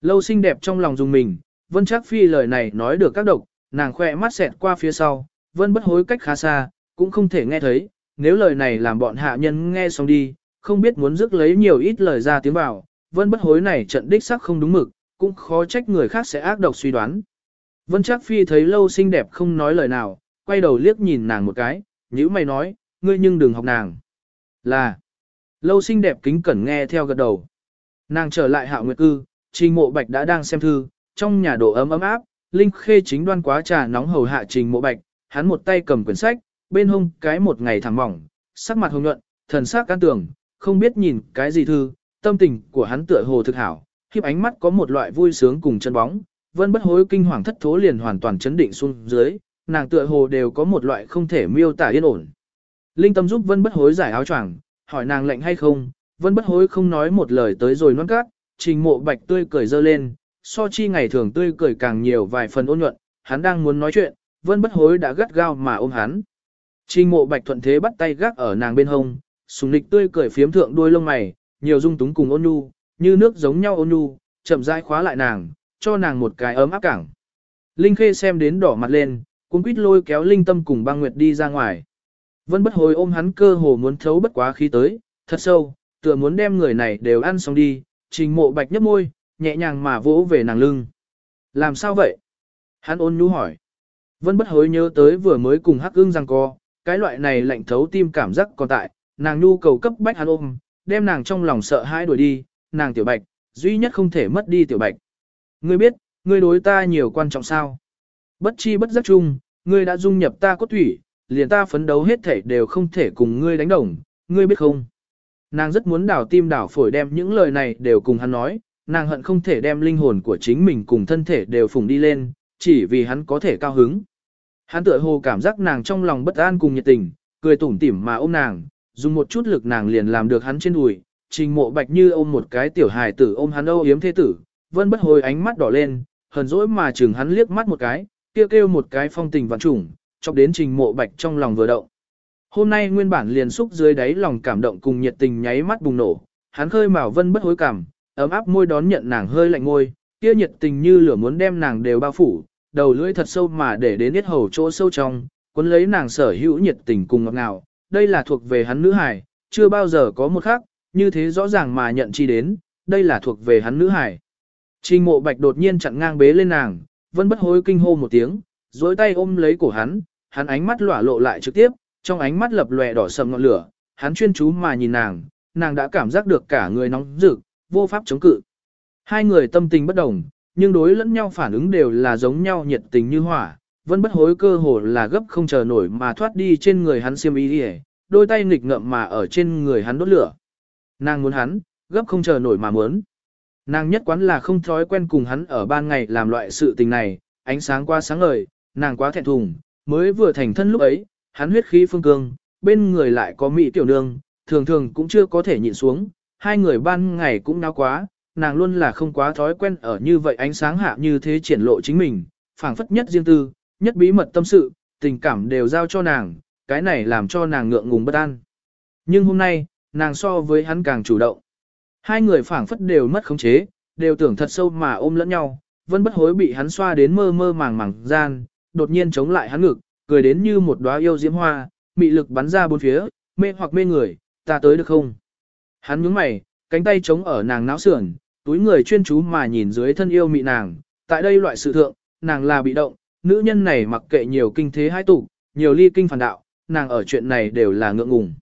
Lâu xinh đẹp trong lòng dùng mình, Vân Trác Phi lời này nói được các độc, nàng khoe mắt xẹt qua phía sau, Vân bất hối cách khá xa, cũng không thể nghe thấy, nếu lời này làm bọn hạ nhân nghe xong đi, không biết muốn rước lấy nhiều ít lời ra tiếng vào, vân bất hối này trận đích sắc không đúng mực, cũng khó trách người khác sẽ ác độc suy đoán. Vân Trác Phi thấy lâu xinh đẹp không nói lời nào, quay đầu liếc nhìn nàng một cái, nhữ mày nói, ngươi nhưng đừng học nàng. Là, lâu xinh đẹp kính cẩn nghe theo gật đầu. Nàng trở lại hạo nguyệt cư, trình mộ bạch đã đang xem thư, trong nhà độ ấm ấm áp, Linh Khê chính đoan quá trà nóng hầu hạ trình mộ bạch, hắn một tay cầm quyển sách, bên hông cái một ngày thẳng mỏng, sắc mặt hồng nhuận, thần sắc can tường, không biết nhìn cái gì thư, tâm tình của hắn tựa hồ thực hảo, khiếp ánh mắt có một loại vui sướng cùng chân bóng, vân bất hối kinh hoàng thất thố liền hoàn toàn chấn định xuống dưới, nàng tựa hồ đều có một loại không thể miêu tả yên ổn. Linh tâm giúp vân bất hối giải áo choàng, hỏi nàng lệnh hay không, vẫn bất hối không nói một lời tới rồi non cát, trình mộ bạch tươi cười dơ lên, so chi ngày thường tươi cười càng nhiều vài phần ôn nhuận, hắn đang muốn nói chuyện, vẫn bất hối đã gắt gao mà ôm hắn. Trình mộ bạch thuận thế bắt tay gác ở nàng bên hông, sùng lịch tươi cười phiếm thượng đuôi lông mày, nhiều dung túng cùng ôn nhu, như nước giống nhau ôn nhu, chậm rãi khóa lại nàng, cho nàng một cái ấm áp cảng. Linh Khê xem đến đỏ mặt lên, cuốn quýt lôi kéo Linh Tâm cùng băng nguyệt đi ra ngoài. Vân bất hối ôm hắn cơ hồ muốn thấu bất quá khí tới, thật sâu, tựa muốn đem người này đều ăn xong đi, trình mộ bạch nhấp môi, nhẹ nhàng mà vỗ về nàng lưng. Làm sao vậy? Hắn ôn nhu hỏi. Vân bất hối nhớ tới vừa mới cùng hắc ưng răng co, cái loại này lạnh thấu tim cảm giác còn tại, nàng nhu cầu cấp bách hắn ôm, đem nàng trong lòng sợ hãi đuổi đi, nàng tiểu bạch, duy nhất không thể mất đi tiểu bạch. Ngươi biết, ngươi đối ta nhiều quan trọng sao? Bất chi bất giác chung, ngươi đã dung nhập ta cốt thủy, liền ta phấn đấu hết thể đều không thể cùng ngươi đánh đồng, ngươi biết không? Nàng rất muốn đảo tim đảo phổi đem những lời này đều cùng hắn nói, nàng hận không thể đem linh hồn của chính mình cùng thân thể đều phùng đi lên, chỉ vì hắn có thể cao hứng. Hắn tựa hồ cảm giác nàng trong lòng bất an cùng nhiệt tình, cười tủm tỉm mà ôm nàng, dùng một chút lực nàng liền làm được hắn trên đùi, trình mộ bạch như ôm một cái tiểu hài tử ôm hắn âu yếm thế tử, vân bất hồi ánh mắt đỏ lên, hờn dỗi mà chừng hắn liếc mắt một cái, kêu kêu một cái phong tình vạn trùng, chọc đến trình mộ bạch trong lòng vừa động. Hôm nay nguyên bản liền xúc dưới đáy lòng cảm động cùng nhiệt tình nháy mắt bùng nổ, hắn khơi mào vân bất hối cảm, ấm áp môi đón nhận nàng hơi lạnh ngôi, kia nhiệt tình như lửa muốn đem nàng đều bao phủ, đầu lưỡi thật sâu mà để đến yết hầu chỗ sâu trong, cuốn lấy nàng sở hữu nhiệt tình cùng ngọt ngào, đây là thuộc về hắn nữ hải, chưa bao giờ có một khác, như thế rõ ràng mà nhận chi đến, đây là thuộc về hắn nữ hải. Trình mộ bạch đột nhiên chặn ngang bế lên nàng, vẫn bất hối kinh hô một tiếng, dối tay ôm lấy cổ hắn, hắn ánh mắt lỏa lộ lại trực tiếp, trong ánh mắt lập lòe đỏ sầm ngọn lửa, hắn chuyên chú mà nhìn nàng, nàng đã cảm giác được cả người nóng rực, vô pháp chống cự. Hai người tâm tình bất đồng, nhưng đối lẫn nhau phản ứng đều là giống nhau nhiệt tình như hỏa, vẫn bất hối cơ hồ là gấp không chờ nổi mà thoát đi trên người hắn xiêm y đi đôi tay nghịch ngậm mà ở trên người hắn đốt lửa. Nàng muốn hắn, gấp không chờ nổi mà muốn. Nàng nhất quán là không thói quen cùng hắn ở ban ngày làm loại sự tình này, ánh sáng qua sáng ngời, nàng quá thẹn thùng, mới vừa thành thân lúc ấy, hắn huyết khí phương cương, bên người lại có mỹ tiểu nương, thường thường cũng chưa có thể nhịn xuống, hai người ban ngày cũng náo quá, nàng luôn là không quá thói quen ở như vậy ánh sáng hạ như thế triển lộ chính mình, phảng phất nhất riêng tư, nhất bí mật tâm sự, tình cảm đều giao cho nàng, cái này làm cho nàng ngượng ngùng bất an. Nhưng hôm nay, nàng so với hắn càng chủ động. Hai người phảng phất đều mất khống chế, đều tưởng thật sâu mà ôm lẫn nhau, vẫn bất hối bị hắn xoa đến mơ mơ màng màng gian, đột nhiên chống lại hắn ngực, cười đến như một đóa yêu diễm hoa, mị lực bắn ra bốn phía, mê hoặc mê người, ta tới được không? Hắn nhướng mày, cánh tay chống ở nàng não sườn, túi người chuyên chú mà nhìn dưới thân yêu mị nàng, tại đây loại sự thượng, nàng là bị động, nữ nhân này mặc kệ nhiều kinh thế hai tụ, nhiều ly kinh phản đạo, nàng ở chuyện này đều là ngượng ngùng.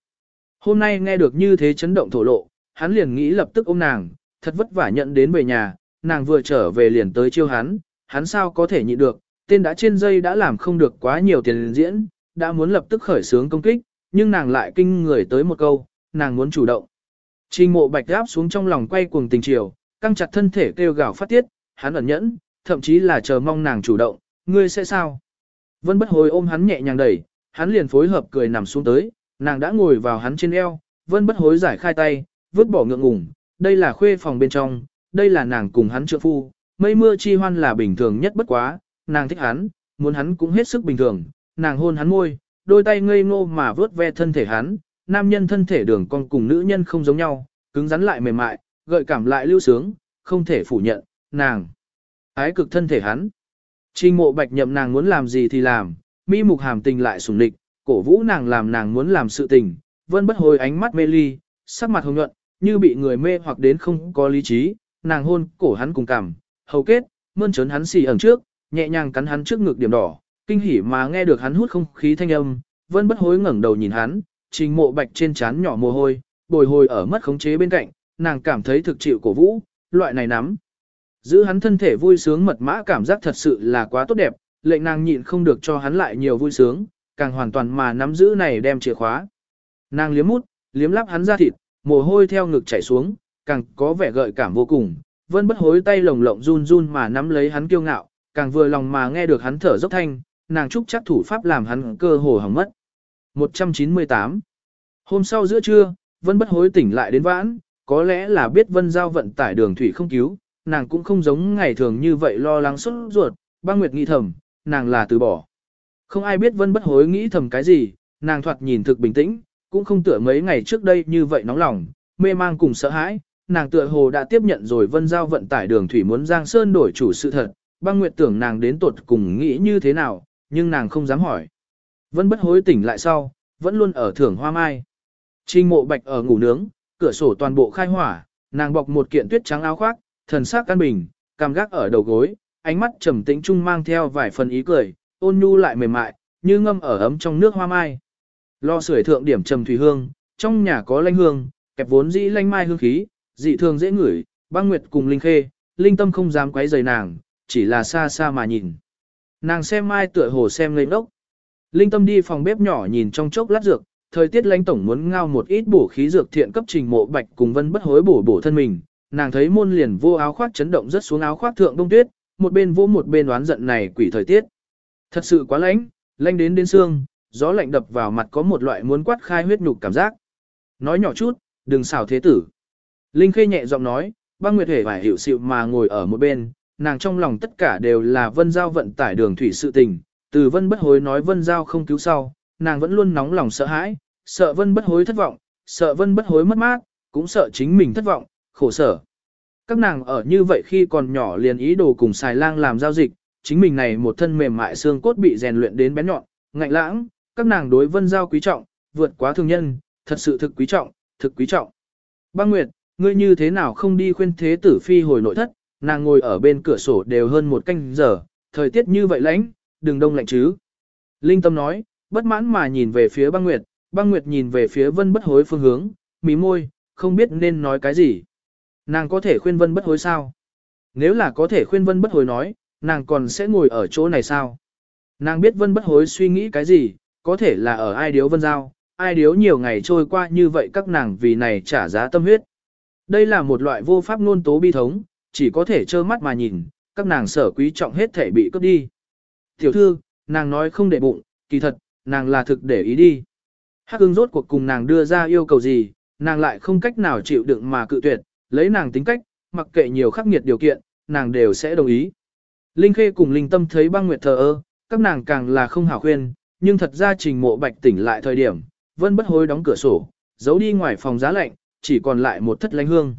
Hôm nay nghe được như thế chấn động thổ lộ, hắn liền nghĩ lập tức ôm nàng, thật vất vả nhận đến về nhà, nàng vừa trở về liền tới chiêu hắn, hắn sao có thể nhịn được, tên đã trên dây đã làm không được quá nhiều tiền diễn, đã muốn lập tức khởi sướng công kích, nhưng nàng lại kinh người tới một câu, nàng muốn chủ động. Trình mộ bạch áp xuống trong lòng quay cuồng tình chiều, căng chặt thân thể kêu gào phát tiết, hắn ẩn nhẫn, thậm chí là chờ mong nàng chủ động, ngươi sẽ sao? Vân bất hồi ôm hắn nhẹ nhàng đẩy, hắn liền phối hợp cười nằm xuống tới, nàng đã ngồi vào hắn trên eo, vân bất hối giải khai tay, vứt bỏ ngượng ngùng, đây là khuê phòng bên trong, đây là nàng cùng hắn trượng phu, mây mưa chi hoan là bình thường nhất bất quá, nàng thích hắn, muốn hắn cũng hết sức bình thường, nàng hôn hắn môi, đôi tay ngây ngô mà vớt ve thân thể hắn, nam nhân thân thể đường con cùng nữ nhân không giống nhau, cứng rắn lại mềm mại, gợi cảm lại lưu sướng, không thể phủ nhận, nàng ái cực thân thể hắn. Trình mộ bạch nhậm nàng muốn làm gì thì làm, mi mục hàm tình lại sủng địch, cổ vũ nàng làm nàng muốn làm sự tình, vân bất hồi ánh mắt mê ly, sắc mặt hồng nhuận, như bị người mê hoặc đến không có lý trí, nàng hôn cổ hắn cùng cảm, hầu kết, mơn trớn hắn xì ẩn trước, nhẹ nhàng cắn hắn trước ngực điểm đỏ, kinh hỉ mà nghe được hắn hút không khí thanh âm, vân bất hối ngẩng đầu nhìn hắn, trình mộ bạch trên trán nhỏ mồ hôi, bồi hồi ở mất khống chế bên cạnh, nàng cảm thấy thực chịu cổ vũ, loại này nắm. Giữ hắn thân thể vui sướng mật mã cảm giác thật sự là quá tốt đẹp, lệnh nàng nhịn không được cho hắn lại nhiều vui sướng, càng hoàn toàn mà nắm giữ này đem chìa khóa. Nàng liếm mút, liếm lắp hắn ra thịt, mồ hôi theo ngực chảy xuống, càng có vẻ gợi cảm vô cùng, vân bất hối tay lồng lộng run run mà nắm lấy hắn kiêu ngạo, càng vừa lòng mà nghe được hắn thở dốc thanh, nàng chúc chắc thủ pháp làm hắn cơ hồ hỏng mất. 198 Hôm sau giữa trưa, vân bất hối tỉnh lại đến vãn, có lẽ là biết vân giao vận tải đường thủy không cứu, nàng cũng không giống ngày thường như vậy lo lắng xuất ruột, băng nguyệt nghĩ thầm, nàng là từ bỏ. Không ai biết vân bất hối nghĩ thầm cái gì, nàng thoạt nhìn thực bình tĩnh, cũng không tựa mấy ngày trước đây như vậy nóng lòng, mê mang cùng sợ hãi, nàng tựa hồ đã tiếp nhận rồi vân giao vận tải đường thủy muốn Giang Sơn đổi chủ sự thật, băng nguyệt tưởng nàng đến tột cùng nghĩ như thế nào, nhưng nàng không dám hỏi. vẫn bất hối tỉnh lại sau, vẫn luôn ở thưởng hoa mai. Trình mộ bạch ở ngủ nướng, cửa sổ toàn bộ khai hỏa, nàng bọc một kiện tuyết trắng áo khoác, thần sắc căn bình, cằm gác ở đầu gối, ánh mắt trầm tĩnh trung mang theo vài phần ý cười, ôn nhu lại mềm mại, như ngâm ở ấm trong nước hoa mai. Lo sưởi thượng điểm trầm thủy hương, trong nhà có lanh hương, kẹp vốn dĩ lanh mai hương khí, dị thường dễ ngửi, băng nguyệt cùng linh khê, linh tâm không dám quấy rầy nàng, chỉ là xa xa mà nhìn. Nàng xem mai tựa hồ xem ngây ngốc. Linh tâm đi phòng bếp nhỏ nhìn trong chốc lát dược, thời tiết lãnh tổng muốn ngao một ít bổ khí dược thiện cấp trình mộ bạch cùng vân bất hối bổ bổ thân mình. Nàng thấy môn liền vô áo khoác chấn động rất xuống áo khoác thượng đông tuyết, một bên vô một bên đoán giận này quỷ thời tiết. Thật sự quá lạnh, lạnh đến đến xương, gió lạnh đập vào mặt có một loại muốn quát khai huyết nhục cảm giác. Nói nhỏ chút, đừng xảo thế tử. Linh Khê nhẹ giọng nói, băng nguyệt hề phải hiểu sự mà ngồi ở một bên, nàng trong lòng tất cả đều là vân giao vận tải đường thủy sự tình. Từ vân bất hối nói vân giao không cứu sau, nàng vẫn luôn nóng lòng sợ hãi, sợ vân bất hối thất vọng, sợ vân bất hối mất mát, cũng sợ chính mình thất vọng, khổ sở. Các nàng ở như vậy khi còn nhỏ liền ý đồ cùng xài lang làm giao dịch, chính mình này một thân mềm mại xương cốt bị rèn luyện đến bén nhọn, ngạnh lãng, các nàng đối vân giao quý trọng, vượt quá thường nhân, thật sự thực quý trọng, thực quý trọng. Băng Nguyệt, ngươi như thế nào không đi khuyên thế tử phi hồi nội thất, nàng ngồi ở bên cửa sổ đều hơn một canh giờ, thời tiết như vậy lạnh, đừng đông lạnh chứ. Linh Tâm nói, bất mãn mà nhìn về phía băng Nguyệt, băng Nguyệt nhìn về phía vân bất hối phương hướng, mí môi, không biết nên nói cái gì. Nàng có thể khuyên vân bất hối sao? Nếu là có thể khuyên vân bất hối nói, nàng còn sẽ ngồi ở chỗ này sao? Nàng biết vân bất hối suy nghĩ cái gì, có thể là ở ai điếu vân giao, ai điếu nhiều ngày trôi qua như vậy các nàng vì này trả giá tâm huyết. Đây là một loại vô pháp ngôn tố bi thống, chỉ có thể trơ mắt mà nhìn, các nàng sở quý trọng hết thể bị cướp đi. Tiểu thư, nàng nói không để bụng, kỳ thật, nàng là thực để ý đi. Hắc ưng rốt cuộc cùng nàng đưa ra yêu cầu gì, nàng lại không cách nào chịu đựng mà cự tuyệt, lấy nàng tính cách, mặc kệ nhiều khắc nghiệt điều kiện, nàng đều sẽ đồng ý. Linh Khê cùng Linh Tâm thấy băng nguyệt thờ ơ, các nàng càng là không hảo khuyên, nhưng thật ra trình mộ bạch tỉnh lại thời điểm, vẫn bất hối đóng cửa sổ, giấu đi ngoài phòng giá lạnh, chỉ còn lại một thất lánh hương.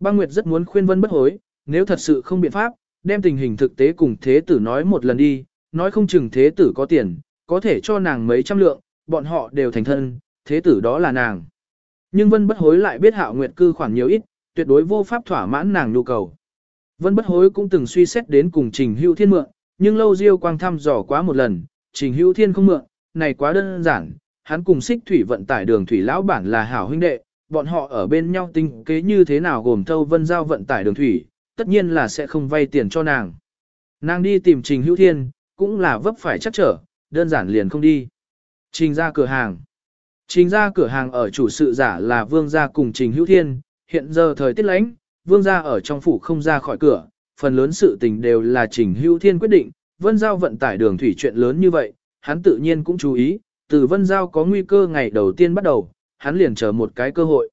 Băng Nguyệt rất muốn khuyên vân bất hối, nếu thật sự không biện pháp, đem tình hình thực tế cùng thế tử nói một lần đi, nói không chừng thế tử có tiền, có thể cho nàng mấy trăm lượng, bọn họ đều thành thân, thế tử đó là nàng. Nhưng vân bất hối lại biết hạo nguyệt cư khoản nhiều ít, tuyệt đối vô pháp thỏa mãn nàng nhu cầu. Vân bất hối cũng từng suy xét đến cùng trình hữu thiên mượn, nhưng lâu diêu quang thăm dò quá một lần, trình hữu thiên không mượn, này quá đơn giản, hắn cùng xích thủy vận tải đường thủy lão bản là hảo huynh đệ, bọn họ ở bên nhau tinh kế như thế nào gồm thâu vân giao vận tải đường thủy, tất nhiên là sẽ không vay tiền cho nàng. Nàng đi tìm trình hữu thiên, cũng là vấp phải chắc trở, đơn giản liền không đi. Trình ra cửa hàng. Trình ra cửa hàng ở chủ sự giả là vương gia cùng trình hữu thiên, hiện giờ thời tiết lánh, vương gia ở trong phủ không ra khỏi cửa, phần lớn sự tình đều là trình hữu thiên quyết định, vân giao vận tải đường thủy chuyện lớn như vậy, hắn tự nhiên cũng chú ý, từ vân giao có nguy cơ ngày đầu tiên bắt đầu, hắn liền chờ một cái cơ hội.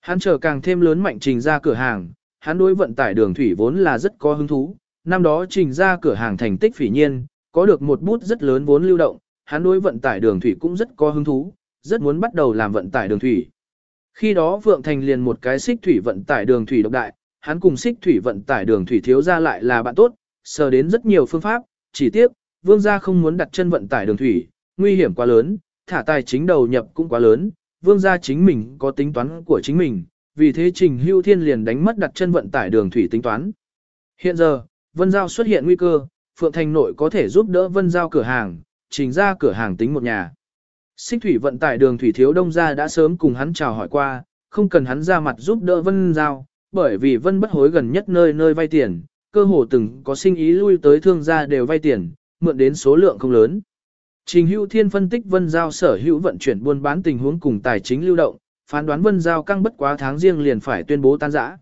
Hắn chờ càng thêm lớn mạnh trình ra cửa hàng, hắn đối vận tải đường thủy vốn là rất có hứng thú, năm đó trình ra cửa hàng thành tích phỉ nhiên, có được một bút rất lớn vốn lưu động, hắn đối vận tải đường thủy cũng rất có hứng thú, rất muốn bắt đầu làm vận tải đường thủy. Khi đó Vượng Thành liền một cái xích thủy vận tải đường thủy độc đại, hắn cùng xích thủy vận tải đường thủy thiếu ra lại là bạn tốt, sờ đến rất nhiều phương pháp, chỉ tiếc, vương gia không muốn đặt chân vận tải đường thủy, nguy hiểm quá lớn, thả tài chính đầu nhập cũng quá lớn, vương gia chính mình có tính toán của chính mình, vì thế trình hưu thiên liền đánh mất đặt chân vận tải đường thủy tính toán. Hiện giờ, vân giao xuất hiện nguy cơ, Phượng Thành nội có thể giúp đỡ vân giao cửa hàng, trình ra cửa hàng tính một nhà. Xích thủy vận tải đường thủy thiếu đông gia đã sớm cùng hắn chào hỏi qua, không cần hắn ra mặt giúp đỡ vân giao, bởi vì vân bất hối gần nhất nơi nơi vay tiền, cơ hồ từng có sinh ý lui tới thương gia đều vay tiền, mượn đến số lượng không lớn. Trình Hữu Thiên phân tích Vân Giao sở hữu vận chuyển buôn bán tình huống cùng tài chính lưu động, phán đoán Vân Giao căng bất quá tháng riêng liền phải tuyên bố tan rã.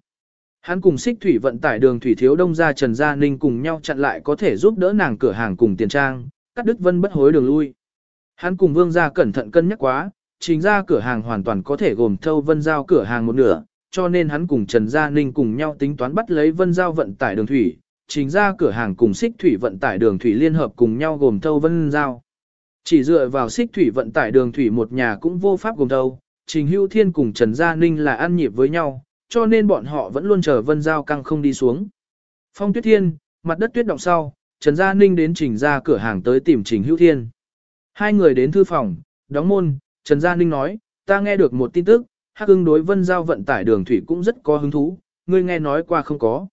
Hắn cùng xích thủy vận tải đường thủy thiếu đông gia Trần Gia Ninh cùng nhau chặn lại có thể giúp đỡ nàng cửa hàng cùng tiền trang, cắt đứt Vân bất hối đường lui. Hắn cùng Vương gia cẩn thận cân nhắc quá, trình ra cửa hàng hoàn toàn có thể gồm thâu Vân Giao cửa hàng một nửa, cho nên hắn cùng Trần Gia Ninh cùng nhau tính toán bắt lấy Vân Giao vận tải đường thủy, trình ra cửa hàng cùng xích thủy vận tải đường thủy liên hợp cùng nhau gồm thâu Vân Giao. Chỉ dựa vào xích thủy vận tải đường thủy một nhà cũng vô pháp gồm đâu, trình hữu thiên cùng Trần Gia Ninh là ăn nhịp với nhau, cho nên bọn họ vẫn luôn chờ Vân Giao căng không đi xuống. Phong tuyết thiên, mặt đất tuyết động sau, Trần Gia Ninh đến trình ra cửa hàng tới tìm trình hữu thiên. Hai người đến thư phòng, đóng môn, Trần Gia Ninh nói, ta nghe được một tin tức, Hắc ưng đối vân giao vận tải đường thủy cũng rất có hứng thú, ngươi nghe nói qua không có.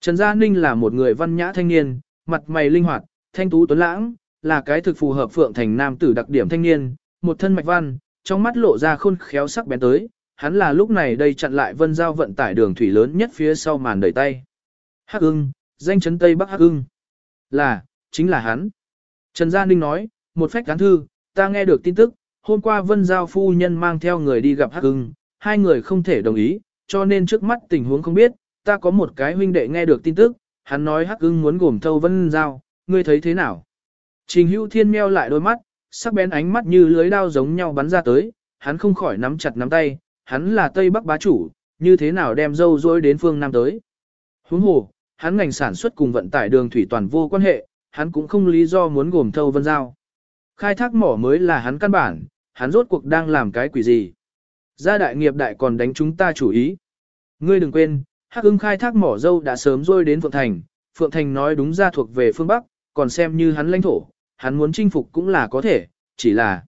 Trần Gia Ninh là một người văn nhã thanh niên, mặt mày linh hoạt, thanh tú tuấn lãng, là cái thực phù hợp phượng thành nam tử đặc điểm thanh niên, một thân mạch văn, trong mắt lộ ra khôn khéo sắc bén tới, hắn là lúc này đây chặn lại vân giao vận tải đường thủy lớn nhất phía sau màn đẩy tay. Hắc ưng, danh chấn Tây Bắc Hắc ưng. Là, chính là hắn. Trần Gia Ninh nói, một phách cán thư, ta nghe được tin tức, hôm qua vân giao phu nhân mang theo người đi gặp Hắc ưng, hai người không thể đồng ý, cho nên trước mắt tình huống không biết, ta có một cái huynh đệ nghe được tin tức, hắn nói hắc ưng muốn gồm thâu vân giao, ngươi thấy thế nào? Trình hữu thiên meo lại đôi mắt, sắc bén ánh mắt như lưới đao giống nhau bắn ra tới, hắn không khỏi nắm chặt nắm tay, hắn là Tây Bắc bá chủ, như thế nào đem dâu dối đến phương Nam tới. Huống hồ, hắn ngành sản xuất cùng vận tải đường thủy toàn vô quan hệ, hắn cũng không lý do muốn gồm thâu vân giao. Khai thác mỏ mới là hắn căn bản, hắn rốt cuộc đang làm cái quỷ gì. Gia đại nghiệp đại còn đánh chúng ta chủ ý. Ngươi đừng quên, Hắc ưng khai thác mỏ dâu đã sớm rôi đến Phượng Thành, Phượng Thành nói đúng ra thuộc về phương Bắc, còn xem như hắn lãnh thổ, hắn muốn chinh phục cũng là có thể, chỉ là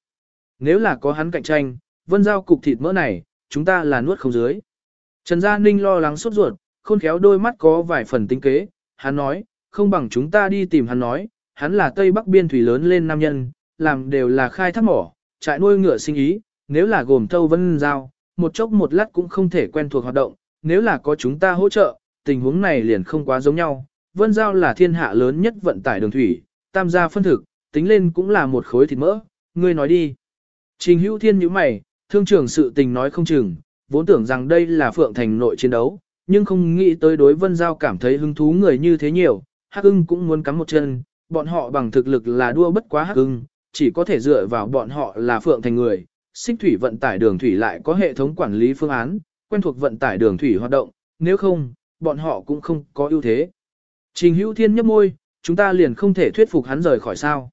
nếu là có hắn cạnh tranh, vân giao cục thịt mỡ này, chúng ta là nuốt không dưới. Trần Gia Ninh lo lắng sốt ruột, khôn khéo đôi mắt có vài phần tinh kế, hắn nói, không bằng chúng ta đi tìm hắn nói, hắn là Tây Bắc biên thủy lớn lên nam nhân, làm đều là khai thác mỏ, trại nuôi ngựa sinh ý, nếu là gồm thâu vân giao, một chốc một lát cũng không thể quen thuộc hoạt động, nếu là có chúng ta hỗ trợ, tình huống này liền không quá giống nhau. Vân giao là thiên hạ lớn nhất vận tải đường thủy, tam gia phân thực, tính lên cũng là một khối thịt mỡ, ngươi nói đi. Trình hữu thiên như mày, thương trưởng sự tình nói không chừng, vốn tưởng rằng đây là phượng thành nội chiến đấu, nhưng không nghĩ tới đối vân giao cảm thấy hứng thú người như thế nhiều, hắc ưng cũng muốn cắm một chân, bọn họ bằng thực lực là đua bất quá hắc ưng, chỉ có thể dựa vào bọn họ là phượng thành người, xích thủy vận tải đường thủy lại có hệ thống quản lý phương án, quen thuộc vận tải đường thủy hoạt động, nếu không, bọn họ cũng không có ưu thế. Trình hữu thiên nhấp môi, chúng ta liền không thể thuyết phục hắn rời khỏi sao.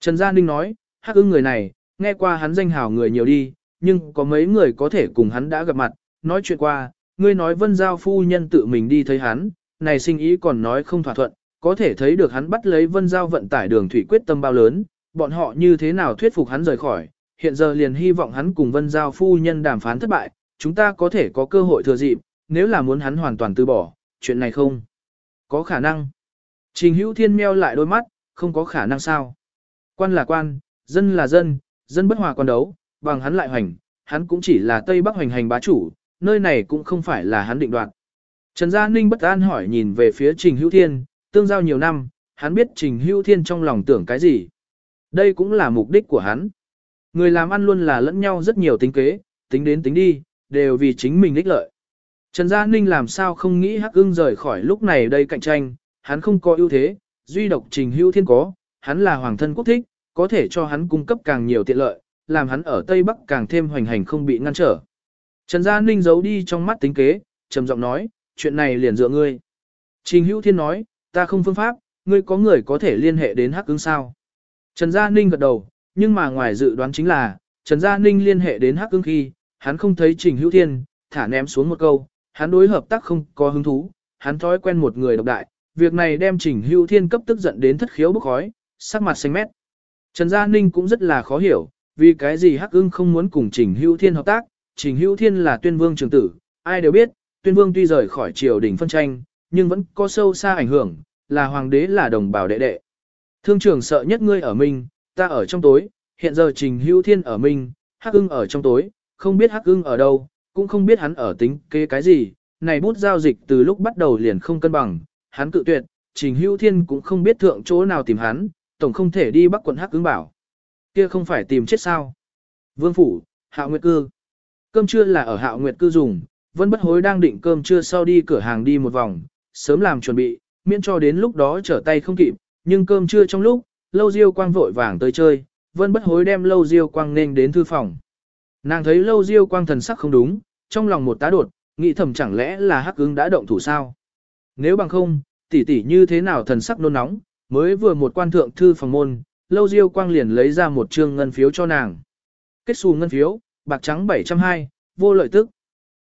Trần Gia Ninh nói, hắc ưng người này, nghe qua hắn danh hào người nhiều đi, nhưng có mấy người có thể cùng hắn đã gặp mặt, nói chuyện qua, ngươi nói vân giao phu nhân tự mình đi thấy hắn, này sinh ý còn nói không thỏa thuận, có thể thấy được hắn bắt lấy vân giao vận tải đường thủy quyết tâm bao lớn, bọn họ như thế nào thuyết phục hắn rời khỏi, hiện giờ liền hy vọng hắn cùng vân giao phu nhân đàm phán thất bại, chúng ta có thể có cơ hội thừa dịp, nếu là muốn hắn hoàn toàn từ bỏ, chuyện này không có khả năng. Trình hữu thiên meo lại đôi mắt, không có khả năng sao. Quan là quan, dân là dân, dân bất hòa quan đấu, bằng hắn lại hoành, hắn cũng chỉ là Tây Bắc hoành hành bá chủ, nơi này cũng không phải là hắn định đoạt. Trần Gia Ninh bất an hỏi nhìn về phía Trình Hữu Thiên, tương giao nhiều năm, hắn biết Trình Hữu Thiên trong lòng tưởng cái gì. Đây cũng là mục đích của hắn. Người làm ăn luôn là lẫn nhau rất nhiều tính kế, tính đến tính đi, đều vì chính mình ích lợi. Trần Gia Ninh làm sao không nghĩ Hắc ưng rời khỏi lúc này đây cạnh tranh, hắn không có ưu thế, duy độc Trình Hữu Thiên có, hắn là hoàng thân quốc thích, có thể cho hắn cung cấp càng nhiều tiện lợi, làm hắn ở Tây Bắc càng thêm hoành hành không bị ngăn trở. Trần Gia Ninh giấu đi trong mắt tính kế, trầm giọng nói, chuyện này liền dựa ngươi. Trình Hữu Thiên nói, ta không phương pháp, ngươi có người có thể liên hệ đến Hắc ứng sao. Trần Gia Ninh gật đầu, nhưng mà ngoài dự đoán chính là, Trần Gia Ninh liên hệ đến Hắc ứng khi, hắn không thấy Trình Hữu Thiên, thả ném xuống một câu, hắn đối hợp tác không có hứng thú, hắn thói quen một người độc đại, việc này đem Trình Hữu Thiên cấp tức giận đến thất khiếu bức khói, sắc mặt xanh mét. Trần Gia Ninh cũng rất là khó hiểu, vì cái gì Hắc ưng không muốn cùng Trình Hữu Thiên hợp tác, Trình Hữu Thiên là tuyên vương trường tử, ai đều biết, tuyên vương tuy rời khỏi triều đình phân tranh, nhưng vẫn có sâu xa ảnh hưởng, là hoàng đế là đồng bào đệ đệ. Thương trưởng sợ nhất ngươi ở mình, ta ở trong tối, hiện giờ Trình Hữu Thiên ở mình, Hắc ưng ở trong tối, không biết Hắc ưng ở đâu, cũng không biết hắn ở tính kế cái gì, này bút giao dịch từ lúc bắt đầu liền không cân bằng, hắn cự tuyệt, Trình Hữu Thiên cũng không biết thượng chỗ nào tìm hắn, tổng không thể đi Bắc quận Hắc ứng bảo. Kia không phải tìm chết sao? Vương phủ, Hạo Nguyệt cư. Cơm trưa là ở Hạo Nguyệt cư dùng, Vân Bất Hối đang định cơm trưa sau đi cửa hàng đi một vòng, sớm làm chuẩn bị, miễn cho đến lúc đó trở tay không kịp, nhưng cơm trưa trong lúc, Lâu Diêu Quang vội vàng tới chơi, Vân Bất Hối đem Lâu Diêu Quang nên đến thư phòng. Nàng thấy Lâu Diêu Quang thần sắc không đúng, trong lòng một tá đột, nghĩ thầm chẳng lẽ là Hắc Ứng đã động thủ sao? Nếu bằng không, tỷ tỷ như thế nào thần sắc nôn nóng, mới vừa một quan thượng thư phòng môn, Lâu Diêu Quang liền lấy ra một trương ngân phiếu cho nàng. Kết xù ngân phiếu, bạc trắng 720, vô lợi tức.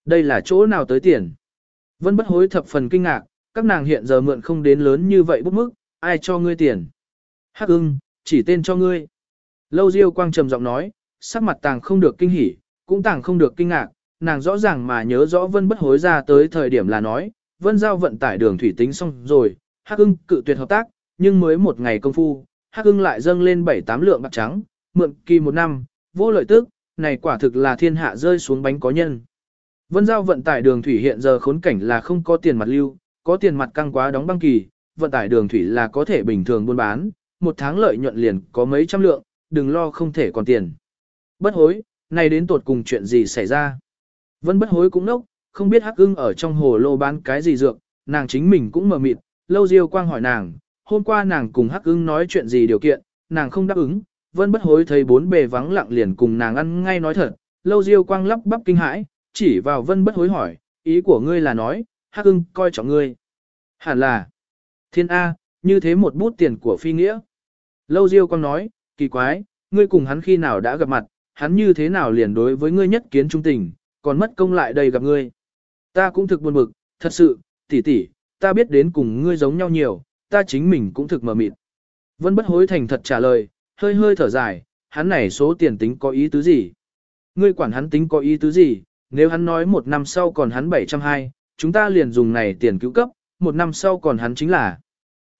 Đây là chỗ nào tới tiền? Vân bất hối thập phần kinh ngạc, các nàng hiện giờ mượn không đến lớn như vậy bút mức, ai cho ngươi tiền? Hắc ưng, chỉ tên cho ngươi. Lâu Diêu Quang trầm giọng nói, sắc mặt tàng không được kinh hỉ, cũng tàng không được kinh ngạc, nàng rõ ràng mà nhớ rõ Vân bất hối ra tới thời điểm là nói, Vân giao vận tải đường thủy tính xong rồi, Hắc ưng cự tuyệt hợp tác, nhưng mới một ngày công phu, Hắc ưng lại dâng lên 7-8 lượng bạc trắng, mượn kỳ một năm, vô lợi tức, này quả thực là thiên hạ rơi xuống bánh có nhân. Vân giao vận tải đường thủy hiện giờ khốn cảnh là không có tiền mặt lưu, có tiền mặt căng quá đóng băng kỳ, vận tải đường thủy là có thể bình thường buôn bán, một tháng lợi nhuận liền có mấy trăm lượng, đừng lo không thể còn tiền. Bất hối, này đến tột cùng chuyện gì xảy ra? Vân bất hối cũng nốc, không biết hắc ưng ở trong hồ lô bán cái gì dược, nàng chính mình cũng mờ mịt, lâu diêu quang hỏi nàng, hôm qua nàng cùng hắc ưng nói chuyện gì điều kiện, nàng không đáp ứng, vân bất hối thấy bốn bề vắng lặng liền cùng nàng ăn ngay nói thật, lâu diêu quang lắp bắp kinh hãi, chỉ vào vân bất hối hỏi, ý của ngươi là nói, hắc ưng coi trọng ngươi. Hẳn là, thiên A, như thế một bút tiền của phi nghĩa. Lâu diêu quang nói, kỳ quái, ngươi cùng hắn khi nào đã gặp mặt, hắn như thế nào liền đối với ngươi nhất kiến trung tình, còn mất công lại đây gặp ngươi. Ta cũng thực buồn bực, thật sự, tỷ tỷ, ta biết đến cùng ngươi giống nhau nhiều, ta chính mình cũng thực mờ mịt. Vân bất hối thành thật trả lời, hơi hơi thở dài, hắn này số tiền tính có ý tứ gì? Ngươi quản hắn tính có ý tứ gì, nếu hắn nói một năm sau còn hắn 720, chúng ta liền dùng này tiền cứu cấp, một năm sau còn hắn chính là.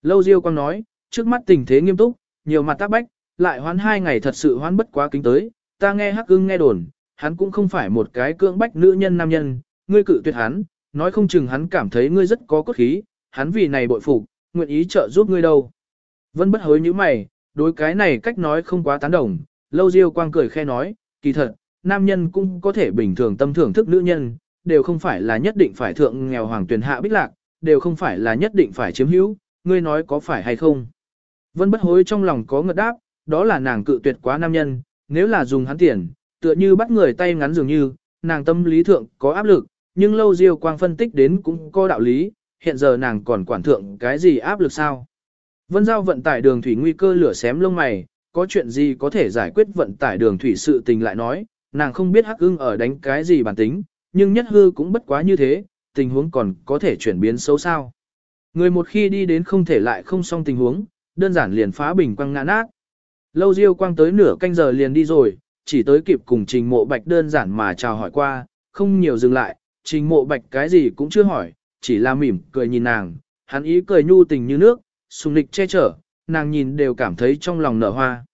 Lâu Diêu Quang nói, trước mắt tình thế nghiêm túc, nhiều mặt tác bách, lại hoán hai ngày thật sự hoán bất quá kính tới, ta nghe hắc ưng nghe đồn, hắn cũng không phải một cái cưỡng bách nữ nhân nam nhân, ngươi cự tuyệt hắn, nói không chừng hắn cảm thấy ngươi rất có cốt khí, hắn vì này bội phục, nguyện ý trợ giúp ngươi đâu. Vân bất hối như mày, đối cái này cách nói không quá tán đồng, lâu diêu quang cười khe nói, kỳ thật, nam nhân cũng có thể bình thường tâm thưởng thức nữ nhân, đều không phải là nhất định phải thượng nghèo hoàng tuyển hạ bích lạc, đều không phải là nhất định phải chiếm hữu, ngươi nói có phải hay không. Vân bất hối trong lòng có ngật đáp, đó là nàng cự tuyệt quá nam nhân, nếu là dùng hắn tiền, tựa như bắt người tay ngắn dường như, nàng tâm lý thượng có áp lực, nhưng lâu diêu quang phân tích đến cũng có đạo lý, hiện giờ nàng còn quản thượng cái gì áp lực sao. Vân giao vận tải đường thủy nguy cơ lửa xém lông mày, có chuyện gì có thể giải quyết vận tải đường thủy sự tình lại nói, nàng không biết hắc ưng ở đánh cái gì bản tính, nhưng nhất hư cũng bất quá như thế, tình huống còn có thể chuyển biến xấu sao. Người một khi đi đến không thể lại không xong tình huống, đơn giản liền phá bình quăng ngã nát. Lâu Diêu quang tới nửa canh giờ liền đi rồi, chỉ tới kịp cùng trình mộ bạch đơn giản mà chào hỏi qua, không nhiều dừng lại, trình mộ bạch cái gì cũng chưa hỏi, chỉ là mỉm cười nhìn nàng, hắn ý cười nhu tình như nước, sùng lịch che chở, nàng nhìn đều cảm thấy trong lòng nở hoa.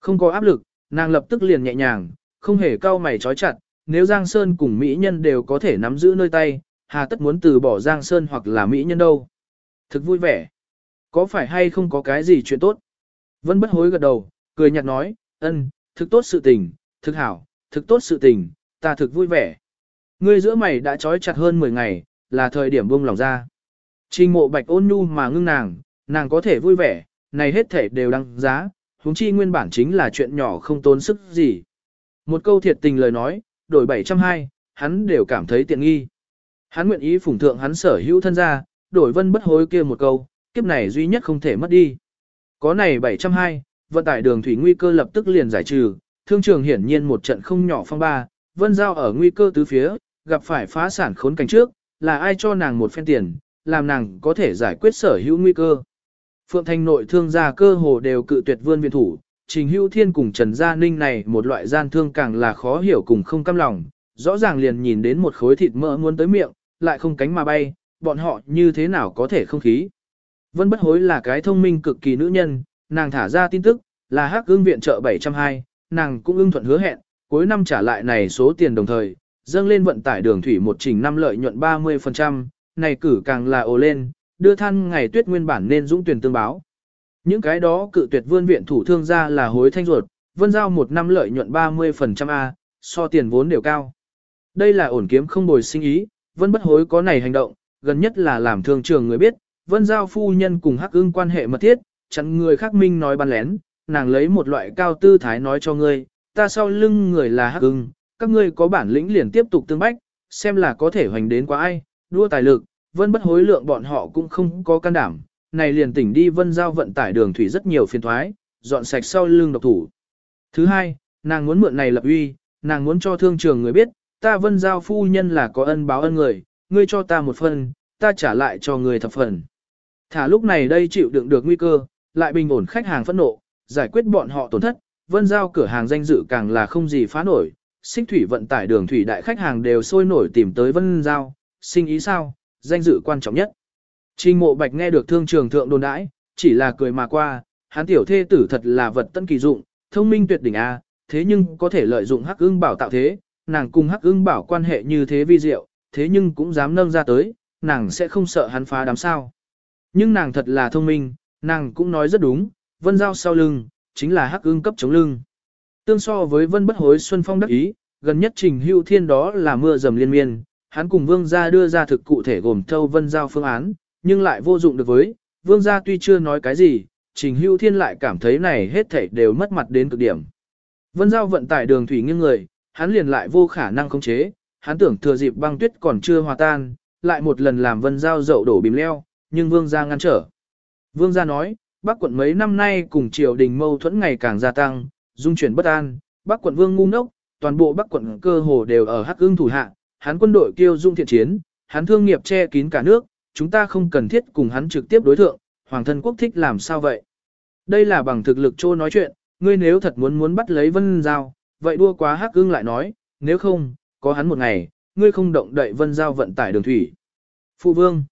Không có áp lực, nàng lập tức liền nhẹ nhàng, không hề cau mày trói chặt, nếu Giang Sơn cùng Mỹ nhân đều có thể nắm giữ nơi tay, hà tất muốn từ bỏ Giang Sơn hoặc là Mỹ nhân đâu. Thực vui vẻ. Có phải hay không có cái gì chuyện tốt? Vân bất hối gật đầu, cười nhạt nói, ân, thực tốt sự tình, thực hảo, thực tốt sự tình, ta thực vui vẻ. Ngươi giữa mày đã trói chặt hơn 10 ngày, là thời điểm buông lòng ra. Trình mộ bạch ôn nhu mà ngưng nàng, nàng có thể vui vẻ, này hết thể đều đăng giá, huống chi nguyên bản chính là chuyện nhỏ không tốn sức gì. Một câu thiệt tình lời nói, đổi 720, hắn đều cảm thấy tiện nghi. Hắn nguyện ý phủng thượng hắn sở hữu thân gia, đổi vân bất hối kia một câu, kiếp này duy nhất không thể mất đi. Có này 720, vận tải đường thủy nguy cơ lập tức liền giải trừ, thương trường hiển nhiên một trận không nhỏ phong ba, vân giao ở nguy cơ tứ phía, gặp phải phá sản khốn cảnh trước, là ai cho nàng một phen tiền, làm nàng có thể giải quyết sở hữu nguy cơ. Phượng Thành nội thương gia cơ hồ đều cự tuyệt vươn viện thủ, Trình Hữu Thiên cùng Trần Gia Ninh này một loại gian thương càng là khó hiểu cùng không cam lòng, rõ ràng liền nhìn đến một khối thịt mỡ muốn tới miệng, lại không cánh mà bay, bọn họ như thế nào có thể không khí. Vân Bất Hối là cái thông minh cực kỳ nữ nhân, nàng thả ra tin tức, là hắc ương viện trợ 720, nàng cũng ưng thuận hứa hẹn, cuối năm trả lại này số tiền đồng thời, dâng lên vận tải đường thủy một trình năm lợi nhuận 30%, này cử càng là ồ lên, đưa than ngày tuyết nguyên bản nên dũng tuyển tương báo. Những cái đó cự tuyệt vươn viện thủ thương ra là hối thanh ruột, vân giao một năm lợi nhuận 30% A, so tiền vốn đều cao. Đây là ổn kiếm không bồi sinh ý, vân bất hối có này hành động, gần nhất là làm thương trường người biết, vân giao phu nhân cùng hắc ưng quan hệ mật thiết, chặn người khác minh nói bắn lén, nàng lấy một loại cao tư thái nói cho ngươi, ta sau lưng người là hắc ưng, các ngươi có bản lĩnh liền tiếp tục tương bách, xem là có thể hoành đến qua ai, đua tài lực, vân bất hối lượng bọn họ cũng không có can đảm, này liền tỉnh đi vân giao vận tải đường thủy rất nhiều phiền thoái, dọn sạch sau lưng độc thủ. Thứ hai, nàng muốn mượn này lập uy, nàng muốn cho thương trường người biết, ta vân giao phu nhân là có ân báo ân người, ngươi cho ta một phần, ta trả lại cho người thập phần. Thả lúc này đây chịu đựng được nguy cơ, lại bình ổn khách hàng phẫn nộ, giải quyết bọn họ tổn thất, vân giao cửa hàng danh dự càng là không gì phá nổi, xích thủy vận tải đường thủy đại khách hàng đều sôi nổi tìm tới vân giao, sinh ý sao, danh dự quan trọng nhất. Trình mộ bạch nghe được thương trường thượng đồn đãi, chỉ là cười mà qua, hắn tiểu thê tử thật là vật tân kỳ dụng, thông minh tuyệt đỉnh A, thế nhưng có thể lợi dụng hắc ưng bảo tạo thế, nàng cùng hắc ưng bảo quan hệ như thế vi diệu, thế nhưng cũng dám nâng ra tới, nàng sẽ không sợ hắn phá đám sao. Nhưng nàng thật là thông minh, nàng cũng nói rất đúng, vân giao sau lưng, chính là hắc ưng cấp chống lưng. Tương so với vân bất hối xuân phong đắc ý, gần nhất trình hưu thiên đó là mưa dầm liên miên, hắn cùng vương gia đưa ra thực cụ thể gồm thâu vân giao phương án, nhưng lại vô dụng được với, vương gia tuy chưa nói cái gì, trình hưu thiên lại cảm thấy này hết thảy đều mất mặt đến cực điểm. Vân giao vận tải đường thủy nghiêng người, hắn liền lại vô khả năng khống chế, hắn tưởng thừa dịp băng tuyết còn chưa hòa tan, lại một lần làm vân giao dậu đổ bìm leo, nhưng vương gia ngăn trở. Vương gia nói, Bắc quận mấy năm nay cùng triều đình mâu thuẫn ngày càng gia tăng, dung chuyển bất an, Bắc quận vương ngu ngốc, toàn bộ Bắc quận cơ hồ đều ở hắc Ưng thủ hạ, hắn quân đội kiêu dung thiện chiến, hắn thương nghiệp che kín cả nước, chúng ta không cần thiết cùng hắn trực tiếp đối thượng, hoàng thân quốc thích làm sao vậy? Đây là bằng thực lực trô nói chuyện, ngươi nếu thật muốn muốn bắt lấy vân giao, vậy đua quá hắc Ưng lại nói, nếu không, có hắn một ngày, ngươi không động đậy vân giao vận tải đường thủy. Phụ vương,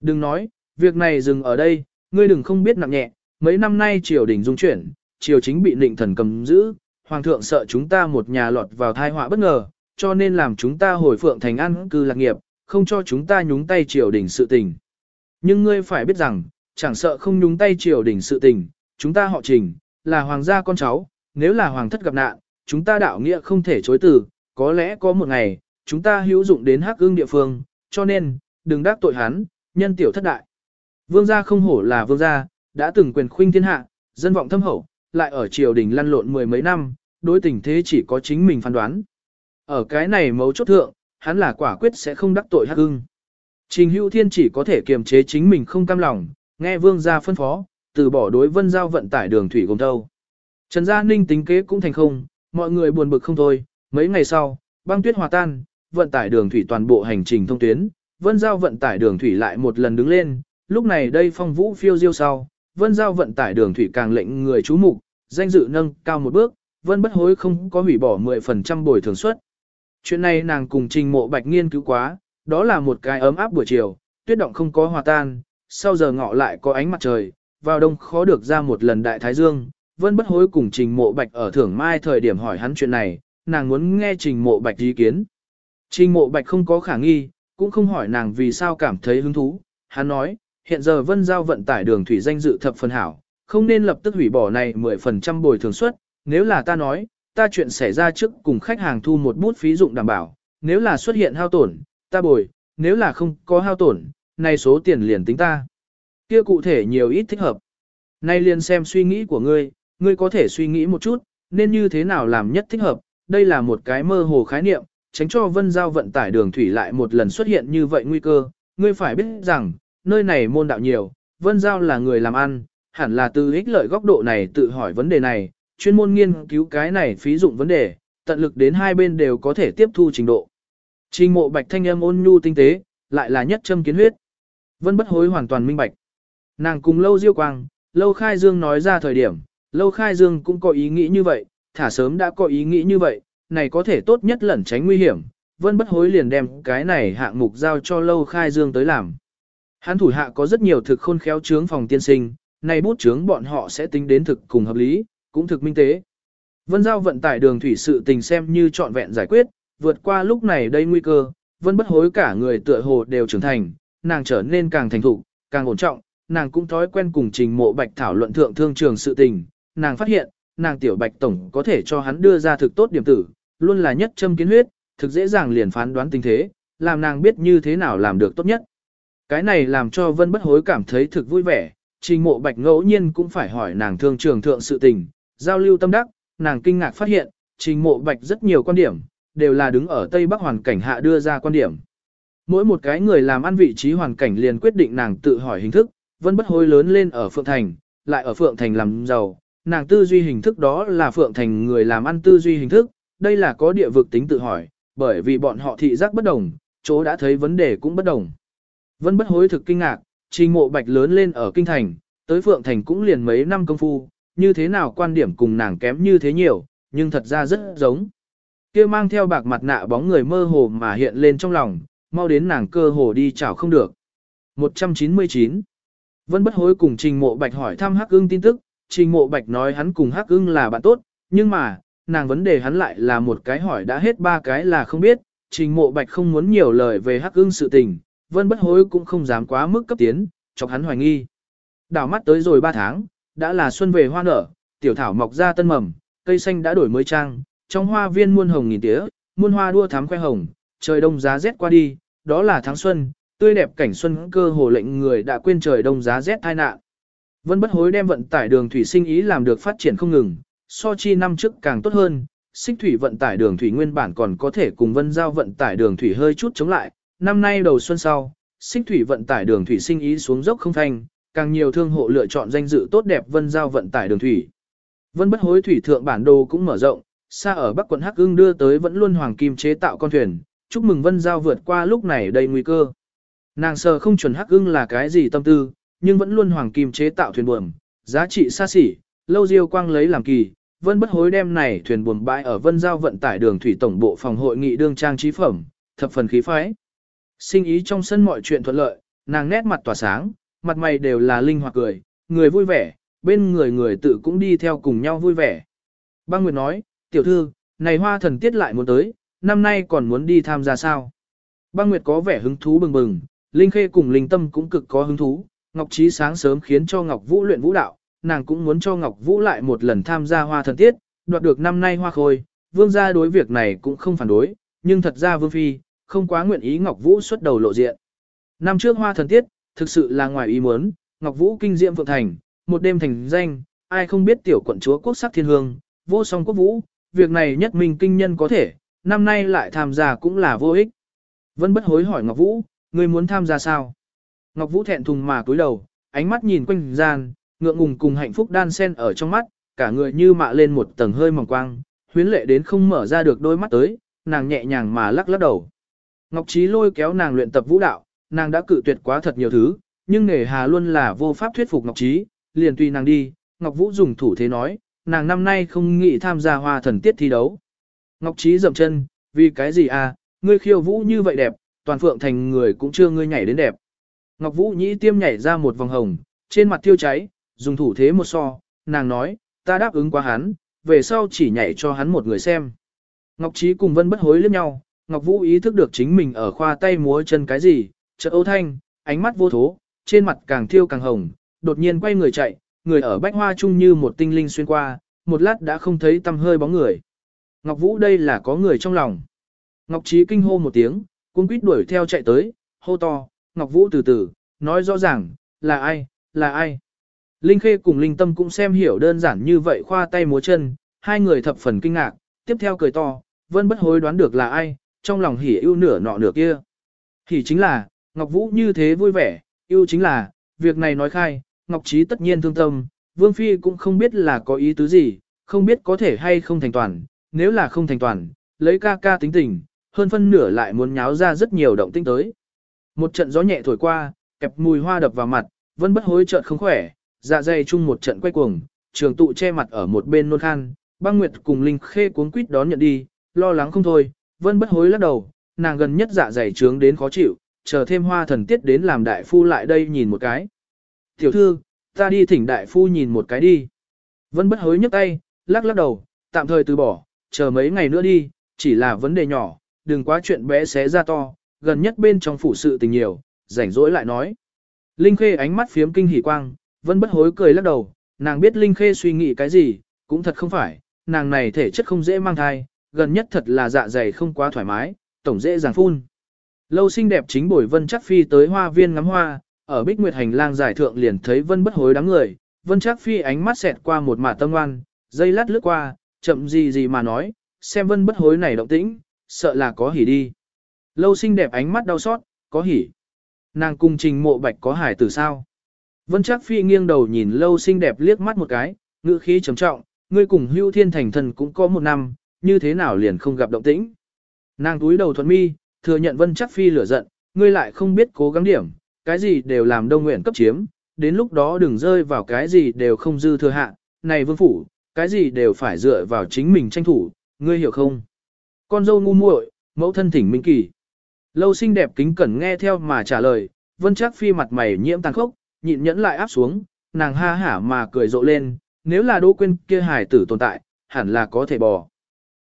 đừng nói, việc này dừng ở đây, ngươi đừng không biết nặng nhẹ, mấy năm nay triều đình dung chuyển, triều chính bị định thần cầm giữ, hoàng thượng sợ chúng ta một nhà lọt vào thai họa bất ngờ, cho nên làm chúng ta hồi phượng thành ăn cư lạc nghiệp, không cho chúng ta nhúng tay triều đình sự tình. Nhưng ngươi phải biết rằng, chẳng sợ không nhúng tay triều đình sự tình, chúng ta họ trình, là hoàng gia con cháu, nếu là hoàng thất gặp nạn, chúng ta đạo nghĩa không thể chối từ, có lẽ có một ngày, chúng ta hữu dụng đến hắc ương địa phương, cho nên, đừng đắc tội hắn, nhân tiểu thất đại. Vương gia không hổ là vương gia, đã từng quyền khuynh thiên hạ, dân vọng thâm hậu, lại ở triều đình lăn lộn mười mấy năm, đối tình thế chỉ có chính mình phán đoán. Ở cái này mấu chốt thượng, hắn là quả quyết sẽ không đắc tội hắc ưng. Trình hữu thiên chỉ có thể kiềm chế chính mình không cam lòng, nghe vương gia phân phó, từ bỏ đối vân giao vận tải đường thủy gồm thâu. Trần Gia Ninh tính kế cũng thành không, mọi người buồn bực không thôi, mấy ngày sau, băng tuyết hòa tan, vận tải đường thủy toàn bộ hành trình thông tuyến, vân giao vận tải đường thủy lại một lần đứng lên, lúc này đây phong vũ phiêu diêu sau, vân giao vận tải đường thủy càng lệnh người chú mục, danh dự nâng cao một bước, vân bất hối không có hủy bỏ 10% bồi thường suất. Chuyện này nàng cùng trình mộ bạch nghiên cứu quá, đó là một cái ấm áp buổi chiều, tuyết động không có hòa tan, sau giờ ngọ lại có ánh mặt trời, vào đông khó được ra một lần đại thái dương, vân bất hối cùng trình mộ bạch ở thưởng mai thời điểm hỏi hắn chuyện này, nàng muốn nghe trình mộ bạch ý kiến. Trình mộ bạch không có khả nghi, cũng không hỏi nàng vì sao cảm thấy hứng thú, hắn nói, hiện giờ vân giao vận tải đường thủy danh dự thập phần hảo, không nên lập tức hủy bỏ này 10% bồi thường suất, nếu là ta nói, ta chuyện xảy ra trước cùng khách hàng thu một bút phí dụng đảm bảo, nếu là xuất hiện hao tổn, ta bồi, nếu là không có hao tổn, này số tiền liền tính ta. Kia cụ thể nhiều ít thích hợp. Nay liền xem suy nghĩ của ngươi, ngươi có thể suy nghĩ một chút, nên như thế nào làm nhất thích hợp, đây là một cái mơ hồ khái niệm, tránh cho vân giao vận tải đường thủy lại một lần xuất hiện như vậy nguy cơ. Ngươi phải biết rằng, nơi này môn đạo nhiều, vân giao là người làm ăn, hẳn là từ ích lợi góc độ này tự hỏi vấn đề này, chuyên môn nghiên cứu cái này phí dụng vấn đề, tận lực đến hai bên đều có thể tiếp thu trình độ. Trình mộ bạch thanh âm ôn nhu tinh tế, lại là nhất châm kiến huyết. Vân bất hối hoàn toàn minh bạch. Nàng cùng lâu diêu quang, lâu khai dương nói ra thời điểm, lâu khai dương cũng có ý nghĩ như vậy, thả sớm đã có ý nghĩ như vậy, này có thể tốt nhất lẩn tránh nguy hiểm. Vân bất hối liền đem cái này hạng mục giao cho lâu khai dương tới làm. Hắn thủ hạ có rất nhiều thực khôn khéo trướng phòng tiên sinh, này bút chướng bọn họ sẽ tính đến thực cùng hợp lý, cũng thực minh tế. Vân giao vận tải đường thủy sự tình xem như trọn vẹn giải quyết, vượt qua lúc này đây nguy cơ, vân bất hối cả người tựa hồ đều trưởng thành, nàng trở nên càng thành thục, càng ổn trọng, nàng cũng thói quen cùng trình mộ bạch thảo luận thượng thương trường sự tình, nàng phát hiện, nàng tiểu bạch tổng có thể cho hắn đưa ra thực tốt điểm tử, luôn là nhất châm kiến huyết, thực dễ dàng liền phán đoán tình thế, làm nàng biết như thế nào làm được tốt nhất. Cái này làm cho vân bất hối cảm thấy thực vui vẻ, trình mộ bạch ngẫu nhiên cũng phải hỏi nàng thương trường thượng sự tình, giao lưu tâm đắc, nàng kinh ngạc phát hiện, trình mộ bạch rất nhiều quan điểm, đều là đứng ở Tây Bắc hoàn cảnh hạ đưa ra quan điểm. Mỗi một cái người làm ăn vị trí hoàn cảnh liền quyết định nàng tự hỏi hình thức, vân bất hối lớn lên ở Phượng Thành, lại ở Phượng Thành làm giàu, nàng tư duy hình thức đó là Phượng Thành người làm ăn tư duy hình thức, đây là có địa vực tính tự hỏi, bởi vì bọn họ thị giác bất đồng, chỗ đã thấy vấn đề cũng bất đồng. Vân bất hối thực kinh ngạc, trình mộ bạch lớn lên ở Kinh Thành, tới Phượng Thành cũng liền mấy năm công phu, như thế nào quan điểm cùng nàng kém như thế nhiều, nhưng thật ra rất giống. kia mang theo bạc mặt nạ bóng người mơ hồ mà hiện lên trong lòng, mau đến nàng cơ hồ đi chảo không được. 199. Vân bất hối cùng trình mộ bạch hỏi thăm hắc ưng tin tức, trình mộ bạch nói hắn cùng hắc ưng là bạn tốt, nhưng mà, nàng vấn đề hắn lại là một cái hỏi đã hết ba cái là không biết, trình mộ bạch không muốn nhiều lời về hắc ưng sự tình, vân bất hối cũng không dám quá mức cấp tiến, chọc hắn hoài nghi. Đảo mắt tới rồi ba tháng, đã là xuân về hoa nở, tiểu thảo mọc ra tân mầm, cây xanh đã đổi mới trang, trong hoa viên muôn hồng nghìn tía, muôn hoa đua thắm khoe hồng, trời đông giá rét qua đi, đó là tháng xuân, tươi đẹp cảnh xuân cơ hồ lệnh người đã quên trời đông giá rét tai nạn. Vân bất hối đem vận tải đường thủy sinh ý làm được phát triển không ngừng, so chi năm trước càng tốt hơn, xích thủy vận tải đường thủy nguyên bản còn có thể cùng vân giao vận tải đường thủy hơi chút chống lại, năm nay đầu xuân sau, xích thủy vận tải đường thủy sinh ý xuống dốc không thành càng nhiều thương hộ lựa chọn danh dự tốt đẹp vân giao vận tải đường thủy. Vân bất hối thủy thượng bản đồ cũng mở rộng, xa ở Bắc quận Hắc Ưng đưa tới vẫn luôn hoàng kim chế tạo con thuyền, chúc mừng vân giao vượt qua lúc này đầy nguy cơ. Nàng sờ không chuẩn Hắc Ưng là cái gì tâm tư, nhưng vẫn luôn hoàng kim chế tạo thuyền buồm, giá trị xa xỉ, lâu diêu quang lấy làm kỳ. Vân bất hối đem này thuyền buồm bãi ở Vân Giao vận tải đường thủy tổng bộ phòng hội nghị đương trang trí phẩm, thập phần khí phái. Sinh ý trong sân mọi chuyện thuận lợi, nàng nét mặt tỏa sáng, mặt mày đều là linh hoạt cười, người vui vẻ, bên người người tự cũng đi theo cùng nhau vui vẻ. Băng Nguyệt nói, tiểu thư, này hoa thần tiết lại muốn tới, năm nay còn muốn đi tham gia sao? Băng Nguyệt có vẻ hứng thú bừng bừng, Linh Khê cùng Linh Tâm cũng cực có hứng thú, Ngọc Trí sáng sớm khiến cho Ngọc Vũ luyện vũ đạo, nàng cũng muốn cho Ngọc Vũ lại một lần tham gia hoa thần tiết, đoạt được năm nay hoa khôi, vương gia đối việc này cũng không phản đối, nhưng thật ra vương phi, không quá nguyện ý Ngọc Vũ xuất đầu lộ diện. Năm trước hoa thần tiết, thực sự là ngoài ý muốn, Ngọc Vũ kinh diệm phượng thành, một đêm thành danh, ai không biết tiểu quận chúa quốc sắc thiên hương, vô song quốc vũ, việc này nhất minh kinh nhân có thể, năm nay lại tham gia cũng là vô ích. Vân bất hối hỏi Ngọc Vũ, ngươi muốn tham gia sao? Ngọc Vũ thẹn thùng mà cúi đầu, ánh mắt nhìn quanh gian, ngượng ngùng cùng hạnh phúc đan sen ở trong mắt, cả người như mạ lên một tầng hơi mỏng quang, huyến lệ đến không mở ra được đôi mắt tới, nàng nhẹ nhàng mà lắc lắc đầu. Ngọc Trí lôi kéo nàng luyện tập vũ đạo, nàng đã cự tuyệt quá thật nhiều thứ, nhưng nể hà luôn là vô pháp thuyết phục Ngọc Trí, liền tùy nàng đi, Ngọc Vũ dùng thủ thế nói, nàng năm nay không nghĩ tham gia hoa thần tiết thi đấu. Ngọc Trí dậm chân, vì cái gì à, ngươi khiêu vũ như vậy đẹp, toàn phượng thành người cũng chưa ngươi nhảy đến đẹp. Ngọc Vũ nhĩ tiêm nhảy ra một vòng hồng, trên mặt thiêu cháy, dùng thủ thế một so, nàng nói, ta đáp ứng quá hắn, về sau chỉ nhảy cho hắn một người xem. Ngọc Trí cùng Vân bất hối liếc nhau, Ngọc Vũ ý thức được chính mình ở khoa tay múa chân cái gì, chợt âu thanh, ánh mắt vô thố, trên mặt càng thiêu càng hồng, đột nhiên quay người chạy, người ở bách hoa chung như một tinh linh xuyên qua, một lát đã không thấy tăm hơi bóng người. Ngọc Vũ đây là có người trong lòng. Ngọc Trí kinh hô một tiếng, cuống quýt đuổi theo chạy tới, hô to, Ngọc Vũ từ từ, nói rõ ràng, là ai, là ai. Linh Khê cùng Linh Tâm cũng xem hiểu đơn giản như vậy khoa tay múa chân, hai người thập phần kinh ngạc, tiếp theo cười to, vẫn bất hối đoán được là ai, trong lòng hỉ ưu nửa nọ nửa kia. Hỉ chính là, Ngọc Vũ như thế vui vẻ, ưu chính là, việc này nói khai, Ngọc Trí tất nhiên thương tâm, Vương Phi cũng không biết là có ý tứ gì, không biết có thể hay không thành toàn, nếu là không thành toàn, lấy ca ca tính tình, hơn phân nửa lại muốn nháo ra rất nhiều động tinh tới. Một trận gió nhẹ thổi qua, kẹp mùi hoa đập vào mặt, vẫn bất hối chợt không khỏe, dạ dày chung một trận quay cuồng, trường tụ che mặt ở một bên nôn khan, băng nguyệt cùng linh khê cuống quýt đón nhận đi, lo lắng không thôi, vân bất hối lắc đầu, nàng gần nhất dạ dày trướng đến khó chịu, chờ thêm hoa thần tiết đến làm đại phu lại đây nhìn một cái. Tiểu thư, ta đi thỉnh đại phu nhìn một cái đi. Vân bất hối nhấc tay, lắc lắc đầu, tạm thời từ bỏ, chờ mấy ngày nữa đi, chỉ là vấn đề nhỏ, đừng quá chuyện bé xé ra to, gần nhất bên trong phủ sự tình nhiều, rảnh rỗi lại nói. Linh Khê ánh mắt phiếm kinh hỉ quang, Vân bất hối cười lắc đầu, nàng biết Linh Khê suy nghĩ cái gì, cũng thật không phải, nàng này thể chất không dễ mang thai, gần nhất thật là dạ dày không quá thoải mái, tổng dễ dàng phun. Lâu xinh đẹp chính bồi Vân Chắc Phi tới hoa viên ngắm hoa, ở Bích Nguyệt hành lang giải thượng liền thấy Vân bất hối đám người, Vân Chắc Phi ánh mắt xẹt qua một mả tâm ngoan, dây lát lướt qua, chậm gì gì mà nói, xem Vân bất hối này động tĩnh, sợ là có hỉ đi. Lâu xinh đẹp ánh mắt đau xót, có hỉ. Nàng cung trình mộ bạch có hải tử sao? Vân Trác Phi nghiêng đầu nhìn lâu xinh đẹp liếc mắt một cái, ngữ khí trầm trọng, ngươi cùng hưu thiên thành thần cũng có một năm, như thế nào liền không gặp động tĩnh. Nàng túi đầu thuận mi, thừa nhận Vân Chắc Phi lửa giận, ngươi lại không biết cố gắng điểm, cái gì đều làm đông nguyện cấp chiếm, đến lúc đó đừng rơi vào cái gì đều không dư thừa hạ, này vương phủ, cái gì đều phải dựa vào chính mình tranh thủ, ngươi hiểu không? Con dâu ngu muội, mẫu thân thỉnh minh kỳ. Lâu xinh đẹp kính cẩn nghe theo mà trả lời, Vân Trác Phi mặt mày nhiễm tàn khốc, nhịn nhẫn lại áp xuống, nàng ha hả mà cười rộ lên, nếu là Đỗ Quyên kia hài tử tồn tại, hẳn là có thể bỏ.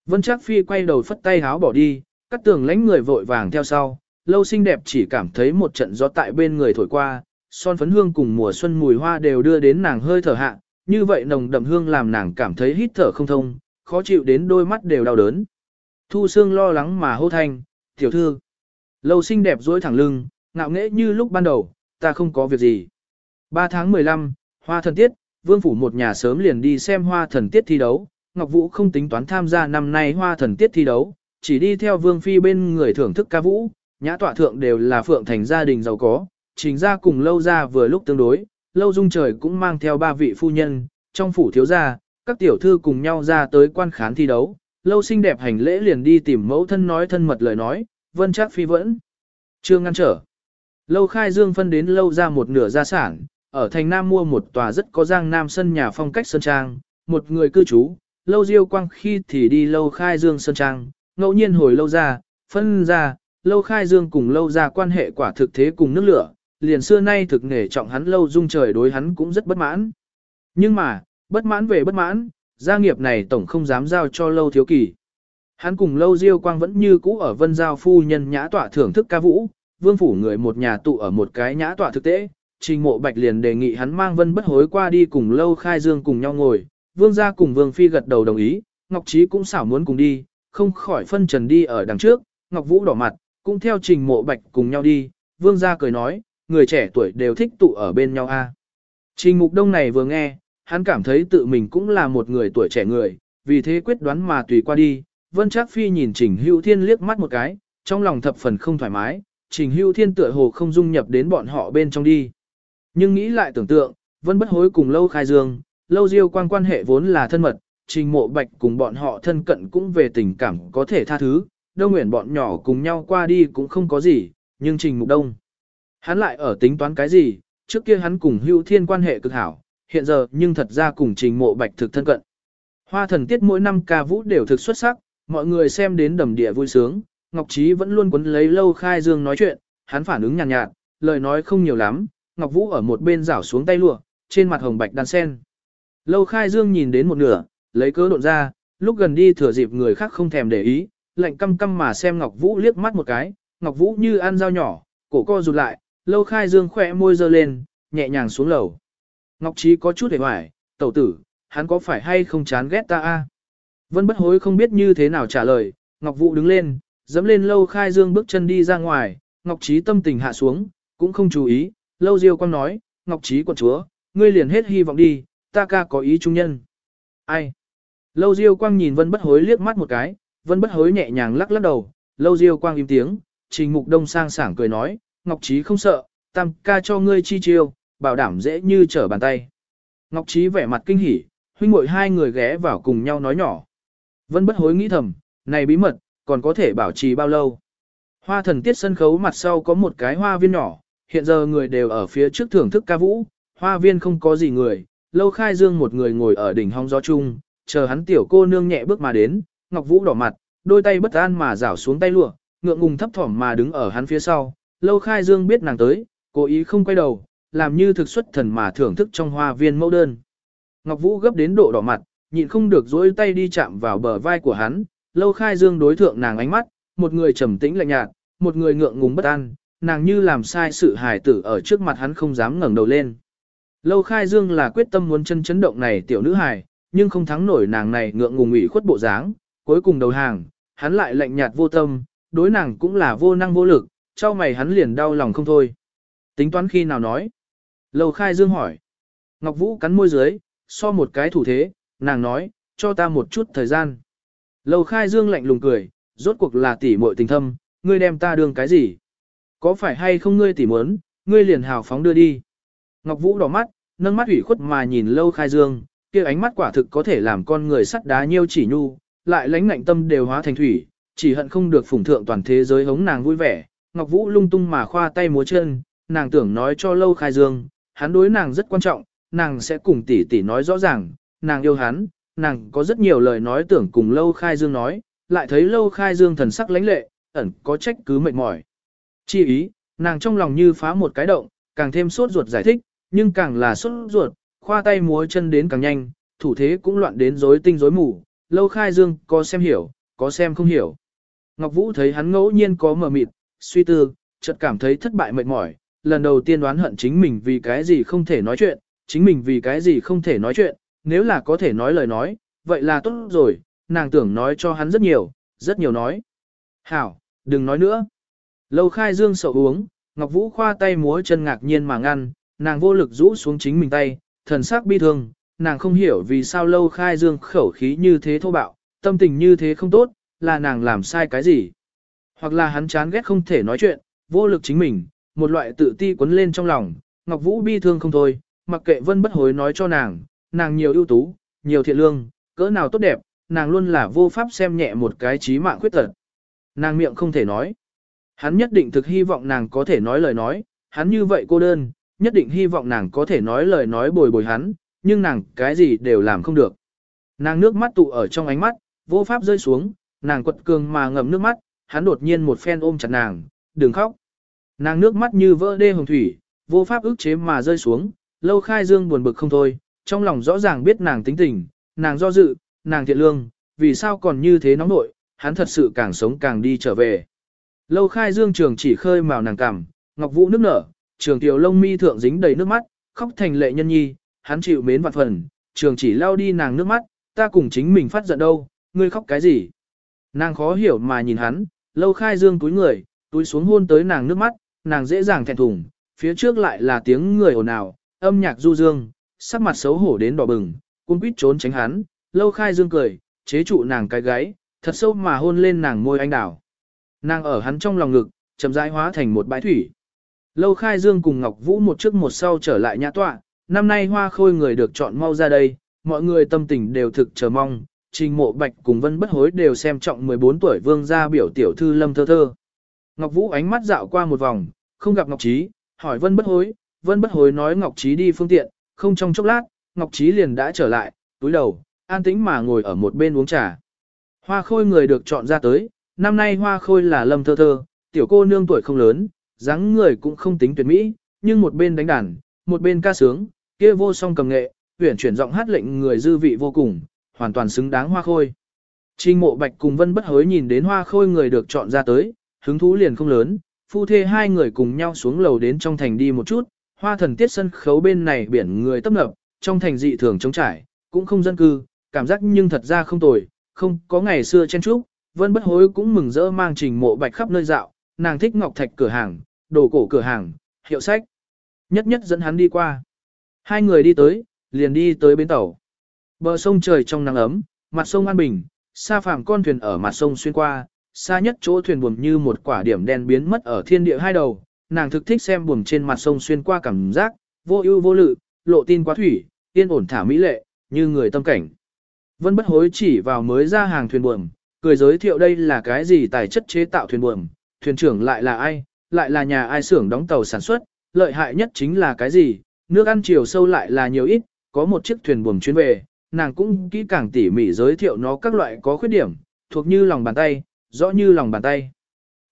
Vân Trác Phi quay đầu phất tay háo bỏ đi, các tường lánh người vội vàng theo sau, lâu xinh đẹp chỉ cảm thấy một trận gió tại bên người thổi qua, son phấn hương cùng mùa xuân mùi hoa đều đưa đến nàng hơi thở hạ, như vậy nồng đậm hương làm nàng cảm thấy hít thở không thông, khó chịu đến đôi mắt đều đau đớn. Thu Sương lo lắng mà hô thanh, tiểu thư. Lâu xinh đẹp dối thẳng lưng, ngạo nghễ như lúc ban đầu, ta không có việc gì. 3 tháng 15, hoa thần tiết, vương phủ một nhà sớm liền đi xem hoa thần tiết thi đấu, Ngọc Vũ không tính toán tham gia năm nay hoa thần tiết thi đấu, chỉ đi theo vương phi bên người thưởng thức ca vũ, nhã tọa thượng đều là phượng thành gia đình giàu có, chính ra cùng lâu ra vừa lúc tương đối, lâu dung trời cũng mang theo ba vị phu nhân, trong phủ thiếu gia, các tiểu thư cùng nhau ra tới quan khán thi đấu, lâu xinh đẹp hành lễ liền đi tìm mẫu thân nói thân mật lời nói, vân chắc phi vẫn chưa ngăn trở. Lâu khai dương phân đến lâu ra một nửa gia sản, ở thành Nam mua một tòa rất có giang nam sân nhà phong cách sơn trang, một người cư trú, lâu diêu quang khi thì đi lâu khai dương sơn trang, ngẫu nhiên hồi lâu ra, phân ra, lâu khai dương cùng lâu ra quan hệ quả thực thế cùng nước lửa, liền xưa nay thực nghề trọng hắn lâu dung trời đối hắn cũng rất bất mãn. Nhưng mà, bất mãn về bất mãn, gia nghiệp này tổng không dám giao cho lâu thiếu kỳ. Hắn cùng lâu diêu quang vẫn như cũ ở vân giao phu nhân nhã tọa thưởng thức ca vũ, vương phủ người một nhà tụ ở một cái nhã tọa thực tế, trình mộ bạch liền đề nghị hắn mang vân bất hối qua đi cùng lâu khai dương cùng nhau ngồi, vương gia cùng vương phi gật đầu đồng ý, Ngọc Trí cũng xảo muốn cùng đi, không khỏi phân trần đi ở đằng trước, Ngọc Vũ đỏ mặt, cũng theo trình mộ bạch cùng nhau đi, vương gia cười nói, người trẻ tuổi đều thích tụ ở bên nhau a. Trình mục đông này vừa nghe, hắn cảm thấy tự mình cũng là một người tuổi trẻ người, vì thế quyết đoán mà tùy qua đi, vân trác phi nhìn trình hữu thiên liếc mắt một cái, trong lòng thập phần không thoải mái, trình hữu thiên tựa hồ không dung nhập đến bọn họ bên trong đi. Nhưng nghĩ lại tưởng tượng, vân bất hối cùng lâu khai dương, lâu diêu quang quan hệ vốn là thân mật, trình mộ bạch cùng bọn họ thân cận cũng về tình cảm có thể tha thứ, đông nguyện bọn nhỏ cùng nhau qua đi cũng không có gì, nhưng trình mục đông. Hắn lại ở tính toán cái gì, trước kia hắn cùng hưu thiên quan hệ cực hảo, hiện giờ nhưng thật ra cùng trình mộ bạch thực thân cận. Hoa thần tiết mỗi năm ca vũ đều thực xuất sắc, mọi người xem đến đầm địa vui sướng, Ngọc Trí vẫn luôn quấn lấy lâu khai dương nói chuyện, hắn phản ứng nhàn nhạt, nhạt, lời nói không nhiều lắm, Ngọc Vũ ở một bên rảo xuống tay lụa, trên mặt hồng bạch đan sen. Lâu khai dương nhìn đến một nửa, lấy cớ độn ra, lúc gần đi thừa dịp người khác không thèm để ý, lạnh căm căm mà xem Ngọc Vũ liếc mắt một cái, Ngọc Vũ như ăn dao nhỏ, cổ co rụt lại, lâu khai dương khỏe môi dơ lên, nhẹ nhàng xuống lầu. Ngọc Trí có chút hề hoài, tẩu tử, hắn có phải hay không chán ghét ta a? Vân bất hối không biết như thế nào trả lời, Ngọc Vũ đứng lên, dẫm lên lâu khai dương bước chân đi ra ngoài, Ngọc Trí tâm tình hạ xuống, cũng không chú ý, lâu diêu quang nói, Ngọc Trí quận chúa, ngươi liền hết hy vọng đi, ta ca có ý trung nhân. Ai? Lâu diêu quang nhìn vân bất hối liếc mắt một cái, vân bất hối nhẹ nhàng lắc lắc đầu, lâu diêu quang im tiếng, trình mục đông sang sảng cười nói, Ngọc Trí không sợ, tam ca cho ngươi chi chiêu, bảo đảm dễ như trở bàn tay. Ngọc Trí vẻ mặt kinh hỉ, huynh muội hai người ghé vào cùng nhau nói nhỏ. Vân bất hối nghĩ thầm, này bí mật, còn có thể bảo trì bao lâu. Hoa thần tiết sân khấu mặt sau có một cái hoa viên nhỏ, hiện giờ người đều ở phía trước thưởng thức ca vũ, hoa viên không có gì người, lâu khai dương một người ngồi ở đỉnh hong gió chung, chờ hắn tiểu cô nương nhẹ bước mà đến, Ngọc Vũ đỏ mặt, đôi tay bất an mà rảo xuống tay lụa, ngượng ngùng thấp thỏm mà đứng ở hắn phía sau, lâu khai dương biết nàng tới, cố ý không quay đầu, làm như thực xuất thần mà thưởng thức trong hoa viên mẫu đơn. Ngọc Vũ gấp đến độ đỏ mặt, nhịn không được dối tay đi chạm vào bờ vai của hắn, lâu khai dương đối thượng nàng ánh mắt, một người trầm tĩnh lạnh nhạt, một người ngượng ngùng bất an, nàng như làm sai sự hài tử ở trước mặt hắn không dám ngẩng đầu lên. Lâu khai dương là quyết tâm muốn chân chấn động này tiểu nữ hài, nhưng không thắng nổi nàng này ngượng ngùng ủy khuất bộ dáng, cuối cùng đầu hàng, hắn lại lạnh nhạt vô tâm, đối nàng cũng là vô năng vô lực, cho mày hắn liền đau lòng không thôi. Tính toán khi nào nói? Lâu khai dương hỏi. Ngọc Vũ cắn môi dưới, so một cái thủ thế, nàng nói, cho ta một chút thời gian. Lâu khai dương lạnh lùng cười, rốt cuộc là tỉ muội tình thâm, ngươi đem ta đương cái gì? Có phải hay không ngươi tỉ muốn, ngươi liền hào phóng đưa đi. Ngọc Vũ đỏ mắt, nâng mắt ủy khuất mà nhìn lâu khai dương, kia ánh mắt quả thực có thể làm con người sắt đá nhiêu chỉ nhu, lại lãnh ngạnh tâm đều hóa thành thủy, chỉ hận không được phủng thượng toàn thế giới hống nàng vui vẻ. Ngọc Vũ lung tung mà khoa tay múa chân, nàng tưởng nói cho lâu khai dương, hắn đối nàng rất quan trọng, nàng sẽ cùng tỷ tỷ nói rõ ràng, nàng yêu hắn, nàng có rất nhiều lời nói tưởng cùng lâu khai dương nói, lại thấy lâu khai dương thần sắc lãnh lệ, ẩn có trách cứ mệt mỏi. Chi ý, nàng trong lòng như phá một cái động, càng thêm sốt ruột giải thích, nhưng càng là xuất ruột, khoa tay múa chân đến càng nhanh, thủ thế cũng loạn đến rối tinh rối mù, lâu khai dương có xem hiểu, có xem không hiểu. Ngọc Vũ thấy hắn ngẫu nhiên có mờ mịt, suy tư, chợt cảm thấy thất bại mệt mỏi, lần đầu tiên đoán hận chính mình vì cái gì không thể nói chuyện, chính mình vì cái gì không thể nói chuyện, nếu là có thể nói lời nói, vậy là tốt rồi, nàng tưởng nói cho hắn rất nhiều, rất nhiều nói. Hảo, đừng nói nữa. Lâu khai dương sầu uống, Ngọc Vũ khoa tay múa chân ngạc nhiên mà ngăn, nàng vô lực rũ xuống chính mình tay, thần sắc bi thương, nàng không hiểu vì sao lâu khai dương khẩu khí như thế thô bạo, tâm tình như thế không tốt, là nàng làm sai cái gì. Hoặc là hắn chán ghét không thể nói chuyện, vô lực chính mình, một loại tự ti quấn lên trong lòng, Ngọc Vũ bi thương không thôi, mặc kệ vân bất hối nói cho nàng, nàng nhiều ưu tú, nhiều thiện lương, cỡ nào tốt đẹp, nàng luôn là vô pháp xem nhẹ một cái trí mạng khuyết tật. Nàng miệng không thể nói. Hắn nhất định thực hy vọng nàng có thể nói lời nói, hắn như vậy cô đơn, nhất định hy vọng nàng có thể nói lời nói bồi bồi hắn, nhưng nàng cái gì đều làm không được. Nàng nước mắt tụ ở trong ánh mắt, vô pháp rơi xuống, nàng quật cường mà ngậm nước mắt, hắn đột nhiên một phen ôm chặt nàng, đừng khóc. Nàng nước mắt như vỡ đê hồng thủy, vô pháp ức chế mà rơi xuống, lâu khai dương buồn bực không thôi, trong lòng rõ ràng biết nàng tính tình, nàng do dự, nàng thiện lương, vì sao còn như thế nóng nội, hắn thật sự càng sống càng đi trở về. Lâu khai dương trường chỉ khơi màu nàng cảm, ngọc vũ nước nở, trường tiểu lông mi thượng dính đầy nước mắt, khóc thành lệ nhân nhi, hắn chịu mến vạn phần, trường chỉ lao đi nàng nước mắt, ta cùng chính mình phát giận đâu, ngươi khóc cái gì. Nàng khó hiểu mà nhìn hắn, lâu khai dương túi người, túi xuống hôn tới nàng nước mắt, nàng dễ dàng thẹn thùng, phía trước lại là tiếng người ồn ào, âm nhạc du dương, sắc mặt xấu hổ đến đỏ bừng, cuốn quýt trốn tránh hắn, lâu khai dương cười, chế trụ nàng cái gáy, thật sâu mà hôn lên nàng môi anh đào. Nàng ở hắn trong lòng ngực, chậm rãi hóa thành một bãi thủy. Lâu khai dương cùng Ngọc Vũ một trước một sau trở lại nhã tọa, năm nay hoa khôi người được chọn mau ra đây, mọi người tâm tình đều thực chờ mong, trình mộ bạch cùng vân bất hối đều xem trọng 14 tuổi vương gia biểu tiểu thư lâm thơ thơ. Ngọc Vũ ánh mắt dạo qua một vòng, không gặp Ngọc Trí, hỏi vân bất hối, vân bất hối nói Ngọc Trí đi phương tiện, không trong chốc lát, Ngọc Trí liền đã trở lại, túi đầu, an tĩnh mà ngồi ở một bên uống trà. Hoa khôi người được chọn ra tới, năm nay hoa khôi là lâm thơ thơ, tiểu cô nương tuổi không lớn, dáng người cũng không tính tuyệt mỹ, nhưng một bên đánh đàn, một bên ca sướng, kia vô song cầm nghệ, tuyển chuyển giọng hát lệnh người dư vị vô cùng, hoàn toàn xứng đáng hoa khôi. Trình mộ bạch cùng vân bất hối nhìn đến hoa khôi người được chọn ra tới, hứng thú liền không lớn, phu thê hai người cùng nhau xuống lầu đến trong thành đi một chút, hoa thần tiết sân khấu bên này biển người tấp nập, trong thành dị thường trống trải, cũng không dân cư, cảm giác nhưng thật ra không tồi, không có ngày xưa chen trúc, vân bất hối cũng mừng rỡ mang trình mộ bạch khắp nơi dạo, nàng thích ngọc thạch cửa hàng, đồ cổ cửa hàng, hiệu sách. Nhất nhất dẫn hắn đi qua. Hai người đi tới, liền đi tới bến tàu. Bờ sông trời trong nắng ấm, mặt sông an bình, xa phàm con thuyền ở mặt sông xuyên qua, xa nhất chỗ thuyền buồm như một quả điểm đen biến mất ở thiên địa hai đầu. Nàng thực thích xem buồm trên mặt sông xuyên qua cảm giác, vô ưu vô lự, lộ tin quá thủy, yên ổn thả mỹ lệ, như người tâm cảnh. Vân bất hối chỉ vào mới ra hàng thuyền buồm, cười giới thiệu đây là cái gì tài chất chế tạo thuyền buồm, thuyền trưởng lại là ai, lại là nhà ai xưởng đóng tàu sản xuất, lợi hại nhất chính là cái gì, nước ăn chiều sâu lại là nhiều ít, có một chiếc thuyền buồm chuyến về, nàng cũng kỹ càng tỉ mỉ giới thiệu nó các loại có khuyết điểm, thuộc như lòng bàn tay, rõ như lòng bàn tay.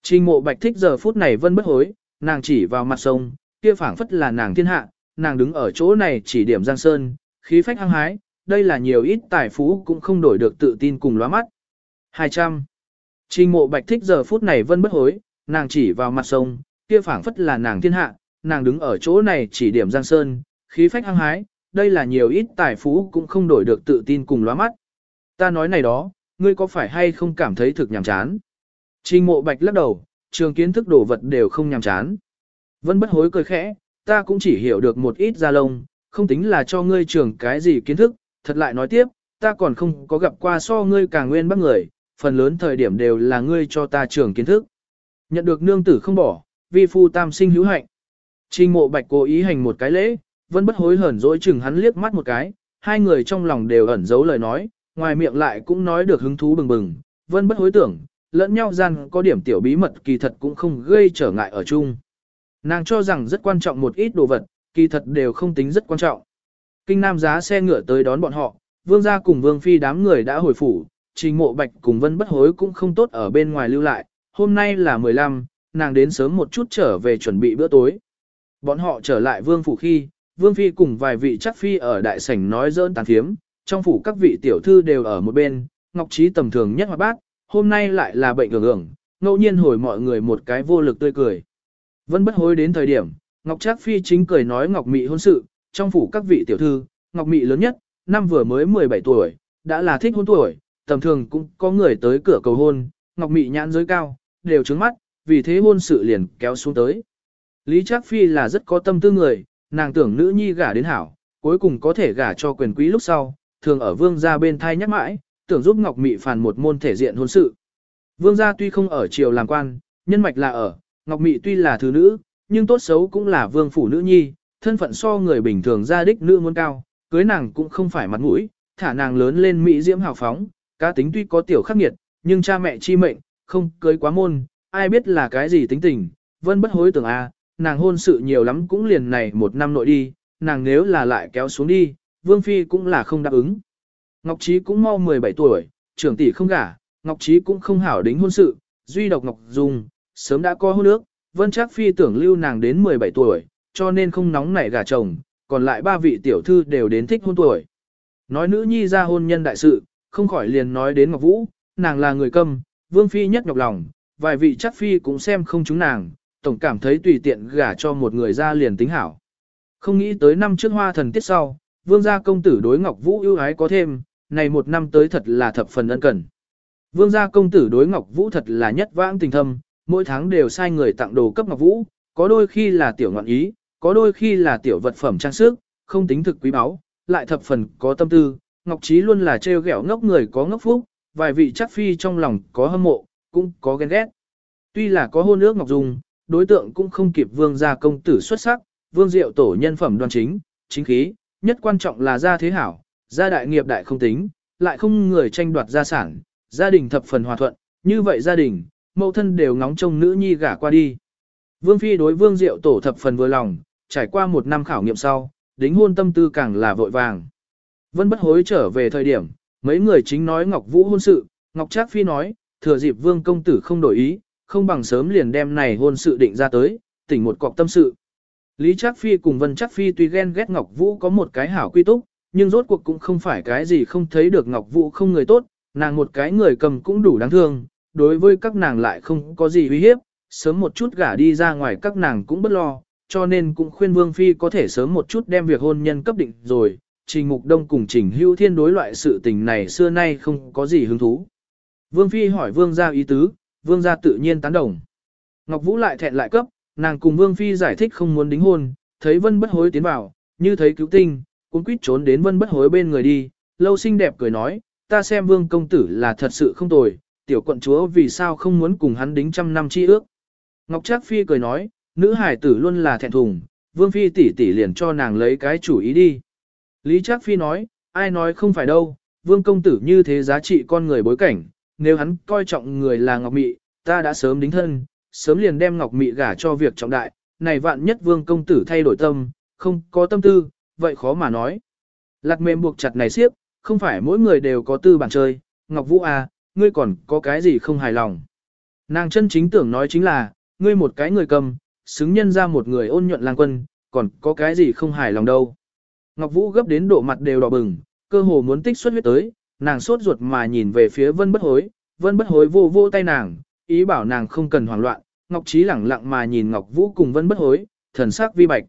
Trình mộ bạch thích giờ phút này vân bất hối, nàng chỉ vào mặt sông, kia phảng phất là nàng thiên hạ, nàng đứng ở chỗ này chỉ điểm giang sơn, khí phách hăng hái, đây là nhiều ít tài phú cũng không đổi được tự tin cùng lóa mắt. 200. Trình mộ bạch thích giờ phút này vân bất hối, nàng chỉ vào mặt sông, kia phảng phất là nàng thiên hạ, nàng đứng ở chỗ này chỉ điểm giang sơn, khí phách hăng hái, đây là nhiều ít tài phú cũng không đổi được tự tin cùng lóa mắt. Ta nói này đó, ngươi có phải hay không cảm thấy thực nhàm chán? Trình mộ bạch lắc đầu, trường kiến thức đồ vật đều không nhàm chán. Vân bất hối cười khẽ, ta cũng chỉ hiểu được một ít ra lông, không tính là cho ngươi trường cái gì kiến thức, thật lại nói tiếp, ta còn không có gặp qua so ngươi càng nguyên bác người, phần lớn thời điểm đều là ngươi cho ta trường kiến thức. Nhận được nương tử không bỏ, vi phu tam sinh hữu hạnh. Trình mộ bạch cố ý hành một cái lễ, vẫn bất hối hờn dỗi chừng hắn liếc mắt một cái, hai người trong lòng đều ẩn giấu lời nói, ngoài miệng lại cũng nói được hứng thú bừng bừng, vân bất hối tưởng, lẫn nhau gian có điểm tiểu bí mật kỳ thật cũng không gây trở ngại ở chung. Nàng cho rằng rất quan trọng một ít đồ vật, kỳ thật đều không tính rất quan trọng. Kinh Nam giá xe ngựa tới đón bọn họ, vương gia cùng vương phi đám người đã hồi phủ, trình mộ bạch cùng vân bất hối cũng không tốt ở bên ngoài lưu lại, hôm nay là 15, nàng đến sớm một chút trở về chuẩn bị bữa tối. Bọn họ trở lại vương phủ khi, vương phi cùng vài vị chắc phi ở đại sảnh nói dỡn tàn thiếm, trong phủ các vị tiểu thư đều ở một bên, ngọc trí tầm thường nhất hoạt bát, hôm nay lại là bệnh ngưỡng ngưỡng, ngẫu nhiên hồi mọi người một cái vô lực tươi cười. Vẫn bất hối đến thời điểm, ngọc trác phi chính cười nói ngọc mị hôn sự, trong phủ các vị tiểu thư, ngọc mị lớn nhất, năm vừa mới 17 tuổi, đã là thích hôn tuổi, tầm thường cũng có người tới cửa cầu hôn, ngọc mị nhãn giới cao, đều trướng mắt, vì thế hôn sự liền kéo xuống tới. Lý Trác Phi là rất có tâm tư người, nàng tưởng nữ nhi gả đến hảo, cuối cùng có thể gả cho quyền quý lúc sau, thường ở vương gia bên thai nhắc mãi, tưởng giúp Ngọc Mị phàn một môn thể diện hôn sự. Vương gia tuy không ở triều làm quan, nhân mạch là ở, Ngọc Mị tuy là thứ nữ, nhưng tốt xấu cũng là vương phủ nữ nhi, thân phận so người bình thường gia đích nữ muốn cao, cưới nàng cũng không phải mặt mũi, thả nàng lớn lên mỹ diễm hào phóng, cá tính tuy có tiểu khắc nghiệt, nhưng cha mẹ chi mệnh, không cưới quá môn, ai biết là cái gì tính tình, vân bất hối tưởng a, nàng hôn sự nhiều lắm cũng liền này một năm nội đi, nàng nếu là lại kéo xuống đi, vương phi cũng là không đáp ứng. Ngọc Trí cũng mau 17 tuổi, trưởng tỷ không gả, Ngọc Trí cũng không hảo đính hôn sự, duy độc Ngọc Dung, sớm đã có hôn ước, vân chắc phi tưởng lưu nàng đến 17 tuổi, cho nên không nóng nảy gả chồng, còn lại ba vị tiểu thư đều đến thích hôn tuổi. Nói nữ nhi ra hôn nhân đại sự, không khỏi liền nói đến Ngọc Vũ, nàng là người câm, vương phi nhất nhọc lòng, vài vị chắc phi cũng xem không chúng nàng, tổng cảm thấy tùy tiện gả cho một người ra liền tính hảo. Không nghĩ tới năm trước hoa thần tiết sau, vương gia công tử đối Ngọc Vũ ưu ái có thêm, này một năm tới thật là thập phần ân cần. Vương gia công tử đối Ngọc Vũ thật là nhất vãng tình thâm, mỗi tháng đều sai người tặng đồ cấp Ngọc Vũ, có đôi khi là tiểu ngọn ý, có đôi khi là tiểu vật phẩm trang sức, không tính thực quý báu, lại thập phần có tâm tư. Ngọc Trí luôn là trêu ghẹo ngốc người có ngốc phúc, vài vị chắc phi trong lòng có hâm mộ, cũng có ghen ghét. Tuy là có hôn ước Ngọc Dung, đối tượng cũng không kịp vương gia công tử xuất sắc, vương diệu tổ nhân phẩm đoan chính, chính khí, nhất quan trọng là gia thế hảo, gia đại nghiệp đại không tính, lại không người tranh đoạt gia sản, gia đình thập phần hòa thuận, như vậy gia đình, mẫu thân đều ngóng trông nữ nhi gả qua đi. Vương Phi đối Vương Diệu tổ thập phần vừa lòng, trải qua một năm khảo nghiệm sau, đính hôn tâm tư càng là vội vàng. Vân bất hối trở về thời điểm, mấy người chính nói Ngọc Vũ hôn sự, Ngọc Trác Phi nói, thừa dịp Vương công tử không đổi ý, không bằng sớm liền đem này hôn sự định ra tới, tỉnh một cọc tâm sự. Lý Trác Phi cùng Vân Trác Phi tuy ghen ghét Ngọc Vũ có một cái hảo quy túc, nhưng rốt cuộc cũng không phải cái gì không thấy được Ngọc Vũ không người tốt, nàng một cái người cầm cũng đủ đáng thương, đối với các nàng lại không có gì uy hiếp, sớm một chút gả đi ra ngoài các nàng cũng bất lo, cho nên cũng khuyên Vương Phi có thể sớm một chút đem việc hôn nhân cấp định rồi, Trình Mục Đông cùng Trình Hữu Thiên đối loại sự tình này xưa nay không có gì hứng thú. Vương Phi hỏi Vương gia ý tứ, Vương gia tự nhiên tán đồng. Ngọc Vũ lại thẹn lại cấp, nàng cùng Vương Phi giải thích không muốn đính hôn, thấy Vân bất hối tiến vào, như thấy cứu tinh, cuốn quýt trốn đến Vân bất hối bên người đi, lâu xinh đẹp cười nói, ta xem Vương công tử là thật sự không tồi, tiểu quận chúa vì sao không muốn cùng hắn đính trăm năm chi ước. Ngọc Trác Phi cười nói, nữ hải tử luôn là thẹn thùng, Vương Phi tỷ tỷ liền cho nàng lấy cái chủ ý đi. Lý Trác Phi nói, ai nói không phải đâu, Vương công tử như thế giá trị con người bối cảnh, nếu hắn coi trọng người là Ngọc Mị, ta đã sớm đính thân, sớm liền đem Ngọc Mị gả cho việc trọng đại, này vạn nhất Vương công tử thay đổi tâm, không có tâm tư, vậy khó mà nói. Lạc mềm buộc chặt này siếp, không phải mỗi người đều có tư bản chơi, Ngọc Vũ à, ngươi còn có cái gì không hài lòng. Nàng chân chính tưởng nói chính là, ngươi một cái người cầm, xứng nhân ra một người ôn nhuận lang quân, còn có cái gì không hài lòng đâu. Ngọc Vũ gấp đến độ mặt đều đỏ bừng, cơ hồ muốn tích xuất huyết tới, nàng sốt ruột mà nhìn về phía vân bất hối, vân bất hối vô vô tay nàng, ý bảo nàng không cần hoảng loạn, Ngọc Trí lẳng lặng mà nhìn Ngọc Vũ cùng vân bất hối, thần sắc vi bạch.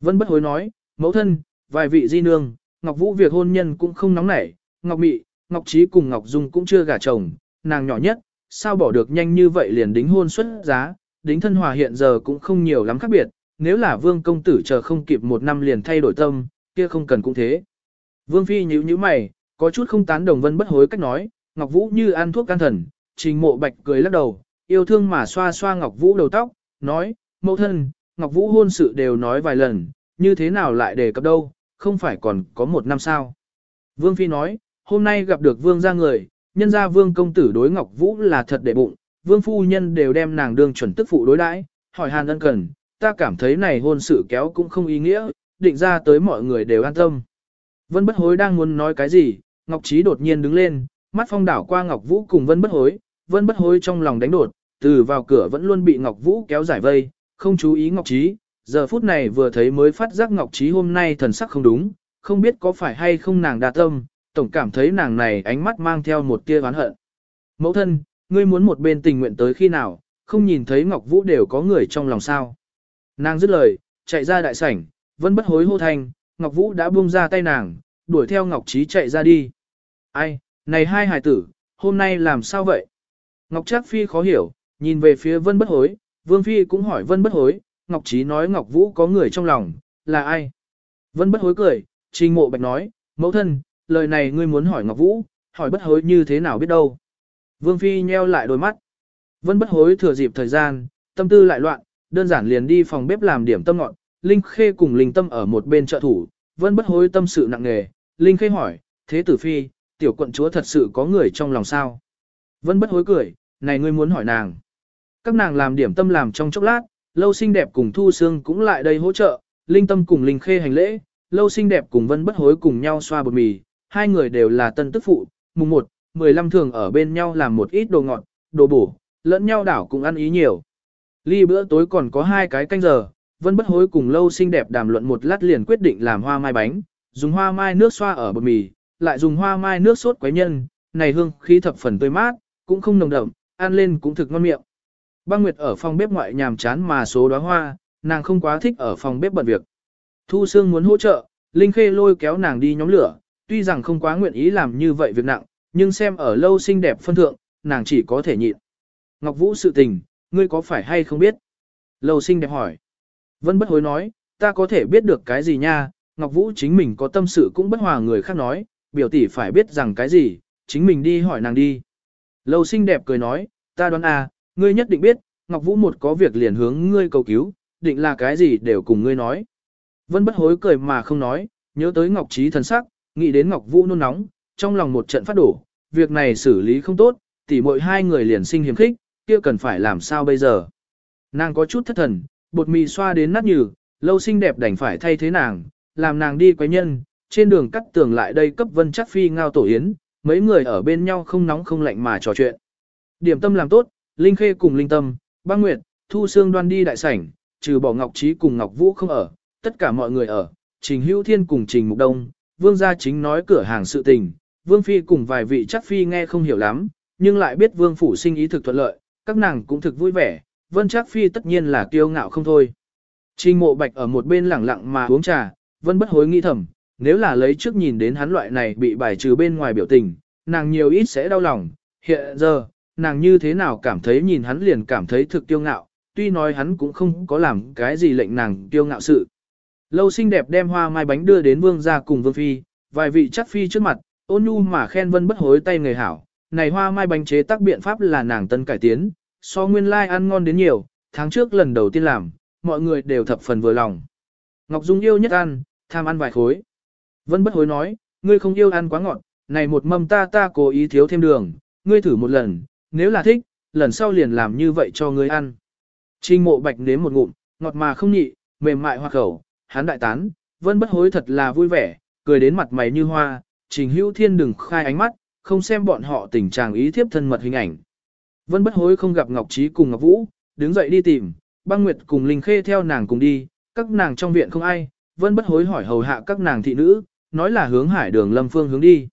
Vân bất hối nói, mẫu thân, vài vị di nương, Ngọc Vũ việc hôn nhân cũng không nóng nảy, Ngọc Mị, Ngọc Trí cùng Ngọc Dung cũng chưa gả chồng, nàng nhỏ nhất, sao bỏ được nhanh như vậy liền đính hôn xuất giá, đính thân hòa hiện giờ cũng không nhiều lắm khác biệt, nếu là vương công tử chờ không kịp một năm liền thay đổi tâm, kia không cần cũng thế. Vương Phi nhíu nhíu mày, có chút không tán đồng vân bất hối cách nói, Ngọc Vũ như ăn thuốc can thần, trình mộ bạch cười lắc đầu, yêu thương mà xoa xoa Ngọc Vũ đầu tóc, nói, mẫu thân, Ngọc Vũ hôn sự đều nói vài lần, như thế nào lại đề cập đâu, không phải còn có một năm sao. Vương Phi nói, hôm nay gặp được vương gia người, nhân gia vương công tử đối Ngọc Vũ là thật đệ bụng, vương phu nhân đều đem nàng đương chuẩn tức phụ đối đãi, hỏi hàn ân cần, ta cảm thấy này hôn sự kéo cũng không ý nghĩa, định ra tới mọi người đều an tâm. Vân bất hối đang muốn nói cái gì, Ngọc Trí đột nhiên đứng lên, mắt phong đảo qua Ngọc Vũ cùng Vân bất hối, Vân bất hối trong lòng đánh đột, từ vào cửa vẫn luôn bị Ngọc Vũ kéo giải vây, không chú ý Ngọc Trí, giờ phút này vừa thấy mới phát giác Ngọc Trí hôm nay thần sắc không đúng, không biết có phải hay không nàng đa tâm, tổng cảm thấy nàng này ánh mắt mang theo một tia oán hận. Mẫu thân, ngươi muốn một bên tình nguyện tới khi nào, không nhìn thấy Ngọc Vũ đều có người trong lòng sao. Nàng dứt lời, chạy ra đại sảnh, vẫn bất hối hô thành Ngọc Vũ đã buông ra tay nàng, đuổi theo Ngọc Trí chạy ra đi. Ai, này hai hải tử, hôm nay làm sao vậy? Ngọc Trác Phi khó hiểu, nhìn về phía Vân Bất Hối, Vương Phi cũng hỏi Vân Bất Hối, Ngọc Trí nói Ngọc Vũ có người trong lòng, là ai? Vân Bất Hối cười, Trình Mộ Bạch nói, mẫu thân, lời này ngươi muốn hỏi Ngọc Vũ, hỏi Bất Hối như thế nào biết đâu? Vương Phi nheo lại đôi mắt. Vân Bất Hối thừa dịp thời gian, tâm tư lại loạn, đơn giản liền đi phòng bếp làm điểm tâm ngọn, Linh Khê cùng Linh Tâm ở một bên trợ thủ, vẫn Bất Hối tâm sự nặng nề, Linh Khê hỏi, thế tử Phi, tiểu quận chúa thật sự có người trong lòng sao? Vẫn Bất Hối cười, này ngươi muốn hỏi nàng. Các nàng làm điểm tâm làm trong chốc lát, lâu xinh đẹp cùng Thu Sương cũng lại đây hỗ trợ, Linh Tâm cùng Linh Khê hành lễ, lâu xinh đẹp cùng Vân Bất Hối cùng nhau xoa bột mì, hai người đều là tân tức phụ, mùng 1, 15 thường ở bên nhau làm một ít đồ ngọt, đồ bổ, lẫn nhau đảo cũng ăn ý nhiều. Ly bữa tối còn có hai cái canh giờ, Vân Bất Hối cùng lâu xinh đẹp đàm luận một lát liền quyết định làm hoa mai bánh, dùng hoa mai nước xoa ở bột mì, lại dùng hoa mai nước sốt quấy nhân, này hương khí thập phần tươi mát, cũng không nồng đậm, ăn lên cũng thực ngon miệng. Băng Nguyệt ở phòng bếp ngoại nhàm chán mà số đóa hoa, nàng không quá thích ở phòng bếp bận việc. Thu Sương muốn hỗ trợ, Linh Khê lôi kéo nàng đi nhóm lửa, tuy rằng không quá nguyện ý làm như vậy việc nặng, nhưng xem ở lâu xinh đẹp phân thượng, nàng chỉ có thể nhịn. Ngọc Vũ sự tình, ngươi có phải hay không biết? Lâu xinh đẹp hỏi. Vân bất hối nói, ta có thể biết được cái gì nha, Ngọc Vũ chính mình có tâm sự cũng bất hòa người khác nói, biểu tỷ phải biết rằng cái gì, chính mình đi hỏi nàng đi. Lâu xinh đẹp cười nói, ta đoán à, ngươi nhất định biết, Ngọc Vũ một có việc liền hướng ngươi cầu cứu, định là cái gì đều cùng ngươi nói. Vân bất hối cười mà không nói, nhớ tới Ngọc Trí thần sắc, nghĩ đến Ngọc Vũ nôn nóng, trong lòng một trận phát đổ, việc này xử lý không tốt, tỉ mỗi hai người liền sinh hiểm khích, kia cần phải làm sao bây giờ. Nàng có chút thất thần, bột mì xoa đến nát nhừ, lâu xinh đẹp đành phải thay thế nàng, làm nàng đi quấy nhân, trên đường cắt tường lại đây cấp vân chắc phi ngao tổ yến, mấy người ở bên nhau không nóng không lạnh mà trò chuyện. Điểm tâm làm tốt, Linh Khê cùng Linh Tâm, Băng Nguyệt, Thu Sương đoan đi đại sảnh, trừ bỏ Ngọc Trí cùng Ngọc Vũ không ở, tất cả mọi người ở, Trình Hữu Thiên cùng Trình Mục Đông, Vương gia chính nói cửa hàng sự tình, Vương Phi cùng vài vị chắc Phi nghe không hiểu lắm, nhưng lại biết Vương Phủ sinh ý thực thuận lợi, các nàng cũng thực vui vẻ, Vân Trác Phi tất nhiên là kiêu ngạo không thôi. Trình Mộ Bạch ở một bên lẳng lặng mà uống trà, Vân bất hối nghĩ thầm, nếu là lấy trước nhìn đến hắn loại này bị bài trừ bên ngoài biểu tình, nàng nhiều ít sẽ đau lòng, hiện giờ, nàng như thế nào cảm thấy nhìn hắn liền cảm thấy thực kiêu ngạo, tuy nói hắn cũng không có làm cái gì lệnh nàng kiêu ngạo sự. Lâu xinh đẹp đem hoa mai bánh đưa đến vương gia cùng vương phi, vài vị chắc phi trước mặt, ôn nhu mà khen vân bất hối tay người hảo. Này hoa mai bánh chế tác biện pháp là nàng tân cải tiến, so nguyên lai like ăn ngon đến nhiều, tháng trước lần đầu tiên làm, mọi người đều thập phần vừa lòng. Ngọc Dung yêu nhất ăn, tham ăn vài khối. Vân bất hối nói, ngươi không yêu ăn quá ngọt, này một mâm ta ta cố ý thiếu thêm đường, ngươi thử một lần, nếu là thích, lần sau liền làm như vậy cho ngươi ăn. Trình mộ bạch nếm một ngụm, ngọt mà không nhị, mềm mại hoa khẩu, hắn đại tán, vân bất hối thật là vui vẻ, cười đến mặt mày như hoa, trình hữu thiên đừng khai ánh mắt, không xem bọn họ tình trạng ý thiếp thân mật hình ảnh. Vân bất hối không gặp Ngọc Trí cùng Ngọc Vũ, đứng dậy đi tìm, băng nguyệt cùng Linh Khê theo nàng cùng đi, các nàng trong viện không ai, vân bất hối hỏi hầu hạ các nàng thị nữ, nói là hướng hải đường lâm phương hướng đi.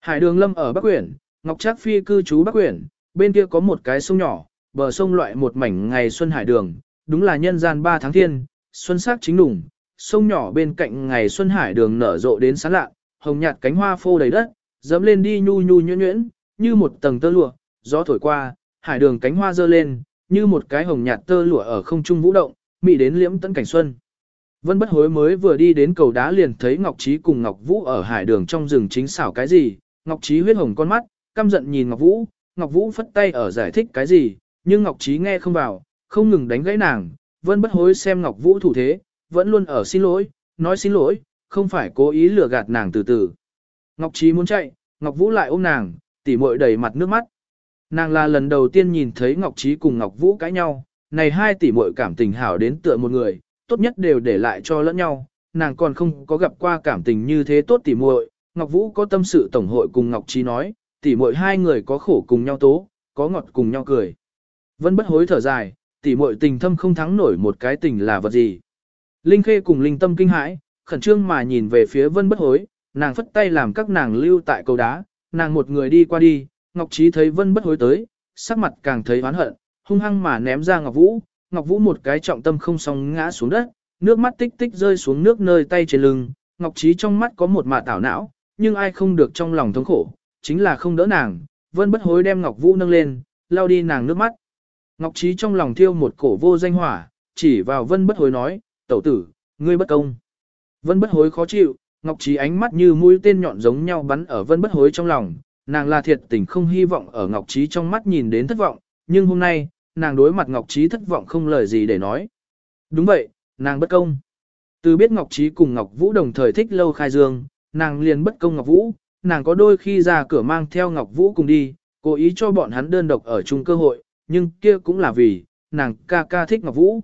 Hải đường lâm ở Bắc Quyển, Ngọc Trác Phi cư trú Bắc Quyển, bên kia có một cái sông nhỏ, bờ sông loại một mảnh ngày xuân hải đường, đúng là nhân gian ba tháng thiên, xuân sắc chính đủng, sông nhỏ bên cạnh ngày xuân hải đường nở rộ đến sáng lạ, hồng nhạt cánh hoa phô đầy đất, dẫm lên đi nhu nhu nhuyễn nhuyễn, như một tầng tơ lụa, gió thổi qua, hải đường cánh hoa dơ lên, như một cái hồng nhạt tơ lụa ở không trung vũ động, mị đến liễm tận cảnh xuân. Vân bất hối mới vừa đi đến cầu đá liền thấy Ngọc Trí cùng Ngọc Vũ ở hải đường trong rừng chính xảo cái gì, Ngọc Trí huyết hồng con mắt, căm giận nhìn Ngọc Vũ, Ngọc Vũ phất tay ở giải thích cái gì, nhưng Ngọc Trí nghe không vào, không ngừng đánh gãy nàng, Vân bất hối xem Ngọc Vũ thủ thế, vẫn luôn ở xin lỗi, nói xin lỗi, không phải cố ý lừa gạt nàng từ từ. Ngọc Trí muốn chạy, Ngọc Vũ lại ôm nàng, tỉ muội đầy mặt nước mắt. Nàng là lần đầu tiên nhìn thấy Ngọc Trí cùng Ngọc Vũ cãi nhau, này hai tỷ muội cảm tình hảo đến tựa một người, tốt nhất đều để lại cho lẫn nhau, nàng còn không có gặp qua cảm tình như thế tốt tỷ muội. Ngọc Vũ có tâm sự tổng hội cùng Ngọc Trí nói, tỷ muội hai người có khổ cùng nhau tố, có ngọt cùng nhau cười. Vân bất hối thở dài, tỷ muội tình thâm không thắng nổi một cái tình là vật gì. Linh Khê cùng Linh Tâm kinh hãi, khẩn trương mà nhìn về phía Vân bất hối, nàng phất tay làm các nàng lưu tại cầu đá, nàng một người đi qua đi, Ngọc Trí thấy Vân bất hối tới, sắc mặt càng thấy oán hận, hung hăng mà ném ra Ngọc Vũ, Ngọc Vũ một cái trọng tâm không song ngã xuống đất, nước mắt tích tích rơi xuống nước nơi tay trên lưng, Ngọc Trí trong mắt có một mạ tảo não, nhưng ai không được trong lòng thống khổ, chính là không đỡ nàng, Vân bất hối đem Ngọc Vũ nâng lên, lau đi nàng nước mắt. Ngọc Trí trong lòng thiêu một cổ vô danh hỏa, chỉ vào Vân bất hối nói, tẩu tử, ngươi bất công. Vân bất hối khó chịu, Ngọc Trí ánh mắt như mũi tên nhọn giống nhau bắn ở Vân bất hối trong lòng, nàng là thiệt tình không hy vọng ở Ngọc Trí trong mắt nhìn đến thất vọng, nhưng hôm nay, nàng đối mặt Ngọc Trí thất vọng không lời gì để nói. Đúng vậy, nàng bất công. Từ biết Ngọc Trí cùng Ngọc Vũ đồng thời thích lâu khai dương, nàng liền bất công Ngọc Vũ, nàng có đôi khi ra cửa mang theo Ngọc Vũ cùng đi, cố ý cho bọn hắn đơn độc ở chung cơ hội, nhưng kia cũng là vì, nàng ca ca thích Ngọc Vũ.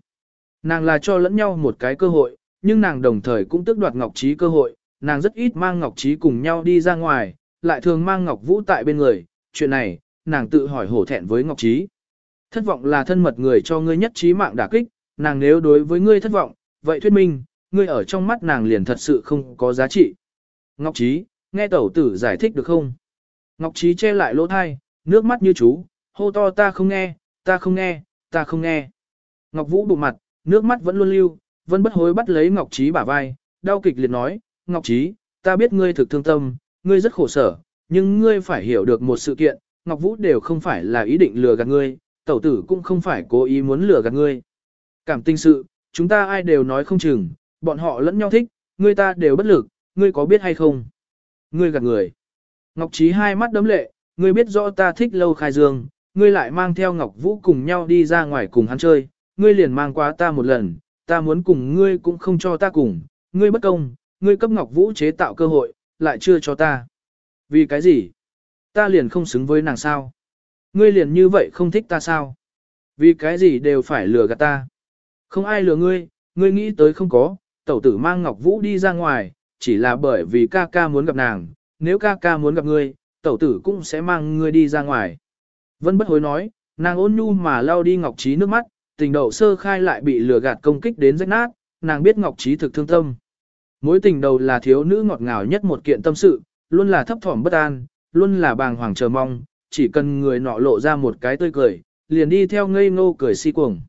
Nàng là cho lẫn nhau một cái cơ hội, nhưng nàng đồng thời cũng tước đoạt Ngọc Trí cơ hội, nàng rất ít mang Ngọc Trí cùng nhau đi ra ngoài, lại thường mang Ngọc Vũ tại bên người, chuyện này, nàng tự hỏi hổ thẹn với Ngọc Trí. Thất vọng là thân mật người cho ngươi nhất trí mạng đả kích, nàng nếu đối với ngươi thất vọng, vậy thuyết minh, ngươi ở trong mắt nàng liền thật sự không có giá trị. Ngọc Trí, nghe tẩu tử giải thích được không? Ngọc Trí che lại lỗ thai, nước mắt như chú, hô to ta không nghe, ta không nghe, ta không nghe. Ngọc Vũ bụng mặt, nước mắt vẫn luôn lưu, vẫn bất hối bắt lấy Ngọc Trí bả vai, đau kịch liệt nói, Ngọc Trí, ta biết ngươi thực thương tâm, ngươi rất khổ sở, nhưng ngươi phải hiểu được một sự kiện, Ngọc Vũ đều không phải là ý định lừa gạt ngươi, tẩu tử cũng không phải cố ý muốn lừa gạt ngươi. Cảm tình sự, chúng ta ai đều nói không chừng, bọn họ lẫn nhau thích, ngươi ta đều bất lực, ngươi có biết hay không? Ngươi gạt người. Ngọc Trí hai mắt đấm lệ, ngươi biết rõ ta thích lâu khai dương, ngươi lại mang theo Ngọc Vũ cùng nhau đi ra ngoài cùng hắn chơi, ngươi liền mang qua ta một lần, ta muốn cùng ngươi cũng không cho ta cùng, ngươi bất công, ngươi cấp Ngọc Vũ chế tạo cơ hội, lại chưa cho ta. Vì cái gì? Ta liền không xứng với nàng sao? Ngươi liền như vậy không thích ta sao? Vì cái gì đều phải lừa gạt ta? Không ai lừa ngươi, ngươi nghĩ tới không có, tẩu tử mang Ngọc Vũ đi ra ngoài, chỉ là bởi vì ca ca muốn gặp nàng, nếu ca ca muốn gặp ngươi, tẩu tử cũng sẽ mang ngươi đi ra ngoài. Vân bất hối nói, nàng ôn nhu mà lau đi Ngọc Trí nước mắt, tình đầu sơ khai lại bị lừa gạt công kích đến rách nát, nàng biết Ngọc Trí thực thương tâm. Mối tình đầu là thiếu nữ ngọt ngào nhất một kiện tâm sự, luôn là thấp thỏm bất an, luôn là bàng hoàng chờ mong, chỉ cần người nọ lộ ra một cái tươi cười, liền đi theo ngây ngô cười si cuồng.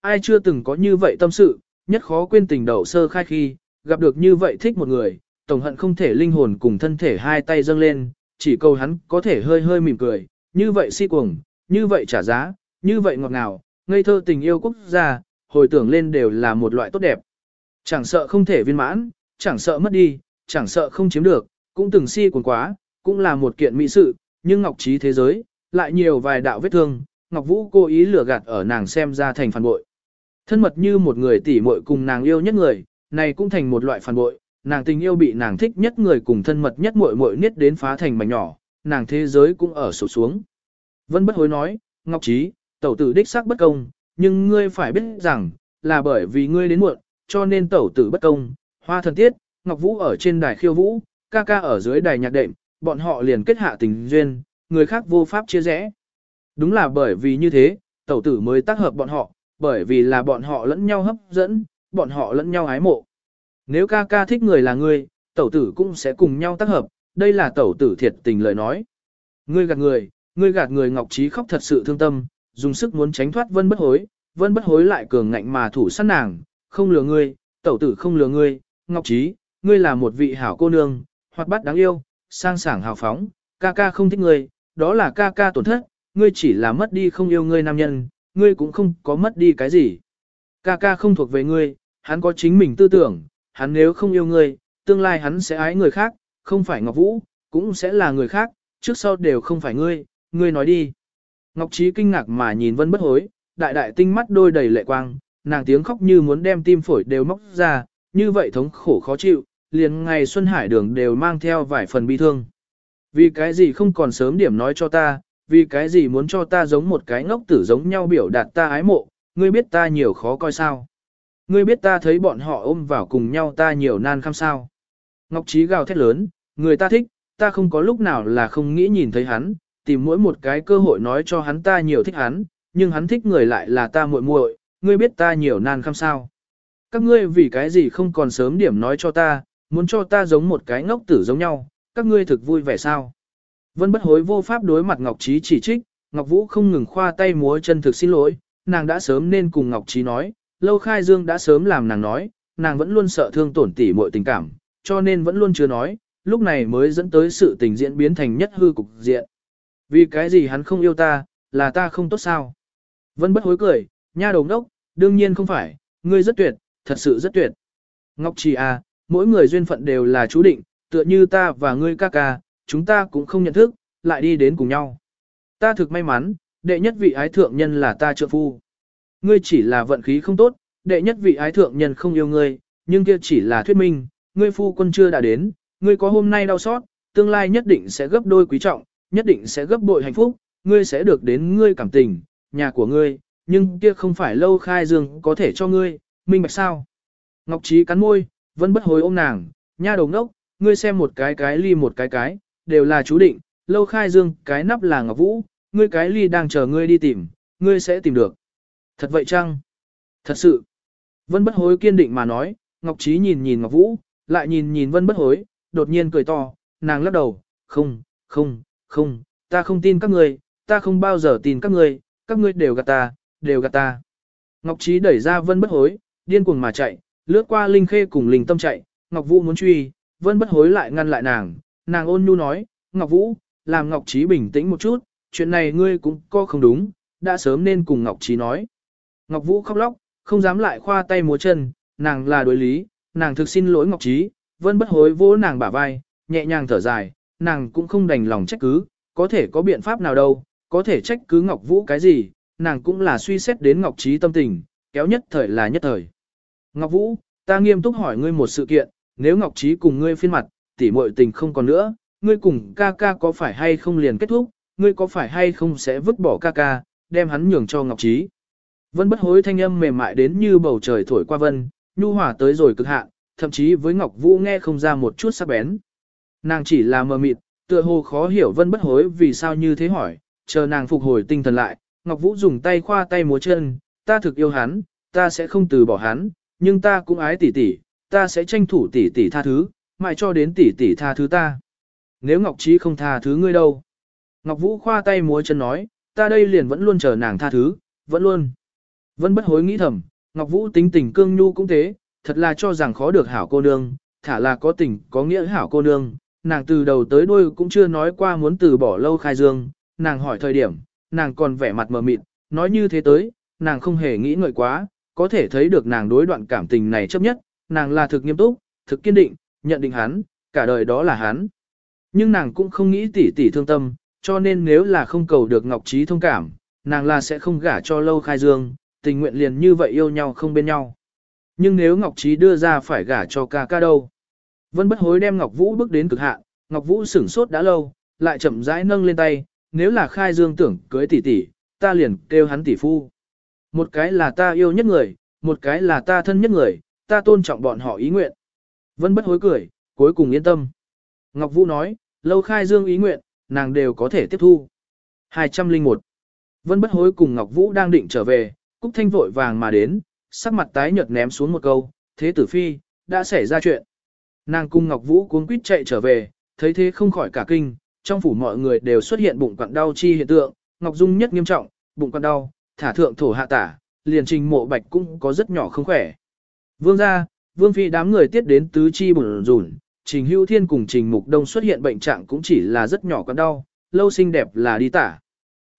Ai chưa từng có như vậy tâm sự, nhất khó quên tình đầu sơ khai khi, gặp được như vậy thích một người, tổng hận không thể linh hồn cùng thân thể hai tay dâng lên, chỉ cầu hắn có thể hơi hơi mỉm cười, như vậy si cuồng, như vậy trả giá, như vậy ngọt ngào, ngây thơ tình yêu quốc gia, hồi tưởng lên đều là một loại tốt đẹp. Chẳng sợ không thể viên mãn, chẳng sợ mất đi, chẳng sợ không chiếm được, cũng từng si cuồng quá, cũng là một kiện mỹ sự, nhưng ngọc trí thế giới, lại nhiều vài đạo vết thương, Ngọc Vũ cố ý lừa gạt ở nàng xem ra thành phản bội. Thân mật như một người tỷ muội cùng nàng yêu nhất người, này cũng thành một loại phản bội, nàng tình yêu bị nàng thích nhất người cùng thân mật nhất muội muội niết đến phá thành mảnh nhỏ, nàng thế giới cũng ở sụp xuống. Vân bất hối nói, Ngọc Trí, tẩu tử đích xác bất công, nhưng ngươi phải biết rằng, là bởi vì ngươi đến muộn, cho nên tẩu tử bất công. Hoa thần tiết, Ngọc Vũ ở trên đài khiêu vũ, ca ca ở dưới đài nhạc đệm, bọn họ liền kết hạ tình duyên, người khác vô pháp chia rẽ. Đúng là bởi vì như thế, tẩu tử mới tác hợp bọn họ, bởi vì là bọn họ lẫn nhau hấp dẫn, bọn họ lẫn nhau ái mộ. Nếu ca ca thích người là ngươi, tẩu tử cũng sẽ cùng nhau tác hợp, đây là tẩu tử thiệt tình lời nói. Ngươi gạt người, ngươi gạt người Ngọc Trí khóc thật sự thương tâm, dùng sức muốn tránh thoát vân bất hối, vân bất hối lại cường ngạnh mà thủ sát nàng, không lừa ngươi, tẩu tử không lừa ngươi, Ngọc Trí, ngươi là một vị hảo cô nương, hoạt bát đáng yêu, sang sảng hào phóng, ca ca không thích ngươi, đó là ca ca tổn thất, ngươi chỉ là mất đi không yêu ngươi nam nhân, ngươi cũng không có mất đi cái gì. Ca ca không thuộc về ngươi, hắn có chính mình tư tưởng, hắn nếu không yêu ngươi, tương lai hắn sẽ ái người khác, không phải Ngọc Vũ, cũng sẽ là người khác, trước sau đều không phải ngươi, ngươi nói đi. Ngọc Trí kinh ngạc mà nhìn Vân bất hối, đại đại tinh mắt đôi đầy lệ quang, nàng tiếng khóc như muốn đem tim phổi đều móc ra, như vậy thống khổ khó chịu, liền ngày Xuân Hải đường đều mang theo vài phần bi thương. Vì cái gì không còn sớm điểm nói cho ta, vì cái gì muốn cho ta giống một cái ngốc tử giống nhau biểu đạt ta ái mộ, ngươi biết ta nhiều khó coi sao. Ngươi biết ta thấy bọn họ ôm vào cùng nhau ta nhiều nan khăm sao. Ngọc Trí gào thét lớn, người ta thích, ta không có lúc nào là không nghĩ nhìn thấy hắn, tìm mỗi một cái cơ hội nói cho hắn ta nhiều thích hắn, nhưng hắn thích người lại là ta muội muội, ngươi biết ta nhiều nan khăm sao. Các ngươi vì cái gì không còn sớm điểm nói cho ta, muốn cho ta giống một cái ngốc tử giống nhau, các ngươi thực vui vẻ sao. Vân bất hối vô pháp đối mặt Ngọc Trí chỉ trích, Ngọc Vũ không ngừng khoa tay múa chân thực xin lỗi, nàng đã sớm nên cùng Ngọc Trí nói, lâu khai dương đã sớm làm nàng nói, nàng vẫn luôn sợ thương tổn tỉ muội tình cảm, cho nên vẫn luôn chưa nói, lúc này mới dẫn tới sự tình diễn biến thành nhất hư cục diện. Vì cái gì hắn không yêu ta, là ta không tốt sao? Vân bất hối cười, nha đầu đốc, đương nhiên không phải, ngươi rất tuyệt, thật sự rất tuyệt. Ngọc Trì à, mỗi người duyên phận đều là chú định, tựa như ta và ngươi ca ca, chúng ta cũng không nhận thức, lại đi đến cùng nhau. Ta thực may mắn, đệ nhất vị ái thượng nhân là ta trợ phu. Ngươi chỉ là vận khí không tốt, đệ nhất vị ái thượng nhân không yêu ngươi, nhưng kia chỉ là thuyết minh, ngươi phu quân chưa đã đến, ngươi có hôm nay đau xót, tương lai nhất định sẽ gấp đôi quý trọng, nhất định sẽ gấp bội hạnh phúc, ngươi sẽ được đến ngươi cảm tình, nhà của ngươi, nhưng kia không phải lâu khai dương có thể cho ngươi, minh bạch sao. Ngọc Trí cắn môi, vẫn bất hối ôm nàng, nha đồng đốc, ngươi xem một cái cái ly một cái cái, đều là chú định, lâu khai dương cái nắp là Ngọc Vũ, ngươi cái ly đang chờ ngươi đi tìm, ngươi sẽ tìm được. Thật vậy chăng? Thật sự. Vân bất hối kiên định mà nói, Ngọc Trí nhìn nhìn Ngọc Vũ, lại nhìn nhìn Vân bất hối, đột nhiên cười to, nàng lắc đầu, không, không, không, ta không tin các ngươi, ta không bao giờ tin các ngươi, các ngươi đều gạt ta, đều gạt ta. Ngọc Trí đẩy ra Vân bất hối, điên cuồng mà chạy, lướt qua Linh Khê cùng Linh Tâm chạy, Ngọc Vũ muốn truy, Vân bất hối lại ngăn lại nàng, nàng ôn nhu nói, Ngọc Vũ, làm Ngọc Trí bình tĩnh một chút, chuyện này ngươi cũng có không đúng, đã sớm nên cùng Ngọc Trí nói. Ngọc Vũ khóc lóc, không dám lại khoa tay múa chân, nàng là đối lý, nàng thực xin lỗi Ngọc Trí, Vân bất hối vỗ nàng bả vai, nhẹ nhàng thở dài, nàng cũng không đành lòng trách cứ, có thể có biện pháp nào đâu, có thể trách cứ Ngọc Vũ cái gì, nàng cũng là suy xét đến Ngọc Trí tâm tình, kéo nhất thời là nhất thời. Ngọc Vũ, ta nghiêm túc hỏi ngươi một sự kiện, nếu Ngọc Trí cùng ngươi phiên mặt, tỉ muội tình không còn nữa, ngươi cùng ca ca có phải hay không liền kết thúc, ngươi có phải hay không sẽ vứt bỏ ca ca, đem hắn nhường cho Ngọc Trí. Vân bất hối thanh âm mềm mại đến như bầu trời thổi qua vân, nhu hòa tới rồi cực hạn, thậm chí với Ngọc Vũ nghe không ra một chút sắc bén. Nàng chỉ là mờ mịt, tựa hồ khó hiểu vân bất hối vì sao như thế hỏi, chờ nàng phục hồi tinh thần lại, Ngọc Vũ dùng tay khoa tay múa chân, ta thực yêu hắn, ta sẽ không từ bỏ hắn, nhưng ta cũng ái tỷ tỷ, ta sẽ tranh thủ tỷ tỷ tha thứ, mãi cho đến tỷ tỷ tha thứ ta. Nếu Ngọc Trí không tha thứ ngươi đâu? Ngọc Vũ khoa tay múa chân nói, ta đây liền vẫn luôn chờ nàng tha thứ, vẫn luôn. Vân bất hối nghĩ thầm, Ngọc Vũ tính tình cương nhu cũng thế, thật là cho rằng khó được hảo cô nương, thả là có tình, có nghĩa hảo cô nương, nàng từ đầu tới đuôi cũng chưa nói qua muốn từ bỏ lâu khai dương, nàng hỏi thời điểm, nàng còn vẻ mặt mờ mịt, nói như thế tới, nàng không hề nghĩ ngợi quá, có thể thấy được nàng đối đoạn cảm tình này chấp nhất, nàng là thực nghiêm túc, thực kiên định, nhận định hắn, cả đời đó là hắn. Nhưng nàng cũng không nghĩ tỉ tỉ thương tâm, cho nên nếu là không cầu được Ngọc Trí thông cảm, nàng là sẽ không gả cho lâu khai dương, tình nguyện liền như vậy yêu nhau không bên nhau. Nhưng nếu Ngọc Trí đưa ra phải gả cho ca ca đâu? Vân bất hối đem Ngọc Vũ bước đến cực hạn, Ngọc Vũ sửng sốt đã lâu, lại chậm rãi nâng lên tay, nếu là khai dương tưởng cưới tỷ tỷ, ta liền kêu hắn tỷ phu. Một cái là ta yêu nhất người, một cái là ta thân nhất người, ta tôn trọng bọn họ ý nguyện. Vân bất hối cười, cuối cùng yên tâm. Ngọc Vũ nói, lâu khai dương ý nguyện, nàng đều có thể tiếp thu. 201. Vân bất hối cùng Ngọc Vũ đang định trở về, Cúc Thanh vội vàng mà đến, sắc mặt tái nhợt ném xuống một câu, thế tử phi, đã xảy ra chuyện. Nàng cùng Ngọc Vũ cuốn quýt chạy trở về, thấy thế không khỏi cả kinh, trong phủ mọi người đều xuất hiện bụng quặn đau chi hiện tượng, Ngọc Dung nhất nghiêm trọng, bụng quặn đau, thả thượng thổ hạ tả, liền trình mộ bạch cũng có rất nhỏ không khỏe. Vương gia, vương phi đám người tiết đến tứ chi bùn rùn, trình hữu thiên cùng trình mục đông xuất hiện bệnh trạng cũng chỉ là rất nhỏ con đau, lâu xinh đẹp là đi tả.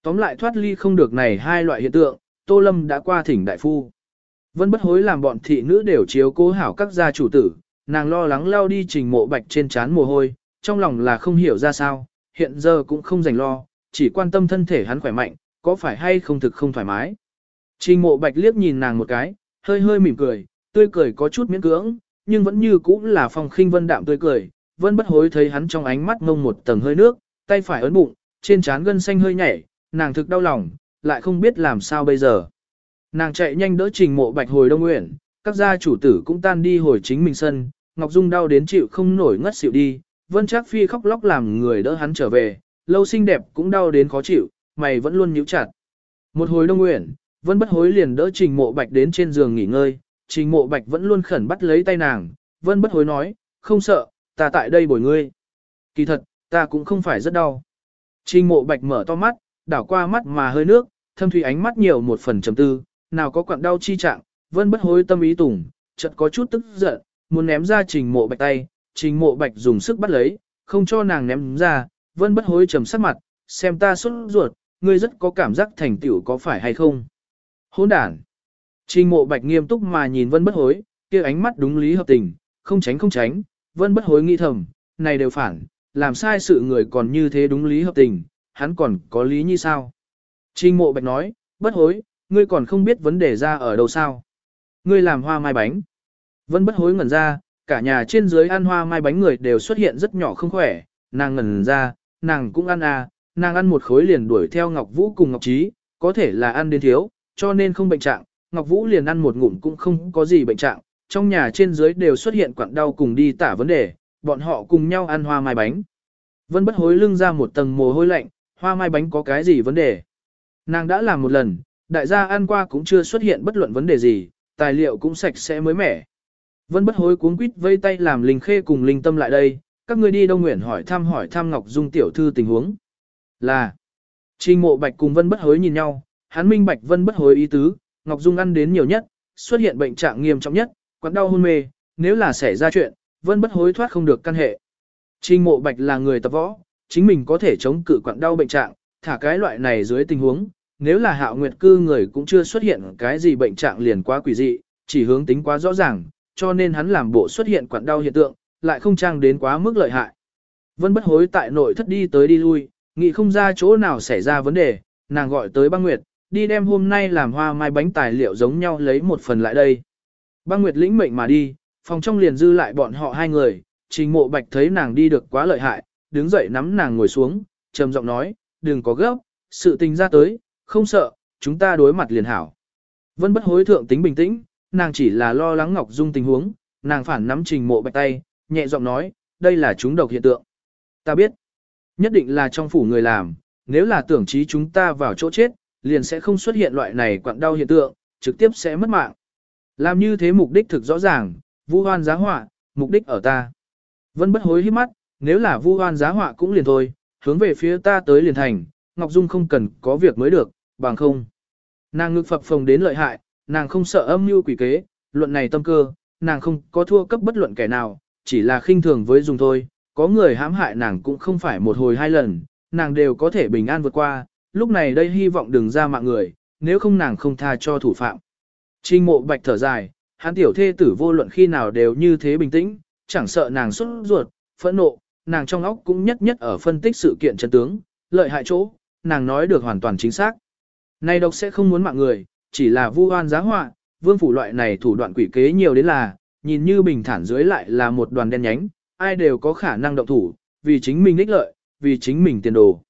Tóm lại thoát ly không được này hai loại hiện tượng, Tô Lâm đã qua thỉnh đại phu. Vân bất hối làm bọn thị nữ đều chiếu cố hảo các gia chủ tử, nàng lo lắng lao đi trình mộ bạch trên trán mồ hôi, trong lòng là không hiểu ra sao, hiện giờ cũng không dành lo, chỉ quan tâm thân thể hắn khỏe mạnh, có phải hay không thực không thoải mái. Trình mộ bạch liếc nhìn nàng một cái, hơi hơi mỉm cười, tươi cười có chút miễn cưỡng, nhưng vẫn như cũng là phong khinh vân đạm tươi cười. Vân bất hối thấy hắn trong ánh mắt ngông một tầng hơi nước, tay phải ấn bụng, trên trán gân xanh hơi nhảy, nàng thực đau lòng, lại không biết làm sao bây giờ. Nàng chạy nhanh đỡ trình mộ bạch hồi đông nguyện, các gia chủ tử cũng tan đi hồi chính mình sân, Ngọc Dung đau đến chịu không nổi ngất xỉu đi, Vân Trác Phi khóc lóc làm người đỡ hắn trở về, lâu xinh đẹp cũng đau đến khó chịu, mày vẫn luôn nhíu chặt. Một hồi đông nguyện, Vân bất hối liền đỡ trình mộ bạch đến trên giường nghỉ ngơi, trình mộ bạch vẫn luôn khẩn bắt lấy tay nàng, Vân bất hối nói, không sợ, ta tại đây bồi ngươi. Kỳ thật, ta cũng không phải rất đau. Trình mộ bạch mở to mắt, đảo qua mắt mà hơi nước, thâm thủy ánh mắt nhiều một phần trầm tư, nào có quặn đau chi trạng, vân bất hối tâm ý tủng, chợt có chút tức giận, muốn ném ra trình mộ bạch tay, trình mộ bạch dùng sức bắt lấy, không cho nàng ném ra, vân bất hối trầm sắc mặt, xem ta xuất ruột, ngươi rất có cảm giác thành tựu có phải hay không. Hỗn đản. Trình mộ bạch nghiêm túc mà nhìn vân bất hối, kia ánh mắt đúng lý hợp tình, không tránh không tránh, vân bất hối nghĩ thầm, này đều phản, làm sai sự người còn như thế đúng lý hợp tình, hắn còn có lý như sao. Trình mộ bạch nói, bất hối, ngươi còn không biết vấn đề ra ở đâu sao. Ngươi làm hoa mai bánh. Vân bất hối ngẩn ra, cả nhà trên dưới ăn hoa mai bánh người đều xuất hiện rất nhỏ không khỏe, nàng ngẩn ra, nàng cũng ăn à, nàng ăn một khối liền đuổi theo Ngọc Vũ cùng Ngọc Trí, có thể là ăn đến thiếu, cho nên không bệnh trạng, Ngọc Vũ liền ăn một ngụm cũng không có gì bệnh trạng, trong nhà trên dưới đều xuất hiện quặn đau cùng đi tả vấn đề, bọn họ cùng nhau ăn hoa mai bánh. Vân bất hối lưng ra một tầng mồ hôi lạnh, hoa mai bánh có cái gì vấn đề. Nàng đã làm một lần, đại gia ăn qua cũng chưa xuất hiện bất luận vấn đề gì, tài liệu cũng sạch sẽ mới mẻ. Vân bất hối cuống quýt vây tay làm Linh Khê cùng Linh Tâm lại đây, các ngươi đi Đông Nguyện hỏi thăm hỏi thăm Ngọc Dung tiểu thư tình huống. Là, Trình Mộ Bạch cùng Vân bất hối nhìn nhau, hắn minh bạch Vân bất hối ý tứ, Ngọc Dung ăn đến nhiều nhất, xuất hiện bệnh trạng nghiêm trọng nhất, quặn đau hôn mê, nếu là xảy ra chuyện, Vân bất hối thoát không được căn hệ. Trình Mộ Bạch là người tập võ, chính mình có thể chống cự quặn đau bệnh trạng, thả cái loại này dưới tình huống, nếu là hạo nguyệt cư người cũng chưa xuất hiện cái gì bệnh trạng liền quá quỷ dị, chỉ hướng tính quá rõ ràng, cho nên hắn làm bộ xuất hiện quặn đau hiện tượng, lại không trang đến quá mức lợi hại. Vân bất hối tại nội thất đi tới đi lui, nghĩ không ra chỗ nào xảy ra vấn đề, nàng gọi tới băng nguyệt, đi đem hôm nay làm hoa mai bánh tài liệu giống nhau lấy một phần lại đây. Băng Nguyệt lĩnh mệnh mà đi, phòng trong liền dư lại bọn họ hai người, trình mộ bạch thấy nàng đi được quá lợi hại, đứng dậy nắm nàng ngồi xuống, trầm giọng nói, đừng có gấp, sự tình ra tới, không sợ, chúng ta đối mặt liền hảo. Vân bất hối thượng tính bình tĩnh, nàng chỉ là lo lắng Ngọc Dung tình huống, nàng phản nắm trình mộ bạch tay, nhẹ giọng nói, đây là chúng độc hiện tượng. Ta biết, nhất định là trong phủ người làm, nếu là tưởng trí chúng ta vào chỗ chết, liền sẽ không xuất hiện loại này quặn đau hiện tượng, trực tiếp sẽ mất mạng. Làm như thế mục đích thực rõ ràng, vu hoan giá họa, mục đích ở ta. Vân bất hối hít mắt, nếu là vu hoan giá họa cũng liền thôi, hướng về phía ta tới liền thành, Ngọc Dung không cần có việc mới được, bằng không. Nàng ngực phập phồng đến lợi hại, nàng không sợ âm mưu quỷ kế, luận này tâm cơ, nàng không có thua cấp bất luận kẻ nào, chỉ là khinh thường với dùng thôi, có người hãm hại nàng cũng không phải một hồi hai lần, nàng đều có thể bình an vượt qua, lúc này đây hy vọng đừng ra mạng người, nếu không nàng không tha cho thủ phạm. Trình mộ bạch thở dài, hắn tiểu thê tử vô luận khi nào đều như thế bình tĩnh, chẳng sợ nàng xuất ruột, phẫn nộ, nàng trong óc cũng nhất nhất ở phân tích sự kiện chân tướng, lợi hại chỗ, nàng nói được hoàn toàn chính xác. Này độc sẽ không muốn mạng người, chỉ là vu oan giá họa, vương phủ loại này thủ đoạn quỷ kế nhiều đến là, nhìn như bình thản dưới lại là một đoàn đen nhánh, ai đều có khả năng động thủ, vì chính mình ích lợi, vì chính mình tiền đồ.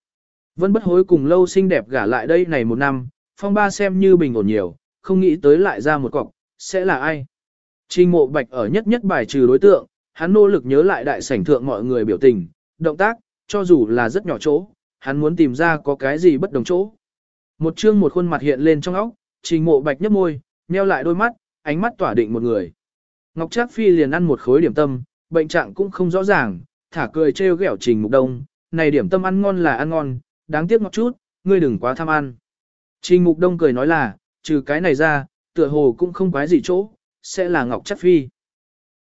Vân bất hối cùng lâu xinh đẹp gả lại đây này một năm, phong ba xem như bình ổn nhiều, không nghĩ tới lại ra một cọc, sẽ là ai. Trình mộ bạch ở nhất nhất bài trừ đối tượng, hắn nỗ lực nhớ lại đại sảnh thượng mọi người biểu tình, động tác, cho dù là rất nhỏ chỗ, hắn muốn tìm ra có cái gì bất đồng chỗ. Một chương một khuôn mặt hiện lên trong óc, trình mộ bạch nhấp môi, nheo lại đôi mắt, ánh mắt tỏa định một người. Ngọc Trác Phi liền ăn một khối điểm tâm, bệnh trạng cũng không rõ ràng, thả cười trêu ghẹo trình mục đông, này điểm tâm ăn ngon là ăn ngon, đáng tiếc ngọc chút, ngươi đừng quá tham ăn. Trình mục đông cười nói là, trừ cái này ra, tựa hồ cũng không quái gì chỗ, sẽ là Ngọc chất Phi.